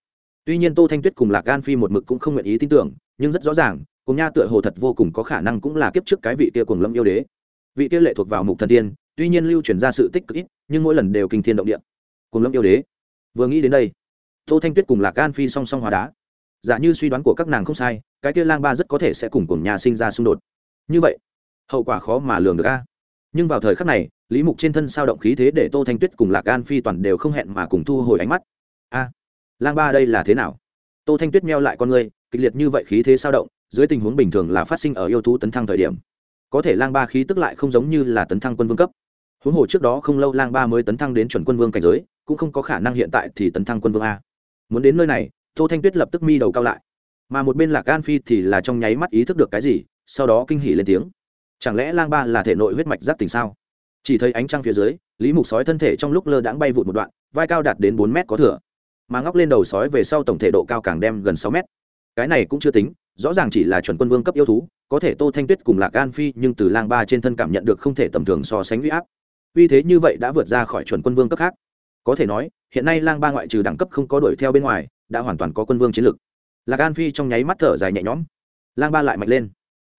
Speaker 1: tuy nhiên tô thanh tuyết cùng lạc gan phi một mực cũng không nguyện ý tin tưởng, nhưng rất rõ ràng, cùng nha tựa hồ thật vô cùng có khả năng cũng là kiếp trước cái vị kia cùng lâm yêu đế. Vị kia lệ thuộc vào mục thần tiên, tuy nhiên lưu truyền ra sự tích cực ít, nhưng mỗi lần đều kinh thiên động địa. Cùng lâm yêu đế. Vừa nghĩ đến đây, tô thanh tuyết cùng lạc gan phi song song hóa đá. Giả như suy đoán của các nàng không sai, cái kia lang ba rất có thể sẽ cùng cùng nhà sinh ra xung đột. Như vậy, hậu quả khó mà lường được a. Nhưng vào thời khắc này, lý mục trên thân sao động khí thế để tô thanh tuyết cùng lạc gan phi toàn đều không hẹn mà cùng thu hồi ánh mắt. A lang ba đây là thế nào? Tô thanh tuyết meo lại con người kịch liệt như vậy khí thế sao động, dưới tình huống bình thường là phát sinh ở yêu thú tấn thăng thời điểm. Có thể lang ba khí tức lại không giống như là tấn thăng quân vương cấp. Huống hồ trước đó không lâu lang ba mới tấn thăng đến chuẩn quân vương cảnh giới, cũng không có khả năng hiện tại thì tấn thăng quân vương a. Muốn đến nơi này, tô thanh tuyết lập tức mi đầu cao lại. Mà một bên là Gan phi thì là trong nháy mắt ý thức được cái gì, sau đó kinh hỉ lên tiếng. Chẳng lẽ lang ba là thể nội huyết mạch giáp tình sao? Chỉ thấy ánh trăng phía dưới, lý mục sói thân thể trong lúc lơ đãng bay vụt một đoạn, vai cao đạt đến bốn mét có thừa mà ngóc lên đầu sói về sau tổng thể độ cao càng đem gần sáu mét. Cái này cũng chưa tính, rõ ràng chỉ là chuẩn quân vương cấp yêu thú, có thể tô thanh tuyết cùng lạc gan phi nhưng từ lang ba trên thân cảm nhận được không thể tầm thường so sánh uy áp. Uy thế như vậy đã vượt ra khỏi chuẩn quân vương cấp khác. Có thể nói, hiện nay lang ba ngoại trừ đẳng cấp không có đuổi theo bên ngoài, đã hoàn toàn có quân vương chiến lược lạc Gan phi trong nháy mắt thở dài nhẹ nhõm. Lang ba lại mạnh lên.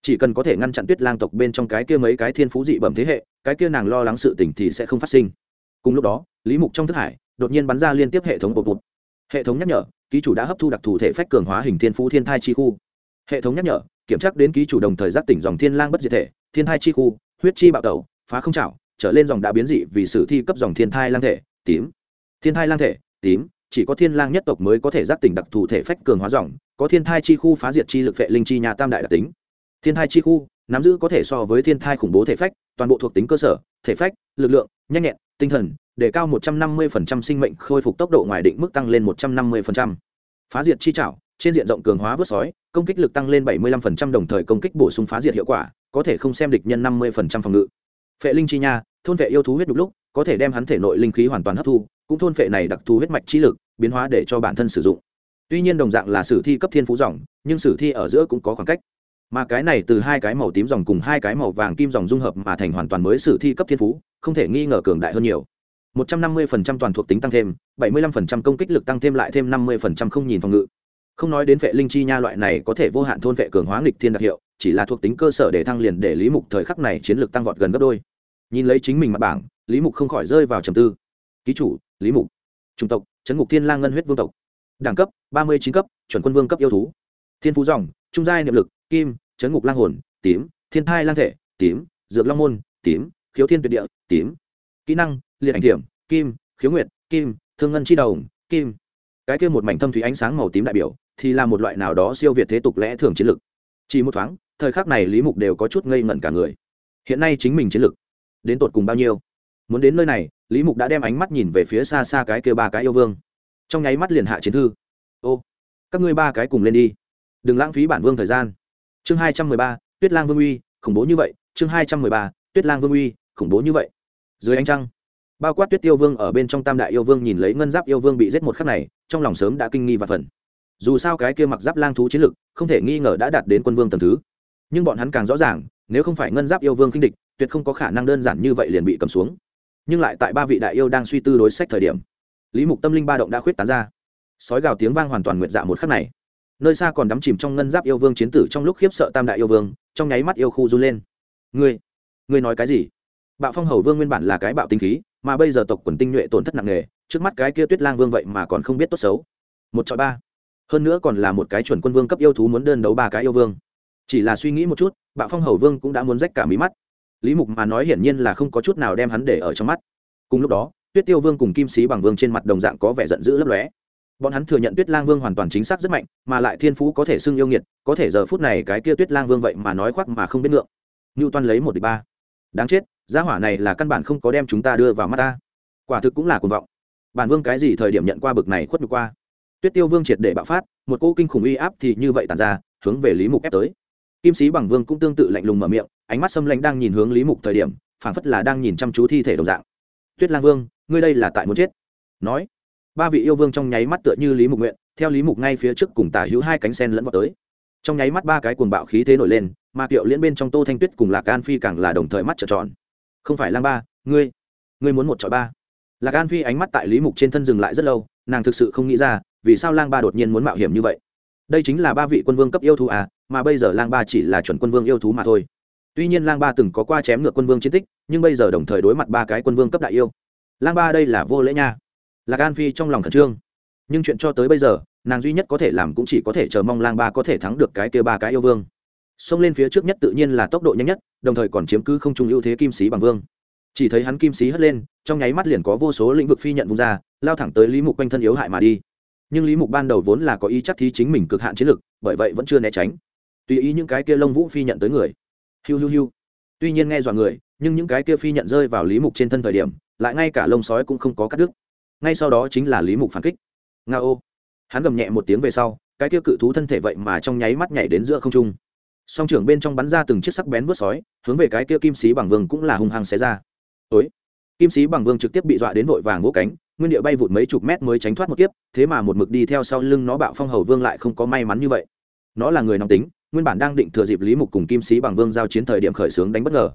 Speaker 1: Chỉ cần có thể ngăn chặn tuyết lang tộc bên trong cái kia mấy cái thiên phú dị bẩm thế hệ, cái kia nàng lo lắng sự tình thì sẽ không phát sinh. Cùng lúc đó, lý mục trong thức hải, đột nhiên bắn ra liên tiếp hệ thống bột bột hệ thống nhắc nhở, ký chủ đã hấp thu đặc thù thể phách cường hóa hình thiên phú thiên thai chi khu. Hệ thống nhắc nhở, kiểm tra đến ký chủ đồng thời giác tỉnh dòng thiên lang bất diệt thể, thiên thai chi khu, huyết chi bạo tẩu, phá không trảo trở lên dòng đã biến dị vì sử thi cấp dòng thiên thai lang thể, tím. Thiên thai lang thể, tím, chỉ có thiên lang nhất tộc mới có thể giác tỉnh đặc thù thể phách cường hóa dòng, có thiên thai chi khu phá diệt chi lực vệ linh chi nhà tam đại đặc tính. Thiên thai chi khu, nắm giữ có thể so với thiên thai khủng bố thể phách, toàn bộ thuộc tính cơ sở, thể phách, lực lượng, nhanh nhẹn, tinh thần để cao 150% sinh mệnh khôi phục tốc độ ngoài định mức tăng lên 150%. phá diệt chi trảo, trên diện rộng cường hóa vớt sói, công kích lực tăng lên 75% đồng thời công kích bổ sung phá diệt hiệu quả, có thể không xem địch nhân 50% phòng ngự. Phệ linh chi nha, thôn vệ yêu thú huyết đục lúc, có thể đem hắn thể nội linh khí hoàn toàn hấp thu, cũng thôn phệ này đặc thù huyết mạch chi lực, biến hóa để cho bản thân sử dụng. Tuy nhiên đồng dạng là sử thi cấp thiên phú dòng, nhưng sử thi ở giữa cũng có khoảng cách. Mà cái này từ hai cái màu tím dòng cùng hai cái màu vàng kim dòng dung hợp mà thành hoàn toàn mới sử thi cấp thiên phú, không thể nghi ngờ cường đại hơn nhiều. 150% toàn thuộc tính tăng thêm 75% công kích lực tăng thêm lại thêm 50% không nhìn phòng ngự. Không nói đến vệ linh chi nha loại này có thể vô hạn thôn vệ cường hóa nghịch thiên đặc hiệu, chỉ là thuộc tính cơ sở để thăng liền để lý mục thời khắc này chiến lược tăng vọt gần gấp đôi. Nhìn lấy chính mình mặt bảng, lý mục không khỏi rơi vào trầm tư. Ký chủ, lý mục. Chủng tộc trấn ngục thiên lang ngân huyết vương tộc. Đẳng cấp, ba mươi chín cấp, chuẩn quân vương cấp yêu thú. Thiên phú dòng, trung giai niệm lực, kim trấn ngục lang hồn, tím, thiên thai lang thể, tím, dược long môn, tím, khiếu thiên tuyệt địa, tím. Kỹ năng liệt ảnh thiểm, kim, khiếu nguyệt, kim, thương ngân chi đầu kim. Cái kia một mảnh thâm thủy ánh sáng màu tím đại biểu, thì là một loại nào đó siêu việt thế tục lẽ thường chiến lược. Chỉ một thoáng, thời khắc này lý mục đều có chút ngây ngẩn cả người. Hiện nay chính mình chiến lược, đến tột cùng bao nhiêu? Muốn đến nơi này, lý mục đã đem ánh mắt nhìn về phía xa xa cái kia ba cái yêu vương. Trong nháy mắt liền hạ chiến thư. Ô, các ngươi ba cái cùng lên đi. Đừng lãng phí bản vương thời gian. Chương hai trăm mười ba, tuyết lang vương uy, khủng bố như vậy. Chương hai trăm mười ba, tuyết lang vương uy, khủng bố như vậy. Dưới ánh trăng bao quát tuyết tiêu vương ở bên trong tam đại yêu vương nhìn lấy ngân giáp yêu vương bị giết một khắc này, trong lòng sớm đã kinh nghi và phần dù sao cái kia mặc giáp lang thú chiến lực, không thể nghi ngờ đã đạt đến quân vương tầm thứ. Nhưng bọn hắn càng rõ ràng, nếu không phải ngân giáp yêu vương kinh địch, tuyệt không có khả năng đơn giản như vậy liền bị cầm xuống. Nhưng lại tại ba vị đại yêu đang suy tư đối sách thời điểm, lý mục tâm linh ba động đã khuyết tán ra. Sói gào tiếng vang hoàn toàn nguyện dạ một khắc này. Nơi xa còn đắm chìm trong ngân giáp yêu vương chiến tử trong lúc khiếp sợ tam đại yêu vương, trong nháy mắt yêu khu run lên. Ngươi ngươi nói cái gì? Bạo phong hầu vương nguyên bản là cái bạo tinh khí mà bây giờ tộc quần tinh nhuệ tổn thất nặng nề, trước mắt cái kia tuyết lang vương vậy mà còn không biết tốt xấu. Một chọi ba. Hơn nữa còn là một cái chuẩn quân vương cấp yêu thú muốn đơn đấu ba cái yêu vương. Chỉ là suy nghĩ một chút, bạo phong hầu vương cũng đã muốn rách cả mí mắt. Lý mục mà nói hiển nhiên là không có chút nào đem hắn để ở trong mắt. Cùng lúc đó, tuyết tiêu vương cùng kim sĩ bằng vương trên mặt đồng dạng có vẻ giận dữ lấp lóe. Bọn hắn thừa nhận tuyết lang vương hoàn toàn chính xác rất mạnh, mà lại thiên phú có thể xưng yêu nghiệt, có thể giờ phút này cái kia tuyết lang vương vậy mà nói khoác mà không biết ngượng. Ngưu toan lấy một địch ba đáng chết, gia hỏa này là căn bản không có đem chúng ta đưa vào mắt ta. Quả thực cũng là cuồng vọng. Bản vương cái gì thời điểm nhận qua bực này khuất nhục qua? Tuyết tiêu vương triệt để bạo phát, một cô kinh khủng uy áp thì như vậy tàn ra, hướng về lý mục ép tới. Kim sĩ bằng vương cũng tương tự lạnh lùng mở miệng, ánh mắt xâm lãnh đang nhìn hướng lý mục thời điểm, phảng phất là đang nhìn chăm chú thi thể đồng dạng. Tuyết lang vương, ngươi đây là tại muốn chết. Nói, ba vị yêu vương trong nháy mắt tựa như lý mục nguyện, theo lý mục ngay phía trước cùng tả hữu hai cánh sen lẫn vào tới trong nháy mắt ba cái cuồng bạo khí thế nổi lên, mà kiệu liễn bên trong tô thanh tuyết cùng lạc an phi càng là đồng thời mắt trợn tròn. Không phải lang ba, ngươi ngươi muốn một trò ba. Lạc an phi ánh mắt tại lý mục trên thân dừng lại rất lâu, nàng thực sự không nghĩ ra, vì sao lang ba đột nhiên muốn mạo hiểm như vậy? Đây chính là ba vị quân vương cấp yêu thú à mà bây giờ lang ba chỉ là chuẩn quân vương yêu thú mà thôi. Tuy nhiên lang ba từng có qua chém ngược quân vương chiến tích, nhưng bây giờ đồng thời đối mặt ba cái quân vương cấp đại yêu. Lang ba đây là vô lễ nha. Lạc an phi trong lòng khẩn trương. Nhưng chuyện cho tới bây giờ nàng duy nhất có thể làm cũng chỉ có thể chờ mong lang ba có thể thắng được cái kia ba cái yêu vương. Xông lên phía trước nhất tự nhiên là tốc độ nhanh nhất, đồng thời còn chiếm cứ không trung ưu thế kim sĩ bằng vương. Chỉ thấy hắn kim sĩ hất lên, trong nháy mắt liền có vô số lĩnh vực phi nhận vung ra, lao thẳng tới lý mục quanh thân yếu hại mà đi. Nhưng lý mục ban đầu vốn là có ý chắc thí chính mình cực hạn chiến lực, bởi vậy vẫn chưa né tránh. Tùy ý những cái kia lông vũ phi nhận tới người. Hiu hiu hiu. Tuy nhiên nghe dọa người, nhưng những cái kia phi nhận rơi vào lý mục trên thân thời điểm, lại ngay cả lông sói cũng không có cắt đứt. Ngay sau đó chính là lý mục phản kích. Nga ô hắn gầm nhẹ một tiếng về sau, cái kia cự thú thân thể vậy mà trong nháy mắt nhảy đến giữa không trung. Song trưởng bên trong bắn ra từng chiếc sắc bén vớt sói, hướng về cái kia kim sĩ bằng vương cũng là hung hăng xé ra. Ối kim sĩ bằng vương trực tiếp bị dọa đến vội vàng vỗ cánh, nguyên địa bay vụt mấy chục mét mới tránh thoát một kiếp, thế mà một mực đi theo sau lưng nó bạo phong hầu vương lại không có may mắn như vậy. Nó là người nóng tính, nguyên bản đang định thừa dịp lý mục cùng kim sĩ bằng vương giao chiến thời điểm khởi xướng đánh bất ngờ.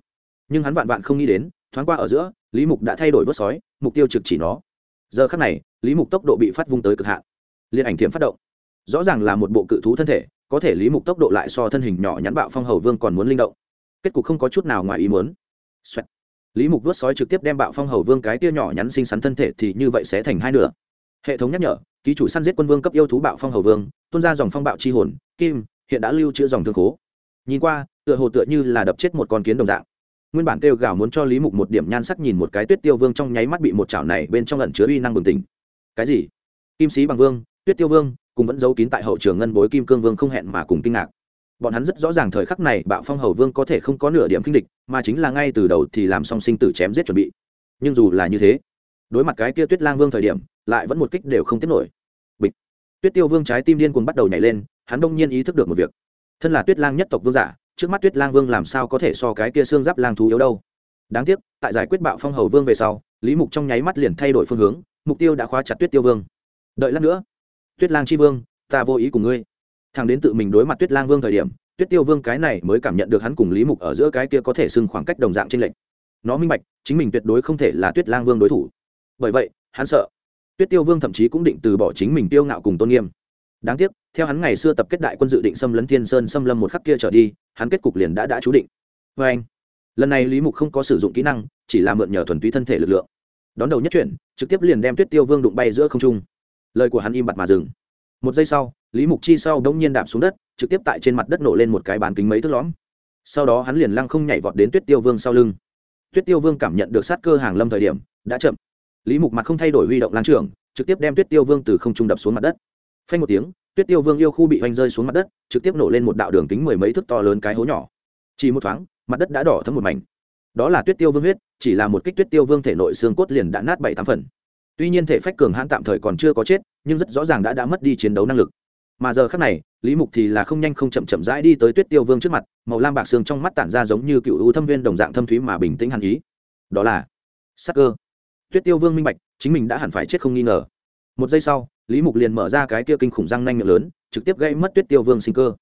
Speaker 1: Nhưng hắn vạn vạn không nghĩ đến, thoáng qua ở giữa, lý mục đã thay đổi vớt sói, mục tiêu trực chỉ nó. Giờ khắc này, lý mục tốc độ bị phát vung tới cực hạn liên ảnh thiểm phát động. Rõ ràng là một bộ cự thú thân thể, có thể lý mục tốc độ lại so thân hình nhỏ nhắn bạo phong hầu vương còn muốn linh động. Kết cục không có chút nào ngoài ý muốn. Xoẹt. lý mục vớt sói trực tiếp đem bạo phong hầu vương cái tia nhỏ nhắn xinh xắn thân thể thì như vậy sẽ thành hai nửa. Hệ thống nhắc nhở, ký chủ săn giết quân vương cấp yêu thú bạo phong hầu vương, tuôn ra dòng phong bạo chi hồn, kim, hiện đã lưu trữ dòng thương khố. Nhìn qua, tựa hồ tựa như là đập chết một con kiến đồng dạng. Nguyên bản kêu gào muốn cho lý mục một điểm nhan sắc nhìn một cái tuyết tiêu vương trong nháy mắt bị một chảo này bên trong lẩn chứa uy năng bừng tỉnh. Cái gì? Kim sĩ bằng vương tuyết tiêu vương cùng vẫn giấu kín tại hậu trường ngân bối kim cương vương không hẹn mà cùng kinh ngạc. Bọn hắn rất rõ ràng thời khắc này bạo phong hầu vương có thể không có nửa điểm kinh địch, mà chính là ngay từ đầu thì làm song sinh tử chém giết chuẩn bị. Nhưng dù là như thế, đối mặt cái kia tuyết lang vương thời điểm, lại vẫn một kích đều không tiếp nổi. Bịch. Tuyết tiêu vương trái tim điên cuồng bắt đầu nhảy lên, hắn đông nhiên ý thức được một việc. Thân là tuyết lang nhất tộc vương giả, trước mắt tuyết lang vương làm sao có thể so cái kia xương giáp lang thú yếu đâu? Đáng tiếc, tại giải quyết bạo phong hầu vương về sau, lý mục trong nháy mắt liền thay đổi phương hướng, mục tiêu đã khóa chặt tuyết tiêu vương. Đợi lát nữa tuyết lang c h i vương, ta vô ý cùng ngươi. Thằng đến tự mình đối mặt tuyết lang vương thời điểm, tuyết tiêu vương cái này mới cảm nhận được hắn cùng lý mục ở giữa cái kia có thể xưng khoảng cách đồng dạng trên lệnh nó minh bạch, chính mình tuyệt đối không thể là tuyết lang vương đối thủ. Bởi vậy, hắn sợ. Tuyết tiêu vương thậm chí cũng định từ bỏ chính mình tiêu ngạo cùng tôn nghiêm. Đáng tiếc, theo hắn ngày xưa tập kết đại quân dự định xâm lấn thiên sơn xâm lâm một khắc kia trở đi, hắn kết cục liền đã đã chú định. Vê anh, lần này lý mục không có sử dụng kỹ năng, chỉ là mượn nhờ thuần túy thân thể lực lượng. Đón đầu nhất chuyển, trực tiếp liền đem tuyết tiêu vương đụng bay giữa không trung lời của hắn im bặt mà dừng. Một giây sau, lý mục chi sau đống nhiên đạp xuống đất, trực tiếp tại trên mặt đất nổ lên một cái bán kính mấy thước lõm. Sau đó hắn liền lăng không nhảy vọt đến tuyết tiêu vương sau lưng. Tuyết tiêu vương cảm nhận được sát cơ hàng lâm thời điểm, đã chậm. Lý mục mặt không thay đổi huy động lan trưởng, trực tiếp đem tuyết tiêu vương từ không trung đập xuống mặt đất. Phanh một tiếng, tuyết tiêu vương yêu khu bị hoành rơi xuống mặt đất, trực tiếp nổ lên một đạo đường kính mười mấy thước to lớn cái hố nhỏ. Chỉ một thoáng, mặt đất đã đỏ thấm một mảnh. Đó là tuyết tiêu vương huyết, chỉ là một kích tuyết tiêu vương thể nội xương cốt liền đã nát bảy tám phần tuy nhiên thể phách cường hãn tạm thời còn chưa có chết, nhưng rất rõ ràng đã đã mất đi chiến đấu năng lực. Mà giờ khác này, lý mục thì là không nhanh không chậm chậm rãi đi tới tuyết tiêu vương trước mặt, màu lam bạc xương trong mắt tản ra giống như cựu u thâm viên đồng dạng thâm thúy mà bình tĩnh hàn ý. Đó là sắc cơ tuyết tiêu vương minh bạch, chính mình đã hẳn phải chết không nghi ngờ. Một giây sau, lý mục liền mở ra cái kia kinh khủng răng nanh miệng lớn, trực tiếp gây mất tuyết tiêu vương sinh cơ.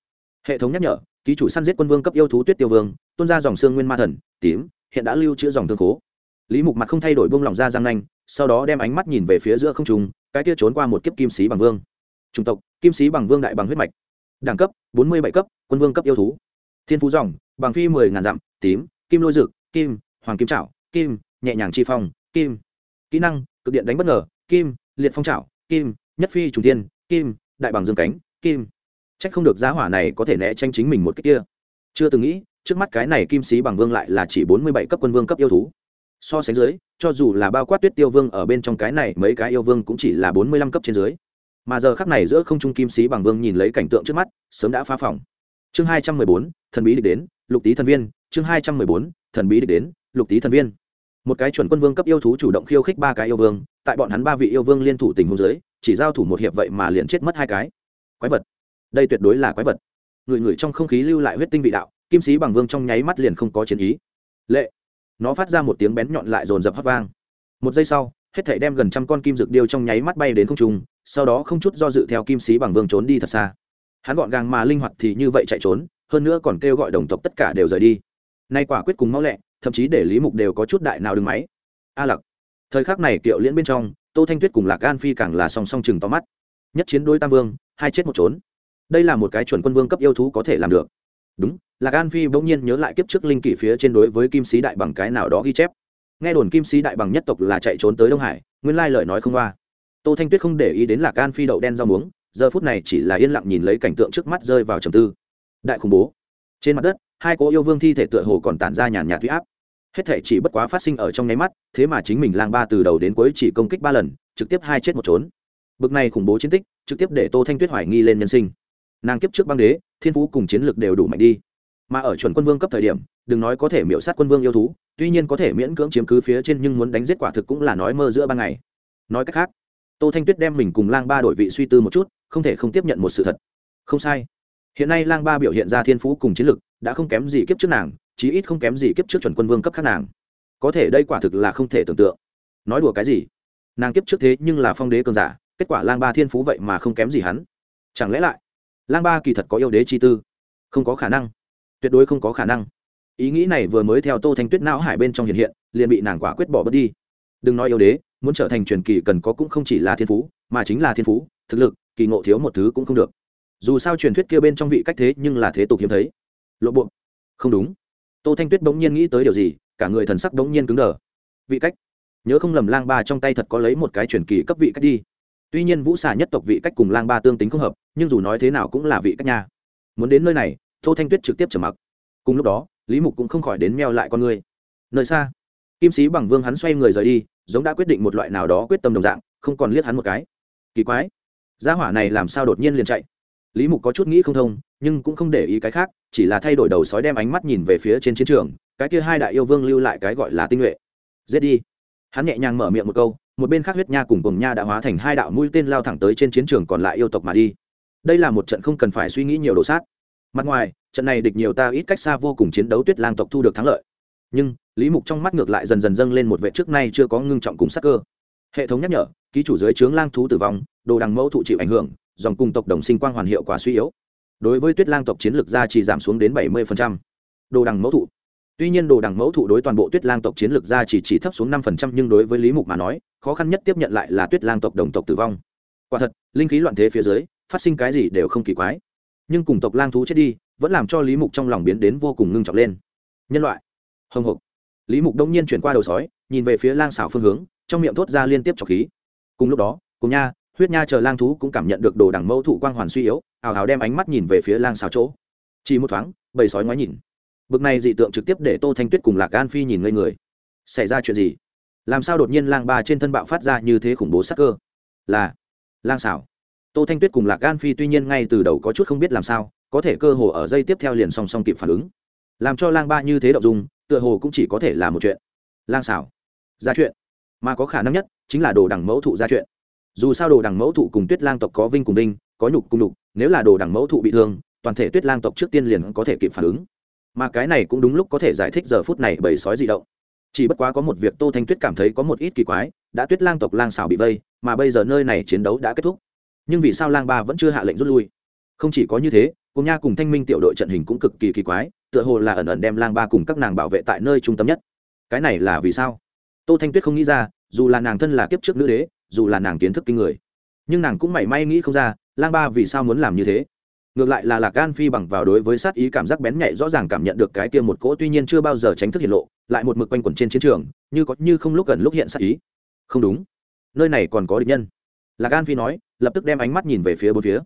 Speaker 1: Hệ thống nhắc nhở, ký chủ săn giết quân vương cấp yêu thú tuyết tiêu vương, tuôn ra dòng xương nguyên ma thần, tím, hiện đã lưu trữ dòng thương khố lý mục mặt không thay đổi bông lỏng ra răng nanh, sau đó đem ánh mắt nhìn về phía giữa không trùng cái kia trốn qua một kiếp kim sĩ bằng vương. Chủng tộc, kim sĩ bằng vương đại bằng huyết mạch. Đẳng cấp, bốn mươi bảy cấp, quân vương cấp yêu thú. Thiên phú dòng, bằng phi mười ngàn dặm, tím, kim lôi dực, kim, hoàng kim trảo kim, nhẹ nhàng chi phong, kim. Kỹ năng, cực điện đánh bất ngờ, kim, liệt phong trảo kim, nhất phi trùng tiên kim, đại bằng dương cánh, kim. Trách không được giá hỏa này có thể né tranh chính mình một cách kia. Chưa từng nghĩ, trước mắt cái này kim sĩ bằng vương lại là chỉ bốn mươi bảy cấp quân vương cấp yêu thú so sánh dưới, cho dù là bao quát tuyết tiêu vương ở bên trong cái này, mấy cái yêu vương cũng chỉ là bốn mươi lăm cấp trên dưới. Mà giờ khắc này giữa không trung kim sĩ bằng vương nhìn lấy cảnh tượng trước mắt, sớm đã phá phòng. Chương hai trăm mười bốn, thần bí địch đến, lục tý thần viên. Chương hai trăm mười bốn, thần bí địch đến, lục tý thần viên. Một cái chuẩn quân vương cấp yêu thú chủ động khiêu khích ba cái yêu vương, tại bọn hắn ba vị yêu vương liên thủ tình huống dưới, chỉ giao thủ một hiệp vậy mà liền chết mất hai cái. Quái vật. Đây tuyệt đối là quái vật. Người người trong không khí lưu lại huyết tinh vị đạo, kim sĩ bằng vương trong nháy mắt liền không có chiến ý. Lệ nó phát ra một tiếng bén nhọn lại dồn dập hấp vang. Một giây sau, hết thảy đem gần trăm con kim dược điêu trong nháy mắt bay đến không trung, sau đó không chút do dự theo kim sĩ bằng vương trốn đi thật xa. Hắn gọn gàng mà linh hoạt thì như vậy chạy trốn, hơn nữa còn kêu gọi đồng tộc tất cả đều rời đi. Nay quả quyết cùng mau lẹ, thậm chí để lý mục đều có chút đại nào đứng máy. A lặc. Thời khắc này kiệu liễn bên trong, tô thanh tuyết cùng lạc an phi càng là song song chừng to mắt. Nhất chiến đôi tam vương, hai chết một trốn đây là một cái chuẩn quân vương cấp yêu thú có thể làm được. Đúng lạc an phi bỗng nhiên nhớ lại kiếp trước linh kỷ phía trên đối với kim sĩ đại bằng cái nào đó ghi chép. Nghe đồn kim sĩ đại bằng nhất tộc là chạy trốn tới đông hải, nguyên lai lời nói không qua. Tô thanh tuyết không để ý đến lạc an phi đậu đen rau muống, giờ phút này chỉ là yên lặng nhìn lấy cảnh tượng trước mắt rơi vào trầm tư. Đại khủng bố. Trên mặt đất, hai cỗ yêu vương thi thể tựa hồ còn tản ra nhàn nhạt huy áp. Hết thể chỉ bất quá phát sinh ở trong nháy mắt, thế mà chính mình lang ba từ đầu đến cuối chỉ công kích ba lần, trực tiếp hai chết một trốn. Bực này khủng bố chiến tích, trực tiếp để tô thanh tuyết hoài nghi lên nhân sinh. Nàng kiếp trước băng đế, thiên phú cùng chiến lược đều đủ mạnh đi mà ở chuẩn quân vương cấp thời điểm, đừng nói có thể miễu sát quân vương yêu thú, tuy nhiên có thể miễn cưỡng chiếm cứ phía trên nhưng muốn đánh giết quả thực cũng là nói mơ giữa ban ngày. Nói cách khác, tô thanh tuyết đem mình cùng lang ba đổi vị suy tư một chút, không thể không tiếp nhận một sự thật. Không sai. Hiện nay lang ba biểu hiện ra thiên phú cùng chiến lược đã không kém gì kiếp trước nàng, chí ít không kém gì kiếp trước chuẩn quân vương cấp khác nàng. Có thể đây quả thực là không thể tưởng tượng. Nói đùa cái gì? Nàng kiếp trước thế nhưng là phong đế cường giả, kết quả lang ba thiên phú vậy mà không kém gì hắn. Chẳng lẽ lại, lang ba kỳ thật có yêu đế chi tư? Không có khả năng tuyệt đối không có khả năng. Ý nghĩ này vừa mới theo tô thanh tuyết não hải bên trong hiện hiện, liền bị nàng quả quyết bỏ bớt đi. Đừng nói yêu đế, muốn trở thành truyền kỳ cần có cũng không chỉ là thiên phú, mà chính là thiên phú, thực lực, kỳ ngộ thiếu một thứ cũng không được. Dù sao truyền thuyết kia bên trong vị cách thế nhưng là thế tục hiếm thấy. Lộ bộ. Không đúng. Tô thanh tuyết bỗng nhiên nghĩ tới điều gì, cả người thần sắc bỗng nhiên cứng đờ. Vị cách. Nhớ không lầm lang ba trong tay thật có lấy một cái truyền kỳ cấp vị cách đi. Tuy nhiên vũ xà nhất tộc vị cách cùng lang ba tương tính không hợp, nhưng dù nói thế nào cũng là vị cách nha. Muốn đến nơi này tô thanh tuyết trực tiếp trở mặc. Cùng lúc đó, lý mục cũng không khỏi đến meo lại con người. Nơi xa, kim sĩ bằng vương hắn xoay người rời đi, giống đã quyết định một loại nào đó quyết tâm đồng dạng, không còn liếc hắn một cái. Kỳ quái, gia hỏa này làm sao đột nhiên liền chạy? Lý mục có chút nghĩ không thông, nhưng cũng không để ý cái khác, chỉ là thay đổi đầu sói đem ánh mắt nhìn về phía trên chiến trường, cái kia hai đại yêu vương lưu lại cái gọi là tinh nhuệ. Giết đi. Hắn nhẹ nhàng mở miệng một câu, một bên khác huyết nha cùng cùng nha đã hóa thành hai đạo mũi tên lao thẳng tới trên chiến trường còn lại yêu tộc mà đi. Đây là một trận không cần phải suy nghĩ nhiều đồ sát mặt ngoài, trận này địch nhiều ta ít cách xa vô cùng chiến đấu tuyết lang tộc thu được thắng lợi. Nhưng, lý mục trong mắt ngược lại dần dần dâng lên một vệ trước nay chưa có ngưng trọng cùng sắc cơ. Hệ thống nhắc nhở, ký chủ dưới trướng lang thú tử vong, đồ đằng mẫu thụ chịu ảnh hưởng, dòng cung tộc đồng sinh quang hoàn hiệu quả suy yếu. Đối với tuyết lang tộc chiến lược gia chỉ giảm xuống đến bảy mươi đồ đằng mẫu thụ. Tuy nhiên đồ đằng mẫu thụ đối toàn bộ tuyết lang tộc chiến lược gia chỉ chỉ thấp xuống năm nhưng đối với lý mục mà nói, khó khăn nhất tiếp nhận lại là tuyết lang tộc đồng tộc tử vong. Quả thật, linh khí loạn thế phía dưới, phát sinh cái gì đều không kỳ quái nhưng cùng tộc lang thú chết đi, vẫn làm cho lý mục trong lòng biến đến vô cùng ngưng trọng lên. Nhân loại. Hồng hộc. Lý mục đông nhiên chuyển qua đầu sói, nhìn về phía lang xảo phương hướng, trong miệng thốt ra liên tiếp trọc khí. Cùng lúc đó, cùng nha, huyết nha chờ lang thú cũng cảm nhận được đồ đằng mẫu thụ quang hoàn suy yếu, ào ào đem ánh mắt nhìn về phía lang xảo chỗ. Chỉ một thoáng, bầy sói ngoái nhìn. Bực này dị tượng trực tiếp để tô thanh tuyết cùng lạc an phi nhìn ngây người. Xảy ra chuyện gì? Làm sao đột nhiên lang ba trên thân bạo phát ra như thế khủng bố sắc cơ? Là, lang xảo tô thanh tuyết cùng lạc Gan phi tuy nhiên ngay từ đầu có chút không biết làm sao, có thể cơ hồ ở dây tiếp theo liền song song kịp phản ứng. Làm cho lang ba như thế động dung, tựa hồ cũng chỉ có thể là một chuyện. Lang xảo ra chuyện. Mà có khả năng nhất, chính là đồ đằng mẫu thụ ra chuyện. Dù sao đồ đằng mẫu thụ cùng tuyết lang tộc có vinh cùng vinh, có nhục cùng nhục, nếu là đồ đằng mẫu thụ bị thương, toàn thể tuyết lang tộc trước tiên liền có thể kịp phản ứng. Mà cái này cũng đúng lúc có thể giải thích giờ phút này bầy sói dị động. Chỉ bất quá có một việc tô thanh tuyết cảm thấy có một ít kỳ quái, đã tuyết lang tộc lang xảo bị vây, mà bây giờ nơi này chiến đấu đã kết thúc nhưng vì sao lang ba vẫn chưa hạ lệnh rút lui? Không chỉ có như thế, cùng nha cùng thanh minh tiểu đội trận hình cũng cực kỳ kỳ quái, tựa hồ là ẩn ẩn đem lang ba cùng các nàng bảo vệ tại nơi trung tâm nhất. Cái này là vì sao? Tô thanh tuyết không nghĩ ra, dù là nàng thân là kiếp trước nữ đế, dù là nàng kiến thức kinh người, nhưng nàng cũng mảy may nghĩ không ra, lang ba vì sao muốn làm như thế? Ngược lại là lạc gan phi bằng vào đối với sát ý cảm giác bén nhạy rõ ràng cảm nhận được cái kia một cỗ tuy nhiên chưa bao giờ tránh thức hiện lộ, lại một mực quanh quẩn trên chiến trường, như có như không lúc gần lúc hiện sát ý. Không đúng. Nơi này còn có địch nhân. Lạc gan phi nói lập tức đem ánh mắt nhìn về phía bốn phía.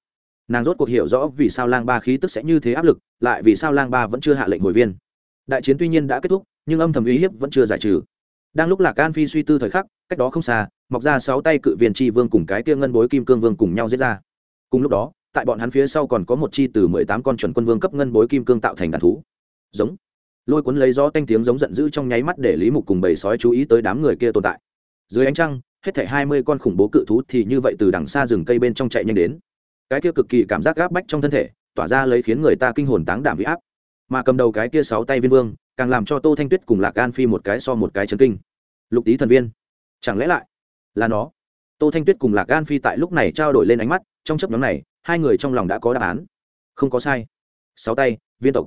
Speaker 1: Nàng rốt cuộc hiểu rõ vì sao lang ba khí tức sẽ như thế áp lực, lại vì sao lang ba vẫn chưa hạ lệnh hồi viên. Đại chiến tuy nhiên đã kết thúc, nhưng âm thầm uy hiếp vẫn chưa giải trừ. Đang lúc lạc can phi suy tư thời khắc, cách đó không xa, mọc ra sáu tay cự viên tri vương cùng cái kia ngân bối kim cương vương cùng nhau giết ra. Cùng lúc đó, tại bọn hắn phía sau còn có một chi từ mười tám con chuẩn quân vương cấp ngân bối kim cương tạo thành đàn thú. Giống. Lôi cuốn lấy gió tanh tiếng giống giận dữ trong nháy mắt để lý mục cùng bầy sói chú ý tới đám người kia tồn tại. Dưới ánh trăng hết thảy hai mươi con khủng bố cự thú thì như vậy từ đằng xa rừng cây bên trong chạy nhanh đến. Cái kia cực kỳ cảm giác gáp bách trong thân thể, tỏa ra lấy khiến người ta kinh hồn táng đảm huy áp. Mà cầm đầu cái kia sáu tay viên vương, càng làm cho tô thanh tuyết cùng lạc an phi một cái so một cái chấn kinh. Lục tý thần viên, chẳng lẽ lại là nó? Tô thanh tuyết cùng lạc an phi tại lúc này trao đổi lên ánh mắt, trong chấp nhóm này, hai người trong lòng đã có đáp án. Không có sai. Sáu tay, viên tộc.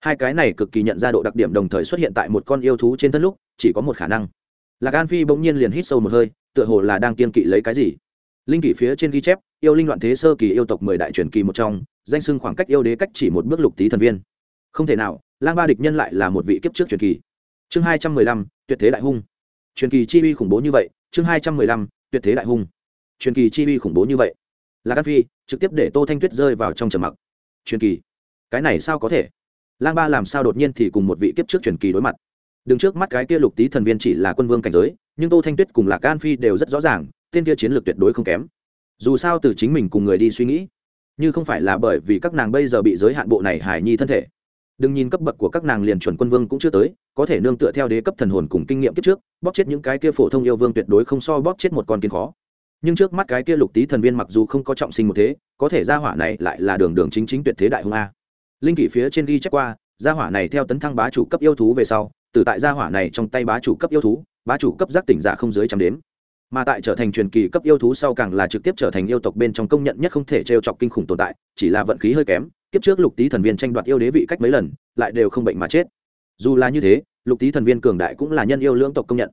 Speaker 1: Hai cái này cực kỳ nhận ra độ đặc điểm đồng thời xuất hiện tại một con yêu thú trên thân lúc, chỉ có một khả năng. Lạc an phi bỗng nhiên liền hít sâu một hơi tựa hồ là đang kiên kỵ lấy cái gì. Linh kỷ phía trên ghi chép, yêu linh loạn thế sơ kỳ yêu tộc mười đại truyền kỳ một trong, danh sưng khoảng cách yêu đế cách chỉ một bước lục tý thần viên. Không thể nào, lang ba địch nhân lại là một vị kiếp trước truyền kỳ. Chương hai trăm mười lăm, tuyệt thế đại hung. Truyền kỳ chi uy khủng bố như vậy, chương hai trăm mười lăm, tuyệt thế đại hung. Truyền kỳ chi uy khủng bố như vậy. Là căn phi, trực tiếp để tô thanh tuyết rơi vào trong trầm mặc. Truyền kỳ? Cái này sao có thể? Lang ba làm sao đột nhiên thì cùng một vị kiếp trước truyền kỳ đối mặt? Đứng trước mắt cái kia lục tý thần viên chỉ là quân vương cảnh giới nhưng tô thanh tuyết cùng lạc an phi đều rất rõ ràng, tên kia chiến lược tuyệt đối không kém. Dù sao từ chính mình cùng người đi suy nghĩ, như không phải là bởi vì các nàng bây giờ bị giới hạn bộ này hài nhi thân thể. Đừng nhìn cấp bậc của các nàng liền chuẩn quân vương cũng chưa tới, có thể nương tựa theo đế cấp thần hồn cùng kinh nghiệm kiếp trước, bóp chết những cái kia phổ thông yêu vương tuyệt đối không so bóp chết một con kiến khó. Nhưng trước mắt cái kia lục tý thần viên mặc dù không có trọng sinh một thế, có thể gia hỏa này lại là đường đường chính chính tuyệt thế đại hung a. Linh kỷ phía trên ghi chép qua, gia hỏa này theo tấn thăng bá chủ cấp yêu thú về sau, từ tại gia hỏa này trong tay bá chủ cấp yêu thú bá chủ cấp giác tỉnh giả không dưới trăm đếm. Mà tại trở thành truyền kỳ cấp yêu thú sau càng là trực tiếp trở thành yêu tộc bên trong công nhận nhất không thể trêu chọc kinh khủng tồn tại, chỉ là vận khí hơi kém, kiếp trước lục tý thần viên tranh đoạt yêu đế vị cách mấy lần, lại đều không bệnh mà chết. Dù là như thế, lục tý thần viên cường đại cũng là nhân yêu lưỡng tộc công nhận.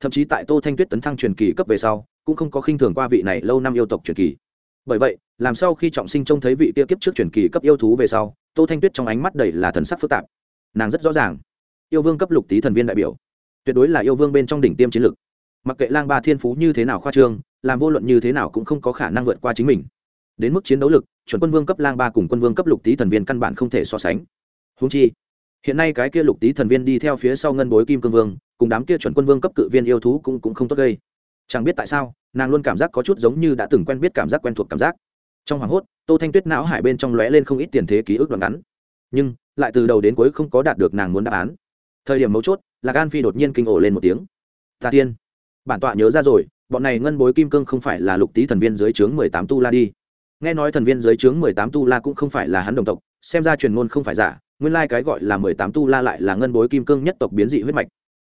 Speaker 1: Thậm chí tại tô thanh tuyết tấn thăng truyền kỳ cấp về sau, cũng không có khinh thường qua vị này lâu năm yêu tộc truyền kỳ. Bởi vậy, làm sau khi trọng sinh trông thấy vị kia kiếp trước truyền kỳ cấp yêu thú về sau, tô thanh tuyết trong ánh mắt đầy là thần sắc phức tạp. Nàng rất rõ ràng, yêu vương cấp lục tý thần viên đại biểu tuyệt đối là yêu vương bên trong đỉnh tiêm chiến lực. Mặc kệ lang ba thiên phú như thế nào khoa trương làm vô luận như thế nào cũng không có khả năng vượt qua chính mình. Đến mức chiến đấu lực chuẩn quân vương cấp lang ba cùng quân vương cấp lục tý thần viên căn bản không thể so sánh. Húng chi hiện nay cái kia lục tý thần viên đi theo phía sau ngân bối kim cương vương cùng đám kia chuẩn quân vương cấp cự viên yêu thú cũng, cũng không tốt gây. Chẳng biết tại sao nàng luôn cảm giác có chút giống như đã từng quen biết cảm giác quen thuộc cảm giác. Trong hoảng hốt tô thanh tuyết não hải bên trong lóe lên không ít tiền thế ký ức đoạn ngắn. Nhưng lại từ đầu đến cuối không có đạt được nàng muốn đáp án. Thời điểm mấu chốt là gan phi đột nhiên kinh ổ lên một tiếng. Tà tiên, bản tọa nhớ ra rồi, bọn này ngân bối kim cương không phải là lục tý thần viên dưới trướng mười tám tu la đi. Nghe nói thần viên dưới trướng mười tám tu la cũng không phải là hắn đồng tộc, xem ra truyền ngôn không phải giả, nguyên lai cái gọi là mười tám tu la lại là ngân bối kim cương nhất tộc biến dị huyết mạch.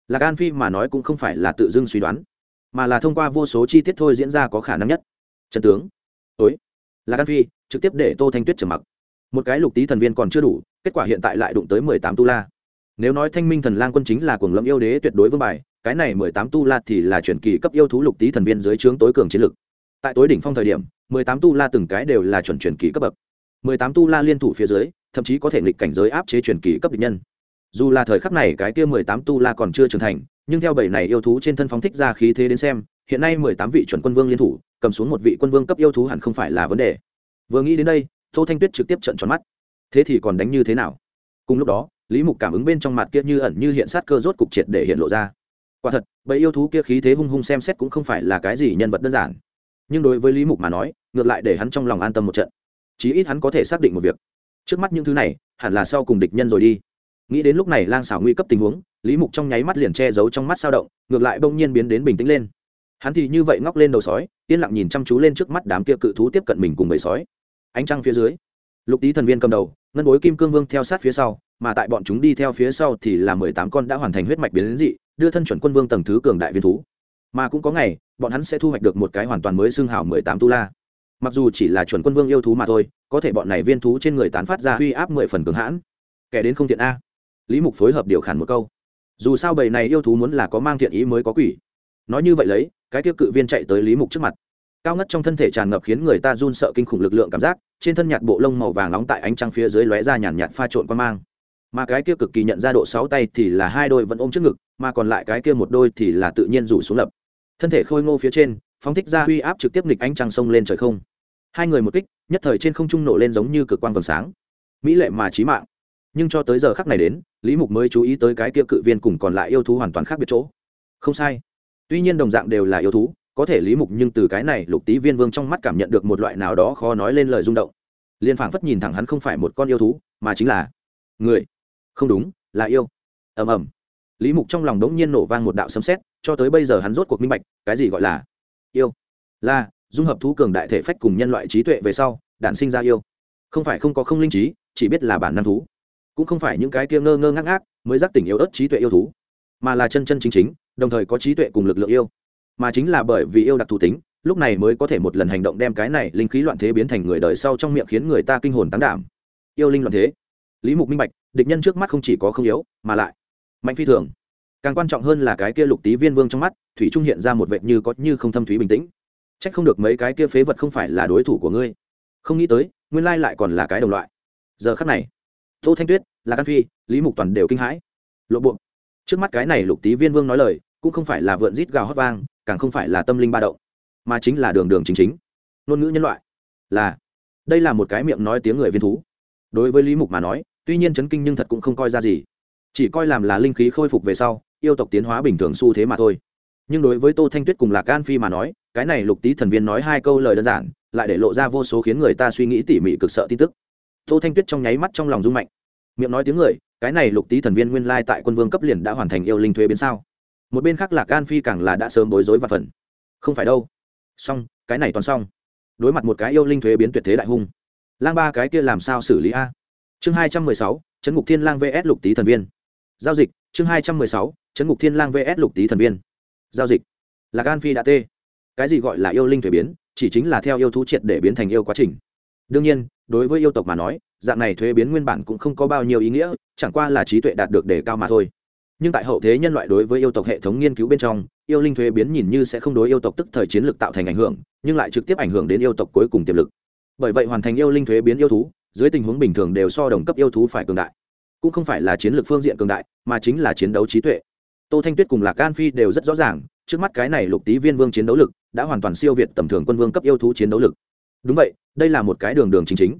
Speaker 1: Là gan phi mà nói cũng không phải là tự dưng suy đoán, mà là thông qua vô số chi tiết thôi diễn ra có khả năng nhất. Trần tướng ối là gan phi, trực tiếp để tô thanh tuyết trầm mặc. Một cái lục tý thần viên còn chưa đủ, kết quả hiện tại lại đụng tới mười tám tu la nếu nói thanh minh thần lang quân chính là cuồng lâm yêu đế tuyệt đối vương bài, cái này mười tám tu la thì là truyền kỳ cấp yêu thú lục tý thần viên dưới trướng tối cường chiến lực. Tại tối đỉnh phong thời điểm, mười tám tu la từng cái đều là chuẩn truyền kỳ cấp bậc. Mười tám tu la liên thủ phía dưới, thậm chí có thể nghịch cảnh giới áp chế truyền kỳ cấp địch nhân. Dù là thời khắc này cái kia mười tám tu la còn chưa trưởng thành, nhưng theo bảy này yêu thú trên thân phóng thích ra khí thế đến xem, hiện nay mười tám vị chuẩn quân vương liên thủ, cầm xuống một vị quân vương cấp yêu thú hẳn không phải là vấn đề. Vừa nghĩ đến đây, tô thanh tuyết trực tiếp trận tròn mắt. Thế thì còn đánh như thế nào? Cùng lúc đó lý mục cảm ứng bên trong mặt kia như ẩn như hiện sát cơ rốt cục triệt để hiện lộ ra. Quả thật, bầy yêu thú kia khí thế hung hung xem xét cũng không phải là cái gì nhân vật đơn giản. Nhưng đối với lý mục mà nói, ngược lại để hắn trong lòng an tâm một trận. Chí ít hắn có thể xác định một việc. Trước mắt những thứ này, hẳn là sau cùng địch nhân rồi đi. Nghĩ đến lúc này lang xảo nguy cấp tình huống, lý mục trong nháy mắt liền che giấu trong mắt sao động, ngược lại bỗng nhiên biến đến bình tĩnh lên. Hắn thì như vậy ngóc lên đầu sói, yên lặng nhìn chăm chú lên trước mắt đám kia cự thú tiếp cận mình cùng bầy sói. Ánh trăng phía dưới, lục tý thần viên cầm đầu, ngân bối kim cương vương theo sát phía sau mà tại bọn chúng đi theo phía sau thì là mười tám con đã hoàn thành huyết mạch biến dị, đưa thân chuẩn quân vương tầng thứ cường đại viên thú. Mà cũng có ngày, bọn hắn sẽ thu hoạch được một cái hoàn toàn mới xương hào mười tám tu la. Mặc dù chỉ là chuẩn quân vương yêu thú mà thôi, có thể bọn này viên thú trên người tán phát ra uy áp mười phần cường hãn. Kẻ đến không thiện a. Lý mục phối hợp điều khản một câu. Dù sao bầy này yêu thú muốn là có mang thiện ý mới có quỷ. Nói như vậy lấy, cái tiêu cự viên chạy tới lý mục trước mặt. Cao ngất trong thân thể tràn ngập khiến người ta run sợ kinh khủng lực lượng cảm giác, trên thân nhạt bộ lông màu vàng nóng tại ánh trăng phía dưới lóe ra nhàn nhạt pha trộn quan mang mà cái kia cực kỳ nhận ra độ sáu tay thì là hai đôi vẫn ôm trước ngực, mà còn lại cái kia một đôi thì là tự nhiên rủ xuống lập. Thân thể khôi ngô phía trên, phóng thích ra uy áp trực tiếp nghịch ánh trăng sông lên trời không. Hai người một kích, nhất thời trên không trung nổ lên giống như cực quang vầng sáng. Mỹ lệ mà trí mạng. Nhưng cho tới giờ khắc này đến, lý mục mới chú ý tới cái kia cự viên cùng còn lại yêu thú hoàn toàn khác biệt chỗ. Không sai. Tuy nhiên đồng dạng đều là yêu thú, có thể lý mục nhưng từ cái này lục tý viên vương trong mắt cảm nhận được một loại nào đó khó nói lên lời rung động. Liên phảng phất nhìn thẳng hắn không phải một con yêu thú, mà chính là người không đúng, là yêu. Ầm ầm. Lý mục trong lòng đống nhiên nổ vang một đạo sấm sét, cho tới bây giờ hắn rốt cuộc minh bạch, cái gì gọi là yêu? Là, dung hợp thú cường đại thể phách cùng nhân loại trí tuệ về sau, đản sinh ra yêu. Không phải không có không linh trí, chỉ biết là bản năng thú. Cũng không phải những cái kia ngơ ngơ ngác ngác, mới giác tỉnh yêu ớt trí tuệ yêu thú, mà là chân chân chính chính, đồng thời có trí tuệ cùng lực lượng yêu. Mà chính là bởi vì yêu đặc thù tính, lúc này mới có thể một lần hành động đem cái này linh khí loạn thế biến thành người đời sau trong miệng khiến người ta kinh hồn tán đảm. Yêu linh loạn thế lý mục minh bạch, địch nhân trước mắt không chỉ có không yếu, mà lại mạnh phi thường. Càng quan trọng hơn là cái kia lục tý viên vương trong mắt, thủy trung hiện ra một vệt như có như không thâm thúy bình tĩnh. C h ắ c không được mấy cái kia phế vật không phải là đối thủ của ngươi. Không nghĩ tới, nguyên lai lại còn là cái đồng loại. Giờ khắc này, tô thanh tuyết là căn phi, lý mục toàn đều kinh hãi. Lộ buộc trước mắt cái này lục tý viên vương nói lời, cũng không phải là vượn rít gào hót vang, càng không phải là tâm linh ba động, mà chính là đường đường chính chính. Ngôn ngữ nhân loại là, đây là một cái miệng nói tiếng người viên thú. Đối với lý mục mà nói tuy nhiên chấn kinh nhưng thật cũng không coi ra gì. Chỉ coi làm là linh khí khôi phục về sau, yêu tộc tiến hóa bình thường xu thế mà thôi. Nhưng đối với tô thanh tuyết cùng lạc an phi mà nói, cái này lục tý thần viên nói hai câu lời đơn giản, lại để lộ ra vô số khiến người ta suy nghĩ tỉ mỉ cực sợ tin tức. Tô thanh tuyết trong nháy mắt trong lòng rung mạnh. Miệng nói tiếng người, cái này lục tý thần viên nguyên lai tại quân vương cấp liền đã hoàn thành yêu linh thuế biến sao? Một bên khác lạc an phi càng là đã sớm bối rối và phần. Không phải đâu. Xong, cái này toàn xong. Đối mặt một cái yêu linh thuế biến tuyệt thế đại hung. Lang ba cái kia làm sao xử lý a? Chương hai trăm mười sáu, chấn ngục thiên lang vs lục tý thần viên. Giao dịch, chương hai trăm mười sáu, chấn ngục thiên lang vs lục tý thần viên. Giao dịch. Là gan phi đã tê. Cái gì gọi là yêu linh thuế biến, chỉ chính là theo yêu thú triệt để biến thành yêu quá trình. Đương nhiên, đối với yêu tộc mà nói, dạng này thuế biến nguyên bản cũng không có bao nhiêu ý nghĩa, chẳng qua là trí tuệ đạt được đề cao mà thôi. Nhưng tại hậu thế nhân loại đối với yêu tộc hệ thống nghiên cứu bên trong, yêu linh thuế biến nhìn như sẽ không đối yêu tộc tức thời chiến lược tạo thành ảnh hưởng, nhưng lại trực tiếp ảnh hưởng đến yêu tộc cuối cùng tiềm lực. Bởi vậy hoàn thành yêu linh thuế biến yêu thú dưới tình huống bình thường đều so đồng cấp yêu thú phải cường đại. Cũng không phải là chiến lược phương diện cường đại, mà chính là chiến đấu trí tuệ. Tô thanh tuyết cùng lạc gan phi đều rất rõ ràng, trước mắt cái này lục tý viên vương chiến đấu lực, đã hoàn toàn siêu việt tầm thường quân vương cấp yêu thú chiến đấu lực. Đúng vậy, đây là một cái đường đường chính chính.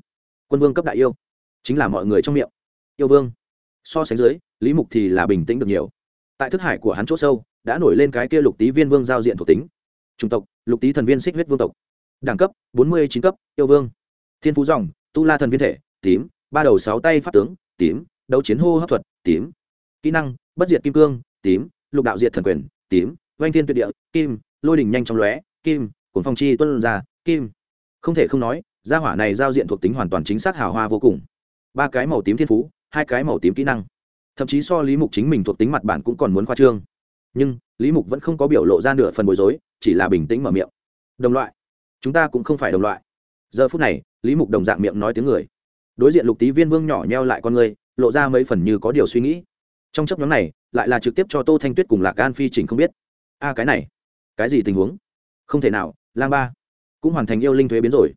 Speaker 1: Quân vương cấp đại yêu. Chính là mọi người trong miệng. Yêu vương. So sánh dưới, lý mục thì là bình tĩnh được nhiều. Tại thức hải của hắn chỗ sâu, đã nổi lên cái kia lục tý viên vương giao diện thuộc tính. Chủng tộc, lục tý thần viên xích huyết vương tộc. Đẳng cấp, bốn mươi chín cấp, yêu vương. Thiên phú dòng tu la thần viên thể, tím, ba đầu sáu tay pháp tướng, tím, đấu chiến hô hấp thuật, tím. Kỹ năng, bất diệt kim cương, tím, lục đạo diệt thần quyền, tím oanh thiên tuyệt địa, kim, lôi đỉnh nhanh trong lóe, kim cuốn phong chi tuân ra, kim. Không thể không nói, gia hỏa này giao diện thuộc tính hoàn toàn chính xác hào hoa vô cùng. Ba cái màu tím thiên phú, hai cái màu tím kỹ năng. Thậm chí so lý mục chính mình thuộc tính mặt bản cũng còn muốn khoa trương. Nhưng, lý mục vẫn không có biểu lộ ra nửa phần bối rối, chỉ là bình tĩnh mở miệng. Đồng loại. Chúng ta cũng không phải đồng loại giờ phút này, lý mục đồng dạng miệng nói tiếng người. Đối diện lục tý viên vương nhỏ nheo lại con người lộ ra mấy phần như có điều suy nghĩ. Trong chấp nhóm này, lại là trực tiếp cho tô thanh tuyết cùng lạc an phi trình không biết. A, cái này, cái gì tình huống? Không thể nào, lang ba cũng hoàn thành yêu linh thuế biến rồi.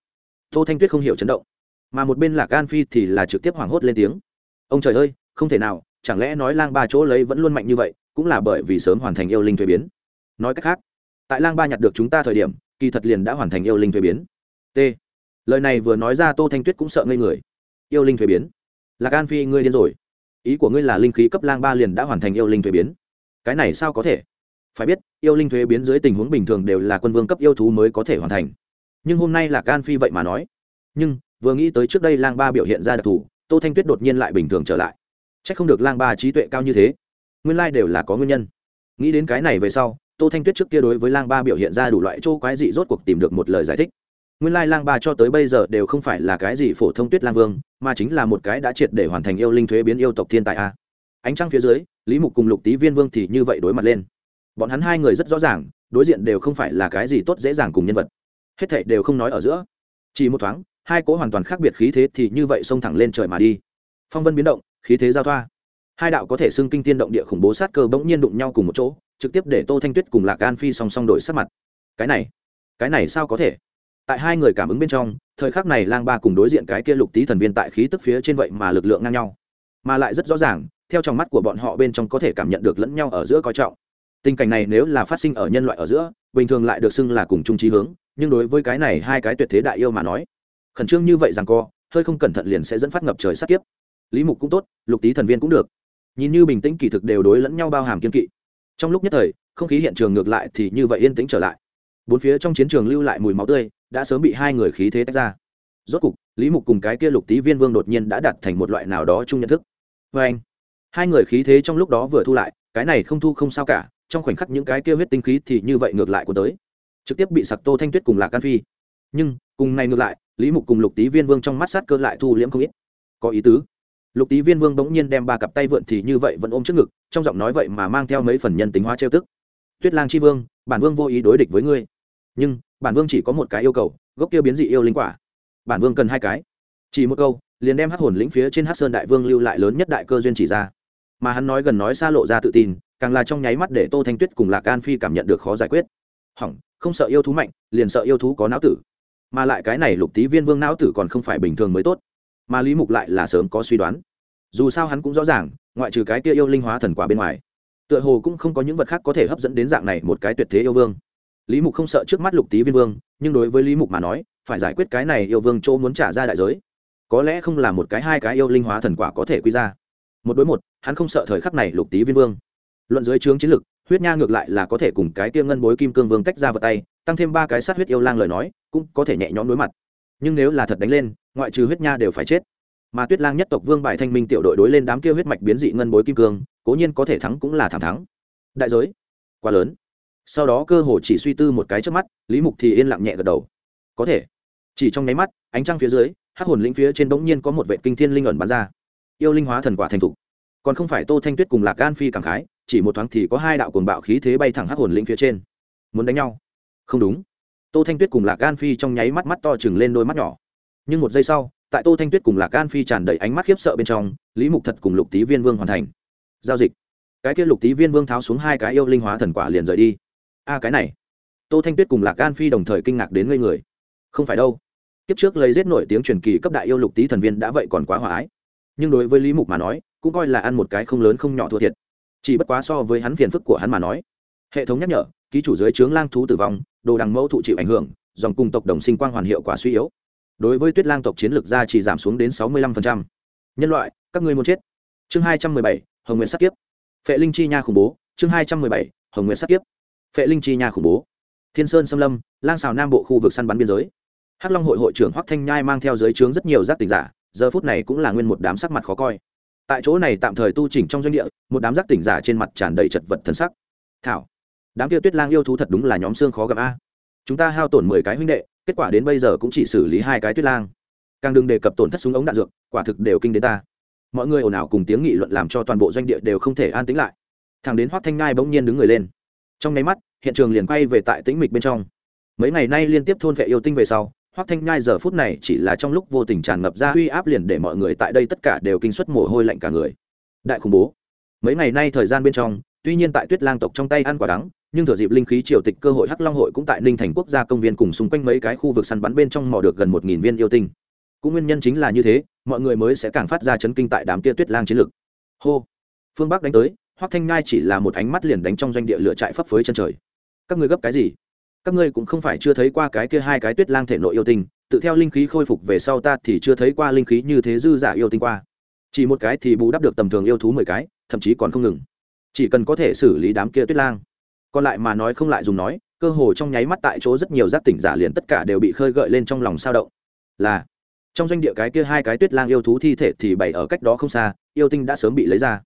Speaker 1: Tô thanh tuyết không hiểu chấn động. Mà một bên lạc an phi thì là trực tiếp hoảng hốt lên tiếng. Ông trời ơi, không thể nào, chẳng lẽ nói lang ba chỗ lấy vẫn luôn mạnh như vậy, cũng là bởi vì sớm hoàn thành yêu linh thuế biến? Nói cách khác, tại lang ba nhặt được chúng ta thời điểm, kỳ thật liền đã hoàn thành yêu linh thuế biến. T lời này vừa nói ra, tô thanh tuyết cũng sợ ngây người. Yêu linh thuế biến. Lạc an phi, ngươi điên rồi. Ý của ngươi là linh khí cấp lang ba liền đã hoàn thành yêu linh thuế biến. Cái này sao có thể? Phải biết, yêu linh thuế biến dưới tình huống bình thường đều là quân vương cấp yêu thú mới có thể hoàn thành. Nhưng hôm nay lạc an phi vậy mà nói. Nhưng, vừa nghĩ tới trước đây lang ba biểu hiện ra đặc thù, tô thanh tuyết đột nhiên lại bình thường trở lại. C h ắ c không được lang ba trí tuệ cao như thế. Nguyên lai、like、đều là có nguyên nhân. Nghĩ đến cái này về sau, tô thanh tuyết trước kia đối với lang ba biểu hiện ra đủ loại chỗ quái dị rốt cuộc tìm được một lời giải thích nguyên lai lang ba cho tới bây giờ đều không phải là cái gì phổ thông tuyết lang vương, mà chính là một cái đã triệt để hoàn thành yêu linh thuế biến yêu tộc thiên tài a. Ánh trăng phía dưới, lý mục cùng lục tý viên vương thì như vậy đối mặt lên. Bọn hắn hai người rất rõ ràng, đối diện đều không phải là cái gì tốt dễ dàng cùng nhân vật. Hết thảy đều không nói ở giữa. Chỉ một thoáng, hai cỗ hoàn toàn khác biệt khí thế thì như vậy xông thẳng lên trời mà đi. Phong vân biến động, khí thế giao thoa. Hai đạo có thể xưng kinh tiên động địa khủng bố sát cơ bỗng nhiên đụng nhau cùng một chỗ, trực tiếp để tô thanh tuyết cùng lạc an phi song song đổi sát mặt. Cái này cái này sao có thể? Tại hai người cảm ứng bên trong, thời khắc này lang ba cùng đối diện cái kia lục tý thần viên tại khí tức phía trên vậy mà lực lượng ngang nhau. Mà lại rất rõ ràng, theo trong mắt của bọn họ bên trong có thể cảm nhận được lẫn nhau ở giữa coi trọng. Tình cảnh này nếu là phát sinh ở nhân loại ở giữa, bình thường lại được xưng là cùng chung trí hướng, nhưng đối với cái này hai cái tuyệt thế đại yêu mà nói, khẩn trương như vậy rằng co, hơi không cẩn thận liền sẽ dẫn phát ngập trời sát kiếp. Lý mục cũng tốt, lục tý thần viên cũng được. Nhìn như bình tĩnh kỳ thực đều đối lẫn nhau bao hàm kiên kỵ. Trong lúc nhất thời, không khí hiện trường ngược lại thì như vậy yên tĩnh trở lại. Bốn phía trong chiến trường lưu lại mùi máu tươi đã sớm bị hai người khí thế tách ra. Rốt cục, lý mục cùng cái kia lục tý viên vương đột nhiên đã đặt thành một loại nào đó chung nhận thức. Vê anh, hai người khí thế trong lúc đó vừa thu lại, cái này không thu không sao cả, trong khoảnh khắc những cái kia huyết tinh khí thì như vậy ngược lại của tới. Trực tiếp bị sặc tô thanh tuyết cùng lạc can phi. Nhưng, cùng này ngược lại, lý mục cùng lục tý viên vương trong mắt sát cơ lại thu liễm không ít. Có ý tứ. Lục tý viên vương bỗng nhiên đem ba cặp tay vượn thì như vậy vẫn ôm trước ngực, trong giọng nói vậy mà mang theo mấy phần nhân tính hóa trêu tức. Tuyết lang chi vương, bản vương vô ý đối địch với ngươi. Nhưng bản vương chỉ có một cái yêu cầu, gốc kia biến dị yêu linh quả. Bản vương cần hai cái. Chỉ một câu, liền đem hắc hồn lĩnh phía trên hắc sơn đại vương lưu lại lớn nhất đại cơ duyên chỉ ra. Mà hắn nói gần nói xa lộ ra tự tin, càng là trong nháy mắt để tô thanh tuyết cùng lạc an phi cảm nhận được khó giải quyết. Hỏng, không sợ yêu thú mạnh, liền sợ yêu thú có não tử. Mà lại cái này lục tý viên vương não tử còn không phải bình thường mới tốt. Mà lý mục lại là sớm có suy đoán. Dù sao hắn cũng rõ ràng, ngoại trừ cái kia yêu linh hóa thần quả bên ngoài, tựa hồ cũng không có những vật khác có thể hấp dẫn đến dạng này một cái tuyệt thế yêu vương lý mục không sợ trước mắt lục tý viên vương, nhưng đối với lý mục mà nói, phải giải quyết cái này yêu vương chỗ muốn trả ra đại giới. Có lẽ không là một cái hai cái yêu linh hóa thần quả có thể quy ra. Một đối một, hắn không sợ thời khắc này lục tý viên vương. Luận dưới trướng chiến lực, huyết nha ngược lại là có thể cùng cái tia ngân bối kim cương vương tách ra vào tay, tăng thêm ba cái sát huyết yêu lang lời nói, cũng có thể nhẹ nhõm đối mặt. Nhưng nếu là thật đánh lên, ngoại trừ huyết nha đều phải chết. Mà tuyết lang nhất tộc vương bài thanh minh tiểu đội đối lên đám kia huyết mạch biến dị ngân bối kim cương, cố nhiên có thể thắng cũng là thảm thắng. Đại giới, quá lớn sau đó cơ hồ chỉ suy tư một cái trước mắt, lý mục thì yên lặng nhẹ gật đầu. Có thể. Chỉ trong nháy mắt, ánh trăng phía dưới, hắc hồn lĩnh phía trên bỗng nhiên có một vệ kinh thiên linh ẩn bắn ra. Yêu linh hóa thần quả thành thục. Còn không phải tô thanh tuyết cùng lạc gan phi cảm khái, chỉ một thoáng thì có hai đạo cuồng bạo khí thế bay thẳng hắc hồn lĩnh phía trên. Muốn đánh nhau? Không đúng. Tô thanh tuyết cùng lạc gan phi trong nháy mắt mắt to chừng lên đôi mắt nhỏ. Nhưng một giây sau, tại tô thanh tuyết cùng lạc gan phi tràn đầy ánh mắt khiếp sợ bên trong, lý mục thật cùng lục tý viên vương hoàn thành. Giao dịch. Cái kia lục tý viên vương tháo xuống hai cái yêu linh hóa thần quả liền rời đi a, cái này. Tô thanh tuyết cùng lạc gan phi đồng thời kinh ngạc đến ngây người. Không phải đâu. Kiếp trước lấy giết nổi tiếng truyền kỳ cấp đại yêu lục tý thần viên đã vậy còn quá hòa ái. Nhưng đối với lý mục mà nói, cũng coi là ăn một cái không lớn không nhỏ thua thiệt. Chỉ bất quá so với hắn phiền phức của hắn mà nói, hệ thống nhắc nhở, ký chủ dưới trướng lang thú tử vong, đồ đằng mẫu thụ chịu ảnh hưởng, dòng cùng tộc đồng sinh quang hoàn hiệu quả suy yếu. Đối với tuyết lang tộc chiến lược gia chỉ giảm xuống đến sáu mươi lăm nhân loại, các ngươi muốn chết. Chương hai trăm mười bảy, hồng nguyện sát kiếp. Phệ linh chi nha khủng bố. Chương hai trăm mười bảy, hồng nguyện sát kiếp phệ linh chi nha khủng bố. Thiên sơn xâm lâm, lang xào nam bộ khu vực săn bắn biên giới. Hắc long hội hội trưởng hoắc thanh nhai mang theo giới trướng rất nhiều giác tỉnh giả, giờ phút này cũng là nguyên một đám sắc mặt khó coi. Tại chỗ này tạm thời tu chỉnh trong doanh địa, một đám giác tỉnh giả trên mặt tràn đầy chật vật thân sắc. Thảo, đám kia tuyết lang yêu thú thật đúng là nhóm xương khó gặp a. Chúng ta hao tổn mười cái huynh đệ, kết quả đến bây giờ cũng chỉ xử lý hai cái tuyết lang. Càng đừng đề cập tổn thất súng ống đạn dược, quả thực đều kinh đến ta. Mọi người ồn ào cùng tiếng nghị luận làm cho toàn bộ doanh địa đều không thể an tĩnh lại. Thằng đến Hoắc thanh ngai bỗng nhiên đứng người lên. Trong nháy mắt hiện trường liền quay về tại tĩnh mịch bên trong. Mấy ngày nay liên tiếp thôn vệ yêu tinh về sau, Hoắc thanh Nhai giờ phút này chỉ là trong lúc vô tình tràn ngập ra uy áp liền để mọi người tại đây tất cả đều kinh suất mồ hôi lạnh cả người. Đại khủng bố. Mấy ngày nay thời gian bên trong, tuy nhiên tại tuyết lang tộc trong tay ăn quả đắng, nhưng thừa dịp linh khí triều tịch cơ hội hắc long hội cũng tại ninh thành quốc gia công viên cùng xung quanh mấy cái khu vực săn bắn bên trong mò được gần một nghìn viên yêu tinh. Cũng nguyên nhân chính là như thế, mọi người mới sẽ càng phát ra chấn kinh tại đám kia tuyết lang chiến lực hô. Phương bắc đánh tới, hoắc thanh Nhai chỉ là một ánh mắt liền đánh trong doanh địa lửa trại phấp phới chân trời các ngươi gấp cái gì? Các ngươi cũng không phải chưa thấy qua cái kia hai cái tuyết lang thể nội yêu tinh, tự theo linh khí khôi phục về sau ta thì chưa thấy qua linh khí như thế dư giả yêu tinh qua. Chỉ một cái thì bù đắp được tầm thường yêu thú mười cái, thậm chí còn không ngừng. Chỉ cần có thể xử lý đám kia tuyết lang. Còn lại mà nói không lại dùng nói, cơ hồ trong nháy mắt tại chỗ rất nhiều giác tỉnh giả liền tất cả đều bị khơi gợi lên trong lòng sao động. Là, trong doanh địa cái kia hai cái tuyết lang yêu thú thi thể thì bày ở cách đó không xa, yêu tinh đã sớm bị lấy ra.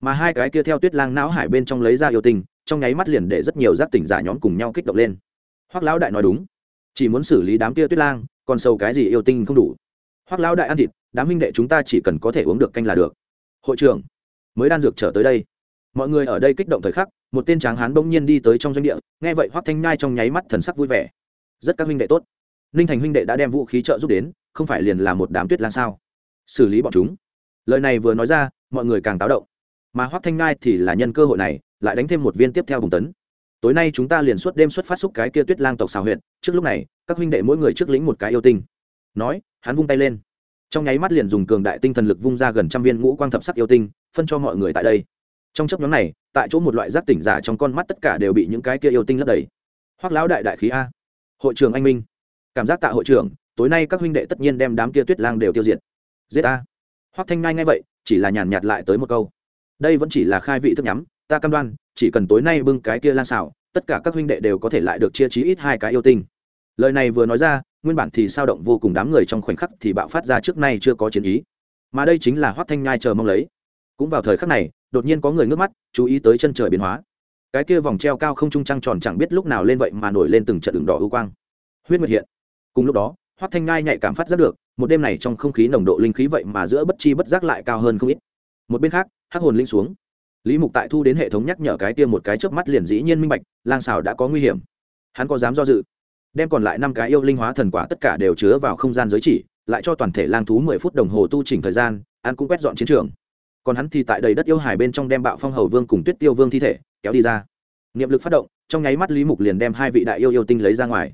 Speaker 1: Mà hai cái kia theo tuyết lang não hải bên trong lấy ra yêu tinh trong nháy mắt liền để rất nhiều giác tỉnh giả nhóm cùng nhau kích động lên. Hoắc lão đại nói đúng, chỉ muốn xử lý đám kia tuyết lang, còn sâu cái gì yêu tinh không đủ. Hoắc lão đại ăn thịt, đám huynh đệ chúng ta chỉ cần có thể uống được canh là được. Hội trưởng, mới đan dược trở tới đây. Mọi người ở đây kích động thời khắc, một tên tráng hán bỗng nhiên đi tới trong doanh địa, nghe vậy hoắc thanh nhai trong nháy mắt thần sắc vui vẻ. Rất các huynh đệ tốt. Ninh thành huynh đệ đã đem vũ khí trợ giúp đến, không phải liền là một đám tuyết lang sao? Xử lý bọn chúng. Lời này vừa nói ra, mọi người càng táo động mà hoắc thanh nhai thì là nhân cơ hội này, lại đánh thêm một viên tiếp theo bùng tấn. Tối nay chúng ta liền suốt đêm xuất phát xúc cái kia tuyết lang tộc xào huyện trước lúc này, các huynh đệ mỗi người trước lĩnh một cái yêu tinh. Nói, hắn vung tay lên. Trong nháy mắt liền dùng cường đại tinh thần lực vung ra gần trăm viên ngũ quang thập sắc yêu tinh, phân cho mọi người tại đây. Trong chấp nhóm này, tại chỗ một loại giác tỉnh giả trong con mắt tất cả đều bị những cái kia yêu tinh lấp đầy. Hoắc lão đại đại khí a. Hội trưởng anh minh. Cảm giác tạ hội trưởng, tối nay các huynh đệ tất nhiên đem đám kia tuyết lang đều tiêu diệt. Giết a. Hoắc thanh ngai ngay vậy, chỉ là nhàn nhạt lại tới một câu đây vẫn chỉ là khai vị thức nhắm, ta cam đoan, chỉ cần tối nay bưng cái kia lan xảo, tất cả các huynh đệ đều có thể lại được chia trí ít hai cái yêu tinh. Lời này vừa nói ra, nguyên bản thì sao động vô cùng đám người trong khoảnh khắc thì bạo phát ra trước nay chưa có chiến ý. Mà đây chính là hoác thanh nhai chờ mong lấy. Cũng vào thời khắc này, đột nhiên có người ngước mắt, chú ý tới chân trời biến hóa. Cái kia vòng treo cao không trung trăng tròn chẳng biết lúc nào lên vậy mà nổi lên từng trận đường đỏ ưu quang. Huyết nguyệt hiện. Cùng lúc đó, hoắc thanh Nhai nhạy cảm phát giác được, một đêm này trong không khí nồng độ linh khí vậy mà giữa bất chi bất giác lại cao hơn không ít. Một bên khác hắc hồn linh xuống. Lý mục tại thu đến hệ thống nhắc nhở cái tiêm một cái chớp mắt liền dĩ nhiên minh bạch, lang xào đã có nguy hiểm. Hắn có dám do dự. Đem còn lại năm cái yêu linh hóa thần quả tất cả đều chứa vào không gian giới chỉ, lại cho toàn thể lang thú mười phút đồng hồ tu chỉnh thời gian an cũng quét dọn chiến trường. Còn hắn thì tại đầy đất yêu hải bên trong đem bạo phong hầu vương cùng tuyết tiêu vương thi thể kéo đi ra. Niệm lực phát động, trong nháy mắt lý mục liền đem hai vị đại yêu yêu tinh lấy ra ngoài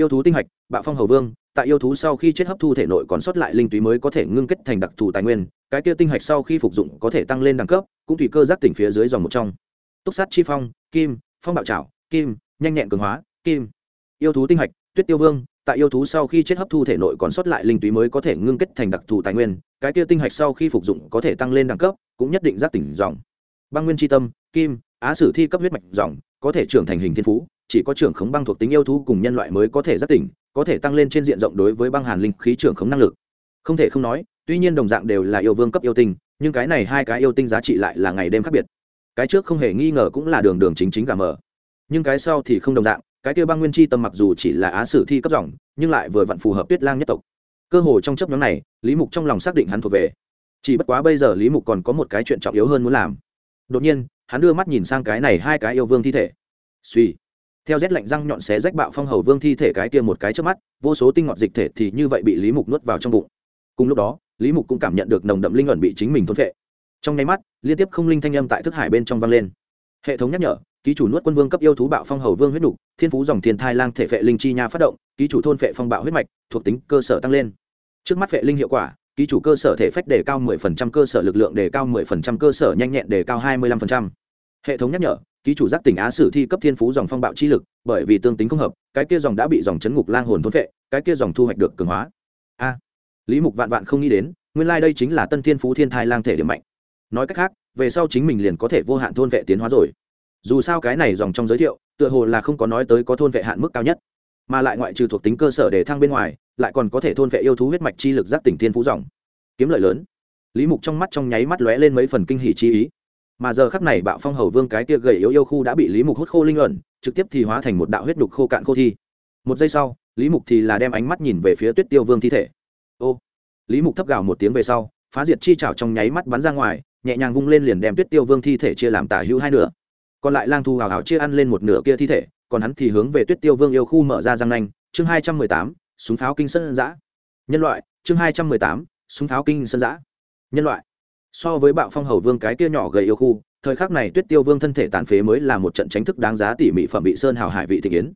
Speaker 1: yêu thú tinh hạch, bạo phong hầu vương, tại yêu thú sau khi chết hấp thu thể nội còn sót lại linh túy mới có thể ngưng kết thành đặc thù tài nguyên, cái kia tinh hạch sau khi phục dụng có thể tăng lên đẳng cấp, cũng tùy cơ giác tỉnh phía dưới dòng một trong. Túc sát chi phong, kim, phong bạo trảo, kim, nhanh nhẹn cường hóa, kim. Yêu thú tinh hạch, tuyết tiêu vương, tại yêu thú sau khi chết hấp thu thể nội còn sót lại linh túy mới có thể ngưng kết thành đặc thù tài nguyên, cái kia tinh hạch sau khi phục dụng có thể tăng lên đẳng cấp, cũng nhất định giác tỉnh dòng. Băng nguyên tri tâm, kim, á sử thi cấp huyết mạch dòng, có thể trưởng thành hình thiên phú chỉ có trưởng khống băng thuộc tính yêu thú cùng nhân loại mới có thể giác tỉnh, có thể tăng lên trên diện rộng đối với băng hàn linh khí trưởng khống năng lực. Không thể không nói, tuy nhiên đồng dạng đều là yêu vương cấp yêu tinh, nhưng cái này hai cái yêu tinh giá trị lại là ngày đêm khác biệt. Cái trước không hề nghi ngờ cũng là đường đường chính chính gà mờ. Nhưng cái sau thì không đồng dạng, cái kia băng nguyên chi tâm mặc dù chỉ là á sử thi cấp dòng, nhưng lại vừa vặn phù hợp tuyết lang nhất tộc. Cơ hồ trong chấp nhóm này, lý mục trong lòng xác định hắn thuộc về. Chỉ bất quá bây giờ lý mục còn có một cái chuyện trọng yếu hơn muốn làm. Đột nhiên, hắn đưa mắt nhìn sang cái này hai cái yêu vương thi thể. Suy theo rét lạnh răng nhọn xé rách bạo phong hầu vương thi thể cái kia một cái trước mắt, vô số tinh ngọt dịch thể thì như vậy bị lý mục nuốt vào trong bụng. Cùng lúc đó, lý mục cũng cảm nhận được nồng đậm linh ẩn bị chính mình thôn vệ trong nháy mắt, liên tiếp không linh thanh âm tại thức hải bên trong vang lên. Hệ thống nhắc nhở, ký chủ nuốt quân vương cấp yêu thú bạo phong hầu vương huyết đủ thiên phú dòng thiên thai lang thể vệ linh chi nha phát động, ký chủ thôn phệ phong bạo huyết mạch, thuộc tính cơ sở tăng lên. Trước mắt vệ linh hiệu quả, ký chủ cơ sở thể phách đề cao 10% cơ sở lực lượng đề cao 10% cơ sở nhanh nhẹn đề cao 25%. hệ thống nhắc nhở ký chủ giác tỉnh á sử thi cấp thiên phú dòng phong bạo chi lực, bởi vì tương tính không hợp, cái kia dòng đã bị dòng chấn ngục lang hồn thôn vệ cái kia dòng thu hoạch được cường hóa. A. Lý mục vạn vạn không nghĩ đến, nguyên lai、like、đây chính là tân thiên phú thiên thai lang thể điểm mạnh. Nói cách khác, về sau chính mình liền có thể vô hạn thôn vệ tiến hóa rồi. Dù sao cái này dòng trong giới thiệu, tựa hồ là không có nói tới có thôn vệ hạn mức cao nhất, mà lại ngoại trừ thuộc tính cơ sở để thăng bên ngoài, lại còn có thể thôn vệ yêu thú huyết mạch chi lực giác tỉnh thiên phú dòng. Kiếm lợi lớn. Lý mục trong mắt trong nháy mắt lóe lên mấy phần kinh hỉ chi ý mà giờ khắc này bạo phong hầu vương cái kia gầy yếu yêu khu đã bị lý mục hút khô linh luận, trực tiếp thì hóa thành một đạo huyết đục khô cạn khô thi. Một giây sau, lý mục thì là đem ánh mắt nhìn về phía tuyết tiêu vương thi thể. Ô! Lý mục thấp gào một tiếng về sau, phá diệt chi trào trong nháy mắt bắn ra ngoài, nhẹ nhàng vung lên liền đem tuyết tiêu vương thi thể chia làm tả hữu hai nửa. Còn lại lang thu hào hào chia ăn lên một nửa kia thi thể, còn hắn thì hướng về tuyết tiêu vương yêu khu mở ra răng nanh. Chương hai trăm mười tám, súng pháo kinh sân giã. Nhân loại, chương hai trăm mười tám, súng pháo kinh sân giã. Nhân loại so với bạo phong hầu vương cái kia nhỏ gầy yêu khu, thời khắc này tuyết tiêu vương thân thể tàn phế mới là một trận tránh thức đáng giá tỉ mỉ phẩm vị sơn hào hải vị thị kiến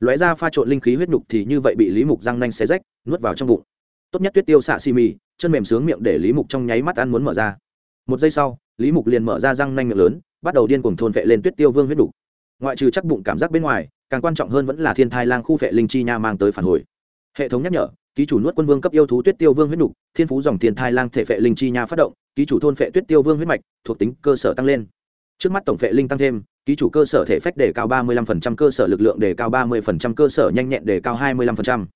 Speaker 1: lóe ra pha trộn linh khí huyết nhục thì như vậy bị lý mục răng nanh xé rách, nuốt vào trong bụng. Tốt nhất tuyết tiêu xạ xì mì, chân mềm sướng miệng để lý mục trong nháy mắt ăn muốn mở ra. Một giây sau, lý mục liền mở ra răng nanh miệng lớn, bắt đầu điên cuồng thôn vệ lên tuyết tiêu vương huyết đủ ngoại trừ chắc bụng cảm giác bên ngoài, càng quan trọng hơn vẫn là thiên thai lang khu vệ linh chi nha mang tới phản hồi. Hệ thống nhắc nhở ký chủ nuốt quân vương cấp yêu thú tuyết tiêu vương huyết nục, thiên phú dòng tiền thai lang thể vệ linh chi nha phát động, ký chủ thôn vệ tuyết tiêu vương huyết mạch, thuộc tính cơ sở tăng lên. Trước mắt tổng vệ linh tăng thêm, ký chủ cơ sở thể phách đề cao ba mươi 35% cơ sở lực lượng đề cao ba 30% cơ sở nhanh nhẹn đề cao hai mươi 25%.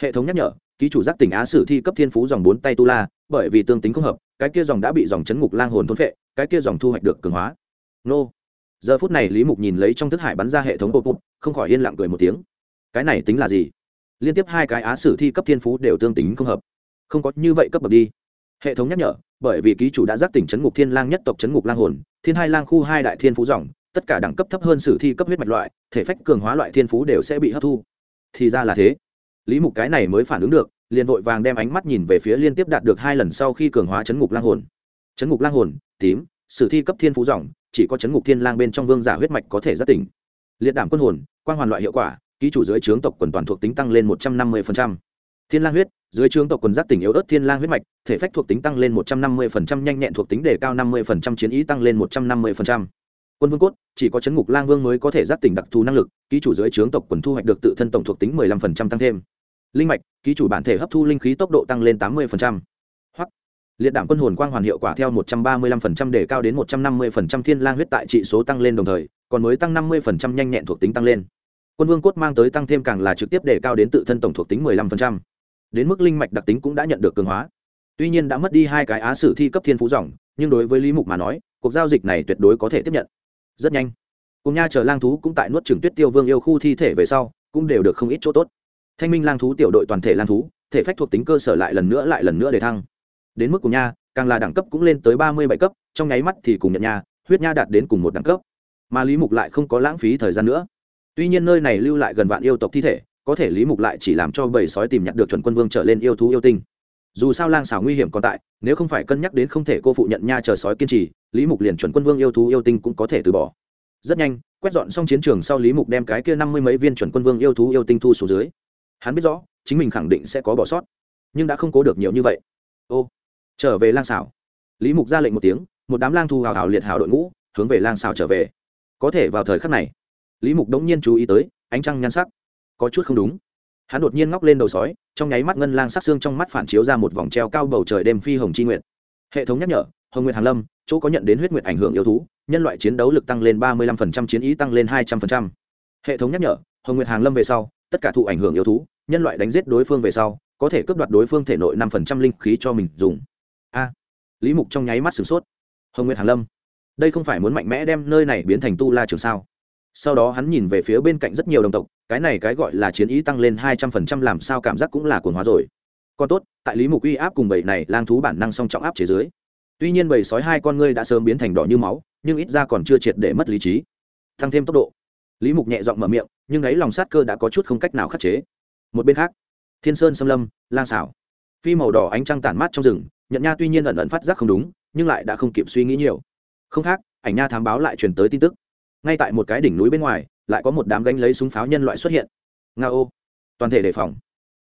Speaker 1: hệ thống nhắc nhở, ký chủ giác tỉnh á sử thi cấp thiên phú dòng bốn tay tu la, bởi vì tương tính không hợp, cái kia dòng đã bị dòng chấn ngục lang hồn thôn phệ, cái kia dòng thu hoạch được cường hóa. Nô. Giờ phút này lý mục nhìn lấy trong thức hải bắn ra hệ thống bột bột không khỏi yên lặng cười một tiếng. Cái này tính là gì? Liên tiếp hai cái á sử thi cấp thiên phú đều tương tính không hợp. Không có như vậy cấp bậc đi. Hệ thống nhắc nhở, bởi vì ký chủ đã giác tỉnh chấn ngục thiên lang nhất tộc chấn ngục lang hồn, thiên hai lang khu hai đại thiên phú dòng, tất cả đẳng cấp thấp hơn sử thi cấp huyết mạch loại, thể phách cường hóa loại thiên phú đều sẽ bị hấp thu. Thì ra là thế. Lý mục cái này mới phản ứng được, liền vội vàng đem ánh mắt nhìn về phía liên tiếp đạt được hai lần sau khi cường hóa chấn ngục lang hồn. Chấn ngục lang hồn, tím, sử thi cấp thiên phú dòng, chỉ có chấn ngục thiên lang bên trong vương giả huyết mạch có thể giác tỉnh. Liệt đảm quân hồn, quang hoàn loại hiệu quả ký chủ dưới trướng tộc quần toàn thuộc tính tăng lên một trăm năm mươi thiên lang huyết, dưới trướng tộc quần giác tỉnh yếu ớt thiên lang huyết mạch, thể phách thuộc tính tăng lên một trăm năm mươi nhanh nhẹn thuộc tính đề cao năm mươi chiến ý tăng lên một trăm năm mươi quân vương cốt, chỉ có chấn ngục lang vương mới có thể giác tỉnh đặc thù năng lực, ký chủ dưới trướng tộc quần thu hoạch được tự thân tổng thuộc tính mười lăm phần trăm tăng thêm. Linh mạch, ký chủ bản thể hấp thu linh khí tốc độ tăng lên tám mươi hoặc liệt đảm quân hồn quang hoàn hiệu quả theo một trăm ba mươi lăm phần trăm để cao đến một trăm năm mươi phần trăm thiên lang huyết tại trị số tăng lên đồng thời, còn mới tăng năm mươi phần trăm nhanh nhẹn thuộc tính tăng lên quân vương cốt mang tới tăng thêm càng là trực tiếp để cao đến tự thân tổng thuộc tính mười lăm phần trăm. Đến mức linh mạch đặc tính cũng đã nhận được cường hóa. Tuy nhiên đã mất đi hai cái á sử thi cấp thiên phú dòng, nhưng đối với lý mục mà nói, cuộc giao dịch này tuyệt đối có thể tiếp nhận. Rất nhanh, cùng nha chờ lang thú cũng tại nuốt trừng tuyết tiêu vương yêu khu thi thể về sau, cũng đều được không ít chỗ tốt. Thanh minh lang thú tiểu đội toàn thể lang thú, thể phách thuộc tính cơ sở lại lần nữa lại lần nữa để thăng. Đến mức cùng nha, càng là đẳng cấp cũng lên tới ba mươi bảy cấp, trong nháy mắt thì cùng nhận nha, huyết nha đạt đến cùng một đẳng cấp. Mà lý mục lại không có lãng phí thời gian nữa tuy nhiên nơi này lưu lại gần vạn yêu tộc thi thể, có thể lý mục lại chỉ làm cho bầy sói tìm nhặt được chuẩn quân vương trở lên yêu thú yêu tinh. Dù sao lang xảo nguy hiểm còn tại, nếu không phải cân nhắc đến không thể cô phụ nhận nha chờ sói kiên trì, lý mục liền chuẩn quân vương yêu thú yêu tinh cũng có thể từ bỏ. Rất nhanh, quét dọn xong chiến trường sau lý mục đem cái kia năm mươi mấy viên chuẩn quân vương yêu thú yêu tinh thu xuống dưới. Hắn biết rõ, chính mình khẳng định sẽ có bỏ sót, nhưng đã không cố được nhiều như vậy. Ô, trở về lang xảo. Lý mục ra lệnh một tiếng, một đám lang thu hào hào liệt hào đội ngũ, hướng về lang xảo trở về. Có thể vào thời khắc này lý mục đống nhiên chú ý tới, ánh trăng nhan sắc. Có chút không đúng. Hắn đột nhiên ngóc lên đầu sói, trong nháy mắt ngân lang sắc xương trong mắt phản chiếu ra một vòng treo cao bầu trời đêm phi hồng chi nguyện hệ thống nhắc nhở, hồng nguyệt hàn lâm, chỗ có nhận đến huyết nguyệt ảnh hưởng yêu thú, nhân loại chiến đấu lực tăng lên ba mươi 35% chiến ý tăng lên hai trăm 200%. hệ thống nhắc nhở, hồng nguyệt hàn lâm về sau, tất cả thụ ảnh hưởng yêu thú, nhân loại đánh giết đối phương về sau, có thể cướp đoạt đối phương thể nội năm phần trăm linh khí cho mình dùng. A. Lý mục trong nháy mắt sửng sốt. Hồng nguyệt hàn lâm, đây không phải muốn mạnh mẽ đem nơi này biến thành tu la trường sao? Sau đó hắn nhìn về phía bên cạnh rất nhiều đồng tộc, cái này cái gọi là chiến ý tăng lên hai trăm phần trăm làm sao cảm giác cũng là cuồng hóa rồi. Còn tốt, tại lý mục uy áp cùng bầy này lang thú bản năng song trọng áp chế dưới. Tuy nhiên bầy sói hai con ngươi đã sớm biến thành đỏ như máu, nhưng ít ra còn chưa triệt để mất lý trí. Tăng thêm tốc độ. Lý mục nhẹ giọng mở miệng, nhưng ấy lòng sát cơ đã có chút không cách nào khắc chế. Một bên khác, thiên sơn xâm lâm, lang xảo phi màu đỏ ánh trăng tản mát trong rừng, nhận nha tuy nhiên ẩn ẩn phát giác không đúng, nhưng lại đã không kịp suy nghĩ nhiều. Không khác, ảnh nha thám báo lại truyền tới tin tức ngay tại một cái đỉnh núi bên ngoài, lại có một đám gánh lấy súng pháo nhân loại xuất hiện. Nga ô toàn thể đề phòng.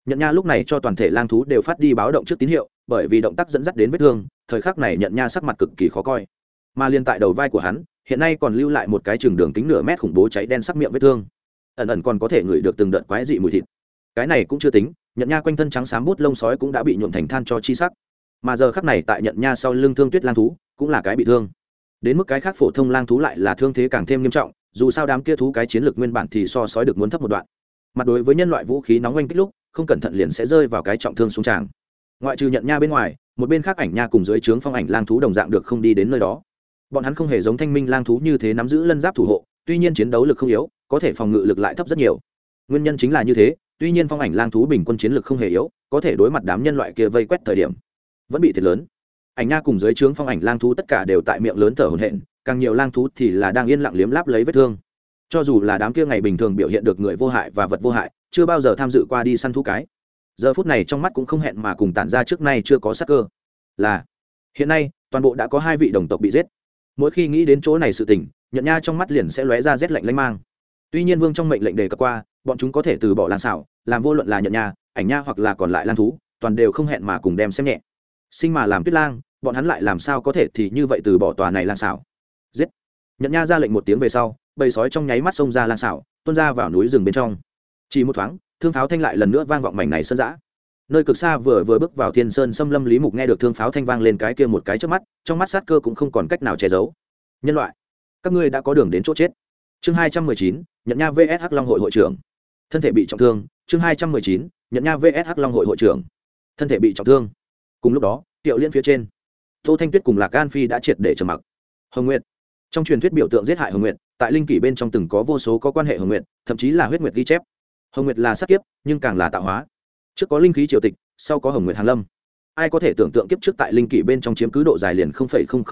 Speaker 1: Nhận nha lúc này cho toàn thể lang thú đều phát đi báo động trước tín hiệu, bởi vì động tác dẫn dắt đến vết thương, thời khắc này nhận nha sắc mặt cực kỳ khó coi. Mà liên tại đầu vai của hắn, hiện nay còn lưu lại một cái trường đường kính nửa mét khủng bố cháy đen sắc miệng vết thương. Ẩn ẩn còn có thể ngửi được từng đợt quái dị mùi thịt. Cái này cũng chưa tính, nhận nha quanh thân trắng xám bút lông sói cũng đã bị nhuộm thành than cho chi sắc. Mà giờ khắc này tại nhận nha sau lưng thương tuyết lang thú, cũng là cái bị thương đến mức cái khác phổ thông lang thú lại là thương thế càng thêm nghiêm trọng, dù sao đám kia thú cái chiến lược nguyên bản thì so sói được muốn thấp một đoạn. Mặt đối với nhân loại vũ khí nóng oanh kích lúc, không cẩn thận liền sẽ rơi vào cái trọng thương xuống tràng. Ngoại trừ nhận nha bên ngoài, một bên khác ảnh nha cùng dưới trướng phong ảnh lang thú đồng dạng được không đi đến nơi đó. Bọn hắn không hề giống thanh minh lang thú như thế nắm giữ lân giáp thủ hộ, tuy nhiên chiến đấu lực không yếu, có thể phòng ngự lực lại thấp rất nhiều. Nguyên nhân chính là như thế, tuy nhiên phong ảnh lang thú bình quân chiến lực không hề yếu, có thể đối mặt đám nhân loại kia vây quét thời điểm, vẫn bị thiệt lớn ảnh nha cùng dưới trướng phong ảnh lang thú tất cả đều tại miệng lớn thở hổn hển, càng nhiều lang thú thì là đang yên lặng liếm láp lấy vết thương. Cho dù là đám kia ngày bình thường biểu hiện được người vô hại và vật vô hại, chưa bao giờ tham dự qua đi săn thú cái. Giờ phút này trong mắt cũng không hẹn mà cùng tản ra trước nay chưa có sắc cơ. Là, hiện nay, toàn bộ đã có hai vị đồng tộc bị giết. Mỗi khi nghĩ đến chỗ này sự tình nhận nha trong mắt liền sẽ lóe ra rét lạnh lanh mang. Tuy nhiên vương trong mệnh lệnh đề cập qua, bọn chúng có thể từ bỏ lan xảo, làm vô luận là nhận nha, ảnh nha hoặc là còn lại lan thú, toàn đều không hẹn mà cùng đem xem nhẹ. Sinh mà làm tuyết lang bọn hắn lại làm sao có thể thì như vậy từ bỏ tòa này lan xảo? Giết! Nhận nha ra lệnh một tiếng về sau, bầy sói trong nháy mắt xông ra lan xảo, tuôn ra vào núi rừng bên trong. Chỉ một thoáng, thương pháo thanh lại lần nữa vang vọng mảnh này sơn giã nơi cực xa vừa vừa bước vào thiên sơn xâm lâm lý mục nghe được thương pháo thanh vang lên cái kia một cái trước mắt, trong mắt sát cơ cũng không còn cách nào che giấu. Nhân loại, các ngươi đã có đường đến chỗ chết. Chương hai trăm mười chín nhận nha vs long hội hội trưởng. Thân thể bị trọng thương, chương hai trăm mười chín nhận nha vs long hội hội trưởng. Thân thể bị trọng thương. Cùng lúc đó tiệu liên phía trên tô thanh tuyết cùng lạc an phi đã triệt để trầm mặc. Hồng nguyệt. Trong truyền thuyết biểu tượng giết hại hồng nguyệt, tại linh kỷ bên trong từng có vô số có quan hệ hồng nguyệt, thậm chí là huyết nguyệt ghi chép. Hồng nguyệt là sát kiếp, nhưng càng là tạo hóa. Trước có linh khí triều tịch, sau có hồng nguyệt hàn lâm. Ai có thể tưởng tượng kiếp trước tại linh kỷ bên trong chiếm cứ độ dài liền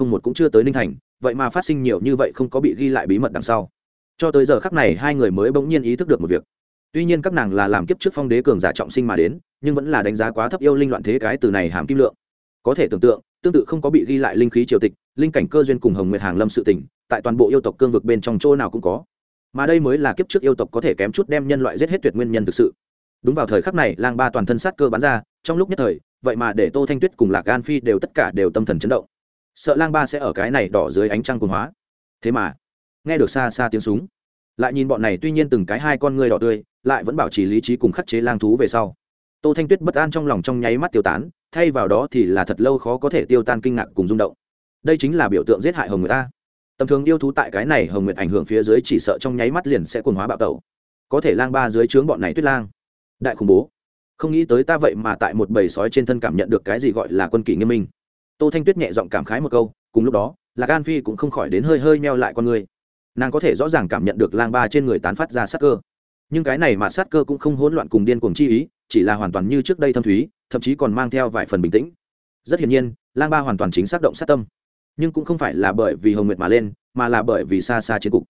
Speaker 1: một cũng chưa tới ninh thành, vậy mà phát sinh nhiều như vậy không có bị ghi lại bí mật đằng sau. Cho tới giờ khắc này hai người mới bỗng nhiên ý thức được một việc. Tuy nhiên các nàng là làm kiếp trước phong đế cường giả trọng sinh mà đến, nhưng vẫn là đánh giá quá thấp yêu linh loạn thế cái từ này hàm kim lượng. Có thể tưởng tượng tương tự không có bị ghi lại linh khí triều tịch, linh cảnh cơ duyên cùng hồng nguyệt hàng lâm sự tỉnh tại toàn bộ yêu tộc cương vực bên trong chỗ nào cũng có. Mà đây mới là kiếp trước yêu tộc có thể kém chút đem nhân loại giết hết tuyệt nguyên nhân thực sự. Đúng vào thời khắc này, lang ba toàn thân sát cơ bắn ra, trong lúc nhất thời, vậy mà để tô thanh tuyết cùng lạc gan phi đều tất cả đều tâm thần chấn động. Sợ lang ba sẽ ở cái này đỏ dưới ánh trăng cồn hóa. Thế mà, nghe được xa xa tiếng súng, lại nhìn bọn này tuy nhiên từng cái hai con người đỏ tươi, lại vẫn bảo trì lý trí cùng khắc chế lang thú về sau. Tô thanh tuyết bất an trong lòng trong nháy mắt tiêu tán thay vào đó thì là thật lâu khó có thể tiêu tan kinh ngạc cùng rung động. Đây chính là biểu tượng giết hại hồng người ta tầm thường yêu thú tại cái này hồng nguyệt ảnh hưởng phía dưới chỉ sợ trong nháy mắt liền sẽ cuồng hóa bạo tẩu. Có thể lang ba dưới trướng bọn này tuyết lang. Đại khủng bố. Không nghĩ tới ta vậy mà tại một bầy sói trên thân cảm nhận được cái gì gọi là quân kỷ nghiêm minh. Tô thanh tuyết nhẹ giọng cảm khái một câu, cùng lúc đó là gan phi cũng không khỏi đến hơi hơi meo lại con người. Nàng có thể rõ ràng cảm nhận được lang ba trên người tán phát ra sát cơ. Nhưng cái này mà sát cơ cũng không hỗn loạn cùng điên cuồng chi ý, chỉ là hoàn toàn như trước đây thâm thúy thậm chí còn mang theo vài phần bình tĩnh. Rất hiển nhiên, lang ba hoàn toàn chính xác động sát tâm. Nhưng cũng không phải là bởi vì hồng nguyệt mà lên, mà là bởi vì xa xa chiến cục.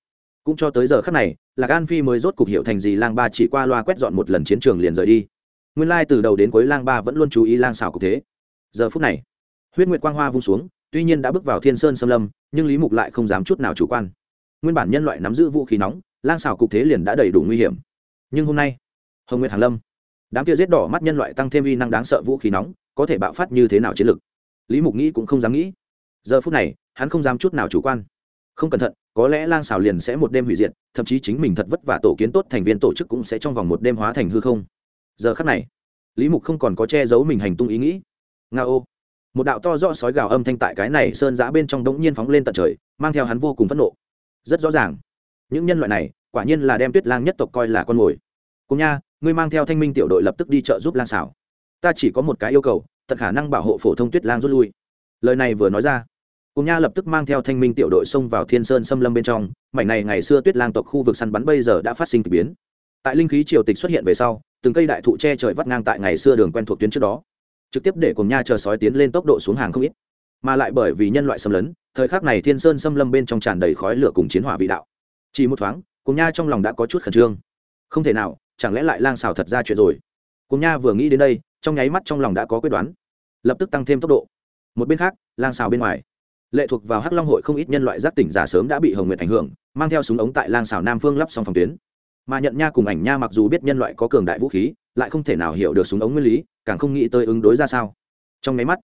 Speaker 1: Cũng cho tới giờ khắc này là gan phi mới rốt cục hiểu thành gì lang ba chỉ qua loa quét dọn một lần chiến trường liền rời đi. Nguyên lai từ đầu đến cuối lang ba vẫn luôn chú ý lang xảo cục thế. Giờ phút này, huyết nguyệt quang hoa vung xuống, tuy nhiên đã bước vào thiên sơn xâm lâm, nhưng lý mục lại không dám chút nào chủ quan. Nguyên bản nhân loại nắm giữ vũ khí nóng, lang xảo cục thế liền đã đầy đủ nguy hiểm. Nhưng hôm nay, hồng nguyệt hàn lâm đám kia giết đỏ mắt nhân loại tăng thêm uy năng đáng sợ vũ khí nóng, có thể bạo phát như thế nào chiến lực? Lý mục nghĩ cũng không dám nghĩ. Giờ phút này, hắn không dám chút nào chủ quan. Không cẩn thận, có lẽ lang xào liền sẽ một đêm hủy diệt, thậm chí chính mình thật vất vả tổ kiến tốt thành viên tổ chức cũng sẽ trong vòng một đêm hóa thành hư không. Giờ khắc này, lý mục không còn có che giấu mình hành tung ý nghĩ. Nga ô. Một đạo to rõ sói gào âm thanh tại cái này sơn giã bên trong đống nhiên phóng lên tận trời, mang theo hắn vô cùng phẫn nộ. Rất rõ ràng, những nhân loại này quả nhiên là đem tuyết lang nhất tộc coi là con mồi. Cùng nha ngươi mang theo thanh minh tiểu đội lập tức đi chợ giúp lang xảo. Ta chỉ có một cái yêu cầu, tận khả năng bảo hộ phổ thông tuyết lang rút lui. Lời này vừa nói ra, cùng nha lập tức mang theo thanh minh tiểu đội xông vào thiên sơn xâm lâm bên trong. Mảnh này ngày xưa tuyết lang tộc khu vực săn bắn bây giờ đã phát sinh k ỳ biến. Tại linh khí triều tịch xuất hiện về sau, từng cây đại thụ che trời vắt ngang tại ngày xưa đường quen thuộc tuyến trước đó. Trực tiếp để cùng nha chờ sói tiến lên tốc độ xuống hàng không ít. Mà lại bởi vì nhân loại xâm lấn, thời khắc này thiên sơn xâm lâm bên trong tràn đầy khói lửa cùng chiến hỏa vị đạo. Chỉ một thoáng, cùng nha trong lòng đã có chút khẩn trương. Không thể nào chẳng lẽ lại lang xào thật ra chuyện rồi? Cùng nha vừa nghĩ đến đây, trong nháy mắt trong lòng đã có quyết đoán. Lập tức tăng thêm tốc độ. Một bên khác, lang xào bên ngoài. Lệ thuộc vào hắc long hội không ít nhân loại giác tỉnh giả sớm đã bị hồng nguyện ảnh hưởng, mang theo súng ống tại lang xào nam phương lắp xong phòng tuyến. Mà nhận nha cùng ảnh nha mặc dù biết nhân loại có cường đại vũ khí, lại không thể nào hiểu được súng ống nguyên lý, càng không nghĩ tới ứng đối ra sao. Trong nháy mắt,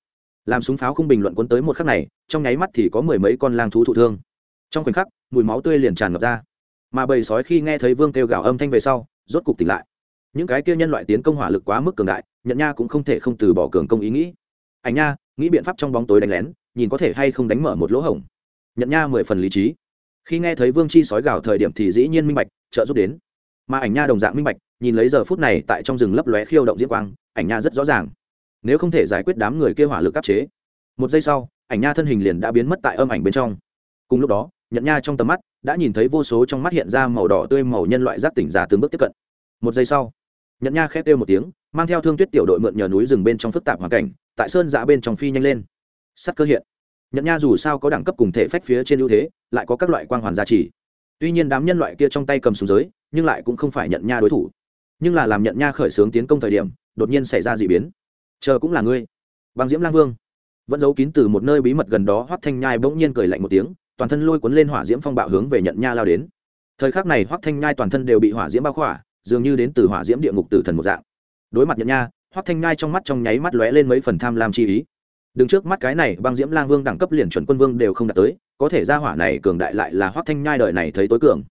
Speaker 1: làm súng pháo không bình luận cuốn tới một khắc này, trong nháy mắt thì có mười mấy con lang thú thụ thương. Trong khoảnh khắc, mùi máu tươi liền tràn ngập ra. Mà bầy sói khi nghe thấy vương kêu gào âm thanh về sau rốt cục tỉnh lại. Những cái kia nhân loại tiến công hỏa lực quá mức cường đại, nhận nha cũng không thể không từ bỏ cường công ý nghĩ. Ảnh nha, nghĩ biện pháp trong bóng tối đánh lén, nhìn có thể hay không đánh mở một lỗ hổng. Nhận nha mười phần lý trí. Khi nghe thấy vương chi sói gào thời điểm thì dĩ nhiên minh bạch, trợ giúp đến. Mà ảnh nha đồng dạng minh bạch, nhìn lấy giờ phút này tại trong rừng lấp lóe khiêu động diễm quang, ảnh nha rất rõ ràng. Nếu không thể giải quyết đám người kia hỏa lực áp chế, một giây sau, ảnh nha thân hình liền đã biến mất tại âm ảnh bên trong. Cùng lúc đó nhận nha trong tầm mắt, đã nhìn thấy vô số trong mắt hiện ra màu đỏ tươi màu nhân loại giác tỉnh giả từng bước tiếp cận. Một giây sau, nhận nha khét kêu một tiếng, mang theo thương tuyết tiểu đội mượn nhờ núi rừng bên trong phức tạp hoàn cảnh, tại sơn giã bên trong phi nhanh lên. Sắt cơ hiện. Nhận nha dù sao có đẳng cấp cùng thể phách phía trên ưu thế, lại có các loại quang hoàn gia trì. Tuy nhiên đám nhân loại kia trong tay cầm súng giới, nhưng lại cũng không phải nhận nha đối thủ. Nhưng là làm nhận nha khởi xướng tiến công thời điểm, đột nhiên xảy ra d ị biến. Chờ cũng là ngươi. Băng diễm lang vương. Vẫn giấu kín từ một nơi bí mật gần đó hoắt thanh nhai bỗng nhiên cười lạnh một tiếng toàn thân lôi cuốn lên hỏa diễm phong bạo hướng về nhận nha lao đến. Thời khắc này hoắc thanh nhai toàn thân đều bị hỏa diễm bao khỏa, dường như đến từ hỏa diễm địa ngục tử thần một dạng. Đối mặt nhận nha, hoắc thanh nhai trong mắt trong nháy mắt lóe lên mấy phần tham lam chi ý. Đứng trước mắt cái này băng diễm lang vương đẳng cấp liền chuẩn quân vương đều không đạt tới, có thể ra hỏa này cường đại lại là hoắc thanh nhai đời này thấy tối cường.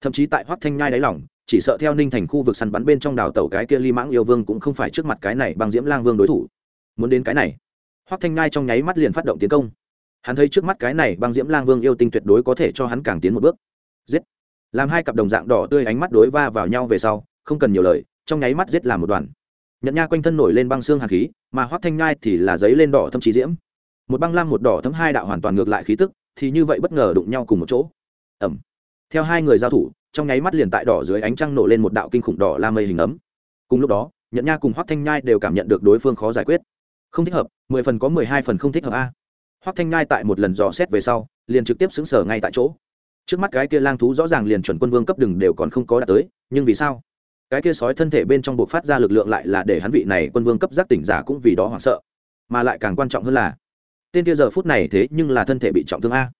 Speaker 1: Thậm chí tại hoắc thanh nhai đáy lỏng chỉ sợ theo ninh thành khu vực săn bắn bên trong đảo tàu cái kia ly mãng yêu vương cũng không phải trước mặt cái này băng diễm lang vương đối thủ. Muốn đến cái này, hoắc thanh nhai trong nháy mắt liền phát động tiến công hắn thấy trước mắt cái này băng diễm lang vương yêu tinh tuyệt đối có thể cho hắn càng tiến một bước. Giết! Làm hai cặp đồng dạng đỏ tươi ánh mắt đối va vào nhau về sau, không cần nhiều lời, trong nháy mắt giết làm một đoàn. Nhận nha quanh thân nổi lên băng xương hàn khí, mà hoắc thanh nhai thì là giấy lên đỏ thâm trí diễm. Một băng lam một đỏ thấm hai đạo hoàn toàn ngược lại khí tức, thì như vậy bất ngờ đụng nhau cùng một chỗ. Ẩm theo hai người giao thủ, trong nháy mắt liền tại đỏ dưới ánh trăng nổ lên một đạo kinh khủng đỏ la mây hình ấm. Cùng lúc đó nhận nha cùng hoắc thanh nhai đều cảm nhận được đối phương khó giải quyết. Không thích hợp, mười phần có mười hai phần không thích hợp a hoắc thanh nhai tại một lần dò xét về sau, liền trực tiếp xứng sở ngay tại chỗ. Trước mắt cái kia lang thú rõ ràng liền chuẩn quân vương cấp đừng đều còn không có đạt tới, nhưng vì sao? Cái kia sói thân thể bên trong buộc phát ra lực lượng lại là để hắn vị này quân vương cấp giác tỉnh giả cũng vì đó hoảng sợ. Mà lại càng quan trọng hơn là, tên kia giờ phút này thế nhưng là thân thể bị trọng thương a.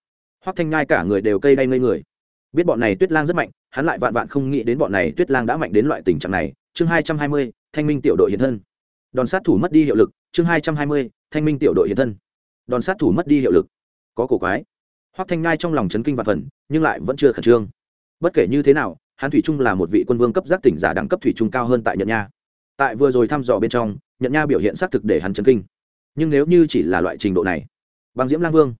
Speaker 1: Hoắc thanh nhai cả người đều cây đay ngây người. Biết bọn này tuyết lang rất mạnh, hắn lại vạn vạn không nghĩ đến bọn này tuyết lang đã mạnh đến loại tình trạng này. Chương hai trăm hai mươi, thanh minh tiểu đội hiện thân. Đòn sát thủ mất đi hiệu lực, chương hai trăm hai mươi, thanh minh tiểu đội hiện thân đòn sát thủ mất đi hiệu lực. Có cổ quái. Hoắc thanh ngai trong lòng chấn kinh và phần nhưng lại vẫn chưa khẩn trương. Bất kể như thế nào, hắn thủy trung là một vị quân vương cấp giác tỉnh giả đẳng cấp thủy trung cao hơn tại nhận nha. Tại vừa rồi thăm dò bên trong nhận nha biểu hiện xác thực để hắn chấn kinh. Nhưng nếu như chỉ là loại trình độ này bằng diễm lang vương,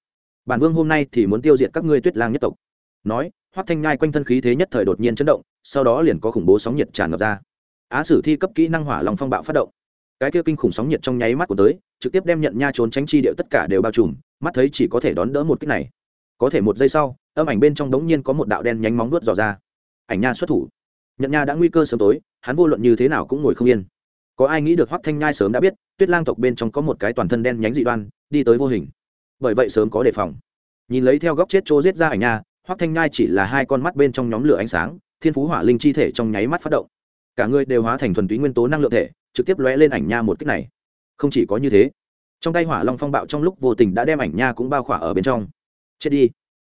Speaker 1: bản vương hôm nay thì muốn tiêu diệt các ngươi tuyết lang nhất tộc. Nói, hoắc thanh nhai quanh thân khí thế nhất thời đột nhiên chấn động, sau đó liền có khủng bố sóng nhiệt tràn ngập ra. Á sử thi cấp kỹ năng hỏa lòng phong bạo phát động cái kia kinh khủng sóng nhiệt trong nháy mắt của tới, trực tiếp đem nhận nha trốn tránh chi điệu tất cả đều bao trùm, mắt thấy chỉ có thể đón đỡ một kích này. Có thể một giây sau, âm ảnh bên trong đống nhiên có một đạo đen nhánh móng vuốt dò ra. Ảnh nha xuất thủ. Nhận nha đã nguy cơ sớm tối, hắn vô luận như thế nào cũng ngồi không yên. Có ai nghĩ được hoắc thanh nhai sớm đã biết, tuyết lang tộc bên trong có một cái toàn thân đen nhánh dị đoan, đi tới vô hình. Bởi vậy sớm có đề phòng. Nhìn lấy theo góc chết chỗ giết ra ảnh nha, hoắc thanh nhai chỉ là hai con mắt bên trong nhóm lửa ánh sáng, thiên phú hỏa linh chi thể trong nháy mắt phát động. Cả người đều hóa thành thuần túy nguyên tố năng lượng thể trực tiếp lóe lên ảnh nha một cách này. Không chỉ có như thế, trong tay hỏa long phong bạo trong lúc vô tình đã đem ảnh nha cũng bao khỏa ở bên trong. Chết đi.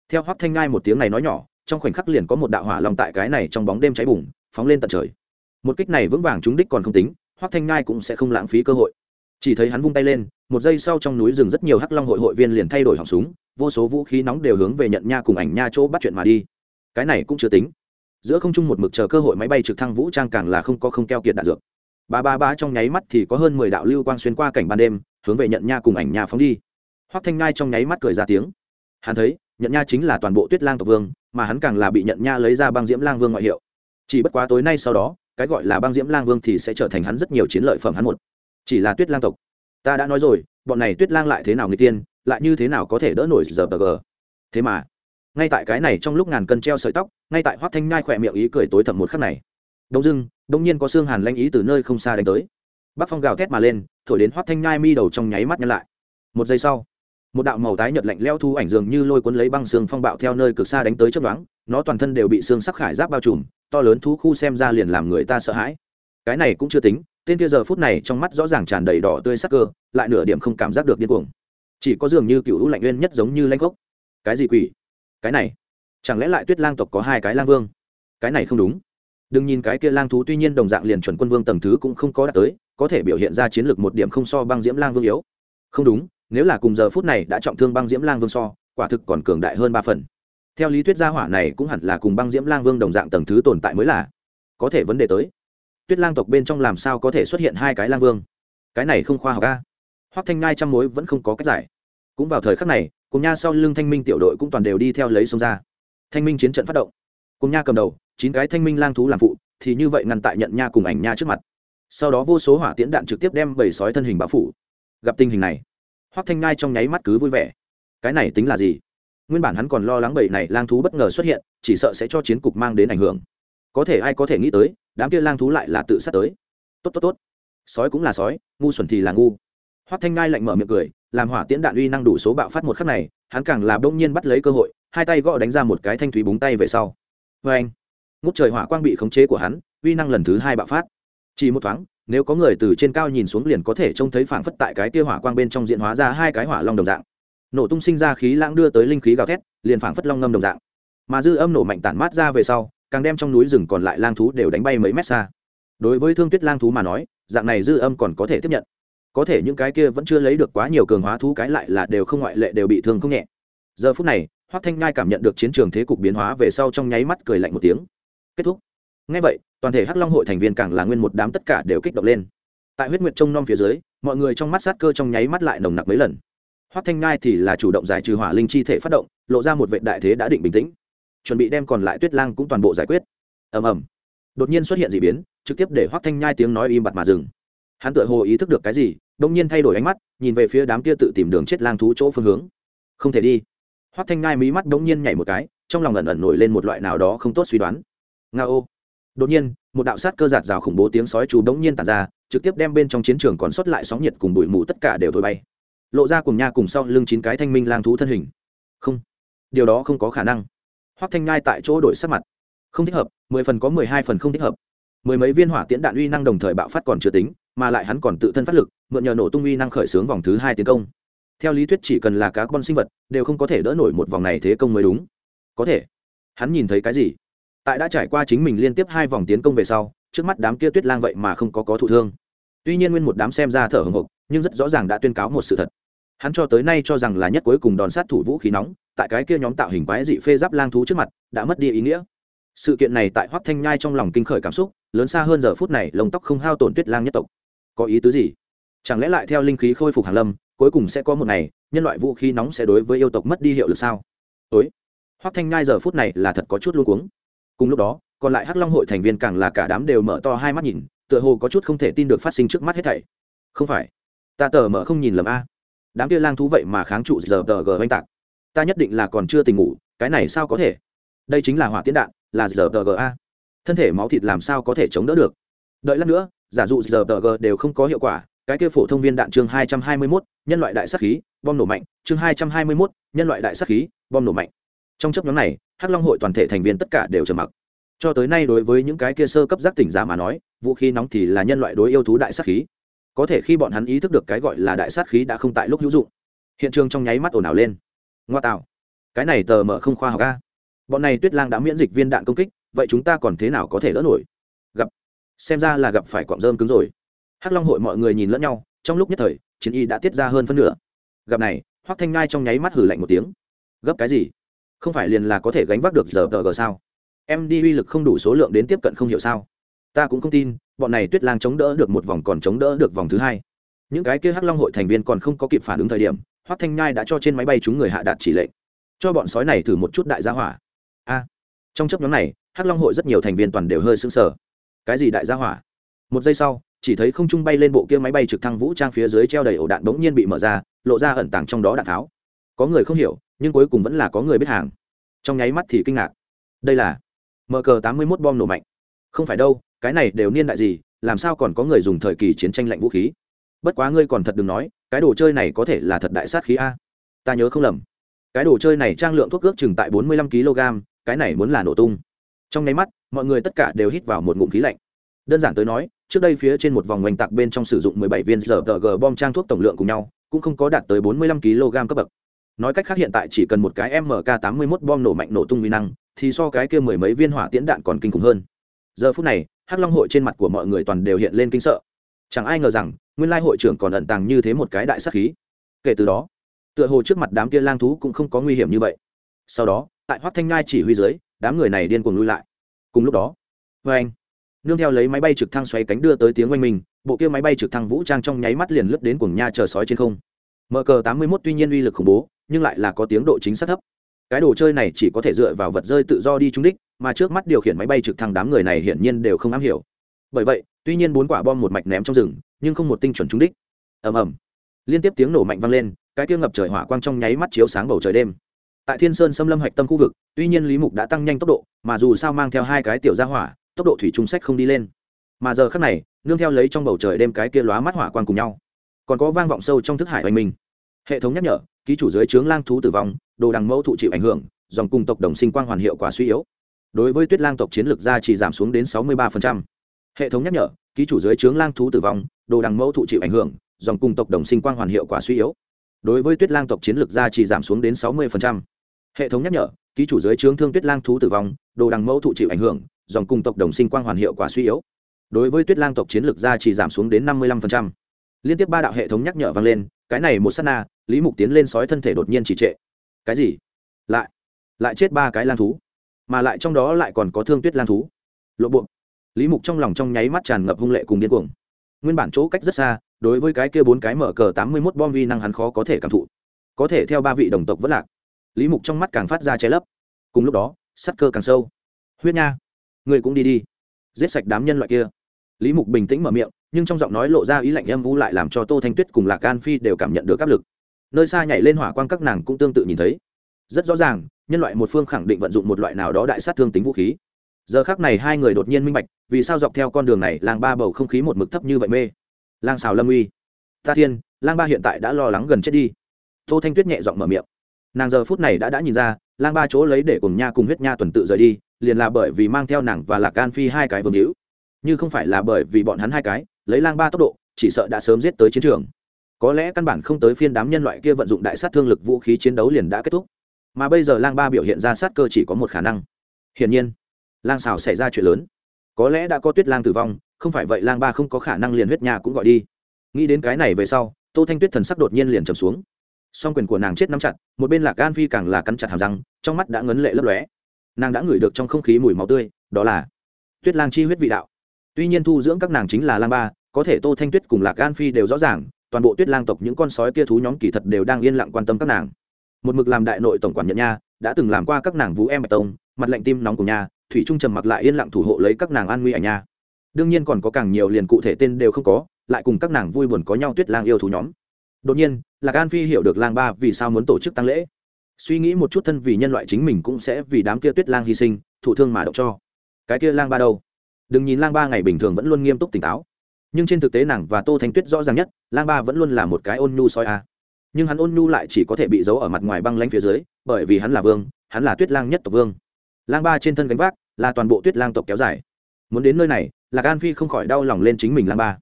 Speaker 1: Theo hoắc thanh ngai một tiếng này nói nhỏ, trong khoảnh khắc liền có một đạo hỏa long tại cái này trong bóng đêm cháy bùng, phóng lên tận trời. Một kích này vững vàng trúng đích còn không tính, hoắc thanh ngai cũng sẽ không lãng phí cơ hội. Chỉ thấy hắn vung tay lên, một giây sau trong núi rừng rất nhiều hắc long hội hội viên liền thay đổi họng súng, vô số vũ khí nóng đều hướng về nhận nha cùng ảnh nha chỗ bắt chuyện mà đi. Cái này cũng chưa tính. Giữa không trung một mực chờ cơ hội máy bay trực thăng vũ trang càng là không có không keo kiệt đạn dược ba ba ba trong nháy mắt thì có hơn mười đạo lưu quang xuyên qua cảnh ban đêm, hướng về nhận nha cùng ảnh nha phóng đi. Hoắc thanh ngai trong nháy mắt cười ra tiếng. Hắn thấy, nhận nha chính là toàn bộ tuyết lang tộc vương, mà hắn càng là bị nhận nha lấy ra băng diễm lang vương ngoại hiệu. Chỉ bất quá tối nay sau đó, cái gọi là băng diễm lang vương thì sẽ trở thành hắn rất nhiều chiến lợi phẩm hắn một. Chỉ là tuyết lang tộc. Ta đã nói rồi, bọn này tuyết lang lại thế nào người tiên, lại như thế nào có thể đỡ nổi giờ bờ gờ? Thế mà, ngay tại cái này trong lúc ngàn cân treo sợi tóc, ngay tại hoác thanh nhai khỏe miệng ý cười tối thầm một khắc này đông dưng đông nhiên có xương hàn lanh ý từ nơi không xa đánh tới. Bắc phong gào thét mà lên, thổi đến hoắt thanh nhai mi đầu trong nháy mắt nhăn lại. Một giây sau, một đạo màu tái nhợt lạnh leo thu ảnh dường như lôi cuốn lấy băng xương phong bạo theo nơi cực xa đánh tới chấp đoán nó toàn thân đều bị xương sắc khải giáp bao trùm, to lớn thú khu xem ra liền làm người ta sợ hãi. Cái này cũng chưa tính, tên kia giờ phút này trong mắt rõ ràng tràn đầy đỏ tươi sắc cơ, lại nửa điểm không cảm giác được điên cuồng. Chỉ có dường như cựu lũ lạnh nguyên nhất giống như lanh gốc. Cái gì quỷ? Cái này, chẳng lẽ lại tuyết lang tộc có hai cái lang vương? Cái này không đúng đừng nhìn cái kia lang thú, tuy nhiên đồng dạng liền chuẩn quân vương tầng thứ cũng không có đạt tới, có thể biểu hiện ra chiến lược một điểm không so băng diễm lang vương yếu. Không đúng, nếu là cùng giờ phút này đã trọng thương băng diễm lang vương so, quả thực còn cường đại hơn ba phần. Theo lý thuyết gia hỏa này cũng hẳn là cùng băng diễm lang vương đồng dạng tầng thứ tồn tại mới là. Có thể vấn đề tới. Tuyết lang tộc bên trong làm sao có thể xuất hiện hai cái lang vương? Cái này không khoa học ca hoắc thanh ngai trăm mối vẫn không có cách giải. Cũng vào thời khắc này, cùng nha sau lưng thanh minh tiểu đội cũng toàn đều đi theo lấy sông ra. Thanh minh chiến trận phát động. Cùng nha cầm đầu chín cái thanh minh lang thú làm phụ, thì như vậy ngăn tại nhận nha cùng ảnh nha trước mặt. Sau đó vô số hỏa tiễn đạn trực tiếp đem bầy sói thân hình báo phủ. Gặp tình hình này, hoắc thanh ngai trong nháy mắt cứ vui vẻ. Cái này tính là gì? Nguyên bản hắn còn lo lắng bầy này lang thú bất ngờ xuất hiện, chỉ sợ sẽ cho chiến cục mang đến ảnh hưởng. Có thể ai có thể nghĩ tới, đám kia lang thú lại là tự sát tới. Tốt tốt tốt. Sói cũng là sói, ngu xuẩn thì là ngu. Hoắc thanh ngai lạnh mở miệng cười, làm hỏa tiễn đạn uy năng đủ số bạo phát một khắc này, hắn càng là bỗng nhiên bắt lấy cơ hội, hai tay gõ đánh ra một cái thanh thúy búng tay về sau. Vê anh ngút trời hỏa quang bị khống chế của hắn, uy năng lần thứ hai bạo phát. Chỉ một thoáng, nếu có người từ trên cao nhìn xuống liền có thể trông thấy phảng phất tại cái tia hỏa quang bên trong diện hóa ra hai cái hỏa long đồng dạng. Nổ tung sinh ra khí lãng đưa tới linh khí gào thét, liền phảng phất long ngâm đồng dạng. Mà dư âm nổ mạnh tản mát ra về sau, càng đem trong núi rừng còn lại lang thú đều đánh bay mấy mét xa. Đối với thương tuyết lang thú mà nói, dạng này dư âm còn có thể tiếp nhận. Có thể những cái kia vẫn chưa lấy được quá nhiều cường hóa thú cái lại là đều không ngoại lệ đều bị thương không nhẹ. Giờ phút này, hoắc thanh ngai cảm nhận được chiến trường thế cục biến hóa về sau trong nháy mắt cười lạnh một tiếng kết thúc. Ngay vậy, toàn thể hắc long hội thành viên càng là nguyên một đám tất cả đều kích động lên. Tại huyết nguyệt trông nom phía dưới, mọi người trong mắt sát cơ trong nháy mắt lại nồng nặc mấy lần. Hoắc thanh ngai thì là chủ động giải trừ hỏa linh chi thể phát động, lộ ra một vệ đại thế đã định bình tĩnh. Chuẩn bị đem còn lại tuyết lang cũng toàn bộ giải quyết. Ầm ầm. Đột nhiên xuất hiện d ị biến, trực tiếp để hoắc thanh nhai tiếng nói im bặt mà dừng. Hắn tự hồ ý thức được cái gì đông nhiên thay đổi ánh mắt, nhìn về phía đám kia tự tìm đường chết lang thú chỗ phương hướng. Không thể đi. Hoắc thanh nhai mí mắt đông nhiên nhảy một cái, trong lòng ẩn ẩn nổi lên một loại nào đó không tốt suy đoán nga ô. Đột nhiên, một đạo sát cơ giạt rào khủng bố tiếng sói chú đống nhiên tàn ra, trực tiếp đem bên trong chiến trường còn sót lại sóng nhiệt cùng bụi mù tất cả đều thổi bay. Lộ ra cùng nha cùng sau lưng chín cái thanh minh lang thú thân hình. Không, điều đó không có khả năng. Hoắc thanh nhai tại chỗ đổi sắc mặt. Không thích hợp, mười phần có mười hai phần không thích hợp. Mười mấy viên hỏa tiễn đạn uy năng đồng thời bạo phát còn chưa tính, mà lại hắn còn tự thân phát lực, mượn nhờ nổ tung uy năng khởi xướng vòng thứ hai tiến công. Theo lý thuyết chỉ cần là cá con sinh vật, đều không có thể đỡ nổi một vòng này thế công mới đúng. Có thể. Hắn nhìn thấy cái gì? Tại đã trải qua chính mình liên tiếp hai vòng tiến công về sau, trước mắt đám kia tuyết lang vậy mà không có có thụ thương. Tuy nhiên nguyên một đám xem ra thở hồng hộc, nhưng rất rõ ràng đã tuyên cáo một sự thật. Hắn cho tới nay cho rằng là nhất cuối cùng đòn sát thủ vũ khí nóng, tại cái kia nhóm tạo hình quái dị phê giáp lang thú trước mặt, đã mất đi ý nghĩa. Sự kiện này tại hoắc thanh nhai trong lòng kinh khởi cảm xúc, lớn xa hơn giờ phút này, lông tóc không hao tổn tuyết lang nhất tộc. Có ý tứ gì? Chẳng lẽ lại theo linh khí khôi phục hàn lâm, cuối cùng sẽ có một ngày, nhân loại vũ khí nóng sẽ đối với yêu tộc mất đi hiệu lực sao? Ối hoắc thanh nhai giờ phút này là thật có chút luống cuống cùng lúc đó, còn lại hắc long hội thành viên càng là cả đám đều mở to hai mắt nhìn, tựa hồ có chút không thể tin được phát sinh trước mắt hết thảy. Không phải, ta tờ mở không nhìn lầm a. Đám kia lang thú vậy mà kháng trụ giờ tờ g oanh tạc. Ta nhất định là còn chưa tỉnh ngủ, cái này sao có thể? Đây chính là hỏa tiễn đạn, là giờ tờ g a. Thân thể máu thịt làm sao có thể chống đỡ được? Đợi lát nữa, giả dụ giờ tờ g đều không có hiệu quả, cái kia phổ thông viên đạn chương hai trăm hai mươi mốt, nhân loại đại sắc khí, bom nổ mạnh, chương hai trăm hai mươi mốt, nhân loại đại sắc khí, bom nổ mạnh trong chấp nhóm này, hắc long hội toàn thể thành viên tất cả đều trầm mặc. Cho tới nay đối với những cái kia sơ cấp giác tỉnh giả mà nói, vũ khí nóng thì là nhân loại đối yêu thú đại sát khí. Có thể khi bọn hắn ý thức được cái gọi là đại sát khí đã không tại lúc hữu dụng. Hiện trường trong nháy mắt ồn ào lên. Ngoa tạo. Cái này tờ mở không khoa học ca bọn này tuyết lang đã miễn dịch viên đạn công kích, vậy chúng ta còn thế nào có thể đỡ nổi? Gặp. Xem ra là gặp phải cọng rơm cứng rồi. Hắc long hội mọi người nhìn lẫn nhau, trong lúc nhất thời, chiến y đã tiết ra hơn phân nửa. Gặp này, hoắc thanh ngai trong nháy mắt hử lạnh một tiếng. Gấp cái gì? Không phải liền là có thể gánh vác được giờ tờ gờ sao? Em đi uy lực không đủ số lượng đến tiếp cận không hiểu sao? Ta cũng không tin, bọn này tuyết lang chống đỡ được một vòng còn chống đỡ được vòng thứ hai. Những cái kia hắc long hội thành viên còn không có kịp phản ứng thời điểm, hoắc thanh nhai đã cho trên máy bay chúng người hạ đạt chỉ lệnh. Cho bọn sói này thử một chút đại gia hỏa. A. Trong chấp nhóm này, hắc long hội rất nhiều thành viên toàn đều hơi sững sờ. Cái gì đại gia hỏa? Một giây sau, chỉ thấy không trung bay lên bộ kia máy bay trực thăng vũ trang phía dưới treo đầy ổ đạn bỗng nhiên bị mở ra, lộ ra ẩn tàng trong đó đạn tháo. Có người không hiểu nhưng cuối cùng vẫn là có người biết hàng. Trong nháy mắt thì kinh ngạc. Đây là mờ cờ tám mươi mốt bom nổ mạnh. Không phải đâu, cái này đều niên đại gì, làm sao còn có người dùng thời kỳ chiến tranh lạnh vũ khí? Bất quá ngươi còn thật đừng nói, cái đồ chơi này có thể là thật đại sát khí a. Ta nhớ không lầm. Cái đồ chơi này trang lượng thuốc ước chừng tại bốn mươi lăm kg cái này muốn là nổ tung. Trong nháy mắt, mọi người tất cả đều hít vào một ngụm khí lạnh. Đơn giản tới nói, trước đây phía trên một vòng oanh tạc bên trong sử dụng 17 viên giờ g bom trang thuốc tổng lượng cùng nhau, cũng không có đạt tới 45 kg cấp bậc nói cách khác hiện tại chỉ cần một cái mk 81 bom nổ mạnh nổ tung uy năng, thì so cái kia mười mấy viên hỏa tiễn đạn còn kinh khủng hơn. Giờ phút này, hắc long hội trên mặt của mọi người toàn đều hiện lên kinh sợ. Chẳng ai ngờ rằng, nguyên lai hội trưởng còn ẩn tàng như thế một cái đại sát khí. Kể từ đó, tựa hồ trước mặt đám kia lang thú cũng không có nguy hiểm như vậy. Sau đó, tại hoắc thanh ngai chỉ huy dưới, đám người này điên cuồng lui lại. Cùng lúc đó vê anh, nương theo lấy máy bay trực thăng xoay cánh đưa tới tiếng oanh mình bộ kia máy bay trực thăng vũ trang trong nháy mắt liền lướt đến cuồng nha chờ sói trên không. Mờ cờ tám mươi mốt tuy nhiên uy lực khủng bố nhưng lại là có tiếng độ chính xác thấp. Cái đồ chơi này chỉ có thể dựa vào vật rơi tự do đi trúng đích, mà trước mắt điều khiển máy bay trực thăng đám người này hiển nhiên đều không am hiểu. Bởi vậy, tuy nhiên bốn quả bom một mạch ném trong rừng, nhưng không một tinh chuẩn trúng đích. Ầm ầm. Liên tiếp tiếng nổ mạnh vang lên, cái kia ngập trời hỏa quang trong nháy mắt chiếu sáng bầu trời đêm. Tại thiên sơn xâm lâm hạch tâm khu vực, tuy nhiên lý mục đã tăng nhanh tốc độ, mà dù sao mang theo hai cái tiểu gia hỏa, tốc độ thủy trung sách không đi lên. Mà giờ khắc này, nương theo lấy trong bầu trời đêm cái kia lóa mắt hỏa quang cùng nhau, còn có vang vọng sâu trong thức hải hoành mình. hệ thống nhắc nhở ký chủ dưới trướng lang thú tử vong, đồ đằng mẫu thụ chịu ảnh hưởng, dòng cung tộc đồng sinh quang hoàn hiệu quả suy yếu. Đối với tuyết lang tộc chiến lược gia chỉ giảm xuống đến sáu mươi 63%. hệ thống nhắc nhở, ký chủ dưới trướng lang thú tử vong, đồ đằng mẫu thụ chịu ảnh hưởng, dòng cung tộc đồng sinh quang hoàn hiệu quả suy yếu. Đối với tuyết lang tộc chiến lược gia chỉ giảm xuống đến sáu mươi hệ thống nhắc nhở, ký chủ dưới trướng thương tuyết lang thú tử vong, đồ đằng mẫu thụ chịu ảnh hưởng, dòng cung tộc đồng sinh quang hoàn hiệu quả suy yếu. Đối với tuyết lang tộc chiến lược gia chỉ giảm xuống đến năm mươi lăm liên tiếp ba đạo hệ thống nhắc nhở vang lên, cái này một s á t na, lý mục tiến lên sói thân thể đột nhiên chỉ trệ. Cái gì? Lại lại chết ba cái lang thú, mà lại trong đó lại còn có thương tuyết lang thú. Lộ buộc lý mục trong lòng trong nháy mắt tràn ngập hung lệ cùng điên cuồng. Nguyên bản chỗ cách rất xa, đối với cái kia bốn cái mở cờ tám mươi mốt bom vi năng hắn khó có thể cảm thụ. Có thể theo ba vị đồng tộc vẫn lạc, lý mục trong mắt càng phát ra che lấp. Cùng lúc đó sắt cơ càng sâu. Huyết nha, người cũng đi đi. Giết sạch đám nhân loại kia. Lý mục bình tĩnh mở miệng nhưng trong giọng nói lộ ra ý lạnh âm u lại làm cho tô thanh tuyết cùng lạc an phi đều cảm nhận được áp lực. Nơi xa nhảy lên hỏa quang các nàng cũng tương tự nhìn thấy. Rất rõ ràng, nhân loại một phương khẳng định vận dụng một loại nào đó đại sát thương tính vũ khí. Giờ khác này hai người đột nhiên minh bạch, vì sao dọc theo con đường này lang ba bầu không khí một mực thấp như vậy mê. Lang xào lâm uy. Ta thiên lang ba hiện tại đã lo lắng gần chết đi. Tô thanh tuyết nhẹ giọng mở miệng. Nàng giờ phút này đã đã nhìn ra lang ba chỗ lấy để cùng nha cùng huyết nha tuần tự rời đi, liền là bởi vì mang theo nàng và lạc an phi hai cái vương hữu. Như không phải là bởi vì bọn hắn hai cái lấy lang ba tốc độ, chỉ sợ đã sớm giết tới chiến trường. Có lẽ căn bản không tới phiên đám nhân loại kia vận dụng đại sát thương lực vũ khí chiến đấu liền đã kết thúc. Mà bây giờ lang ba biểu hiện ra sát cơ chỉ có một khả năng. Hiển nhiên, lang xào xảy ra chuyện lớn. Có lẽ đã có tuyết lang tử vong, không phải vậy lang ba không có khả năng liền huyết nhà cũng gọi đi. Nghĩ đến cái này về sau, tô thanh tuyết thần sắc đột nhiên liền trầm xuống. Song quyền của nàng chết nắm chặt, một bên là gan phi càng là cắn chặt hàm răng, trong mắt đã ngấn lệ lấp lóe. Nàng đã ngửi được trong không khí mùi máu tươi, đó là tuyết lang chi huyết vị đạo. Tuy nhiên thu dưỡng các nàng chính là lang ba có thể tô thanh tuyết cùng lạc gan phi đều rõ ràng, toàn bộ tuyết lang tộc những con sói kia thú nhóm kỳ thật đều đang yên lặng quan tâm các nàng. Một mực làm đại nội tổng quản nhận nha, đã từng làm qua các nàng vũ em bạch tông, mặt lạnh tim nóng của nha, thủy trung trầm mặc lại yên lặng thủ hộ lấy các nàng an nguy ảnh nha. Đương nhiên còn có càng nhiều liền cụ thể tên đều không có, lại cùng các nàng vui buồn có nhau tuyết lang yêu thú nhóm. Đột nhiên, lạc an phi hiểu được lang ba vì sao muốn tổ chức tăng lễ. Suy nghĩ một chút thân vì nhân loại chính mình cũng sẽ vì đám kia tuyết lang hy sinh, thụ thương mà động cho. Cái kia lang ba đâu? Đừng nhìn lang ba ngày bình thường vẫn luôn nghiêm túc tỉnh táo nhưng trên thực tế nàng và tô thanh tuyết rõ ràng nhất lang ba vẫn luôn là một cái ôn nhu soi a nhưng hắn ôn nhu lại chỉ có thể bị giấu ở mặt ngoài băng lanh phía dưới bởi vì hắn là vương hắn là tuyết lang nhất tộc vương lang ba trên thân gánh vác là toàn bộ tuyết lang tộc kéo dài muốn đến nơi này lạc an phi không khỏi đau lòng lên chính mình lang ba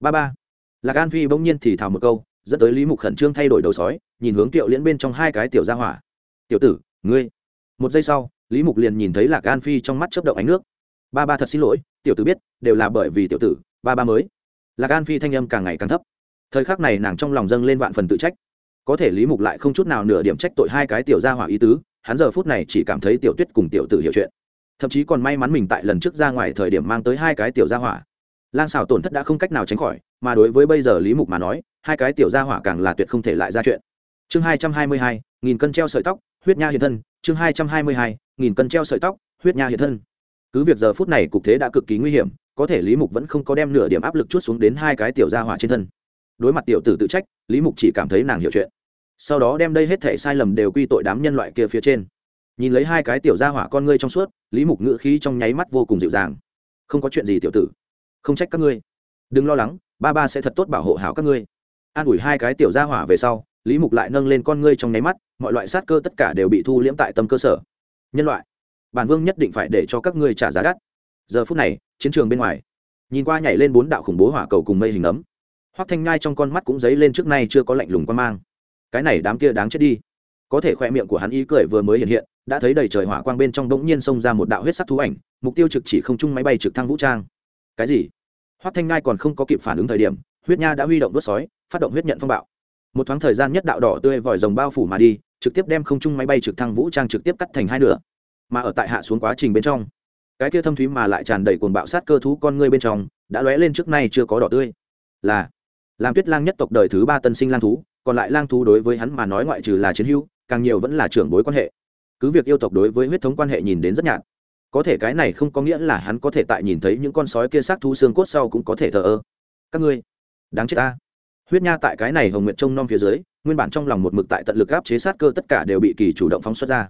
Speaker 1: ba ba lạc an phi bỗng nhiên thì thào một câu dẫn tới lý mục khẩn trương thay đổi đầu sói nhìn hướng tiểu liễn bên trong hai cái tiểu gia hỏa tiểu tử ngươi một giây sau lý mục liền nhìn thấy lạc an phi trong mắt chớp động ánh nước ba ba thật xin lỗi tiểu tử biết đều là bởi vì tiểu tử ba ba mới. Lạc an phi thanh âm càng ngày càng thấp. Thời khắc này nàng trong lòng dâng lên vạn phần tự trách. Có thể lý mục lại không chút nào nửa điểm trách tội hai cái tiểu gia hỏa ý tứ, hắn giờ phút này chỉ cảm thấy tiểu tuyết cùng tiểu tử hiểu chuyện. Thậm chí còn may mắn mình tại lần trước ra ngoài thời điểm mang tới hai cái tiểu gia hỏa. Lang xào tổn thất đã không cách nào tránh khỏi, mà đối với bây giờ lý mục mà nói, hai cái tiểu gia hỏa càng là tuyệt không thể lại ra chuyện. Chương hai trăm hai mươi hai, nghìn cân treo sợi tóc, huyết nha hiện thân. Chương hai trăm hai mươi hai, nghìn cân treo sợi tóc, huyết nha hiện thân. Cứ việc giờ phút này cục thế đã cực kỳ nguy hiểm có thể lý mục vẫn không có đem nửa điểm áp lực chút xuống đến hai cái tiểu gia hỏa trên thân. Đối mặt tiểu tử tự trách, lý mục chỉ cảm thấy nàng hiểu chuyện. Sau đó đem đây hết thể sai lầm đều quy tội đám nhân loại kia phía trên. Nhìn lấy hai cái tiểu gia hỏa con ngươi trong suốt, lý mục ngữ khí trong nháy mắt vô cùng dịu dàng. Không có chuyện gì tiểu tử. Không trách các ngươi. Đừng lo lắng, ba ba sẽ thật tốt bảo hộ hảo các ngươi. An ủi hai cái tiểu gia hỏa về sau, lý mục lại nâng lên con ngươi trong nháy mắt, mọi loại sát cơ tất cả đều bị thu liễm tại tâm cơ sở. Nhân loại, bản vương nhất định phải để cho các ngươi trả giá đắt giờ phút này, chiến trường bên ngoài, nhìn qua nhảy lên bốn đạo khủng bố hỏa cầu cùng mây hình ấm. Hoắc thanh ngai trong con mắt cũng dấy lên trước nay chưa có lạnh lùng quan mang. Cái này đám kia đáng chết đi. Có thể khoe miệng của hắn ý cười vừa mới hiện hiện, đã thấy đầy trời hỏa quang bên trong bỗng nhiên xông ra một đạo huyết sắc thú ảnh, mục tiêu trực chỉ không chung máy bay trực thăng vũ trang. Cái gì? Hoắc thanh ngai còn không có kịp phản ứng thời điểm, huyết nha đã huy động đốt sói, phát động huyết nhận phong bạo. Một thoáng thời gian nhất đạo đỏ tươi vòi rồng bao phủ mà đi, trực tiếp đem không chung máy bay trực thăng vũ trang trực tiếp cắt thành hai nửa. Mà ở tại hạ xuống quá trình bên trong cái kia thâm thúy mà lại tràn đầy cuồng bạo sát cơ thú con ngươi bên trong, đã lóe lên trước nay chưa có đỏ tươi. Là làm tuyết lang nhất tộc đời thứ ba tân sinh lang thú, còn lại lang thú đối với hắn mà nói ngoại trừ là chiến hữu, càng nhiều vẫn là trưởng bối quan hệ. Cứ việc yêu tộc đối với huyết thống quan hệ nhìn đến rất nhạt, có thể cái này không có nghĩa là hắn có thể tại nhìn thấy những con sói kia xác thú xương cốt sau cũng có thể thờ ơ. Các ngươi, đáng chết ta. Huyết nha tại cái này hồng nguyện trông non phía dưới, nguyên bản trong lòng một mực tại tận lực áp chế sát cơ tất cả đều bị kỳ chủ động phóng xuất ra.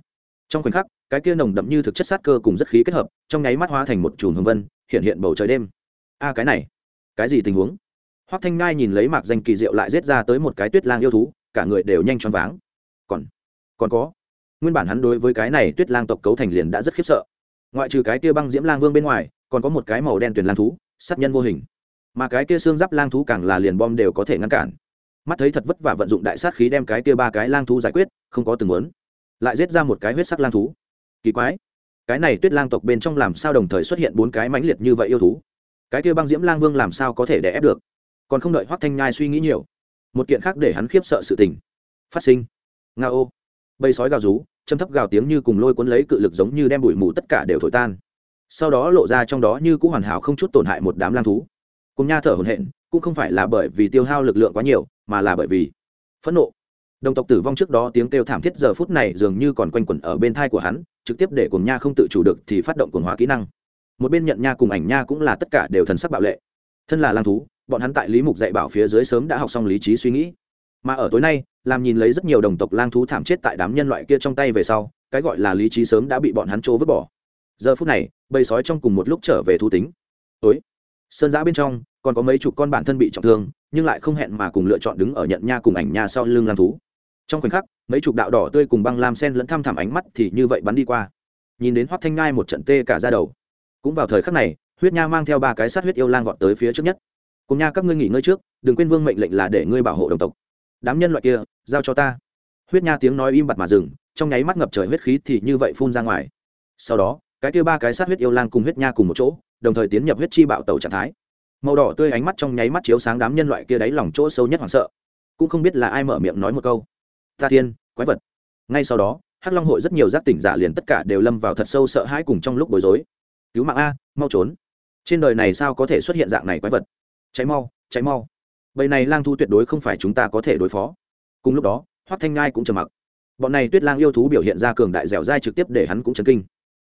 Speaker 1: Trong khoảnh khắc cái kia nồng đậm như thực chất sát cơ cùng rất khí kết hợp, trong nháy mắt hóa thành một chùm hương vân, hiện hiện bầu trời đêm. A, cái này, cái gì tình huống? Hoắc thanh ngai nhìn lấy mạc danh kỳ diệu lại giết ra tới một cái tuyết lang yêu thú, cả người đều nhanh choáng váng. Còn còn có, nguyên bản hắn đối với cái này tuyết lang tộc cấu thành liền đã rất khiếp sợ. Ngoại trừ cái kia băng diễm lang vương bên ngoài, còn có một cái màu đen tuyển lang thú, sát nhân vô hình. Mà cái kia xương giáp lang thú càng là liền bom đều có thể ngăn cản. Mắt thấy thật vất vả vận dụng đại sát khí đem cái kia ba cái lang thú giải quyết, không có từng muốn. Lại giết ra một cái huyết sắc lang thú kỳ quái. Cái này tuyết lang tộc bên trong làm sao đồng thời xuất hiện bốn cái mãnh liệt như vậy yêu thú? Cái kia băng diễm lang vương làm sao có thể đè ép được? Còn không đợi hoắc thanh nhai suy nghĩ nhiều, một kiện khác để hắn khiếp sợ sự tình phát sinh. Nga ô, bầy sói gào rú, châm thấp gào tiếng như cùng lôi cuốn lấy cự lực giống như đem bụi mù tất cả đều thổi tan. Sau đó lộ ra trong đó như cũng hoàn hảo không chút tổn hại một đám lang thú. Cùng nha thở hổn hển, cũng không phải là bởi vì tiêu hao lực lượng quá nhiều, mà là bởi vì phẫn nộ đồng tộc tử vong trước đó tiếng kêu thảm thiết giờ phút này dường như còn quanh quẩn ở bên thai của hắn, trực tiếp để cùng nha không tự chủ được thì phát động cồn hóa kỹ năng. Một bên nhận nha cùng ảnh nha cũng là tất cả đều thần sắc bạo lệ. Thân là lang thú, bọn hắn tại lý mục dạy bảo phía dưới sớm đã học xong lý trí suy nghĩ. Mà ở tối nay, làm nhìn lấy rất nhiều đồng tộc lang thú thảm chết tại đám nhân loại kia trong tay về sau, cái gọi là lý trí sớm đã bị bọn hắn trô vứt bỏ. Giờ phút này, bầy sói trong cùng một lúc trở về thú tính. Ối sơn giã bên trong, còn có mấy chục con bản thân bị trọng thương, nhưng lại không hẹn mà cùng lựa chọn đứng ở nhận nha cùng ảnh nha sau lưng lang thú trong khoảnh khắc, mấy chục đạo đỏ tươi cùng băng lam sen lẫn thăm thẳm ánh mắt thì như vậy bắn đi qua. Nhìn đến hoắc thanh ngai một trận tê cả ra đầu. Cũng vào thời khắc này, huyết nha mang theo ba cái sát huyết yêu lang vọt tới phía trước nhất. Cùng nha, các ngươi nghỉ ngơi trước, đừng quên vương mệnh lệnh là để ngươi bảo hộ đồng tộc. Đám nhân loại kia, giao cho ta. Huyết nha tiếng nói im bặt mà dừng, trong nháy mắt ngập trời huyết khí thì như vậy phun ra ngoài. Sau đó, cái kia ba cái sát huyết yêu lang cùng huyết nha cùng một chỗ, đồng thời tiến nhập huyết chi bạo tàu trạng thái. Màu đỏ tươi ánh mắt trong nháy mắt chiếu sáng đám nhân loại kia đáy lòng chỗ sâu nhất hoảng sợ. Cũng không biết là ai mở miệng nói một câu ta thiên quái vật. Ngay sau đó, hắc long hội rất nhiều giác tỉnh giả liền tất cả đều lâm vào thật sâu sợ hãi cùng trong lúc bối rối. Cứu mạng a, mau trốn. Trên đời này sao có thể xuất hiện dạng này quái vật? Cháy mau cháy mau. Bầy này lang thu tuyệt đối không phải chúng ta có thể đối phó. Cùng lúc đó, hoắc thanh ngai cũng trầm mặc. Bọn này tuyết lang yêu thú biểu hiện ra cường đại dẻo dai trực tiếp để hắn cũng chấn kinh.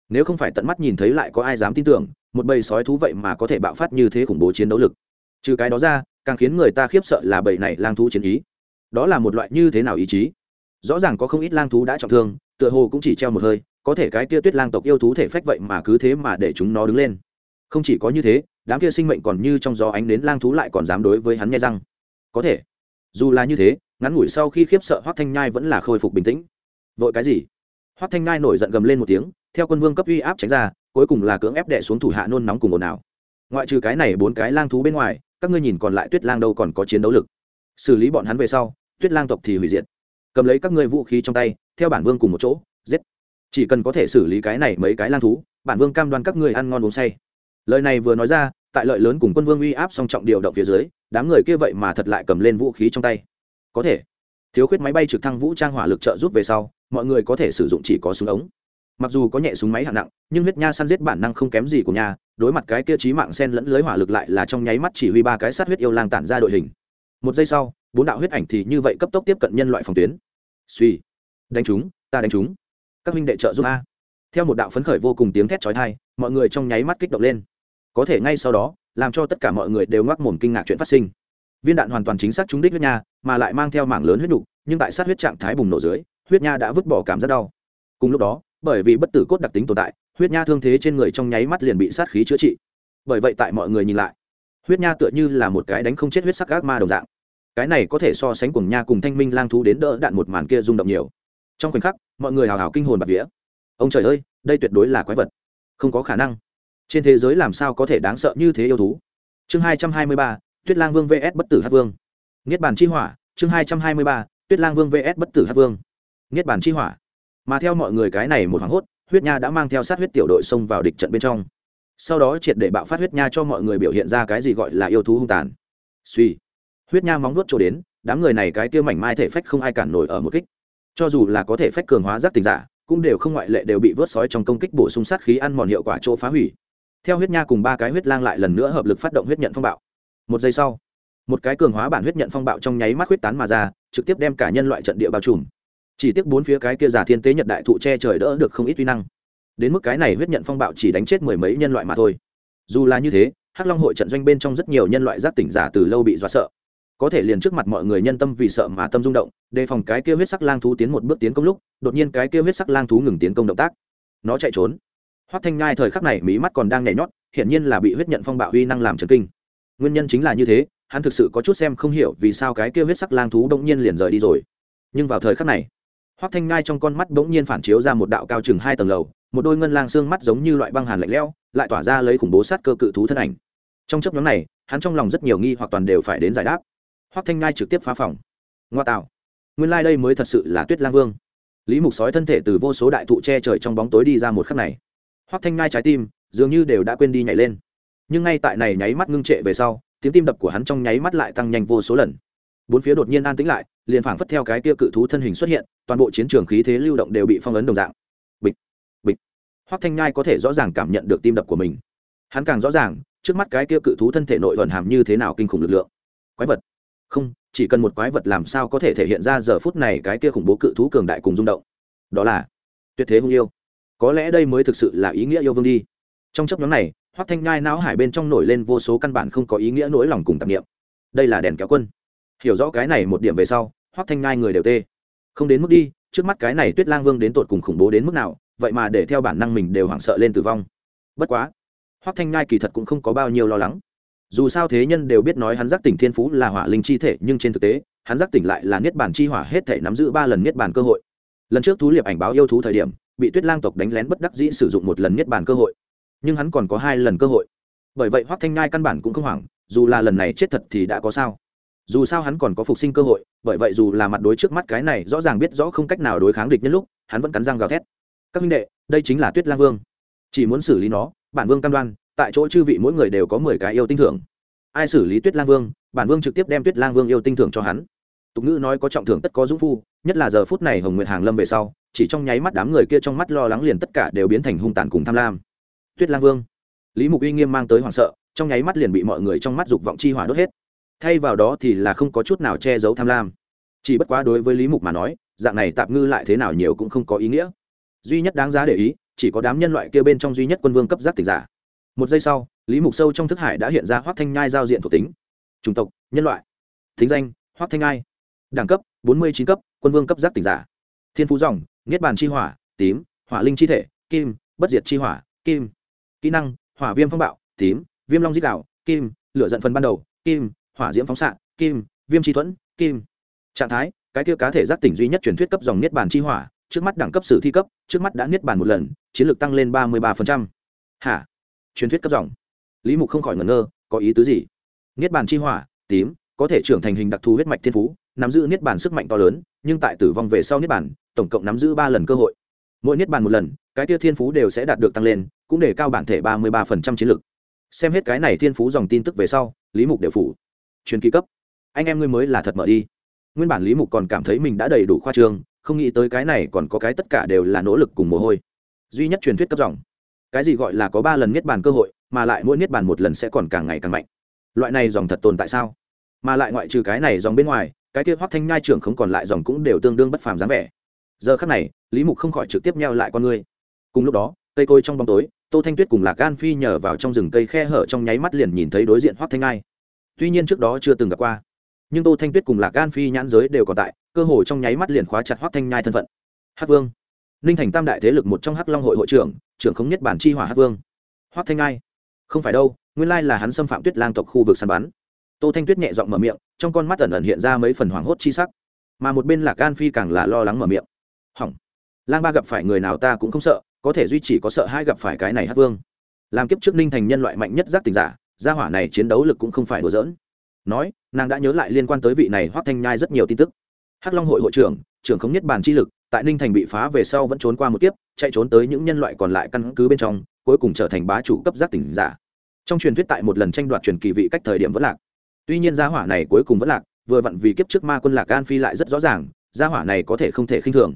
Speaker 1: Nếu không phải tận mắt nhìn thấy lại có ai dám tin tưởng, một bầy sói thú vậy mà có thể bạo phát như thế khủng bố chiến đấu lực. Trừ cái đó ra, càng khiến người ta khiếp sợ là bầy này lang thú chiến ý. Đó là một loại như thế nào ý chí? Rõ ràng có không ít lang thú đã trọng thương, tựa hồ cũng chỉ treo một hơi, có thể cái kia tuyết lang tộc yêu thú thể phách vậy mà cứ thế mà để chúng nó đứng lên. Không chỉ có như thế, đám kia sinh mệnh còn như trong gió ánh đến lang thú lại còn dám đối với hắn nghe răng. Có thể. Dù là như thế, ngắn ngủi sau khi khiếp sợ hoác thanh nhai vẫn là khôi phục bình tĩnh. Vội cái gì? Hoác thanh nhai nổi giận gầm lên một tiếng, theo quân vương cấp uy áp tránh ra, cuối cùng là cưỡng ép đệ xuống thủ hạ nôn nóng cùng ồn ào. Ngoại trừ cái này bốn cái lang thú bên ngoài, các ngươi nhìn còn lại tuyết lang đâu còn có chiến đấu lực. Xử lý bọn hắn về sau, tuyết lang tộc thì hủy diệt cầm lấy các ngươi vũ khí trong tay, theo bản vương cùng một chỗ, giết. Chỉ cần có thể xử lý cái này mấy cái lang thú, bản vương cam đoan các ngươi ăn ngon uống say. Lời này vừa nói ra, tại lợi lớn cùng quân vương uy áp song trọng điều động phía dưới, đám người kia vậy mà thật lại cầm lên vũ khí trong tay. Có thể. Thiếu khuyết máy bay trực thăng vũ trang hỏa lực trợ giúp về sau, mọi người có thể sử dụng chỉ có súng ống. Mặc dù có nhẹ súng máy hạng nặng, nhưng huyết nha săn giết bản năng không kém gì của nhà, đối mặt cái kia trí mạng sen lẫn lưới hỏa lực lại là trong nháy mắt chỉ huy ba cái sát huyết yêu lang tản ra đội hình một giây sau bốn đạo huyết ảnh thì như vậy cấp tốc tiếp cận nhân loại phòng tuyến. Suy đánh chúng ta đánh chúng. Các huynh đệ trợ giúp a. Theo một đạo phấn khởi vô cùng tiếng thét chói tai mọi người trong nháy mắt kích động lên. Có thể ngay sau đó làm cho tất cả mọi người đều ngoác mồm kinh ngạc chuyện phát sinh. Viên đạn hoàn toàn chính xác trúng đích huyết nha mà lại mang theo mảng lớn huyết đủ, nhưng tại sát huyết trạng thái bùng nổ dưới huyết nha đã vứt bỏ cảm giác đau. Cùng lúc đó bởi vì bất tử cốt đặc tính tồn tại huyết nha thương thế trên người trong nháy mắt liền bị sát khí chữa trị. Bởi vậy tại mọi người nhìn lại huyết nha tựa như là một cái đánh không chết huyết sắc ác ma đồng dạng. Cái này có thể so sánh cùng nha cùng thanh minh lang thú đến đỡ đạn một màn kia rung động nhiều. Trong khoảnh khắc, mọi người hào hào kinh hồn bạt vía. Ông trời ơi, đây tuyệt đối là quái vật. Không có khả năng. Trên thế giới làm sao có thể đáng sợ như thế yêu thú? Chương hai trăm hai mươi ba, tuyết lang vương vs bất tử hát vương. Niết bàn chi hỏa, chương hai trăm hai mươi ba, tuyết lang vương vs bất tử hát vương. Niết bàn chi hỏa. Mà theo mọi người cái này một hoảng hốt, huyết nha đã mang theo sát huyết tiểu đội xông vào địch trận bên trong sau đó triệt để bạo phát huyết nha cho mọi người biểu hiện ra cái gì gọi là yêu thú hung tàn. Suy, huyết nha móng nuốt trổ đến, đám người này cái kia mảnh mai thể phách không ai cản nổi ở một kích. Cho dù là có thể phách cường hóa giác tình giả, cũng đều không ngoại lệ đều bị vớt sói trong công kích bổ sung sát khí ăn mòn hiệu quả chỗ phá hủy. Theo huyết nha cùng ba cái huyết lang lại lần nữa hợp lực phát động huyết nhận phong bạo. Một giây sau, một cái cường hóa bản huyết nhận phong bạo trong nháy mắt huyết tán mà ra, trực tiếp đem cả nhân loại trận địa bao trùm. Chỉ tiếc bốn phía cái kia giả thiên tế nhật đại thụ che trời đỡ được không ít uy năng đến mức cái này huyết nhận phong bạo chỉ đánh chết mười mấy nhân loại mà thôi. Dù là như thế, hắc long hội trận doanh bên trong rất nhiều nhân loại giác tỉnh giả từ lâu bị dọa sợ. Có thể liền trước mặt mọi người nhân tâm vì sợ mà tâm rung động, đề phòng cái kia huyết sắc lang thú tiến một bước tiến công lúc, đột nhiên cái kia huyết sắc lang thú ngừng tiến công động tác. Nó chạy trốn. Hoắc thanh ngai thời khắc này mí mắt còn đang nhảy nhót, hiển nhiên là bị huyết nhận phong bạo uy năng làm trần kinh. Nguyên nhân chính là như thế, hắn thực sự có chút xem không hiểu vì sao cái kia huyết sắc lang thú bỗng nhiên liền rời đi rồi. Nhưng vào thời khắc này hoắc thanh ngai trong con mắt bỗng nhiên phản chiếu ra một đạo cao chừng hai tầng lầu, một đôi ngân lang xương mắt giống như loại băng hàn lạnh lẽo, lại tỏa ra lấy khủng bố sát cơ cự thú thân ảnh. Trong chấp nhóm này, hắn trong lòng rất nhiều nghi hoặc toàn đều phải đến giải đáp. Hoắc thanh ngai trực tiếp phá phòng. Ngoa tạo. Nguyên lai đây mới thật sự là tuyết lang vương. Lý mục sói thân thể từ vô số đại thụ che trời trong bóng tối đi ra một khắc này. Hoắc thanh ngai trái tim dường như đều đã quên đi nhảy lên. Nhưng ngay tại này nháy mắt ngưng trệ về sau, tiếng tim đập của hắn trong nháy mắt lại tăng nhanh vô số lần bốn phía đột nhiên an tĩnh lại, liền phảng phất theo cái kia cự thú thân hình xuất hiện, toàn bộ chiến trường khí thế lưu động đều bị phong ấn đồng dạng. Bịch bịch. Hoắc thanh nhai có thể rõ ràng cảm nhận được tim đập của mình. Hắn càng rõ ràng, trước mắt cái kia cự thú thân thể nội thuần hàm như thế nào kinh khủng lực lượng. Quái vật. Không, chỉ cần một quái vật làm sao có thể thể hiện ra giờ phút này cái kia khủng bố cự thú cường đại cùng rung động. Đó là tuyệt thế hung yêu. Có lẽ đây mới thực sự là ý nghĩa yêu vương đi. Trong chấp nhóm này, hoắc thanh nhai não hải bên trong nổi lên vô số căn bản không có ý nghĩa nỗi lòng cùng tạp niệm. Đây là đèn kéo quân hiểu rõ cái này một điểm về sau, hoắc thanh nhai người đều tê. Không đến mức đi, trước mắt cái này tuyết lang vương đến tột cùng khủng bố đến mức nào, vậy mà để theo bản năng mình đều hoảng sợ lên tử vong. Bất quá, hoắc thanh nhai kỳ thật cũng không có bao nhiêu lo lắng. Dù sao thế nhân đều biết nói hắn giác tỉnh thiên phú là hỏa linh chi thể, nhưng trên thực tế, hắn giác tỉnh lại là niết bàn chi hỏa hết thể nắm giữ ba lần niết bàn cơ hội. Lần trước thú liệp ảnh báo yêu thú thời điểm, bị tuyết lang tộc đánh lén bất đắc dĩ sử dụng một lần niết bàn cơ hội. Nhưng hắn còn có hai lần cơ hội. Bởi vậy hoắc thanh nhai căn bản cũng không hoảng, dù là lần này chết thật thì đã có sao dù sao hắn còn có phục sinh cơ hội, bởi vậy dù là mặt đối trước mắt cái này rõ ràng biết rõ không cách nào đối kháng địch nhân lúc, hắn vẫn cắn răng gào thét. Các minh đệ, đây chính là tuyết lang vương. Chỉ muốn xử lý nó, bản vương cam đoan, tại chỗ chư vị mỗi người đều có mười cái yêu tinh thưởng. Ai xử lý tuyết lang vương, bản vương trực tiếp đem tuyết lang vương yêu tinh thưởng cho hắn. Tục ngữ nói có trọng thưởng tất có dũng phu, nhất là giờ phút này hồng nguyệt hàng lâm về sau, chỉ trong nháy mắt đám người kia trong mắt lo lắng liền tất cả đều biến thành hung tàn cùng tham lam. Tuyết lang vương. Lý mục uy nghiêm mang tới hoảng sợ, trong nháy mắt liền bị mọi người trong mắt dục vọng chi hỏa đốt hết thay vào đó thì là không có chút nào che giấu tham lam. Chỉ bất quá đối với lý mục mà nói, dạng này tạm ngư lại thế nào nhiều cũng không có ý nghĩa. Duy nhất đáng giá để ý, chỉ có đám nhân loại kia bên trong duy nhất quân vương cấp giác tịch giả. Một giây sau, lý mục sâu trong thức hải đã hiện ra hoác thanh nhai giao diện thuộc tính. Chủng tộc, nhân loại. Thính danh, hoác thanh nhai. Đẳng cấp, bốn mươi chín cấp, quân vương cấp giác tịch giả. Thiên phú dòng, niết bàn chi hỏa, tím, hỏa linh chi thể, kim, bất diệt chi hỏa, kim. Kỹ năng, hỏa viêm phong bạo, tím, viêm long dít đạo kim. Lửa giận phần ban đầu, kim hỏa diễm phóng xạ, kim, viêm chi thuẫn, kim. Trạng thái, cái kia cá thể giác tỉnh duy nhất truyền thuyết cấp dòng niết bàn chi hỏa, trước mắt đẳng cấp sử thi cấp, trước mắt đã niết bàn một lần, chiến lược tăng lên ba mươi ba hả? Truyền thuyết cấp dòng. Lý mục không khỏi ngẩn ngơ, có ý tứ gì? Niết bàn chi hỏa, tím, có thể trưởng thành hình đặc thù huyết mạch thiên phú, nắm giữ niết bàn sức mạnh to lớn, nhưng tại tử vong về sau niết bàn, tổng cộng nắm giữ ba lần cơ hội. Mỗi niết bàn một lần, cái kia thiên phú đều sẽ đạt được tăng lên, cũng để cao bản thể ba mươi ba chiến lược. Xem hết cái này thiên phú dòng tin tức về sau, lý mục đều phủ truyền kỳ cấp. Anh em ngươi mới là thật mở đi. Nguyên bản lý mục còn cảm thấy mình đã đầy đủ khoa trương, không nghĩ tới cái này còn có cái tất cả đều là nỗ lực cùng mồ hôi. Duy nhất truyền thuyết cấp dòng. Cái gì gọi là có ba lần niết bàn cơ hội, mà lại mỗi niết bàn một lần sẽ còn càng ngày càng mạnh. Loại này dòng thật tồn tại sao? Mà lại ngoại trừ cái này dòng bên ngoài, cái kia hoắc thanh nhai trưởng không còn lại dòng cũng đều tương đương bất phàm dáng vẻ. Giờ khắc này, lý mục không khỏi trực tiếp nhau lại con ngươi. Cùng lúc đó, cây côi trong bóng tối, tô thanh tuyết cùng lạc gan phi nhờ vào trong rừng cây khe hở trong nháy mắt liền nhìn thấy đối diện hoắc thanh ai tuy nhiên trước đó chưa từng gặp qua. Nhưng tô thanh tuyết cùng lạc gan phi nhãn giới đều còn tại, cơ hội trong nháy mắt liền khóa chặt hoắc thanh nhai thân phận. Hát vương. Ninh thành tam đại thế lực một trong hắc long hội hội trưởng trưởng không nhất bản chi hỏa Hát vương. Hoắc thanh nhai. Không phải đâu, nguyên lai là hắn xâm phạm tuyết lang tộc khu vực săn bắn. Tô thanh tuyết nhẹ giọng mở miệng, trong con mắt ẩn ẩn hiện ra mấy phần hoảng hốt chi sắc. Mà một bên lạc gan phi càng là lo lắng mở miệng. Hỏng. Lang ba gặp phải người nào ta cũng không sợ, có thể duy chỉ có sợ hai gặp phải cái này Hát vương. Làm kiếp trước ninh thành nhân loại mạnh nhất giác tình giả gia hỏa này chiến đấu lực cũng không phải đùa giỡn. Nói, nàng đã nhớ lại liên quan tới vị này hoắc thanh nhai rất nhiều tin tức. Hắc long hội hội trưởng trưởng không nhất bản chi lực, tại ninh thành bị phá về sau vẫn trốn qua một kiếp, chạy trốn tới những nhân loại còn lại căn cứ bên trong, cuối cùng trở thành bá chủ cấp giác tỉnh giả. Trong truyền thuyết tại một lần tranh đoạt truyền kỳ vị cách thời điểm vẫn lạc. Tuy nhiên gia hỏa này cuối cùng vẫn lạc, vừa vặn vì kiếp trước ma quân lạc an phi lại rất rõ ràng, gia hỏa này có thể không thể khinh thường.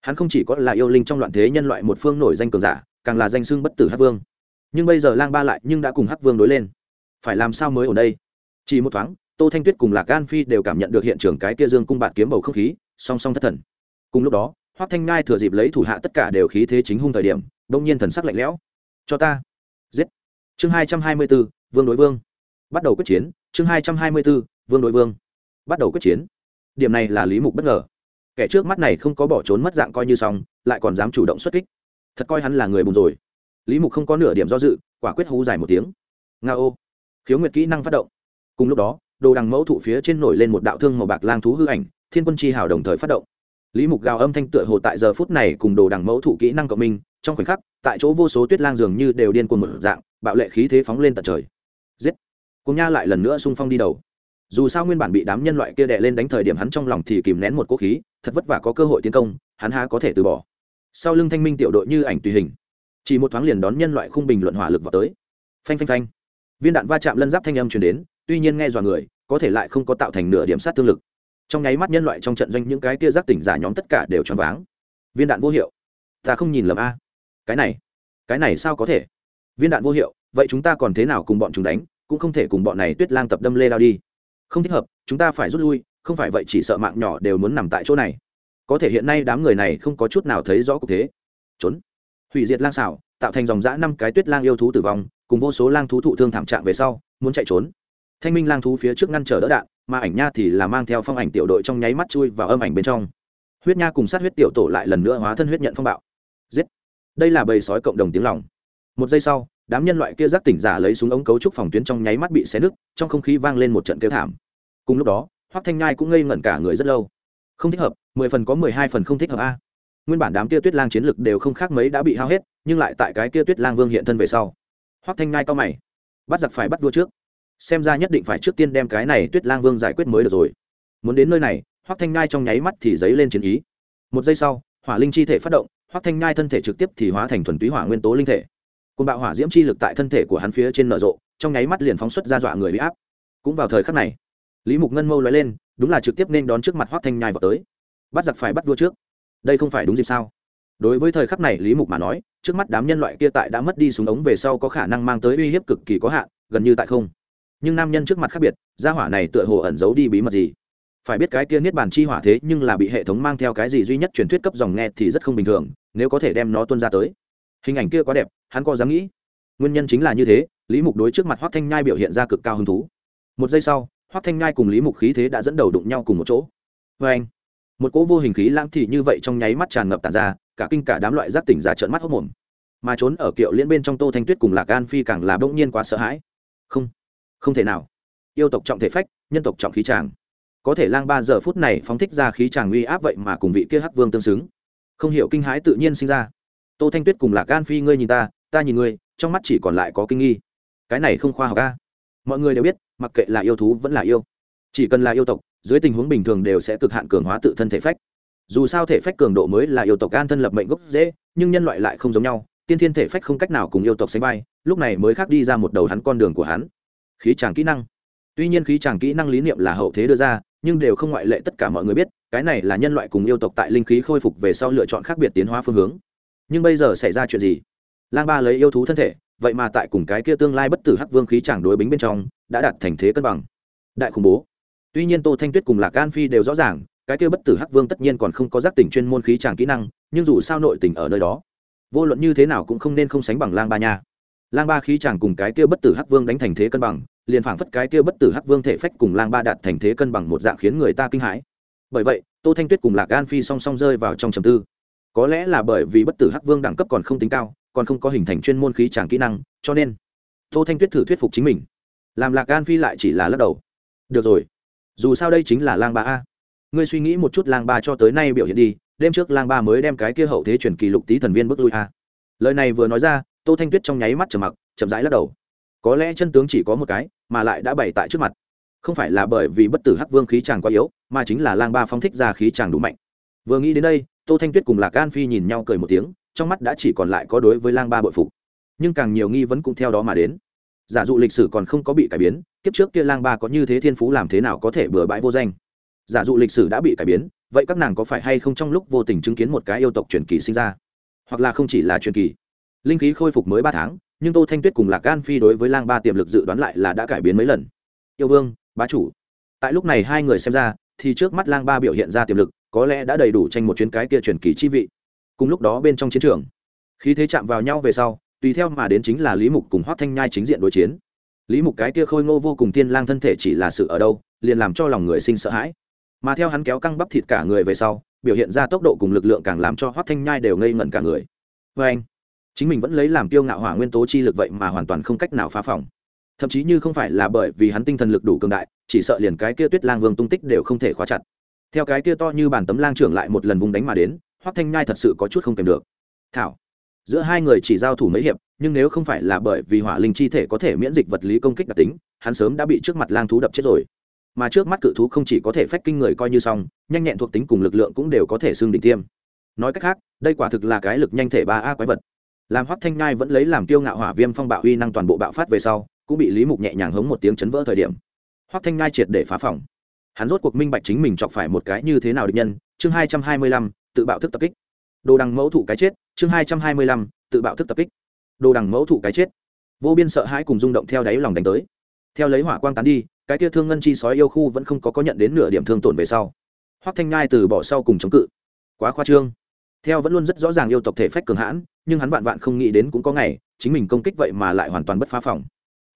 Speaker 1: Hắn không chỉ có là yêu linh trong loạn thế nhân loại một phương nổi danh cường giả, càng là danh xưng bất tử hắc vương. Nhưng bây giờ lang ba lại nhưng đã cùng hắc vương đối lên phải làm sao mới ở đây? Chỉ một thoáng, tô thanh tuyết cùng lạc gan phi đều cảm nhận được hiện trường cái kia dương cung bạt kiếm bầu không khí, song song thất thần. Cùng lúc đó, hoắc thanh ngai thừa dịp lấy thủ hạ tất cả đều khí thế chính hung thời điểm đông nhiên thần sắc lạnh lẽo. Cho ta. Giết. Chương hai trăm hai mươi b ố vương đối vương. Bắt đầu quyết chiến, chương hai trăm hai mươi b ố vương đối vương. Bắt đầu quyết chiến. Điểm này là lý mục bất ngờ. Kẻ trước mắt này không có bỏ trốn mất dạng coi như xong, lại còn dám chủ động xuất kích. Thật coi hắn là người bùn rồi. Lý mục không có nửa điểm do dự, quả quyết hú dài một tiếng. Nga ô khiếu nguyệt kỹ năng phát động. Cùng lúc đó, đồ đằng mẫu thụ phía trên nổi lên một đạo thương màu bạc lang thú hư ảnh, thiên quân chi hào đồng thời phát động. Lý mục gào âm thanh tựa hồ tại giờ phút này cùng đồ đằng mẫu thụ kỹ năng cộng minh, trong khoảnh khắc, tại chỗ vô số tuyết lang dường như đều điên cuồng một dạng, bạo lệ khí thế phóng lên tận trời. Giết! Cùng nha lại lần nữa xung phong đi đầu. Dù sao nguyên bản bị đám nhân loại kia đè lên đánh thời điểm hắn trong lòng thì kìm nén một cố khí, thật vất vả có cơ hội tiến công, hắn há có thể từ bỏ. Sau lưng thanh minh tiểu đội như ảnh tùy hình, chỉ một thoáng liền đón nhân loại khung bình luận hỏa lực vào tới. Phanh phanh phanh viên đạn va chạm lân giáp thanh âm truyền đến, tuy nhiên nghe dọa người, có thể lại không có tạo thành nửa điểm sát thương lực. Trong nháy mắt nhân loại trong trận doanh những cái kia giác tỉnh giả nhóm tất cả đều choáng váng. Viên đạn vô hiệu. Ta không nhìn lầm a. Cái này cái này sao có thể? Viên đạn vô hiệu, vậy chúng ta còn thế nào cùng bọn chúng đánh, cũng không thể cùng bọn này tuyết lang tập đâm lê lao đi. Không thích hợp, chúng ta phải rút lui, không phải vậy chỉ sợ mạng nhỏ đều muốn nằm tại chỗ này. Có thể hiện nay đám người này không có chút nào thấy rõ cục thế. Trốn. Hủy diệt lang xảo, tạo thành dòng dã năm cái tuyết lang yêu thú tử vong cùng vô số lang thú thụ thương thảm trạng về sau, muốn chạy trốn. Thanh minh lang thú phía trước ngăn trở đỡ đạn, mà ảnh nha thì là mang theo phong ảnh tiểu đội trong nháy mắt chui vào âm ảnh bên trong. Huyết nha cùng sát huyết tiểu tổ lại lần nữa hóa thân huyết nhận phong bạo. Giết! Đây là bầy sói cộng đồng tiếng lòng. Một giây sau, đám nhân loại kia giác tỉnh giả lấy súng ống cấu trúc phòng tuyến trong nháy mắt bị xé nứt, trong không khí vang lên một trận kêu thảm. Cùng lúc đó, hoắc thanh nhai cũng ngây ngẩn cả người rất lâu. Không thích hợp, mười phần có mười hai phần không thích hợp a. Nguyên bản đám kia tuyết lang chiến lực đều không khác mấy đã bị hao hết, nhưng lại tại cái kia tuyết lang vương hiện thân về sau hoắc thanh nhai cao mày. Bắt giặc phải bắt vua trước. Xem ra nhất định phải trước tiên đem cái này tuyết lang vương giải quyết mới được rồi. Muốn đến nơi này, hoắc thanh nhai trong nháy mắt thì dấy lên chiến ý. Một giây sau, hỏa linh chi thể phát động, hoắc thanh nhai thân thể trực tiếp thì hóa thành thuần túy hỏa nguyên tố linh thể. Côn bạo hỏa diễm chi lực tại thân thể của hắn phía trên nở rộ, trong nháy mắt liền phóng xuất ra dọa người bị áp. Cũng vào thời khắc này, lý mục ngân mâu lóe lên, đúng là trực tiếp nên đón trước mặt hoắc thanh nhai vào tới. Bắt giặc phải bắt vua trước. Đây không phải đúng dịp sao? Đối với thời khắc này lý mục mà nói, trước mắt đám nhân loại kia tại đã mất đi súng ống về sau có khả năng mang tới uy hiếp cực kỳ có hạn, gần như tại không. Nhưng nam nhân trước mặt khác biệt, gia hỏa này tựa hồ ẩn giấu đi bí mật gì. Phải biết cái kia niết bàn chi hỏa thế nhưng là bị hệ thống mang theo cái gì duy nhất truyền thuyết cấp dòng nghe thì rất không bình thường, nếu có thể đem nó tuân ra tới. Hình ảnh kia quá đẹp, hắn có dám nghĩ. Nguyên nhân chính là như thế, lý mục đối trước mặt hoác thanh nhai biểu hiện ra cực cao hứng thú. Một giây sau hoác thanh nhai cùng lý mục khí thế đã dẫn đầu đụng nhau cùng một chỗ. Vê anh một cỗ vô hình khí lãng thị như vậy trong nháy mắt tràn ngập tàn ra cả kinh cả đám loại giác tỉnh giả trợn mắt hốc mồm. Mà trốn ở kiệu liên bên trong tô thanh tuyết cùng lạc an phi càng là bỗng nhiên quá sợ hãi. Không không thể nào. Yêu tộc trọng thể phách, nhân tộc trọng khí tràng. Có thể lang ba giờ phút này phóng thích ra khí tràng uy áp vậy mà cùng vị kia hắc vương tương xứng. Không hiểu kinh hãi tự nhiên sinh ra. Tô thanh tuyết cùng lạc an phi ngươi nhìn ta ta nhìn ngươi, trong mắt chỉ còn lại có kinh nghi. Cái này không khoa học ca mọi người đều biết, mặc kệ là yêu thú vẫn là yêu. Chỉ cần là yêu tộc, dưới tình huống bình thường đều sẽ cực hạn cường hóa tự thân thể phách dù sao thể phách cường độ mới là yêu tộc an thân lập mệnh gốc dễ, nhưng nhân loại lại không giống nhau, tiên thiên thể phách không cách nào cùng yêu tộc sánh vai, lúc này mới khác đi ra một đầu hắn con đường của hắn. Khí tràng kỹ năng. Tuy nhiên khí tràng kỹ năng lý niệm là hậu thế đưa ra, nhưng đều không ngoại lệ tất cả mọi người biết, cái này là nhân loại cùng yêu tộc tại linh khí khôi phục về sau lựa chọn khác biệt tiến hóa phương hướng. Nhưng bây giờ xảy ra chuyện gì? Lang ba lấy yêu thú thân thể, vậy mà tại cùng cái kia tương lai bất tử hắc vương khí chẳng đối bính bên trong, đã đạt thành thế cân bằng. Đại khủng bố. Tuy nhiên tô thanh tuyết cùng lạc an phi đều rõ ràng cái kia bất tử hắc vương tất nhiên còn không có giác tỉnh chuyên môn khí tràng kỹ năng, nhưng dù sao nội tình ở nơi đó, vô luận như thế nào cũng không nên không sánh bằng lang ba nha. Lang ba khí tràng cùng cái kia bất tử hắc vương đánh thành thế cân bằng, liền phảng phất cái kia bất tử hắc vương thể phách cùng lang ba đạt thành thế cân bằng một dạng khiến người ta kinh hãi. Bởi vậy, tô thanh tuyết cùng lạc an phi song song rơi vào trong trầm tư. Có lẽ là bởi vì bất tử hắc vương đẳng cấp còn không tính cao, còn không có hình thành chuyên môn khí tràng kỹ năng, cho nên tô thanh tuyết thử thuyết phục chính mình. Làm lạc an phi lại chỉ là lắc đầu. Được rồi, dù sao đây chính là lang ba a ngươi suy nghĩ một chút lang ba cho tới nay biểu hiện đi, đêm trước lang ba mới đem cái kia hậu thế chuyển kỳ lục tý thần viên bước lui a lời này vừa nói ra, tô thanh tuyết trong nháy mắt trầm mặc, chậm rãi lắc đầu. Có lẽ chân tướng chỉ có một cái, mà lại đã bày tại trước mặt. Không phải là bởi vì bất tử hắc vương khí chàng quá yếu, mà chính là lang ba phong thích ra khí chàng đủ mạnh. Vừa nghĩ đến đây, tô thanh tuyết cùng lạc an phi nhìn nhau cười một tiếng, trong mắt đã chỉ còn lại có đối với lang ba bội phục. Nhưng càng nhiều nghi vấn cũng theo đó mà đến. Giả dụ lịch sử còn không có bị cải biến, kiếp trước kia lang ba có như thế thiên phú làm thế nào có thể bừa bãi vô danh? Giả dụ lịch sử đã bị cải biến, vậy các nàng có phải hay không trong lúc vô tình chứng kiến một cái yêu tộc truyền kỳ sinh ra? Hoặc là không chỉ là truyền kỳ. Linh khí khôi phục mới ba tháng, nhưng tô thanh tuyết cùng lạc gan phi đối với lang ba tiềm lực dự đoán lại là đã cải biến mấy lần. Yêu vương, bá chủ. Tại lúc này hai người xem ra, thì trước mắt lang ba biểu hiện ra tiềm lực, có lẽ đã đầy đủ tranh một chuyến cái kia truyền kỳ chi vị. Cùng lúc đó bên trong chiến trường, khí thế chạm vào nhau về sau, tùy theo mà đến chính là lý mục cùng hoác thanh nhai chính diện đối chiến. Lý mục cái kia khôi ngô vô cùng tiên lang thân thể chỉ là sự ở đâu, liền làm cho lòng người sinh sợ hãi mà theo hắn kéo căng bắp thịt cả người về sau, biểu hiện ra tốc độ cùng lực lượng càng làm cho Hoắc thanh nhai đều ngây ngẩn cả người. Vê anh, chính mình vẫn lấy làm tiêu ngạo hỏa nguyên tố chi lực vậy mà hoàn toàn không cách nào phá phòng. Thậm chí như không phải là bởi vì hắn tinh thần lực đủ cường đại, chỉ sợ liền cái kia tuyết lang vương tung tích đều không thể khóa chặt. Theo cái kia to như bàn tấm lang trưởng lại một lần vùng đánh mà đến, Hoắc thanh nhai thật sự có chút không kèm được. Thảo, giữa hai người chỉ giao thủ mấy hiệp, nhưng nếu không phải là bởi vì hỏa linh chi thể có thể miễn dịch vật lý công kích đặc tính, hắn sớm đã bị trước mặt lang thú đập chết rồi mà trước mắt cự thú không chỉ có thể phách kinh người coi như xong, nhanh nhẹn thuộc tính cùng lực lượng cũng đều có thể xương đỉnh tiêm. Nói cách khác, đây quả thực là cái lực nhanh thể ba a quái vật. Làm hoắc thanh nhai vẫn lấy làm tiêu ngạo hỏa viêm phong bạo uy năng toàn bộ bạo phát về sau, cũng bị lý mục nhẹ nhàng hống một tiếng chấn vỡ thời điểm. Hoắc thanh nhai triệt để phá phòng. Hắn rốt cuộc minh bạch chính mình chọc phải một cái như thế nào địch nhân, chương hai trăm hai mươi lăm, tự bạo thức tập kích. Đồ đằng mẫu thụ cái chết, chương hai trăm hai mươi lăm, tự bạo thức tập kích. Đồ đằng mẫu thụ cái chết. Vô biên sợ hãi cùng rung động theo đáy lòng đánh tới. Theo lấy hỏa quang tán đi cái kia thương ngân chi sói yêu khu vẫn không có có nhận đến nửa điểm thương tổn về sau. Hoắc thanh ngai từ bỏ sau cùng chống cự. Quá khoa trương. Theo vẫn luôn rất rõ ràng yêu tộc thể phách cường hãn, nhưng hắn vạn vạn không nghĩ đến cũng có ngày, chính mình công kích vậy mà lại hoàn toàn bất phá phòng.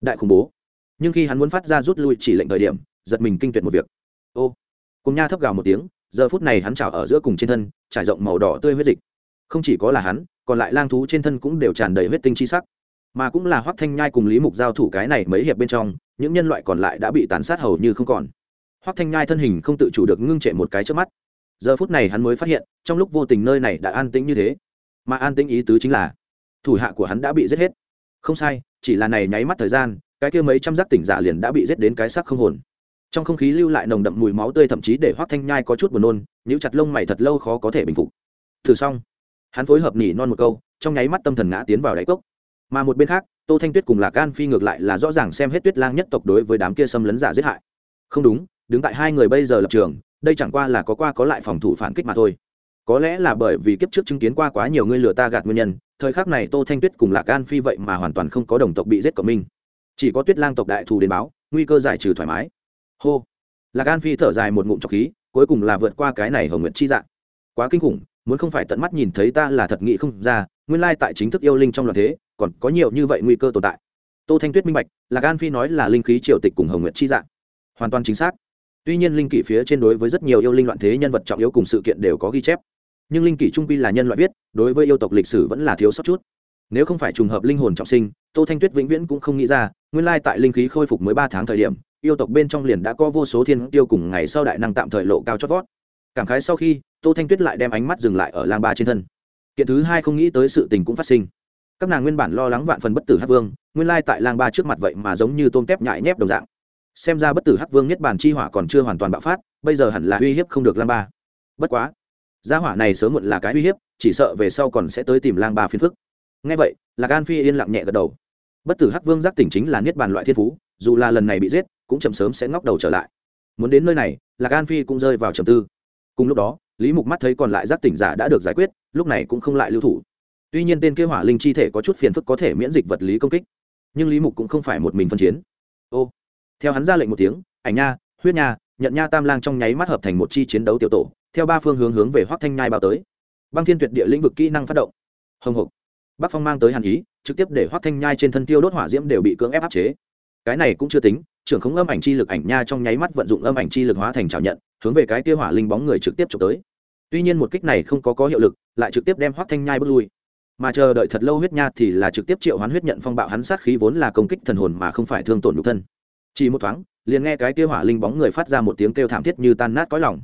Speaker 1: Đại khủng bố. Nhưng khi hắn muốn phát ra rút lui chỉ lệnh thời điểm, giật mình kinh tuyệt một việc. Ô. Cùng nha thấp gào một tiếng, giờ phút này hắn trào ở giữa cùng trên thân, trải rộng màu đỏ tươi huyết dịch. Không chỉ có là hắn, còn lại lang thú trên thân cũng đều tràn đầy huyết tinh chi sắc mà cũng là hoắc thanh nhai cùng lý mục giao thủ cái này mấy hiệp bên trong, những nhân loại còn lại đã bị tàn sát hầu như không còn. Hoắc thanh nhai thân hình không tự chủ được ngưng trệ một cái trước mắt. Giờ phút này hắn mới phát hiện, trong lúc vô tình nơi này đã an tĩnh như thế. Mà an tĩnh ý tứ chính là, thủ hạ của hắn đã bị giết hết. Không sai, chỉ là này nháy mắt thời gian, cái kia mấy trăm giác tỉnh giả liền đã bị giết đến cái xác không hồn. Trong không khí lưu lại nồng đậm mùi máu tươi thậm chí để hoắc thanh nhai có chút buồn nôn, nhíu chặt lông mày thật lâu khó có thể bình phục. Thử xong, hắn phối hợp nỉ non một câu, trong nháy mắt tâm thần ngã tiến vào đáy cốc mà một bên khác, tô thanh tuyết cùng lạc gan phi ngược lại là rõ ràng xem hết tuyết lang nhất tộc đối với đám kia xâm lấn giả giết hại. Không đúng, đứng tại hai người bây giờ lập trường, đây chẳng qua là có qua có lại phòng thủ phản kích mà thôi. Có lẽ là bởi vì kiếp trước chứng kiến qua quá nhiều người lừa ta gạt nguyên nhân, thời khắc này tô thanh tuyết cùng lạc gan phi vậy mà hoàn toàn không có đồng tộc bị giết cộng mình. Chỉ có tuyết lang tộc đại thù đến báo, nguy cơ giải trừ thoải mái. Hô. Lạc gan phi thở dài một ngụm trọc khí, cuối cùng là vượt qua cái này hồng nguyện chi dạng. Quá kinh khủng, muốn không phải tận mắt nhìn thấy ta là thật nghĩ không ra, nguyên lai tại chính thức yêu linh trong loạn thế còn có nhiều như vậy nguy cơ tồn tại. Tô thanh tuyết minh bạch là gan phi nói là linh khí triều tịch cùng hồng nguyệt chi dạng. Hoàn toàn chính xác. Tuy nhiên linh kỷ phía trên đối với rất nhiều yêu linh loạn thế nhân vật trọng yếu cùng sự kiện đều có ghi chép. Nhưng linh kỷ trung quy là nhân loại viết, đối với yêu tộc lịch sử vẫn là thiếu sót chút. Nếu không phải trùng hợp linh hồn trọng sinh, tô thanh tuyết vĩnh viễn cũng không nghĩ ra, nguyên lai tại linh khí khôi phục mới ba tháng thời điểm, yêu tộc bên trong liền đã có vô số thiên tiêu cùng ngày sau đại năng tạm thời lộ cao chót vót. Cảm khái sau khi, tô thanh tuyết lại đem ánh mắt dừng lại ở lang ba trên thân. Kiện thứ hai không nghĩ tới sự tình cũng phát sinh các nàng nguyên bản lo lắng vạn phần bất tử hắc vương, nguyên lai tại lang ba trước mặt vậy mà giống như tôm tép nhại nhép đồng dạng. Xem ra bất tử hắc vương nhất bản chi hỏa còn chưa hoàn toàn bạo phát, bây giờ hẳn là uy hiếp không được lang ba. Bất quá, gia hỏa này sớm muộn là cái uy hiếp, chỉ sợ về sau còn sẽ tới tìm lang ba phiền phức. Ngay vậy là gan phi yên lặng nhẹ gật đầu. Bất tử hắc vương giác tỉnh chính là niết bàn loại thiên phú, dù là lần này bị giết, cũng chậm sớm sẽ ngóc đầu trở lại. Muốn đến nơi này là gan phi cũng rơi vào trầm tư. Cùng lúc đó, lý mục mắt thấy còn lại giác tỉnh giả đã được giải quyết, lúc này cũng không lại lưu thủ tuy nhiên tên kia hỏa linh chi thể có chút phiền phức có thể miễn dịch vật lý công kích, nhưng lý mục cũng không phải một mình phân chiến. Ô, theo hắn ra lệnh một tiếng, ảnh nha, huyết nha, nhận nha tam lang trong nháy mắt hợp thành một chi chiến đấu tiểu tổ, theo ba phương hướng hướng về hoác thanh nhai bao tới. Băng thiên tuyệt địa lĩnh vực kỹ năng phát động. Hồng hộc. Bắc phong mang tới hàn ý, trực tiếp để hoác thanh nhai trên thân tiêu đốt hỏa diễm đều bị cưỡng ép áp chế. Cái này cũng chưa tính, trưởng không âm ảnh chi lực ảnh nha trong nháy mắt vận dụng âm ảnh chi lực hóa thành trào nhận, hướng về cái kia hỏa linh bóng người trực tiếp trục tới. Tuy nhiên một kích này không có có hiệu lực, lại trực tiếp đem hoác thanh nhai bước lui mà chờ đợi thật lâu huyết nha thì là trực tiếp triệu hoán huyết nhận phong bạo hắn sát khí vốn là công kích thần hồn mà không phải thương tổn nhục thân. Chỉ một thoáng, liền nghe cái kia hỏa linh bóng người phát ra một tiếng kêu thảm thiết như tan nát cõi lòng.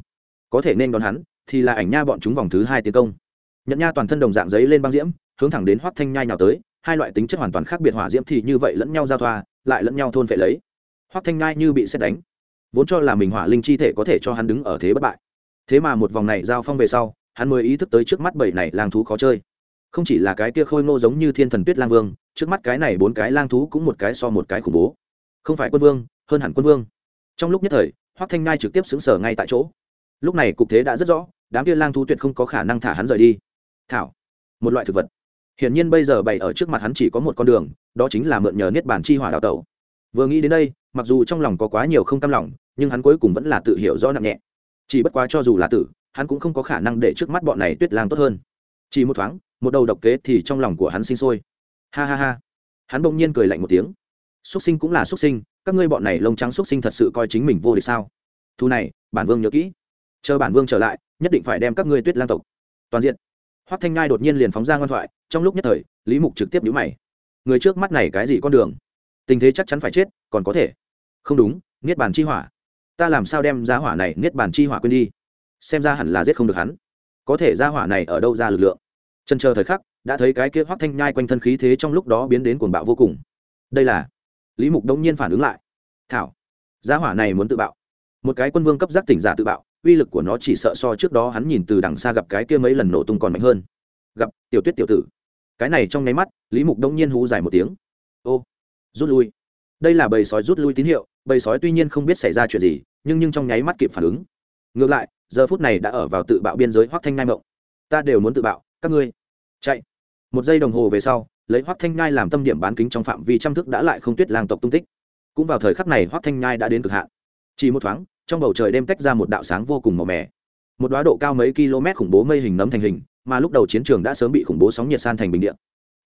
Speaker 1: Có thể nên đón hắn thì là ảnh nha bọn chúng vòng thứ hai tiến công. Nhận nha toàn thân đồng dạng giấy lên băng diễm, hướng thẳng đến hoắc thanh nhai nào tới, hai loại tính chất hoàn toàn khác biệt hỏa diễm thì như vậy lẫn nhau giao thoa, lại lẫn nhau thôn phệ lấy. Hoắc thanh nhai như bị xét đánh, vốn cho là mình hỏa linh chi thể có thể cho hắn đứng ở thế bất bại. Thế mà một vòng này giao phong về sau, hắn mới ý thức tới trước mắt bảy này lang thú khó chơi không chỉ là cái kia khôi ngô giống như thiên thần tuyết lang vương, trước mắt cái này bốn cái lang thú cũng một cái so một cái khủng bố. Không phải quân vương, hơn hẳn quân vương. Trong lúc nhất thời, hoắc thanh ngai trực tiếp xứng sở ngay tại chỗ. Lúc này cục thế đã rất rõ, đám kia lang thú tuyệt không có khả năng thả hắn rời đi. Thảo, một loại thực vật. Hiển nhiên bây giờ bày ở trước mặt hắn chỉ có một con đường, đó chính là mượn nhờ niết bản chi hỏa đạo tẩu. Vừa nghĩ đến đây, mặc dù trong lòng có quá nhiều không tâm lòng, nhưng hắn cuối cùng vẫn là tự hiểu rõ nặng nhẹ. Chỉ bất quá cho dù là tử, hắn cũng không có khả năng để trước mắt bọn này tuyết lang tốt hơn. Chỉ một thoáng một đầu độc kế thì trong lòng của hắn sinh sôi. Ha ha ha. Hắn bỗng nhiên cười lạnh một tiếng. Súc sinh cũng là súc sinh, các ngươi bọn này lông trắng súc sinh thật sự coi chính mình vô địch sao? Thu này, bản vương nhớ kỹ. Chờ bản vương trở lại, nhất định phải đem các ngươi tuyết lang tộc toàn diện. Hoắc thanh ngai đột nhiên liền phóng ra ngoan thoại, trong lúc nhất thời, lý mục trực tiếp nhíu mày. Người trước mắt này cái gì con đường? Tình thế chắc chắn phải chết, còn có thể. Không đúng, niết bàn chi hỏa. Ta làm sao đem giá hỏa này niết bàn chi hỏa quên đi? Xem ra hẳn là giết không được hắn. Có thể giá hỏa này ở đâu ra lực lượng? Chân chờ thời khắc, đã thấy cái kia hoắc thanh nhai quanh thân khí thế trong lúc đó biến đến cuồng bạo vô cùng. Đây là, lý mục đông nhiên phản ứng lại. Thảo giá hỏa này muốn tự bạo. Một cái quân vương cấp giác tỉnh giả tự bạo, uy lực của nó chỉ sợ so trước đó hắn nhìn từ đằng xa gặp cái kia mấy lần nổ tung còn mạnh hơn. Gặp, tiểu tuyết tiểu tử. Cái này trong nháy mắt, lý mục đông nhiên hú dài một tiếng. Ô, rút lui. Đây là bầy sói rút lui tín hiệu, bầy sói tuy nhiên không biết xảy ra chuyện gì, nhưng nhưng trong nháy mắt kịp phản ứng. Ngược lại, giờ phút này đã ở vào tự bạo biên giới hoắc thanh nhai mộng. Ta đều muốn tự bạo, các ngươi chạy. Một giây đồng hồ về sau, lấy hoắc thanh nhai làm tâm điểm bán kính trong phạm vi trăm thức đã lại không tuyết lang tộc tung tích. Cũng vào thời khắc này hoắc thanh nhai đã đến cực hạn. Chỉ một thoáng, trong bầu trời đêm tách ra một đạo sáng vô cùng màu mè. Một đoá độ cao mấy km khủng bố mây hình nấm thành hình, mà lúc đầu chiến trường đã sớm bị khủng bố sóng nhiệt san thành bình điện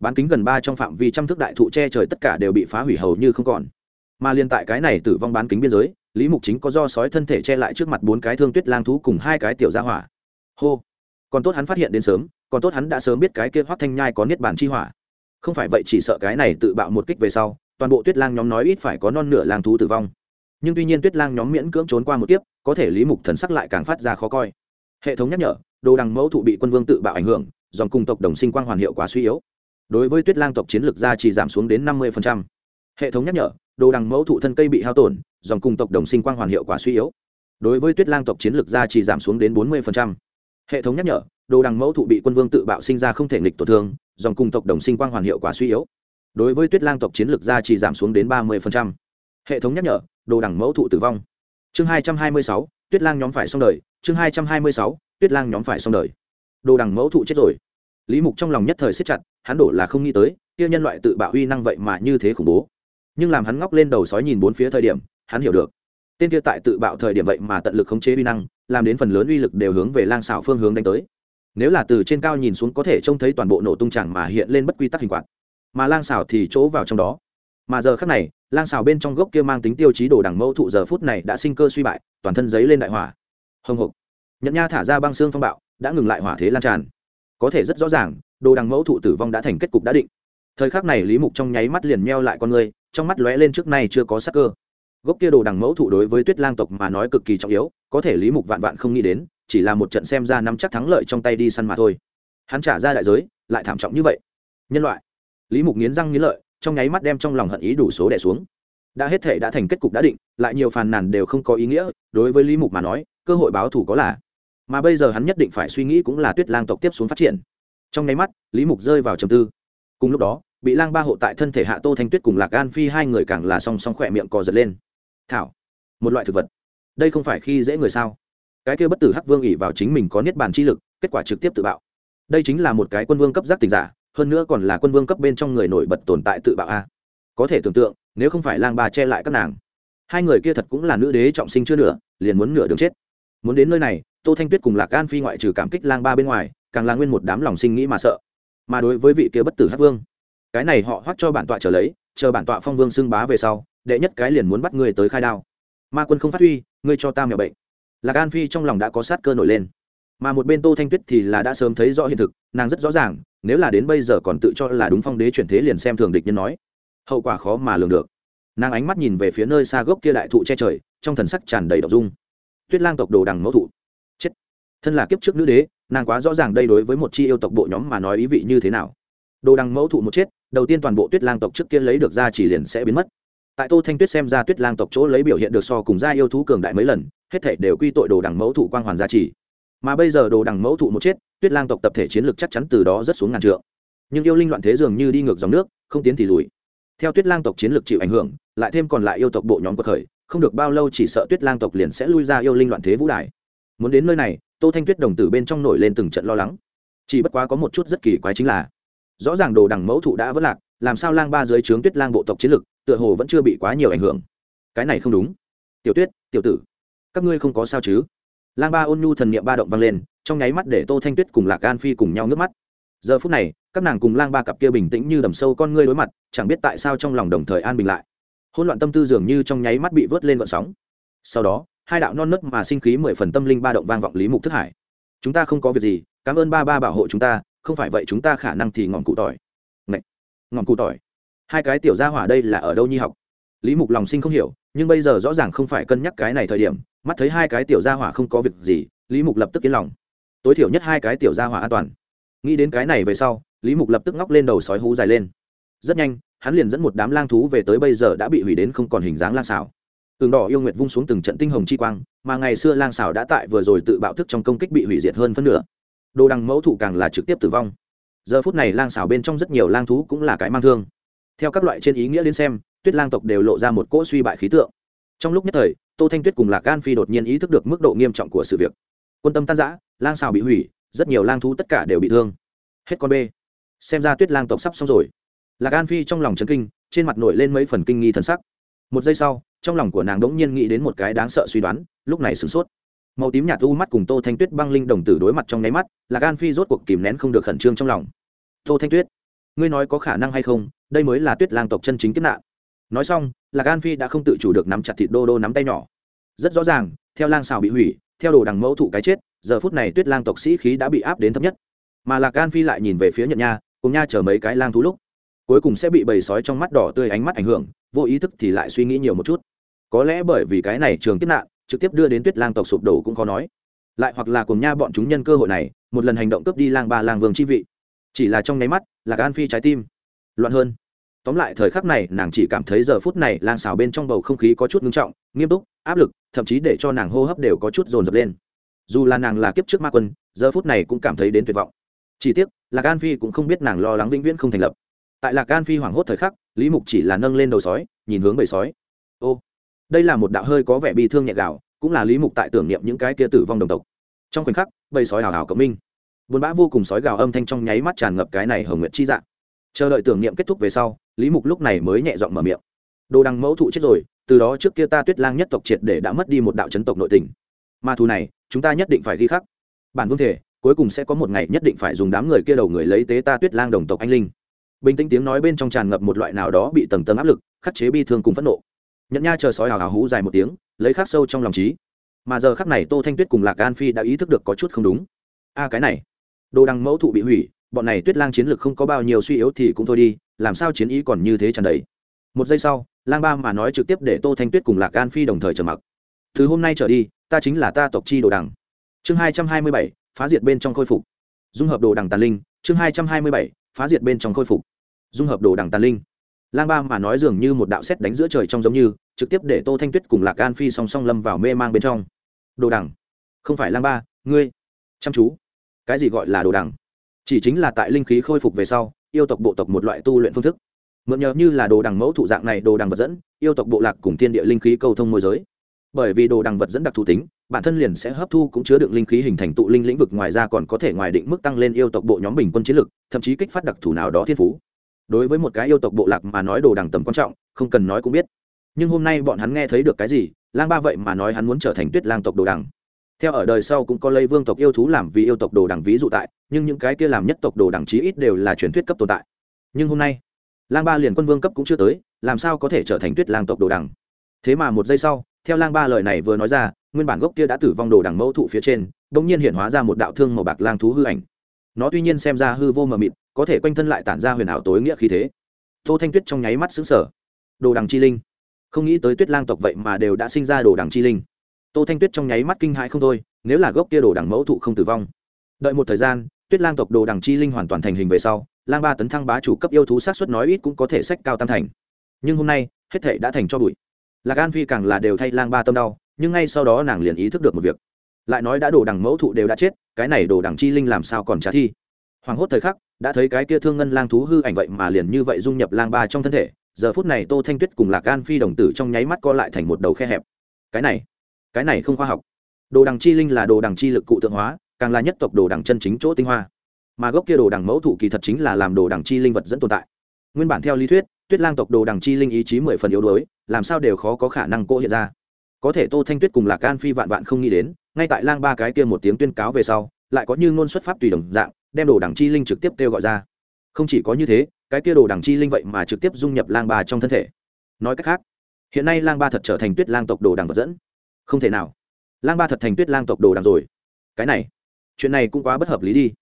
Speaker 1: bán kính gần ba trong phạm vi trăm thước đại thụ che trời tất cả đều bị phá hủy hầu như không còn. Mà liên tại cái này tử vong bán kính biên giới, lý mục chính có do sói thân thể che lại trước mặt bốn cái thương tuyết lang thú cùng hai cái tiểu gia hỏa. Hô. Còn tốt hắn phát hiện đến sớm còn tốt hắn đã sớm biết cái kia hoắc thanh nhai có niết bản chi hỏa. Không phải vậy chỉ sợ cái này tự bạo một kích về sau, toàn bộ tuyết lang nhóm nói ít phải có non nửa lang thú tử vong. Nhưng tuy nhiên tuyết lang nhóm miễn cưỡng trốn qua một kiếp, có thể lý mục thần sắc lại càng phát ra khó coi. Hệ thống nhắc nhở, đồ đằng mẫu thụ bị quân vương tự bạo ảnh hưởng, dòng cùng tộc đồng sinh quang hoàn hiệu quả suy yếu. Đối với tuyết lang tộc chiến lược gia chỉ giảm xuống đến năm mươi hệ thống nhắc nhở, đồ đằng mẫu thụ thân cây bị hao tổn, dòng cùng tộc đồng sinh quang hoàn hiệu quả suy yếu. Đối với tuyết lang tộc chiến lược gia chỉ giảm xuống đến bốn mươi hệ thống nhắc nhở, đồ đằng mẫu thụ bị quân vương tự bạo sinh ra không thể nghịch tổn thương, dòng cùng tộc đồng sinh quang hoàn hiệu quả suy yếu. Đối với tuyết lang tộc chiến lược gia chỉ giảm xuống đến ba mươi hệ thống nhắc nhở, đồ đằng mẫu thụ tử vong. Chương hai trăm hai mươi sáu, tuyết lang nhóm phải xong đời. Chương hai trăm hai mươi sáu, tuyết lang nhóm phải xong đời. Đồ đằng mẫu thụ chết rồi. Lý mục trong lòng nhất thời siết chặt, hắn đổ là không nghĩ tới, kia nhân loại tự bạo uy năng vậy mà như thế khủng bố. Nhưng làm hắn ngóc lên đầu sói nhìn bốn phía thời điểm, hắn hiểu được tên kia tại tự bạo thời điểm vậy mà tận lực khống chế uy năng, làm đến phần lớn uy lực đều hướng về lang xảo phương hướng đánh tới. Nếu là từ trên cao nhìn xuống có thể trông thấy toàn bộ nổ tung chẳng mà hiện lên bất quy tắc hình quạt. Mà lang xảo thì chỗ vào trong đó. Mà giờ khác này, lang xảo bên trong gốc kia mang tính tiêu chí đồ đằng mẫu thụ giờ phút này đã sinh cơ suy bại, toàn thân giấy lên đại hỏa. Hồng hộc. Nhận nha thả ra băng xương phong bạo, đã ngừng lại hỏa thế lan tràn. Có thể rất rõ ràng, đồ đằng mẫu thụ tử vong đã thành kết cục đã định. Thời khắc này lý mục trong nháy mắt liền meo lại con người, trong mắt lóe lên trước nay chưa có sắc cơ gốc kia đồ đằng mẫu thụ đối với tuyết lang tộc mà nói cực kỳ trọng yếu, có thể lý mục vạn vạn không nghĩ đến, chỉ là một trận xem ra nắm chắc thắng lợi trong tay đi săn mà thôi. Hắn trả ra đại giới, lại thảm trọng như vậy. Nhân loại. Lý mục nghiến răng nghiến lợi, trong nháy mắt đem trong lòng hận ý đủ số đẻ xuống. Đã hết thể đã thành kết cục đã định, lại nhiều phàn nàn đều không có ý nghĩa, đối với lý mục mà nói, cơ hội báo thù có là. Mà bây giờ hắn nhất định phải suy nghĩ cũng là tuyết lang tộc tiếp xuống phát triển. Trong nháy mắt, lý mục rơi vào trầm tư. Cùng lúc đó, bị lang ba hộ tại thân thể hạ tô thanh tuyết cùng lạc an phi hai người càng là song song khỏe miệng cò giật lên thảo, một loại thực vật. Đây không phải khi dễ người sao? Cái kia bất tử hắc vương ỉ vào chính mình có niết bàn chi lực, kết quả trực tiếp tự bạo. Đây chính là một cái quân vương cấp giác tình giả, hơn nữa còn là quân vương cấp bên trong người nổi bật tồn tại tự bạo a. Có thể tưởng tượng, nếu không phải lang ba che lại các nàng, hai người kia thật cũng là nữ đế trọng sinh chưa nửa, liền muốn nửa đường chết. Muốn đến nơi này, tô thanh tuyết cùng lạc an phi ngoại trừ cảm kích lang ba bên ngoài, càng là nguyên một đám lòng sinh nghĩ mà sợ. Mà đối với vị kia bất tử hát vương, cái này họ hoắt cho bản tọa trở lấy, chờ bản tọa phong vương xưng bá về sau đệ nhất cái liền muốn bắt ngươi tới khai đao. Ma quân không phát huy, ngươi cho ta mèo bệnh. Lạc an phi trong lòng đã có sát cơ nổi lên. Mà một bên tô thanh tuyết thì là đã sớm thấy rõ hiện thực, nàng rất rõ ràng, nếu là đến bây giờ còn tự cho là đúng phong đế chuyển thế liền xem thường địch nhân nói, hậu quả khó mà lường được. Nàng ánh mắt nhìn về phía nơi xa gốc kia đại thụ che trời, trong thần sắc tràn đầy đ ộ dung. Tuyết lang tộc đồ đằng mẫu thụ. Chết. Thân là kiếp trước nữ đế, nàng quá rõ ràng đây đối với một chi yêu tộc bộ nhóm mà nói ý vị như thế nào. Đồ đằng mẫu thụ một chết, đầu tiên toàn bộ tuyết lang tộc trước kia lấy được ra chỉ liền sẽ biến mất tại tô thanh tuyết xem ra tuyết lang tộc chỗ lấy biểu hiện được so cùng gia yêu thú cường đại mấy lần, hết thể đều quy tội đồ đằng mẫu thụ quang hoàn giá trị. mà bây giờ đồ đằng mẫu thụ một chết, tuyết lang tộc tập thể chiến lược chắc chắn từ đó rất xuống ngàn trượng. Nhưng yêu linh loạn thế dường như đi ngược dòng nước, không tiến thì lùi. Theo tuyết lang tộc chiến lược chịu ảnh hưởng, lại thêm còn lại yêu tộc bộ nhóm cuộc khởi, không được bao lâu chỉ sợ tuyết lang tộc liền sẽ lui ra yêu linh loạn thế vũ đài. Muốn đến nơi này, tô thanh tuyết đồng tử bên trong nổi lên từng trận lo lắng. Chỉ bất quá có một chút rất kỳ quái chính là, rõ ràng đồ đằng mẫu thụ đã vất lạc, làm sao lang ba dưới trướng tuyết lang bộ tộc chiến lực tựa hồ vẫn chưa bị quá nhiều ảnh hưởng. Cái này không đúng. Tiểu tuyết, tiểu tử, các ngươi không có sao chứ? Lang ba ôn nhu thần niệm ba động vang lên, trong nháy mắt để tô thanh tuyết cùng lạc an phi cùng nhau nước mắt. Giờ phút này, các nàng cùng lang ba cặp kia bình tĩnh như đầm sâu con ngươi đối mặt, chẳng biết tại sao trong lòng đồng thời an bình lại. Hỗn loạn tâm tư dường như trong nháy mắt bị vớt lên vận sóng. Sau đó, hai đạo non nớt mà sinh khí mười phần tâm linh ba động vang vọng lý mục thức hải. Chúng ta không có việc gì, cảm ơn ba ba bảo hộ chúng ta, không phải vậy chúng ta khả năng thì ngọn cụ tỏi. Ngọn cụ tỏi hai cái tiểu gia hỏa đây là ở đâu nhi học? Lý mục lòng sinh không hiểu, nhưng bây giờ rõ ràng không phải cân nhắc cái này thời điểm, mắt thấy hai cái tiểu gia hỏa không có việc gì, lý mục lập tức yên lòng. Tối thiểu nhất hai cái tiểu gia hỏa an toàn. Nghĩ đến cái này về sau, lý mục lập tức ngóc lên đầu sói hú dài lên. Rất nhanh, hắn liền dẫn một đám lang thú về tới bây giờ đã bị hủy đến không còn hình dáng lang xảo. Tường đỏ yêu nguyệt vung xuống từng trận tinh hồng chi quang, mà ngày xưa lang xảo đã tại vừa rồi tự bạo thức trong công kích bị hủy diệt hơn phân nửa. Đồ đằng mẫu thủ càng là trực tiếp tử vong. Giờ phút này lang xảo bên trong rất nhiều lang thú cũng là cái mang thương theo các loại trên ý nghĩa đến xem, tuyết lang tộc đều lộ ra một cỗ suy bại khí tượng. Trong lúc nhất thời, tô thanh tuyết cùng lạc gan phi đột nhiên ý thức được mức độ nghiêm trọng của sự việc. Quân tâm tan giã lang xào bị hủy, rất nhiều lang thú tất cả đều bị thương. Hết con b xem ra tuyết lang tộc sắp xong rồi. Lạc Gan phi trong lòng chấn kinh, trên mặt nổi lên mấy phần kinh nghi thần sắc. Một giây sau, trong lòng của nàng đ ỗ n g nhiên nghĩ đến một cái đáng sợ suy đoán, lúc này sửng sốt. Màu tím nhạt u mắt cùng tô thanh tuyết băng linh đồng tử đối mặt trong nháy mắt, lạc Gan phi rốt cuộc kìm nén không được khẩn trương trong lòng. Tô thanh tuyết ngươi nói có khả năng hay không, đây mới là tuyết lang tộc chân chính kiếp nạn. Nói xong, lạc an phi đã không tự chủ được nắm chặt thịt đô đô nắm tay nhỏ. Rất rõ ràng, theo lang xào bị hủy, theo đồ đằng mẫu thụ cái chết, giờ phút này tuyết lang tộc sĩ khí đã bị áp đến thấp nhất. Mà lạc an phi lại nhìn về phía nhận nha, cùng nha chờ mấy cái lang thú lúc, cuối cùng sẽ bị bầy sói trong mắt đỏ tươi ánh mắt ảnh hưởng, vô ý thức thì lại suy nghĩ nhiều một chút. Có lẽ bởi vì cái này trường kiếp nạn, trực tiếp đưa đến tuyết lang tộc sụp đổ cũng khó nói. Lại hoặc là cùng nha bọn chúng nhân cơ hội này, một lần hành động cướp đi lang ba lang vương chi vị. Chỉ là trong nháy mắt là gan phi trái tim. Loạn hơn. Tóm lại thời khắc này, nàng chỉ cảm thấy giờ phút này lang xào bên trong bầu không khí có chút ngưng trọng, nghiêm túc, áp lực, thậm chí để cho nàng hô hấp đều có chút dồn dập lên. Dù là nàng là kiếp trước ma quân, giờ phút này cũng cảm thấy đến tuyệt vọng. Chỉ tiếc, là gan phi cũng không biết nàng lo lắng vĩnh viễn không thành lập. Tại lạc gan phi hoảng hốt thời khắc, lý mục chỉ là nâng lên đầu sói, nhìn hướng bầy sói. Ô, đây là một đạo hơi có vẻ bi thương nhẹ gạo cũng là lý mục tại tưởng niệm những cái kia tử vong đồng tộc. Trong khoảnh khắc, bầy sói hào hào cộng minh buồn bã vô cùng sói gào âm thanh trong nháy mắt tràn ngập cái này hồng Nguyệt chi dạng. Chờ đợi tưởng niệm kết thúc về sau, lý mục lúc này mới nhẹ giọng mở miệng. Đồ đằng mẫu thụ chết rồi, từ đó trước kia ta tuyết lang nhất tộc triệt để đã mất đi một đạo chấn tộc nội tình. Ma thù này, chúng ta nhất định phải ghi khắc. Bản vương thể, cuối cùng sẽ có một ngày nhất định phải dùng đám người kia đầu người lấy tế ta tuyết lang đồng tộc anh linh. Bình tĩnh tiếng nói bên trong tràn ngập một loại nào đó bị tầng tầng áp lực, khắc chế bi thương cùng phẫn nộ. Nhận nha chờ sói hào hào hú dài một tiếng, lấy khắc sâu trong lòng trí mà giờ khắc này tô thanh tuyết cùng lạc an phi đã ý thức được có chút không đúng. A, cái này đồ đằng mẫu thụ bị hủy, bọn này tuyết lang chiến lược không có bao nhiêu suy yếu thì cũng thôi đi, làm sao chiến ý còn như thế chẳng đấy một giây sau, lang ba mà nói trực tiếp để tô thanh tuyết cùng lạc an phi đồng thời trầm mặc. Từ hôm nay trở đi, ta chính là ta tộc chi đồ đằng. Chương hai trăm hai mươi bảy, phá diệt bên trong khôi phục. Dung hợp đồ đằng tàn linh, chương hai trăm hai mươi bảy, phá diệt bên trong khôi phục. Dung hợp đồ đằng tàn linh. Lang ba mà nói dường như một đạo xét đánh giữa trời trong giống như, trực tiếp để tô thanh tuyết cùng lạc an phi song song lâm vào mê mang bên trong. Đồ đằng, không phải lang ba, ngươi, chăm chú cái gì gọi là đồ đằng? Chỉ chính là tại linh khí khôi phục về sau, yêu tộc bộ tộc một loại tu luyện phương thức. Mượn nhờ như là đồ đằng mẫu thụ dạng này đồ đằng vật dẫn, yêu tộc bộ lạc cùng thiên địa linh khí cầu thông môi giới. Bởi vì đồ đằng vật dẫn đặc thù tính, bản thân liền sẽ hấp thu cũng chứa đựng linh khí hình thành tụ linh lĩnh vực ngoài ra còn có thể ngoài định mức tăng lên yêu tộc bộ nhóm bình quân chiến lực, thậm chí kích phát đặc thù nào đó thiên phú. Đối với một cái yêu tộc bộ lạc mà nói đồ đằng tầm quan trọng, không cần nói cũng biết. Nhưng hôm nay bọn hắn nghe thấy được cái gì, lang ba vậy mà nói hắn muốn trở thành tuyết lang tộc đồ đằng theo ở đời sau cũng có lấy vương tộc yêu thú làm vì yêu tộc đồ đẳng ví dụ tại, nhưng những cái kia làm nhất tộc đồ đẳng chí ít đều là truyền thuyết cấp tồn tại. Nhưng hôm nay, lang ba liền quân vương cấp cũng chưa tới, làm sao có thể trở thành tuyết lang tộc đồ đẳng thế mà một giây sau, theo lang ba lời này vừa nói ra, nguyên bản gốc kia đã tử vong đồ đẳng mẫu thụ phía trên, bỗng nhiên hiện hóa ra một đạo thương màu bạc lang thú hư ảnh. Nó tuy nhiên xem ra hư vô mờ mịt, có thể quanh thân lại tản ra huyền ảo tối nghĩa khí thế. Tô thanh tuyết trong nháy mắt xứng sở đồ đằng chi linh. Không nghĩ tới tuyết lang tộc vậy mà đều đã sinh ra đồ đằng chi linh tô thanh tuyết trong nháy mắt kinh hãi không thôi, nếu là gốc kia đồ đằng mẫu thụ không tử vong. Đợi một thời gian, tuyết lang tộc đồ đằng chi linh hoàn toàn thành hình về sau, lang ba tấn thăng bá chủ cấp yêu thú sát xuất nói ít cũng có thể sách cao tam thành. Nhưng hôm nay, hết thể đã thành cho bụi. Lạc an phi càng là đều thay lang ba tâm đau, nhưng ngay sau đó nàng liền ý thức được một việc. Lại nói đã đồ đằng mẫu thụ đều đã chết, cái này đồ đằng chi linh làm sao còn trả thi? Hoàng hốt thời khắc, đã thấy cái kia thương ngân lang thú hư ảnh vậy mà liền như vậy dung nhập lang ba trong thân thể, giờ phút này tô thanh tuyết cùng lạc an phi đồng tử trong nháy mắt co lại thành một đầu khe hẹp. Cái này cái này không khoa học. Đồ đằng chi linh là đồ đằng chi lực cụ tượng hóa, càng là nhất tộc đồ đằng chân chính chỗ tinh hoa. Mà gốc kia đồ đằng mẫu thụ kỳ thật chính là làm đồ đằng chi linh vật dẫn tồn tại. Nguyên bản theo lý thuyết, tuyết lang tộc đồ đằng chi linh ý chí mười phần yếu đuối, làm sao đều khó có khả năng cô hiện ra. Có thể tô thanh tuyết cùng lạc can phi vạn vạn không nghĩ đến, ngay tại lang ba cái kia một tiếng tuyên cáo về sau, lại có như ngôn xuất pháp tùy đồng dạng, đem đồ đằng chi linh trực tiếp kêu gọi ra. Không chỉ có như thế, cái kia đồ đằng chi linh vậy mà trực tiếp dung nhập lang ba trong thân thể. Nói cách khác, hiện nay lang ba thật trở thành tuyết lang tộc đồ đằng vật dẫn không thể nào. Lang ba thật thành tuyết lang tộc đồ đằng rồi. Cái này, chuyện này cũng quá bất hợp lý đi.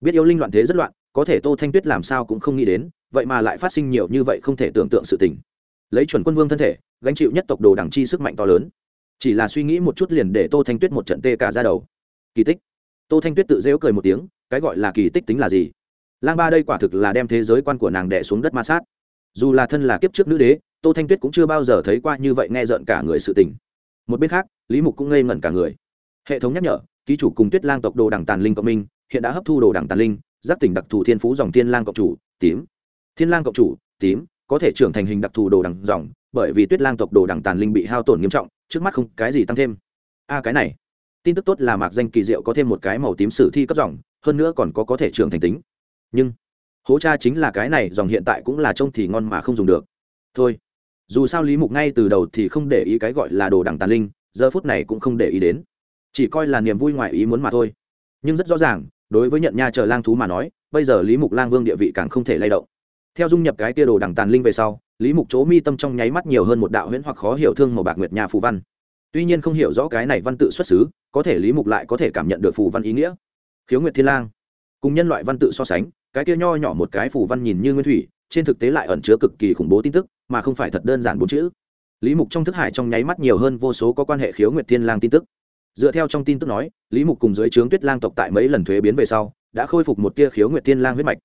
Speaker 1: Biết yêu linh loạn thế rất loạn, có thể tô thanh tuyết làm sao cũng không nghĩ đến, vậy mà lại phát sinh nhiều như vậy không thể tưởng tượng sự tình. Lấy chuẩn quân vương thân thể, gánh chịu nhất tộc đồ đằng chi sức mạnh to lớn. Chỉ là suy nghĩ một chút liền để tô thanh tuyết một trận tê cả ra đầu. Kỳ tích. Tô thanh tuyết tự dễu cười một tiếng, cái gọi là kỳ tích tính là gì? Lang ba đây quả thực là đem thế giới quan của nàng đẻ xuống đất ma sát. Dù là thân là kiếp trước nữ đế, tô thanh tuyết cũng chưa bao giờ thấy qua như vậy nghe rợn cả người sự tình một bên khác, lý mục cũng ngây ngẩn cả người. Hệ thống nhắc nhở, ký chủ cùng tuyết lang tộc đồ đẳng tàn linh cộng minh, hiện đã hấp thu đồ đẳng tàn linh, giáp tỉnh đặc thù thiên phú dòng thiên lang cộng chủ, tím. Thiên lang cộng chủ, tím, có thể trưởng thành hình đặc thù đồ đẳng dòng, bởi vì tuyết lang tộc đồ đẳng tàn linh bị hao tổn nghiêm trọng, trước mắt không cái gì tăng thêm. A, cái này. Tin tức tốt là mạc danh kỳ diệu có thêm một cái màu tím sử thi cấp dòng, hơn nữa còn có có thể trưởng thành tính. Nhưng, hố cha chính là cái này, dòng hiện tại cũng là trông thì ngon mà không dùng được. Thôi dù sao lý mục ngay từ đầu thì không để ý cái gọi là đồ đẳng tàn linh, giờ phút này cũng không để ý đến. Chỉ coi là niềm vui ngoài ý muốn mà thôi. Nhưng rất rõ ràng, đối với nhận nha chờ lang thú mà nói, bây giờ lý mục lang vương địa vị càng không thể lay động. Theo dung nhập cái tia đồ đằng tàn linh về sau, lý mục chỗ mi tâm trong nháy mắt nhiều hơn một đạo huyễn hoặc khó hiểu thương màu bạc nguyệt nha phù văn. Tuy nhiên không hiểu rõ cái này văn tự xuất xứ, có thể lý mục lại có thể cảm nhận được phù văn ý nghĩa. Khiếu nguyệt thiên lang. Cùng nhân loại văn tự so sánh, cái kia nho nhỏ một cái phù văn nhìn như nguyên thủy trên thực tế lại ẩn chứa cực kỳ khủng bố tin tức, mà không phải thật đơn giản bốn chữ. Lý mục trong thức hải trong nháy mắt nhiều hơn vô số có quan hệ khiếu nguyệt thiên lang tin tức. Dựa theo trong tin tức nói, lý mục cùng dưới trướng tuyết lang tộc tại mấy lần thuế biến về sau, đã khôi phục một tia khiếu nguyệt thiên lang huyết mạch.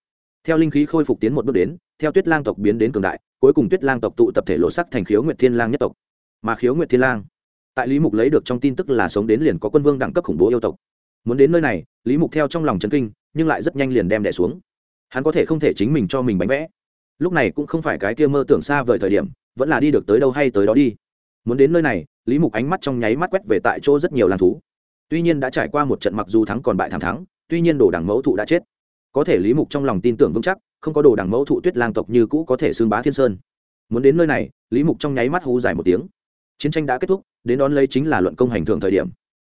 Speaker 1: Theo linh khí khôi phục tiến một bước đến, theo tuyết lang tộc biến đến cường đại, cuối cùng tuyết lang tộc tụ tập thể lộ sắc thành khiếu nguyệt thiên lang nhất tộc. Mà khiếu nguyệt thiên lang, tại lý mục lấy được trong tin tức là sống đến liền có quân vương đẳng cấp khủng bố yêu tộc. Muốn đến nơi này, lý mục theo trong lòng chấn kinh, nhưng lại rất nhanh liền đem đẻ xuống. Hắn có thể không thể chính mình cho mình bánh vẽ lúc này cũng không phải cái kia mơ tưởng xa vời thời điểm, vẫn là đi được tới đâu hay tới đó đi. Muốn đến nơi này, lý mục ánh mắt trong nháy mắt quét về tại chỗ rất nhiều làng thú. Tuy nhiên đã trải qua một trận mặc dù thắng còn bại thảm thắng, tuy nhiên đồ đảng mẫu thụ đã chết. Có thể lý mục trong lòng tin tưởng vững chắc, không có đồ đảng mẫu thụ tuyết lang tộc như cũ có thể xương bá thiên sơn. Muốn đến nơi này, lý mục trong nháy mắt hú dài một tiếng. Chiến tranh đã kết thúc, đến đón lấy chính là luận công hành thưởng thời điểm.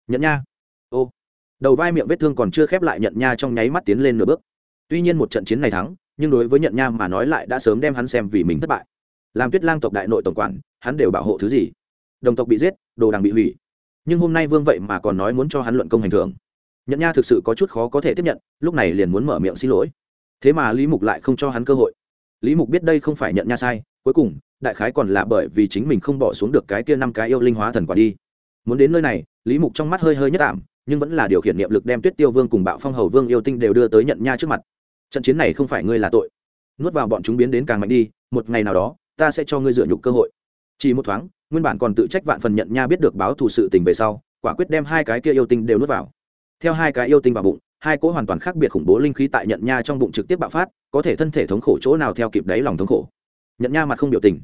Speaker 1: Nhận nha. Ô. Đầu vai miệng vết thương còn chưa khép lại nhận nha trong nháy mắt tiến lên nửa bước. Tuy nhiên một trận chiến này thắng nhưng đối với nhận nha mà nói lại đã sớm đem hắn xem vì mình thất bại. Làm tuyết lang tộc đại nội tổng quản, hắn đều bảo hộ thứ gì? Đồng tộc bị giết, đồ đằng bị hủy. Nhưng hôm nay vương vậy mà còn nói muốn cho hắn luận công hành thưởng. Nhận nha thực sự có chút khó có thể tiếp nhận, lúc này liền muốn mở miệng xin lỗi. Thế mà lý mục lại không cho hắn cơ hội. Lý mục biết đây không phải nhận nha sai, cuối cùng, đại khái còn là bởi vì chính mình không bỏ xuống được cái kia năm cái yêu linh hóa thần quả đi. Muốn đến nơi này, lý mục trong mắt hơi hơi nhất ảm, nhưng vẫn là điều khiển niệm lực đem tuyết tiêu vương cùng bạo phong hầu vương yêu tinh đều đưa tới nhận nha trước mặt trận chiến này không phải ngươi là tội. Nuốt vào bọn chúng biến đến càng mạnh đi, một ngày nào đó, ta sẽ cho ngươi dựa nhục cơ hội. Chỉ một thoáng, nguyên bản còn tự trách vạn phần nhận nha biết được báo thù sự tình về sau, quả quyết đem hai cái kia yêu tinh đều nuốt vào. Theo hai cái yêu tinh vào bụng, hai cỗ hoàn toàn khác biệt khủng bố linh khí tại nhận nha trong bụng trực tiếp bạo phát, có thể thân thể thống khổ chỗ nào theo kịp đáy lòng thống khổ. Nhận nha mặt không biểu tình.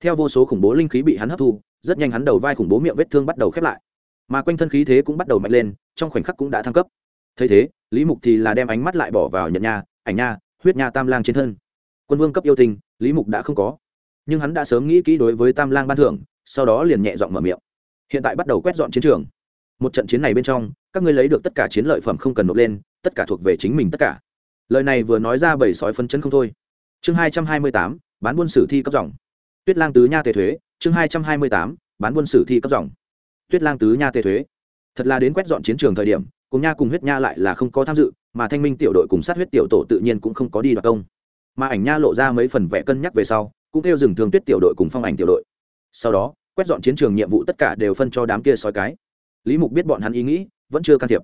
Speaker 1: Theo vô số khủng bố linh khí bị hắn hấp thu, rất nhanh hắn đầu vai khủng bố miệng vết thương bắt đầu khép lại. Mà quanh thân khí thế cũng bắt đầu mạnh lên, trong khoảnh khắc cũng đã thăng cấp. Thấy thế, lý mục thì là đem ánh mắt lại bỏ vào nhận nha ảnh nha huyết nha tam lang trên thân. Quân vương cấp yêu tình, lý mục đã không có. Nhưng hắn đã sớm nghĩ kỹ đối với tam lang ban thưởng sau đó liền nhẹ giọng mở miệng. Hiện tại bắt đầu quét dọn chiến trường. Một trận chiến này bên trong các ngươi lấy được tất cả chiến lợi phẩm không cần nộp lên tất cả thuộc về chính mình tất cả. Lời này vừa nói ra bảy sói phân chấn không thôi. Chương hai trăm hai mươi tám bán buôn sử thi cấp dòng. Tuyết lang tứ nha tề thuế chương hai trăm hai mươi tám bán buôn sử thi cấp dòng. Tuyết lang tứ nha tề thuế. Thật là đến quét dọn chiến trường thời điểm cùng nha cùng huyết nha lại là không có tham dự mà thanh minh tiểu đội cùng sát huyết tiểu tổ tự nhiên cũng không có đi đoạt công. Mà ảnh nha lộ ra mấy phần vẽ cân nhắc về sau, cũng kêu dừng thương tuyết tiểu đội cùng phong ảnh tiểu đội. Sau đó, quét dọn chiến trường nhiệm vụ tất cả đều phân cho đám kia sói cái. Lý mục biết bọn hắn ý nghĩ, vẫn chưa can thiệp.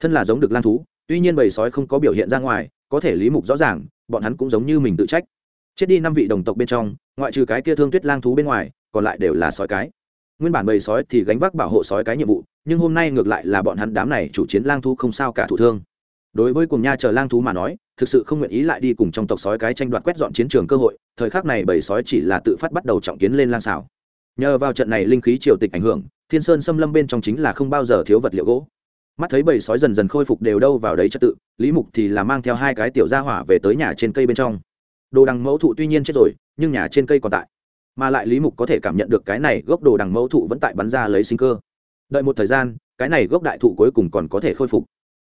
Speaker 1: Thân là giống được lang thú, tuy nhiên bầy sói không có biểu hiện ra ngoài, có thể lý mục rõ ràng, bọn hắn cũng giống như mình tự trách. Chết đi năm vị đồng tộc bên trong, ngoại trừ cái kia thương tuyết lang thú bên ngoài, còn lại đều là sói cái. Nguyên bản bầy sói thì gánh vác bảo hộ sói cái nhiệm vụ, nhưng hôm nay ngược lại là bọn hắn đám này chủ chiến lang thú không sao cả thủ thương đối với cùng nha chờ lang thú mà nói, thực sự không nguyện ý lại đi cùng trong tộc sói cái tranh đoạt quét dọn chiến trường cơ hội, thời khắc này bầy sói chỉ là tự phát bắt đầu trọng kiến lên lang xảo. Nhờ vào trận này linh khí triều tịch ảnh hưởng, thiên sơn xâm lâm bên trong chính là không bao giờ thiếu vật liệu gỗ. Mắt thấy bầy sói dần dần khôi phục đều đâu vào đấy trật tự, lý mục thì là mang theo hai cái tiểu gia hỏa về tới nhà trên cây bên trong. Đồ đằng mẫu thụ tuy nhiên chết rồi, nhưng nhà trên cây còn tại. Mà lại lý mục có thể cảm nhận được cái này gốc đồ đằng mẫu thụ vẫn tại bắn ra lấy sinh cơ. Đợi một thời gian, cái này gốc đại thụ cuối cùng còn có thể khôi phục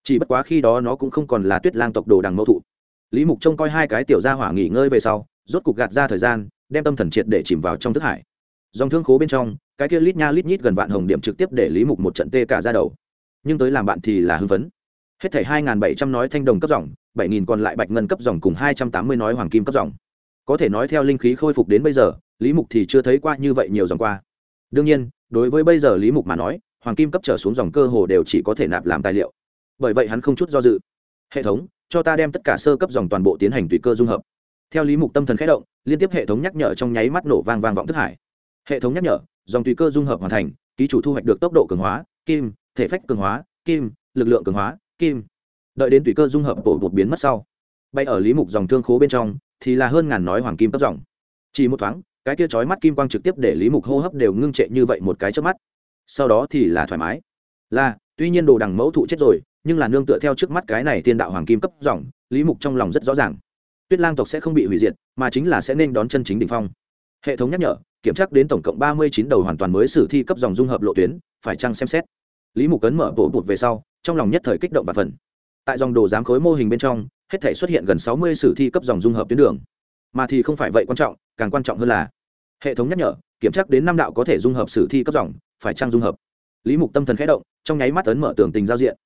Speaker 1: chỉ bất quá khi đó nó cũng không còn là tuyết lang tộc đồ đằng mẫu thụ. Lý mục trông coi hai cái tiểu gia hỏa nghỉ ngơi về sau, rốt cục gạt ra thời gian, đem tâm thần triệt để chìm vào trong thức hải. Dòng thương khố bên trong, cái kia lít nha lít nhít gần vạn hồng điểm trực tiếp để lý mục một trận tê cả ra đầu. Nhưng tới làm bạn thì là hưng phấn. Hết thảy hai bảy trăm nói thanh đồng cấp dòng, bảy nghìn còn lại bạch ngân cấp dòng cùng hai trăm tám mươi nói hoàng kim cấp dòng. Có thể nói theo linh khí khôi phục đến bây giờ, lý mục thì chưa thấy qua như vậy nhiều dòng qua. Đương nhiên, đối với bây giờ lý mục mà nói, hoàng kim cấp trở xuống dòng cơ hồ đều chỉ có thể nạp làm tài liệu bởi vậy hắn không chút do dự. Hệ thống, cho ta đem tất cả sơ cấp dòng toàn bộ tiến hành tùy cơ dung hợp. Theo lý mục tâm thần khẽ động, liên tiếp hệ thống nhắc nhở trong nháy mắt nổ vang vang vọng thức hải. Hệ thống nhắc nhở, dòng tùy cơ dung hợp hoàn thành, ký chủ thu hoạch được tốc độ cường hóa, kim, thể phách cường hóa, kim, lực lượng cường hóa, kim. Đợi đến tùy cơ dung hợp bổ đột biến mất sau, bay ở lý mục dòng thương khố bên trong, thì là hơn ngàn nói hoàng kim cấp dòng. Chỉ một thoáng, cái kia chói mắt kim quang trực tiếp để lý mục hô hấp đều ngưng trệ như vậy một cái trước mắt. Sau đó thì là thoải mái. Là, tuy nhiên đồ đằng mẫu thụ chết rồi nhưng là nương tựa theo trước mắt cái này tiên đạo hoàng kim cấp dòng, lý mục trong lòng rất rõ ràng. Tuyết lang tộc sẽ không bị hủy diệt, mà chính là sẽ nên đón chân chính đ ỉ n h phong. Hệ thống nhắc nhở, kiểm tra đến tổng cộng ba mươi chín đầu hoàn toàn mới sử thi cấp dòng dung hợp lộ tuyến, phải chăng xem xét. Lý mục cấn mở bộ bụt về sau, trong lòng nhất thời kích động và phần tại dòng đồ giám khối mô hình bên trong, hết thể xuất hiện gần sáu mươi sử thi cấp dòng dung hợp tuyến đường. Mà thì không phải vậy quan trọng, càng quan trọng hơn là, hệ thống nhắc nhở, kiểm tra đến năm đạo có thể dung hợp sử thi cấp dòng, phải trang dung hợp. Lý mục tâm thần khẽ động, trong nháy mắt ấn mở tường tình giao diện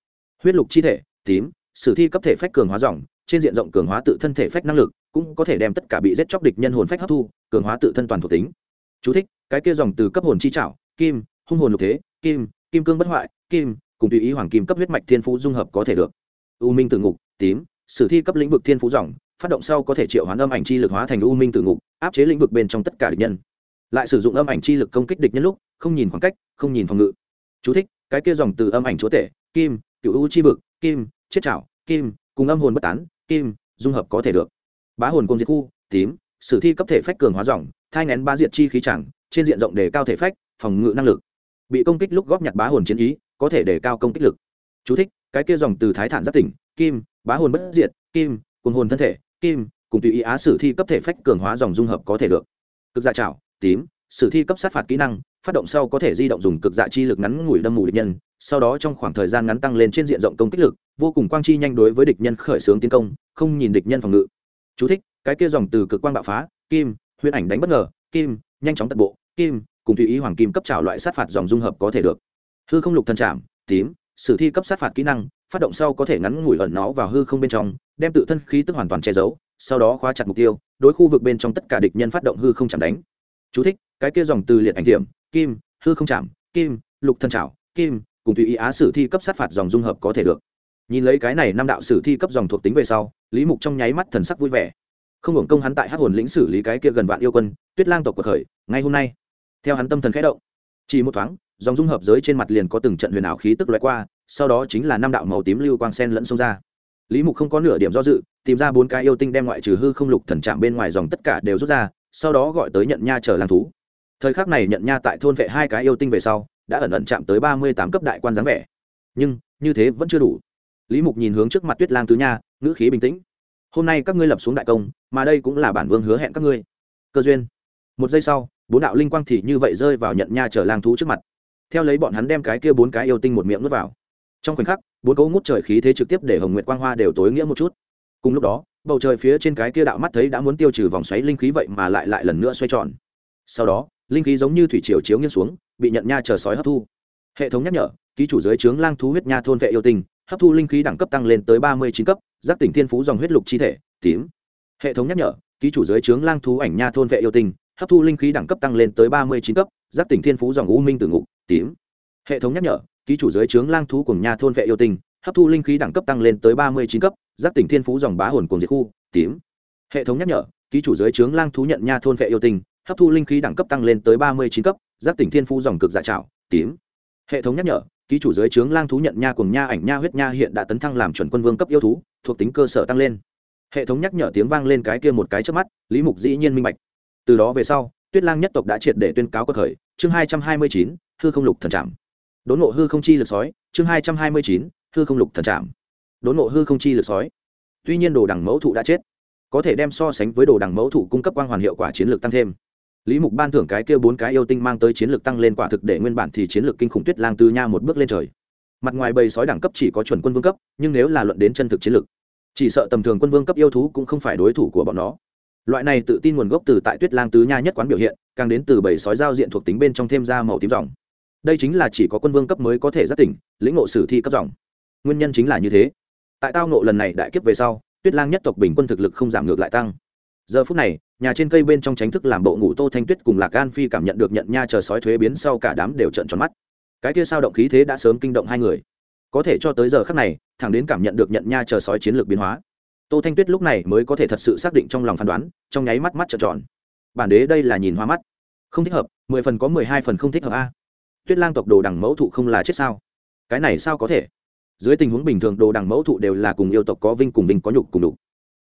Speaker 1: huyết lục chi thể tím sử thi cấp thể phách cường hóa dòng trên diện rộng cường hóa tự thân thể phách năng lực cũng có thể đem tất cả bị giết chóc địch nhân hồn phách hấp thu cường hóa tự thân toàn thuộc tính. Chú thích, cái kia dòng từ cấp hồn chi trảo kim hung hồn lục thế kim kim cương bất hoại kim cùng tùy ý hoàng kim cấp huyết mạch thiên phú dung hợp có thể được. U minh tử ngục tím sử thi cấp lĩnh vực thiên phú dòng phát động sau có thể triệu hoán âm ảnh chi lực hóa thành u minh tử ngục áp chế lĩnh vực bên trong tất cả địch nhân. Lại sử dụng âm ảnh chi lực công kích địch nhân lúc không nhìn khoảng cách không nhìn phòng ngự. Chú thích, cái kia dòng từ âm ảnh chúa tể kim cựu u chi vực kim chết chảo kim cùng âm hồn bất tán kim dung hợp có thể được. Bá hồn công diệt khu tím sử thi cấp thể phách cường hóa dòng thai ngén ba diệt chi khí chẳng trên diện rộng đề cao thể phách phòng ngự năng lực. Bị công kích lúc góp nhặt bá hồn chiến ý có thể đề cao công kích lực. Chú thích, cái kia dòng từ thái thản giác tỉnh kim bá hồn bất diệt kim cùng hồn thân thể kim cùng tùy ý á sử thi cấp thể phách cường hóa dòng dung hợp có thể được. Cực dạ trảo tím sử thi cấp sát phạt kỹ năng phát động sau có thể di động dùng cực dạ chi lực ngắn ngủi đâm mù địch nhân sau đó trong khoảng thời gian ngắn tăng lên trên diện rộng công kích lực vô cùng quang chi nhanh đối với địch nhân khởi xướng tiến công không nhìn địch nhân phòng ngự. Chú thích, cái kia dòng từ cực quang bạo phá kim huyễn ảnh đánh bất ngờ kim nhanh chóng tận bộ kim cùng tùy ý hoàng kim cấp trào loại sát phạt dòng dung hợp có thể được. Hư không lục thần chạm, tím sử thi cấp sát phạt kỹ năng phát động sau có thể ngắn ngủi ẩn nó vào hư không bên trong đem tự thân khí tức hoàn toàn che giấu sau đó khóa chặt mục tiêu đối khu vực bên trong tất cả địch nhân phát động hư không chạm đánh. Chú thích, cái kia dòng từ liệt ảnh thiểm kim, hư không chạm, kim, lục thân trảo kim, cùng tùy ý á sử thi cấp sát phạt dòng dung hợp có thể được. Nhìn lấy cái này năm đạo sử thi cấp dòng thuộc tính về sau, lý mục trong nháy mắt thần sắc vui vẻ. Không hưởng công hắn tại hát hồn lĩnh xử lý cái kia gần vạn yêu quân, tuyết lang tộc cuộc khởi ngay hôm nay. Theo hắn tâm thần khẽ động, chỉ một thoáng, dòng dung hợp giới trên mặt liền có từng trận huyền ảo khí tức loại qua, sau đó chính là năm đạo màu tím lưu quang sen lẫn xông ra. Lý mục không có nửa điểm do dự, tìm ra bốn cái yêu tinh đem ngoại trừ hư không lục thần trạm bên ngoài dòng tất cả đều rút ra, sau đó gọi tới nhận nha chờ lang thú thời khắc này nhận nha tại thôn vệ hai cái yêu tinh về sau, đã ẩn ẩn chạm tới ba mươi tám cấp đại quan dáng vẻ. Nhưng, như thế vẫn chưa đủ. Lý mục nhìn hướng trước mặt tuyết lang tứ nha, ngữ khí bình tĩnh. Hôm nay các ngươi lập xuống đại công, mà đây cũng là bản vương hứa hẹn các ngươi. Cơ duyên. Một giây sau, bốn đạo linh quang thì như vậy rơi vào nhận nha chở lang thú trước mặt. Theo lấy bọn hắn đem cái kia bốn cái yêu tinh một miệng nuốt vào. Trong khoảnh khắc, bốn cấu ngút trời khí thế trực tiếp để hồng nguyệt quang hoa đều tối nghĩa một chút. Cùng lúc đó, bầu trời phía trên cái kia đạo mắt thấy đã muốn tiêu trừ vòng xoáy linh khí vậy mà lại lại lần nữa xoay tròn. Sau đó linh khí giống như thủy triều chiếu nghiêng xuống, bị nhận nha chờ sói hấp thu. Hệ thống nhắc nhở, ký chủ giới trướng lang thú huyết nha thôn vệ yêu tình hấp thu linh khí đẳng cấp tăng lên tới ba mươi chín cấp, giác tỉnh thiên phú dòng huyết lục chi thể, tím. Hệ thống nhắc nhở, ký chủ giới trướng lang thú ảnh nha thôn vệ yêu tình hấp thu linh khí đẳng cấp tăng lên tới ba mươi chín cấp, giác tỉnh thiên phú dòng u minh tử ngục, tím. Hệ thống nhắc nhở, ký chủ giới trướng lang thú cùng nha thôn vệ yêu tình hấp thu linh khí đẳng cấp tăng lên tới ba mươi chín cấp, giác tỉnh thiên phú dòng bá hồn cùng diệt khu, tím. Hệ thống nhắc nhở, ký chủ giới trướng lang thú nhận nha thôn vệ yêu tình hấp thu linh khí đẳng cấp tăng lên tới ba mươi chín cấp giác tỉnh thiên phu dòng cực dạ trạo tím. Hệ thống nhắc nhở, ký chủ giới trướng lang thú nhận nha cùng nha ảnh nha huyết nha hiện đã tấn thăng làm chuẩn quân vương cấp yêu thú, thuộc tính cơ sở tăng lên. Hệ thống nhắc nhở tiếng vang lên cái kia một cái trước mắt, lý mục dĩ nhiên minh bạch. Từ đó về sau, tuyết lang nhất tộc đã triệt để tuyên cáo cuộc khởi chương hai trăm hai mươi chín, hư không lục thần trạm đốn ngộ hư không chi lực sói, chương hai trăm hai mươi chín, hư không lục thần trạm đốn ngộ hư không chi lực sói. Tuy nhiên đồ đằng mẫu thụ đã chết, có thể đem so sánh với đồ đằng mẫu thụ cung cấp quang hoàn hiệu quả chiến lược tăng thêm lý mục ban thưởng cái kia bốn cái yêu tinh mang tới chiến lược tăng lên quả thực để nguyên bản thì chiến lược kinh khủng tuyết lang tư nha một bước lên trời. Mặt ngoài bầy sói đẳng cấp chỉ có chuẩn quân vương cấp, nhưng nếu là luận đến chân thực chiến lược, chỉ sợ tầm thường quân vương cấp yêu thú cũng không phải đối thủ của bọn nó. Loại này tự tin nguồn gốc từ tại tuyết lang tứ nha nhất quán biểu hiện, càng đến từ bầy sói giao diện thuộc tính bên trong thêm ra màu tím dòng. Đây chính là chỉ có quân vương cấp mới có thể giác tỉnh, lĩnh ngộ sử thi cấp dòng. Nguyên nhân chính là như thế. Tại tao ngộ lần này đại kiếp về sau, tuyết lang nhất tộc bình quân thực lực không giảm ngược lại tăng. Giờ phút này nhà trên cây bên trong tránh thức làm bộ ngủ tô thanh tuyết cùng lạc an phi cảm nhận được nhận nha chờ sói thuế biến sau cả đám đều trận tròn mắt. Cái kia sao động khí thế đã sớm kinh động hai người. Có thể cho tới giờ khắc này, thẳng đến cảm nhận được nhận nha chờ sói chiến lược biến hóa, tô thanh tuyết lúc này mới có thể thật sự xác định trong lòng phán đoán, trong nháy mắt mắt trợn tròn. Bản đế đây là nhìn hoa mắt. Không thích hợp, mười phần có mười hai phần không thích hợp a. Tuyết lang tộc đồ đằng mẫu thụ không là chết sao? Cái này sao có thể? Dưới tình huống bình thường đồ đằng mẫu thụ đều là cùng yêu tộc có vinh cùng vinh có nhục cùng đục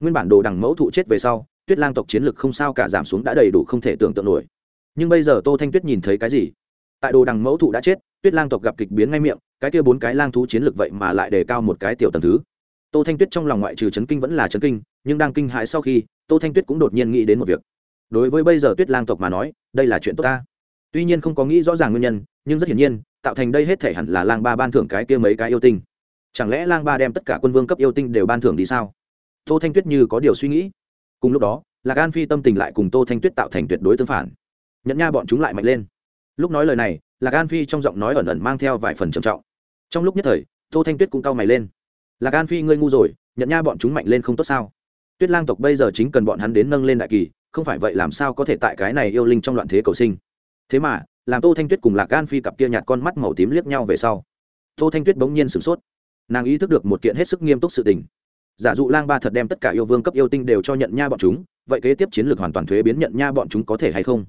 Speaker 1: nguyên bản đồ đằng mẫu thụ chết về sau tuyết lang tộc chiến lực không sao cả giảm xuống đã đầy đủ không thể tưởng tượng nổi. Nhưng bây giờ tô thanh tuyết nhìn thấy cái gì? Tại đồ đằng mẫu thụ đã chết, tuyết lang tộc gặp kịch biến ngay miệng, cái kia bốn cái lang thú chiến lực vậy mà lại đề cao một cái tiểu tầng thứ. Tô thanh tuyết trong lòng ngoại trừ chấn kinh vẫn là chấn kinh, nhưng đang kinh hãi sau khi, tô thanh tuyết cũng đột nhiên nghĩ đến một việc. Đối với bây giờ tuyết lang tộc mà nói, đây là chuyện tốt ta. Tuy nhiên không có nghĩ rõ ràng nguyên nhân, nhưng rất hiển nhiên, tạo thành đây hết thể hẳn là lang ba ban thưởng cái kia mấy cái yêu tinh. Chẳng lẽ lang ba đem tất cả quân vương cấp yêu tinh đều ban thưởng đi sao? Tô thanh tuyết như có điều suy nghĩ cùng lúc đó, lạc an phi tâm tình lại cùng tô thanh tuyết tạo thành tuyệt đối tương phản. Nhận nha bọn chúng lại mạnh lên. Lúc nói lời này, lạc an phi trong giọng nói ẩn ẩn mang theo vài phần trầm trọng. Trong lúc nhất thời, tô thanh tuyết cũng cau mày lên. Lạc an phi, ngươi ngu rồi nhận nha bọn chúng mạnh lên không tốt sao? Tuyết lang tộc bây giờ chính cần bọn hắn đến nâng lên đại kỳ, không phải vậy làm sao có thể tại cái này yêu linh trong loạn thế cầu sinh? Thế mà, làm tô thanh tuyết cùng lạc an phi cặp kia nhạt con mắt màu tím liếc nhau về sau, tô thanh tuyết bỗng nhiên sửng sốt. Nàng ý thức được một kiện hết sức nghiêm túc sự tình giả dụ lang ba thật đem tất cả yêu vương cấp yêu tinh đều cho nhận nha bọn chúng, vậy kế tiếp chiến lược hoàn toàn thuế biến nhận nha bọn chúng có thể hay không?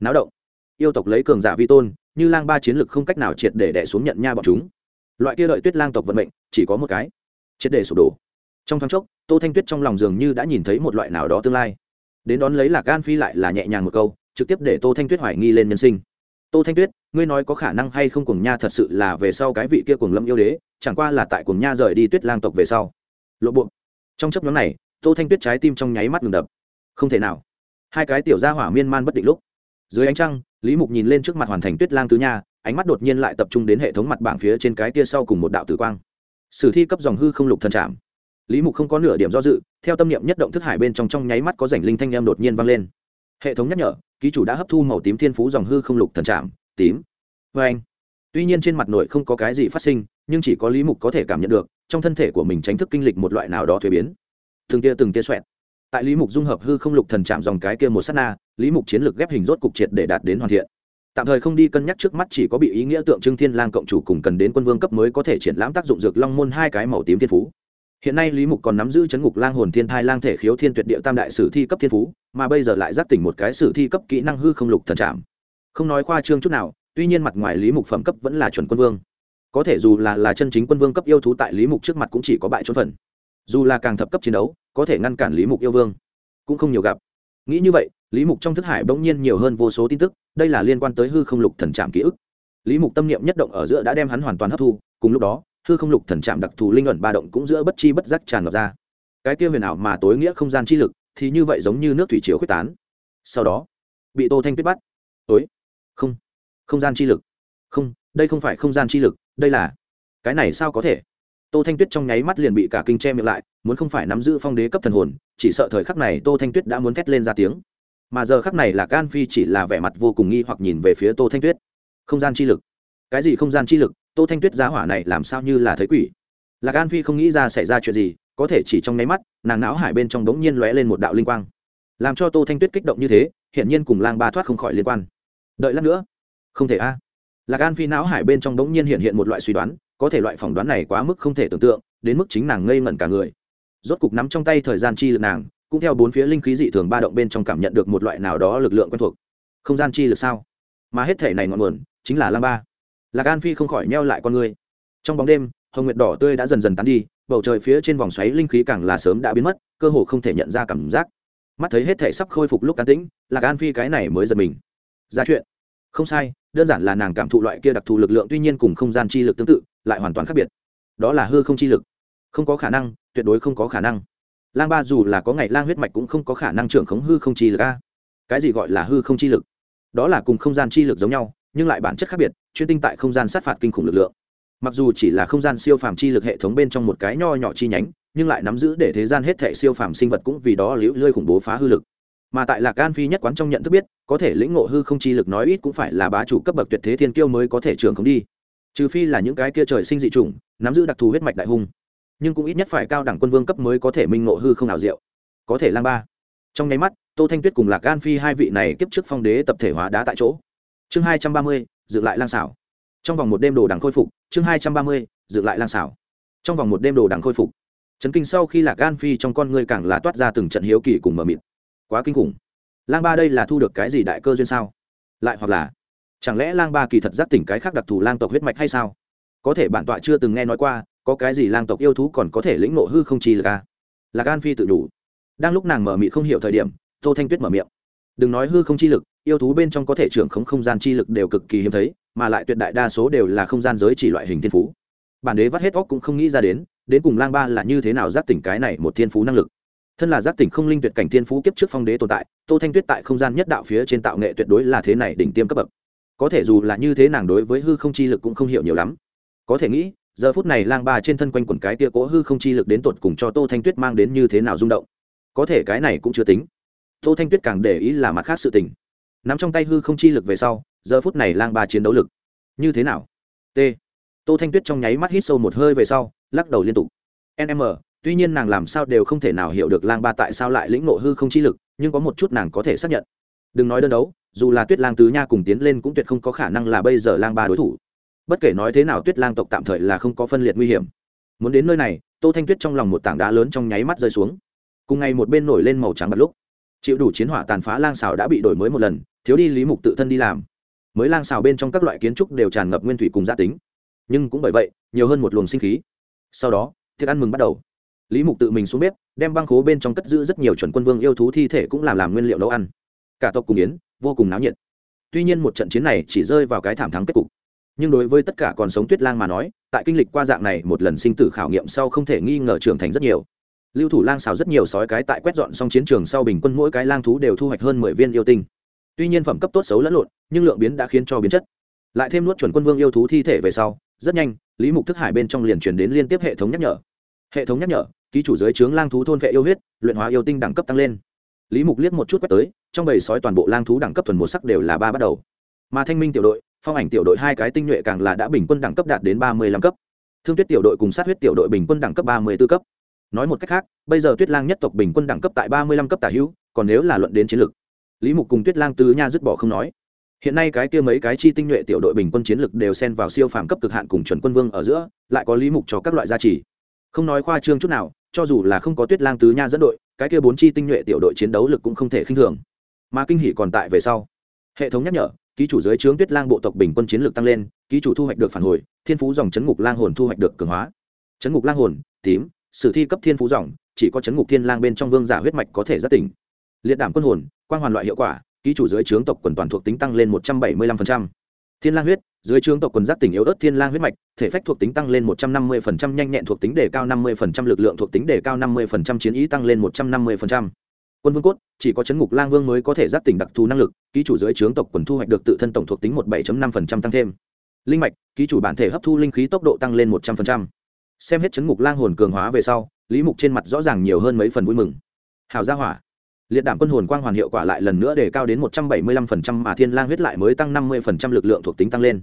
Speaker 1: Náo động. Yêu tộc lấy cường giả vi tôn, như lang ba chiến lược không cách nào triệt để đẻ xuống nhận nha bọn chúng. Loại kia đợi tuyết lang tộc vận mệnh, chỉ có một cái. Triệt để sụp đổ. Trong thoáng chốc, tô thanh tuyết trong lòng dường như đã nhìn thấy một loại nào đó tương lai. Đến đón lấy lạc gan phi lại là nhẹ nhàng một câu, trực tiếp để tô thanh tuyết hoài nghi lên nhân sinh. Tô thanh tuyết, ngươi nói có khả năng hay không cùng nha thật sự là về sau cái vị kia cùng lâm yêu đế, chẳng qua là tại cùng nha rời đi tuyết lang tộc về sau lộ buộc. Trong chấp nhóm này, tô thanh tuyết trái tim trong nháy mắt ngừng đập. Không thể nào. Hai cái tiểu gia hỏa miên man bất định lúc. Dưới ánh trăng, lý mục nhìn lên trước mặt hoàn thành tuyết lang tứ nha, ánh mắt đột nhiên lại tập trung đến hệ thống mặt bảng phía trên cái kia sau cùng một đạo tử quang. Sử thi cấp dòng hư không lục thần trạm lý mục không có nửa điểm do dự, theo tâm niệm nhất động thức hải bên trong trong nháy mắt có rảnh linh thanh em đột nhiên vang lên. Hệ thống nhắc nhở, ký chủ đã hấp thu màu tím thiên phú dòng hư không lục thần trạm tím. Vê anh tuy nhiên trên mặt nội không có cái gì phát sinh, nhưng chỉ có lý mục có thể cảm nhận được trong thân thể của mình tránh thức kinh lịch một loại nào đó thuế biến. Từng tia từng tia xoẹt. Tại lý mục dung hợp hư không lục thần chạm dòng cái kia một s á t na, lý mục chiến lược ghép hình rốt cục triệt để đạt đến hoàn thiện. Tạm thời không đi cân nhắc trước mắt chỉ có bị ý nghĩa tượng trưng thiên lang cộng chủ cùng cần đến quân vương cấp mới có thể triển lãm tác dụng dược long môn hai cái màu tím thiên phú. Hiện nay lý mục còn nắm giữ chấn ngục lang hồn thiên thai lang thể khiếu thiên tuyệt địa tam đại sử thi cấp thiên phú, mà bây giờ lại giác tỉnh một cái sử thi cấp kỹ năng hư không lục thần trạm không nói khoa trương chút nào, tuy nhiên mặt ngoài lý mục phẩm cấp vẫn là chuẩn quân vương có thể dù là là chân chính quân vương cấp yêu thú tại lý mục trước mặt cũng chỉ có bại trốn phần. Dù là càng thập cấp chiến đấu, có thể ngăn cản lý mục yêu vương, cũng không nhiều gặp. Nghĩ như vậy, lý mục trong thức hải bỗng nhiên nhiều hơn vô số tin tức, đây là liên quan tới hư không lục thần trạm ký ức. Lý mục tâm niệm nhất động ở giữa đã đem hắn hoàn toàn hấp thu, cùng lúc đó, hư không lục thần trạm đặc thù linh luận ba động cũng giữa bất chi bất giác tràn ngập ra. Cái tiêu huyền ảo mà tối nghĩa không gian chi lực, thì như vậy giống như nước thủy chiều khuếch tán. Sau đó, bị tô thanh tuyết bắt. Ối không không gian chi lực. Không đây không phải không gian chi lực, đây là cái này sao có thể? Tô thanh tuyết trong nháy mắt liền bị cả kinh che miệng lại, muốn không phải nắm giữ phong đế cấp thần hồn, chỉ sợ thời khắc này tô thanh tuyết đã muốn thét lên ra tiếng. Mà giờ khắc này là can phi chỉ là vẻ mặt vô cùng nghi hoặc nhìn về phía tô thanh tuyết. Không gian chi lực. Cái gì không gian chi lực? Tô thanh tuyết giá hỏa này làm sao như là thấy quỷ? Là can phi không nghĩ ra xảy ra chuyện gì, có thể chỉ trong nháy mắt, nàng não hải bên trong đống nhiên lóe lên một đạo linh quang. Làm cho tô thanh tuyết kích động như thế hiện nhiên cùng lang ba thoát không khỏi liên quan. Đợi lát nữa. Không thể a. à lạc an phi não hải bên trong đống nhiên hiện hiện một loại suy đoán, có thể loại phỏng đoán này quá mức không thể tưởng tượng, đến mức chính nàng ngây ngẩn cả người. Rốt cục nắm trong tay thời gian chi lực nàng, cũng theo bốn phía linh khí dị thường ba động bên trong cảm nhận được một loại nào đó lực lượng quen thuộc. Không gian chi lực sao? Mà hết thể này ngọn nguồn, chính là lam ba. Lạc an phi không khỏi neo lại con người. Trong bóng đêm, hồng nguyệt đỏ tươi đã dần dần tán đi, bầu trời phía trên vòng xoáy linh khí càng là sớm đã biến mất, cơ hồ không thể nhận ra cảm giác. Mắt thấy hết thể sắp khôi phục lúc tán tĩnh, lạc an phi cái này mới giật mình. Ra chuyện. Không sai đơn giản là nàng cảm thụ loại kia đặc thù lực lượng, tuy nhiên cùng không gian chi lực tương tự, lại hoàn toàn khác biệt. Đó là hư không chi lực. Không có khả năng, tuyệt đối không có khả năng. Lang ba dù là có ngày lang huyết mạch cũng không có khả năng trưởng khống hư không chi lực a. Cái gì gọi là hư không chi lực? Đó là cùng không gian chi lực giống nhau, nhưng lại bản chất khác biệt, chuyên tinh tại không gian sát phạt kinh khủng lực lượng. Mặc dù chỉ là không gian siêu phàm chi lực hệ thống bên trong một cái nho nhỏ chi nhánh, nhưng lại nắm giữ để thế gian hết thệ siêu phàm sinh vật cũng vì đó liễu lơi khủng bố phá hư lực mà tại lạc gan phi nhất quán trong nhận thức biết, có thể lĩnh ngộ hư không chi lực nói ít cũng phải là bá chủ cấp bậc tuyệt thế thiên kiêu mới có thể trường không đi. Trừ phi là những cái kia trời sinh dị chủng, nắm giữ đặc thù huyết mạch đại hung. Nhưng cũng ít nhất phải cao đẳng quân vương cấp mới có thể minh ngộ hư không nào diệu. Có thể lang ba. Trong nháy mắt, tô thanh tuyết cùng lạc gan phi hai vị này kiếp trước phong đế tập thể hóa đá tại chỗ. Chương hai trăm ba mươi, dựng lại lang xảo. Trong vòng một đêm đồ đằng khôi phục, chương hai trăm ba mươi, dựng lại lang xảo. Trong vòng một đêm đồ đằng khôi phục. Chấn kinh sau khi lạc gan phi trong con người càng là toát ra từng trận hiếu kỳ cùng mờ mịt quá kinh khủng. Lang ba đây là thu được cái gì đại cơ duyên sao? Lại hoặc là, chẳng lẽ lang ba kỳ thật giác tỉnh cái khác đặc thù lang tộc huyết mạch hay sao? Có thể bản tọa chưa từng nghe nói qua, có cái gì lang tộc yêu thú còn có thể lĩnh nộ hư không chi là là gan phi tự đủ. Đang lúc nàng mở mị không hiểu thời điểm, tô thanh tuyết mở miệng. Đừng nói hư không chi lực, yêu thú bên trong có thể trưởng khống không gian chi lực đều cực kỳ hiếm thấy, mà lại tuyệt đại đa số đều là không gian giới chỉ loại hình thiên phú. Bản đế vắt hết óc cũng không nghĩ ra đến đến cùng lang ba là như thế nào giác tỉnh cái này một thiên phú năng lực thân là giác tỉnh không linh tuyệt cảnh thiên phú kiếp trước phong đế tồn tại, tô thanh tuyết tại không gian nhất đạo phía trên tạo nghệ tuyệt đối là thế này đỉnh tiêm cấp bậc. Có thể dù là như thế nàng đối với hư không chi lực cũng không hiểu nhiều lắm. Có thể nghĩ, giờ phút này lang ba trên thân quanh quần cái tia cố hư không chi lực đến tột cùng cho tô thanh tuyết mang đến như thế nào rung động. Có thể cái này cũng chưa tính. Tô thanh tuyết càng để ý là mặt khác sự tình. Nắm trong tay hư không chi lực về sau, giờ phút này lang ba chiến đấu lực. Như thế nào? T. Tô thanh tuyết trong nháy mắt hít sâu một hơi về sau, lắc đầu liên tục. Nm tuy nhiên nàng làm sao đều không thể nào hiểu được lang ba tại sao lại lĩnh nộ hư không chi lực, nhưng có một chút nàng có thể xác nhận. Đừng nói đơn đấu, dù là tuyết lang tứ nha cùng tiến lên cũng tuyệt không có khả năng là bây giờ lang ba đối thủ. Bất kể nói thế nào tuyết lang tộc tạm thời là không có phân liệt nguy hiểm. Muốn đến nơi này, tô thanh tuyết trong lòng một tảng đá lớn trong nháy mắt rơi xuống. Cùng ngày một bên nổi lên màu trắng bật lúc, chịu đủ chiến hỏa tàn phá lang xào đã bị đổi mới một lần, thiếu đi lý mục tự thân đi làm. Mới lang xào bên trong các loại kiến trúc đều tràn ngập nguyên thủy cùng gia tính. Nhưng cũng bởi vậy, nhiều hơn một luồng sinh khí. Sau đó, thức ăn mừng bắt đầu lý mục tự mình xuống bếp, đem băng khố bên trong cất giữ rất nhiều chuẩn quân vương yêu thú thi thể cũng làm làm nguyên liệu nấu ăn. Cả tộc cùng yến, vô cùng náo nhiệt. Tuy nhiên một trận chiến này chỉ rơi vào cái thảm thắng kết cục. Nhưng đối với tất cả còn sống tuyết lang mà nói, tại kinh lịch qua dạng này một lần sinh tử khảo nghiệm sau không thể nghi ngờ trưởng thành rất nhiều. Lưu thủ lang xào rất nhiều sói cái tại quét dọn xong chiến trường sau bình quân mỗi cái lang thú đều thu hoạch hơn mười viên yêu tinh. Tuy nhiên phẩm cấp tốt xấu lẫn lộn, nhưng lượng biến đã khiến cho biến chất. Lại thêm nuốt chuẩn quân vương yêu thú thi thể về sau, rất nhanh, lý mục thức hải bên trong liền chuyển đến liên tiếp hệ thống nhắc nhở. Hệ thống nhắc nhở ký chủ giới trướng lang thú thôn vệ yêu huyết, luyện hóa yêu tinh đẳng cấp tăng lên. Lý mục liếc một chút quét tới, trong bầy sói toàn bộ lang thú đẳng cấp thuần một sắc đều là ba bắt đầu. Mà thanh minh tiểu đội, phong ảnh tiểu đội hai cái tinh nhuệ càng là đã bình quân đẳng cấp đạt đến ba mươi lăm cấp. Thương tuyết tiểu đội cùng sát huyết tiểu đội bình quân đẳng cấp ba mươi b ố cấp. Nói một cách khác, bây giờ tuyết lang nhất tộc bình quân đẳng cấp tại ba mươi lăm cấp tả hữu, còn nếu là luận đến chiến lược, lý mục cùng tuyết lang tứ nha dứt bỏ không nói. Hiện nay cái kia mấy cái chi tinh nhuệ tiểu đội bình quân chiến lược đều xen vào siêu phàm cấp cực hạn cùng chuẩn quân vương ở giữa, lại có lý mục cho các loại gia trì không nói khoa trương chút nào, cho dù là không có tuyết lang tứ nha dẫn đội, cái kia bốn chi tinh nhuệ tiểu đội chiến đấu lực cũng không thể khinh thường. Mà kinh hỷ còn tại về sau. Hệ thống nhắc nhở, ký chủ dưới trướng tuyết lang bộ tộc bình quân chiến lược tăng lên, ký chủ thu hoạch được phản hồi, thiên phú dòng chấn ngục lang hồn thu hoạch được cường hóa. Chấn ngục lang hồn, tím, sử thi cấp thiên phú dòng, chỉ có chấn ngục thiên lang bên trong vương giả huyết mạch có thể giác tỉnh. Liệt đảm quân hồn, quang hoàn loại hiệu quả, ký chủ dưới trướng tộc quần toàn thuộc tính tăng lên một trăm bảy mươi lăm phần trăm thiên lang huyết dưới trướng tộc quần giác tỉnh yếu ớt thiên lang huyết mạch thể phách thuộc tính tăng lên một trăm năm 150%, nhanh nhẹn thuộc tính đề cao năm 50%, lực lượng thuộc tính đề cao năm 50%, chiến ý tăng lên một trăm năm 150%. quân vương cốt chỉ có chấn ngục lang vương mới có thể giác tỉnh đặc thù năng lực ký chủ dưới trướng tộc quần thu hoạch được tự thân tổng thuộc tính một 17.5% tăng thêm. Linh mạch ký chủ bản thể hấp thu linh khí tốc độ tăng lên một trăm linh xem hết chấn ngục lang hồn cường hóa về sau lý mục trên mặt rõ ràng nhiều hơn mấy phần vui mừng. Hào gia hỏa liệt đảm quân hồn quang hoàn hiệu quả lại lần nữa để cao đến một trăm bảy mươi lăm phần trăm mà thiên lang huyết lại mới tăng năm mươi phần trăm lực lượng thuộc tính tăng lên.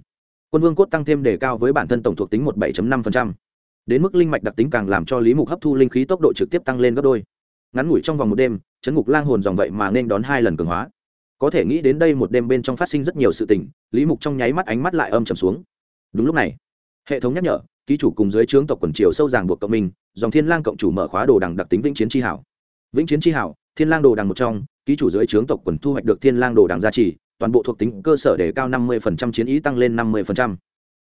Speaker 1: Quân vương cốt tăng thêm để cao với bản thân tổng thuộc tính một bảy năm phần trăm. Đến mức linh mạch đặc tính càng làm cho lý mục hấp thu linh khí tốc độ trực tiếp tăng lên gấp đôi. Ngắn ngủi trong vòng một đêm, chấn ngục lang hồn dòng vậy mà nên đón hai lần cường hóa. Có thể nghĩ đến đây một đêm bên trong phát sinh rất nhiều sự tình, lý mục trong nháy mắt ánh mắt lại âm trầm xuống. Đúng lúc này, hệ thống nhắc nhở, ký chủ cùng dưới trướng tộc quần triều sâu ràng buộc cộng minh, dòng thiên lang cộng chủ mở khóa đồ đằng đặc tính vĩnh chiến chi hảo. Vĩnh chiến chi hảo thiên lang đồ đằng một trong ký chủ dưới trướng tộc quần thu hoạch được thiên lang đồ đằng gia trì toàn bộ thuộc tính cơ sở để cao năm 50% chiến ý tăng lên năm 50%.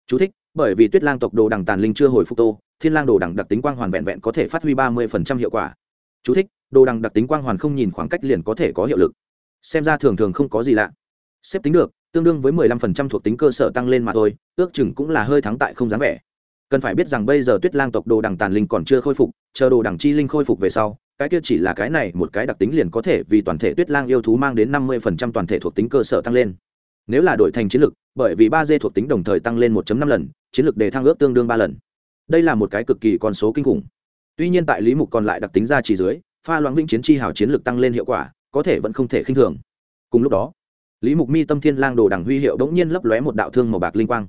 Speaker 1: Chú thích, bởi vì Tuyết Lang tộc đồ đằng tàn linh chưa hồi phục tô, Thiên Lang đồ đằng đặc tính quang hoàn vẹn vẹn có thể phát huy ba 30% hiệu quả. Chú thích, đồ đằng đặc tính quang hoàn không nhìn khoảng cách liền có thể có hiệu lực. Xem ra thường thường không có gì lạ. Xếp tính được, tương đương với 15% thuộc tính cơ sở tăng lên mà thôi, ước chừng cũng là hơi thắng tại không dáng vẻ. Cần phải biết rằng bây giờ Tuyết Lang tộc đồ đằng tàn linh còn chưa khôi phục, chờ đồ đằng chi linh khôi phục về sau, cái kia chỉ là cái này một cái đặc tính liền có thể vì toàn thể Tuyết Lang yêu thú mang đến 50% toàn thể thuộc tính cơ sở tăng lên. Nếu là đổi thành chiến lực, bởi vì ba d thuộc tính đồng thời tăng lên 1.5 lần, chiến lực đề thăng ước tương đương ba lần. Đây là một cái cực kỳ con số kinh khủng. Tuy nhiên tại lý mục còn lại đặc tính ra chỉ dưới, pha loãng vĩnh chiến chi hảo chiến lực tăng lên hiệu quả, có thể vẫn không thể khinh thường. Cùng lúc đó, lý mục mi tâm thiên lang đồ đằng huy hiệu đống nhiên lấp lóe một đạo thương màu bạc linh quang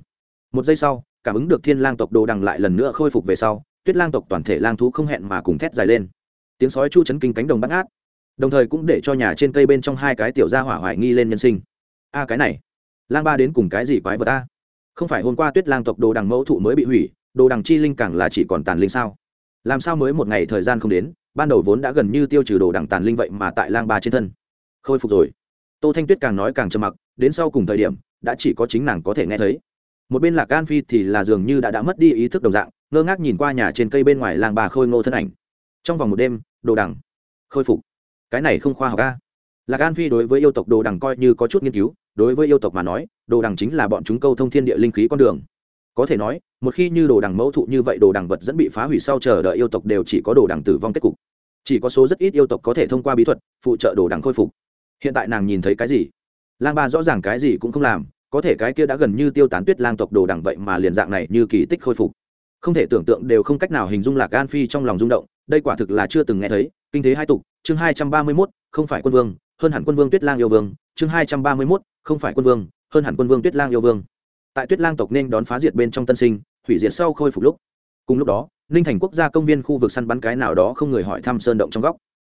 Speaker 1: một giây sau cảm ứng được thiên lang tộc đồ đằng lại lần nữa khôi phục về sau tuyết lang tộc toàn thể lang thú không hẹn mà cùng thét dài lên tiếng sói chu chấn kinh cánh đồng bắt ngát, đồng thời cũng để cho nhà trên cây bên trong hai cái tiểu gia hỏa hoài nghi lên nhân sinh. A, cái này, lang ba đến cùng cái gì quái vật ta không phải hôm qua tuyết lang tộc đồ đằng mẫu thụ mới bị hủy, đồ đằng chi linh càng là chỉ còn tàn linh sao? Làm sao mới một ngày thời gian không đến, ban đầu vốn đã gần như tiêu trừ đồ đằng tàn linh vậy mà tại lang ba trên thân. Khôi phục rồi. Tô thanh tuyết càng nói càng trầm mặc, đến sau cùng thời điểm, đã chỉ có chính nàng có thể nghe thấy. Một bên lạc an phi thì là dường như đã đã mất đi ý thức đồng dạng, ngơ ngác nhìn qua nhà trên cây bên ngoài lang ba khôi ngô thân ảnh trong vòng một đêm, đồ đằng. Khôi phục. Cái này không khoa học ca lạc an phi đối với yêu tộc đồ đằng coi như có chút nghiên cứu, đối với yêu tộc mà nói, đồ đằng chính là bọn chúng câu thông thiên địa linh khí con đường. Có thể nói, một khi như đồ đằng mẫu thụ như vậy đồ đằng vật dẫn bị phá hủy sau chờ đợi yêu tộc đều chỉ có đồ đằng tử vong kết cục. Chỉ có số rất ít yêu tộc có thể thông qua bí thuật phụ trợ đồ đằng khôi phục. Hiện tại nàng nhìn thấy cái gì? Lang ba rõ ràng cái gì cũng không làm, có thể cái kia đã gần như tiêu tán tuyết lang tộc đồ đằng vậy mà liền dạng này như kỳ tích khôi phục. Không thể tưởng tượng đều không cách nào hình dung lạc gan phi trong lòng rung động đây quả thực là chưa từng nghe thấy, kinh thế hai tục, chương hai trăm ba mươi mốt, không phải quân vương, hơn hẳn quân vương tuyết lang yêu vương, chương hai trăm ba mươi mốt, không phải quân vương, hơn hẳn quân vương tuyết lang yêu vương. Tại tuyết lang tộc nên đón phá diệt bên trong tân sinh, hủy diệt sau khôi phục lúc. Cùng lúc đó, ninh thành quốc gia công viên khu vực săn bắn cái nào đó không người hỏi thăm sơn động trong góc.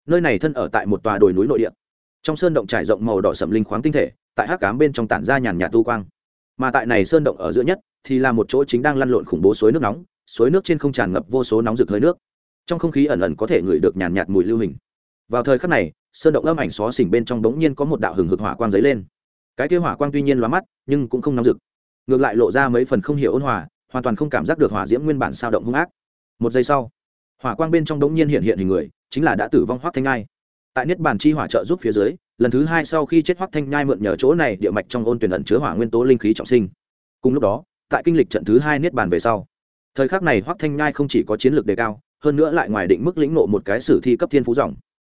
Speaker 1: Nơi này thân ở tại một tòa đồi núi nội địa. Trong sơn động trải rộng màu đỏ sậm linh khoáng tinh thể, tại hắc cám bên trong tản ra nhàn nhạt tu quang. Mà tại này sơn động ở giữa nhất, thì là một chỗ chính đang lăn lộn khủng bố suối nước nóng, suối nước trên không tràn ngập vô số nóng rực hơi nước trong không khí ẩn ẩn có thể ngửi được nhàn nhạt mùi lưu hình. Vào thời khắc này, sơn động âm ảnh xó xỉnh bên trong đống nhiên có một đạo hừng hực hỏa quang dấy lên. Cái kia hỏa quang tuy nhiên lóa mắt, nhưng cũng không nóng rực. Ngược lại lộ ra mấy phần không hiểu ôn hòa, hoàn toàn không cảm giác được hỏa diễm nguyên bản sao động hung ác. Một giây sau, hỏa quang bên trong đống nhiên hiện hiện hình người, chính là đã tử vong hoác thanh ngai tại niết bàn chi hỏa trợ giúp phía dưới, lần thứ hai sau khi chết hoắc thanh nhai mượn nhờ chỗ này địa mạch trong ôn tuyển ẩn chứa hỏa nguyên tố linh khí trọng sinh. Cùng lúc đó, tại kinh lịch trận thứ hai niết bàn về sau, thời khắc này hoắc thanh nhai không chỉ có chiến lược đề cao hơn nữa lại ngoài định mức lĩnh nộ một cái sử thi cấp thiên phú dòng.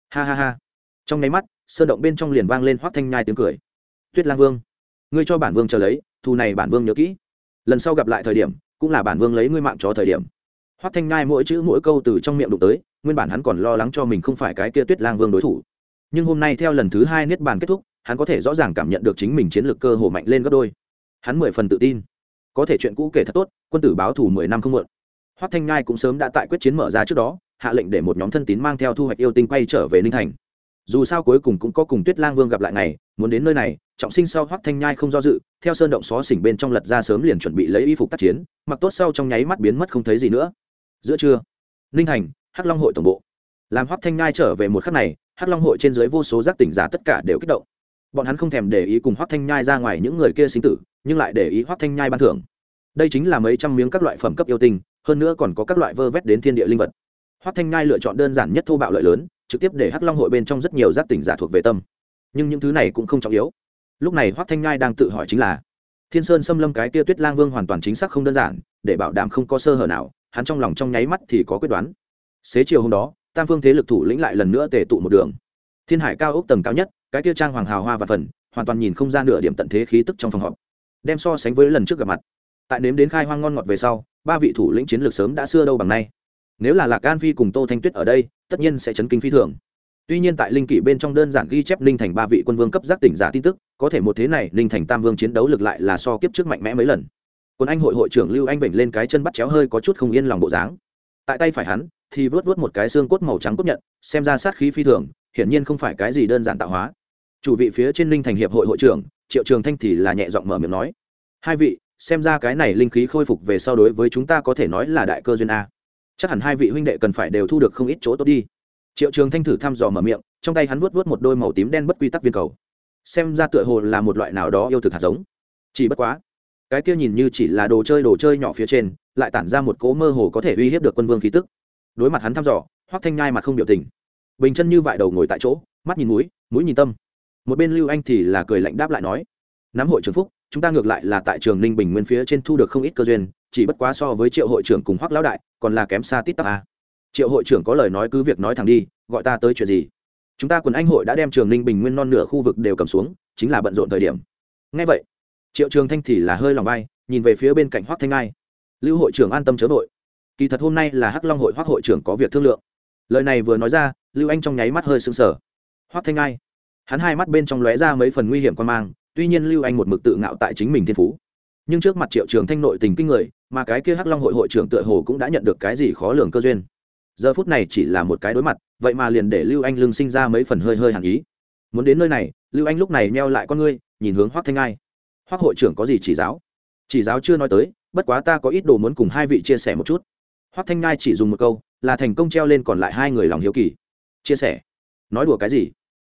Speaker 1: Ha ha ha. Trong nháy mắt, sơn động bên trong liền vang lên hoắc thanh nhai tiếng cười. Tuyết lang vương, ngươi cho bản vương chờ lấy thu này bản vương nhớ kỹ. Lần sau gặp lại thời điểm, cũng là bản vương lấy ngươi mạng cho thời điểm. Hoắc thanh nhai mỗi chữ mỗi câu từ trong miệng đụng tới, nguyên bản hắn còn lo lắng cho mình không phải cái kia tuyết lang vương đối thủ. Nhưng hôm nay theo lần thứ hai niết bàn kết thúc, hắn có thể rõ ràng cảm nhận được chính mình chiến lược cơ hồ mạnh lên gấp đôi. Hắn mười phần tự tin. Có thể chuyện cũ kể thật tốt, quân tử báo thủ mười năm không muộn hoắc thanh ngai cũng sớm đã tại quyết chiến mở ra trước đó, hạ lệnh để một nhóm thân tín mang theo thu hoạch yêu tinh quay trở về ninh thành. Dù sao cuối cùng cũng có cùng tuyết lang vương gặp lại ngày, muốn đến nơi này, trọng sinh sau hoắc thanh nhai không do dự, theo sơn động xó xỉnh bên trong lật ra sớm liền chuẩn bị lấy y phục tác chiến, mặc tốt sau trong nháy mắt biến mất không thấy gì nữa. Giữa trưa, ninh thành, hắc long hội tổng bộ. Làm hoắc thanh nhai trở về một khắc này, hắc long hội trên dưới vô số giác tỉnh giả tất cả đều kích động. Bọn hắn không thèm để ý cùng hoắc thanh nhai ra ngoài những người kia sinh tử, nhưng lại để ý hoắc thanh nhai ban thưởng. Đây chính là mấy trăm miếng các loại phẩm cấp yêu tinh hơn nữa còn có các loại vơ vét đến thiên địa linh vật. Hoắc thanh nhai lựa chọn đơn giản nhất thô bạo lợi lớn, trực tiếp để hắc long hội bên trong rất nhiều giác tỉnh giả thuộc về tâm. Nhưng những thứ này cũng không trọng yếu. Lúc này hoắc thanh nhai đang tự hỏi chính là, thiên sơn xâm lâm cái kia tuyết lang vương hoàn toàn chính xác không đơn giản, để bảo đảm không có sơ hở nào, hắn trong lòng trong nháy mắt thì có quyết đoán. Xế chiều hôm đó, tam phương thế lực thủ lĩnh lại lần nữa tề tụ một đường. Thiên hải cao ốc tầng cao nhất, cái kia trang hoàng hào hoa và phần, hoàn toàn nhìn không ra nửa điểm tận thế khí tức trong phòng họp. Đem so sánh với lần trước gặp mặt, tại nếm đến khai hoang ngon ngọt về sau ba vị thủ lĩnh chiến lược sớm đã xưa đâu bằng nay. Nếu là lạc an phi cùng tô thanh tuyết ở đây, tất nhiên sẽ chấn kinh phi thường. Tuy nhiên tại linh kỷ bên trong đơn giản ghi chép linh thành ba vị quân vương cấp giác tỉnh giả tin tức, có thể một thế này linh thành tam vương chiến đấu lực lại là so kiếp trước mạnh mẽ mấy lần. Quân anh hội hội trưởng lưu anh vểnh lên cái chân bắt chéo hơi có chút không yên lòng bộ dáng. Tại tay phải hắn, thì vớt vớt một cái xương cốt màu trắng cốt nhận, xem ra sát khí phi thường, hiển nhiên không phải cái gì đơn giản tạo hóa. Chủ vị phía trên linh thành hiệp hội hội trưởng, triệu trường thanh thì là nhẹ giọng mở miệng nói. Hai vị xem ra cái này linh khí khôi phục về sau đối với chúng ta có thể nói là đại cơ duyên a. Chắc hẳn hai vị huynh đệ cần phải đều thu được không ít chỗ tốt đi. Triệu trường thanh thử thăm dò mở miệng, trong tay hắn vuốt vuốt một đôi màu tím đen bất quy tắc viên cầu. Xem ra tựa hồ là một loại nào đó yêu thực hạt giống. Chỉ bất quá, cái kia nhìn như chỉ là đồ chơi đồ chơi nhỏ phía trên, lại tản ra một cỗ mơ hồ có thể uy hiếp được quân vương khí tức. Đối mặt hắn thăm dò, hoắc thanh nhai mặt không biểu tình. Bình chân như vại đầu ngồi tại chỗ, mắt nhìn mũi mũi nhìn tâm. Một bên lưu anh thì là cười lạnh đáp lại nói, nắm hội trường phúc chúng ta ngược lại là tại trường ninh bình nguyên phía trên thu được không ít cơ duyên, chỉ bất quá so với triệu hội trưởng cùng hoắc lão đại, còn là kém xa tít tắc a. Triệu hội trưởng có lời nói cứ việc nói thẳng đi, gọi ta tới chuyện gì? Chúng ta quần anh hội đã đem trường ninh bình nguyên non nửa khu vực đều cầm xuống, chính là bận rộn thời điểm. Ngay vậy, triệu trường thanh thì là hơi lòng bay nhìn về phía bên cạnh hoắc thanh ai lưu hội trưởng an tâm chớ vội. Kỳ thật hôm nay là hắc long hội, hoắc hội trưởng có việc thương lượng. Lời này vừa nói ra, lưu anh trong nháy mắt hơi sưng sờ. Hoắc thanh ai hắn hai mắt bên trong lóe ra mấy phần nguy hiểm quan mang tuy nhiên lưu anh một mực tự ngạo tại chính mình thiên phú. Nhưng trước mặt triệu trường thanh nội tình kinh người, mà cái kia hắc long hội hội trưởng tựa hồ cũng đã nhận được cái gì khó lường cơ duyên. Giờ phút này chỉ là một cái đối mặt, vậy mà liền để lưu anh lưng sinh ra mấy phần hơi hơi hàn ý. Muốn đến nơi này, lưu anh lúc này neo lại con ngươi, nhìn hướng hoác thanh ai. Hoác hội trưởng có gì chỉ giáo? Chỉ giáo chưa nói tới, bất quá ta có ít đồ muốn cùng hai vị chia sẻ một chút. Hoác thanh ngai chỉ dùng một câu, là thành công treo lên còn lại hai người lòng hiếu kỳ. Chia sẻ? Nói đùa cái gì?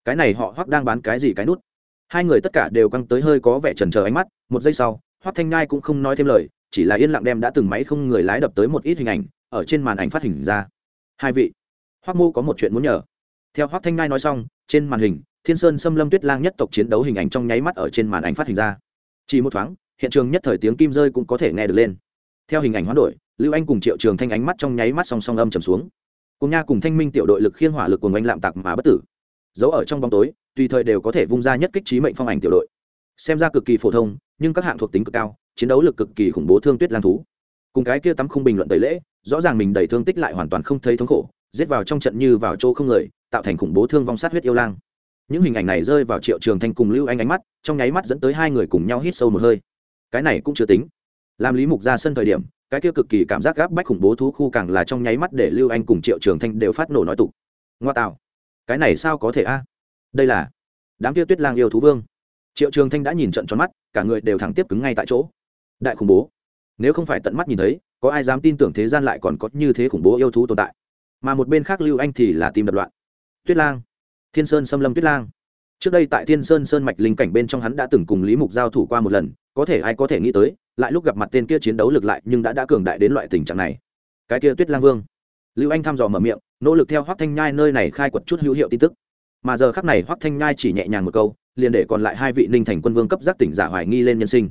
Speaker 1: Cái này họ hoác đang bán cái gì cái nút? Hai người tất cả đều căng tới hơi có vẻ trần trờ ánh mắt, một giây sau, hoắc thanh ngai cũng không nói thêm lời, chỉ là yên lặng đem đã từng máy không người lái đập tới một ít hình ảnh, ở trên màn ảnh phát hình ra. Hai vị, hoắc mô có một chuyện muốn nhờ. Theo hoắc thanh ngai nói xong, trên màn hình, thiên sơn xâm lâm tuyết lang nhất tộc chiến đấu hình ảnh trong nháy mắt ở trên màn ảnh phát hình ra. Chỉ một thoáng, hiện trường nhất thời tiếng kim rơi cũng có thể nghe được lên. Theo hình ảnh hoán đổi, lưu anh cùng triệu trường thanh ánh mắt trong nháy mắt song song âm trầm xuống. Cùng nha cùng thanh minh tiểu đội lực khiên hỏa lực cùng anh lạm tặc mà bất tử. Giấu ở trong bóng tối tùy thời đều có thể vung ra nhất kích trí mệnh phong ảnh tiểu đội. Xem ra cực kỳ phổ thông, nhưng các hạng thuộc tính cực cao, chiến đấu lực cực kỳ khủng bố thương tuyết lang thú. Cùng cái kia tắm không bình luận tẩy lễ, rõ ràng mình đầy thương tích lại hoàn toàn không thấy thống khổ, giết vào trong trận như vào chỗ không người, tạo thành khủng bố thương vong sát huyết yêu lang. Những hình ảnh này rơi vào triệu trường thanh cùng lưu anh ánh mắt, trong nháy mắt dẫn tới hai người cùng nhau hít sâu một hơi. Cái này cũng chưa tính. Làm lý mục ra sân thời điểm, cái kia cực kỳ cảm giác gáp bách khủng bố thú khu càng là trong nháy mắt để lưu anh cùng triệu trường thanh đều phát nổ nói tục. Ngoa tạo. Cái này sao có thể a? Đây là đám kia tuyết lang yêu thú vương. Triệu trường thanh đã nhìn trận tròn mắt, cả người đều thẳng tiếp cứng ngay tại chỗ. Đại khủng bố. Nếu không phải tận mắt nhìn thấy, có ai dám tin tưởng thế gian lại còn có như thế khủng bố yêu thú tồn tại? Mà một bên khác lưu anh thì là tim đập loạn. Tuyết lang. Thiên sơn xâm lâm tuyết lang. Trước đây tại thiên sơn sơn mạch linh cảnh bên trong hắn đã từng cùng lý mục giao thủ qua một lần, có thể ai có thể nghĩ tới, lại lúc gặp mặt tên kia chiến đấu lực lại nhưng đã đã cường đại đến loại tình trạng này. Cái kia tuyết lang vương. Lưu anh thăm dò mở miệng, nỗ lực theo hoác thanh nhai nơi này khai quật chút hữu hiệu tin tức mà giờ khắc này hoắc thanh nhai chỉ nhẹ nhàng một câu, liền để còn lại hai vị ninh thành quân vương cấp giác tỉnh giả hoài nghi lên nhân sinh.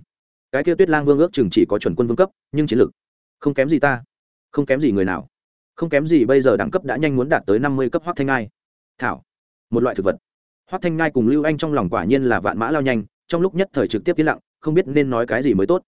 Speaker 1: Cái kia tuyết lang vương ước chừng chỉ có chuẩn quân vương cấp, nhưng chiến lược không kém gì ta, không kém gì người nào. Không kém gì bây giờ đẳng cấp đã nhanh muốn đạt tới năm mươi cấp hoắc thanh ngai thảo, một loại thực vật. Hoắc thanh ngai cùng lưu anh trong lòng quả nhiên là vạn mã lao nhanh, trong lúc nhất thời trực tiếp yên lặng, không biết nên nói cái gì mới tốt.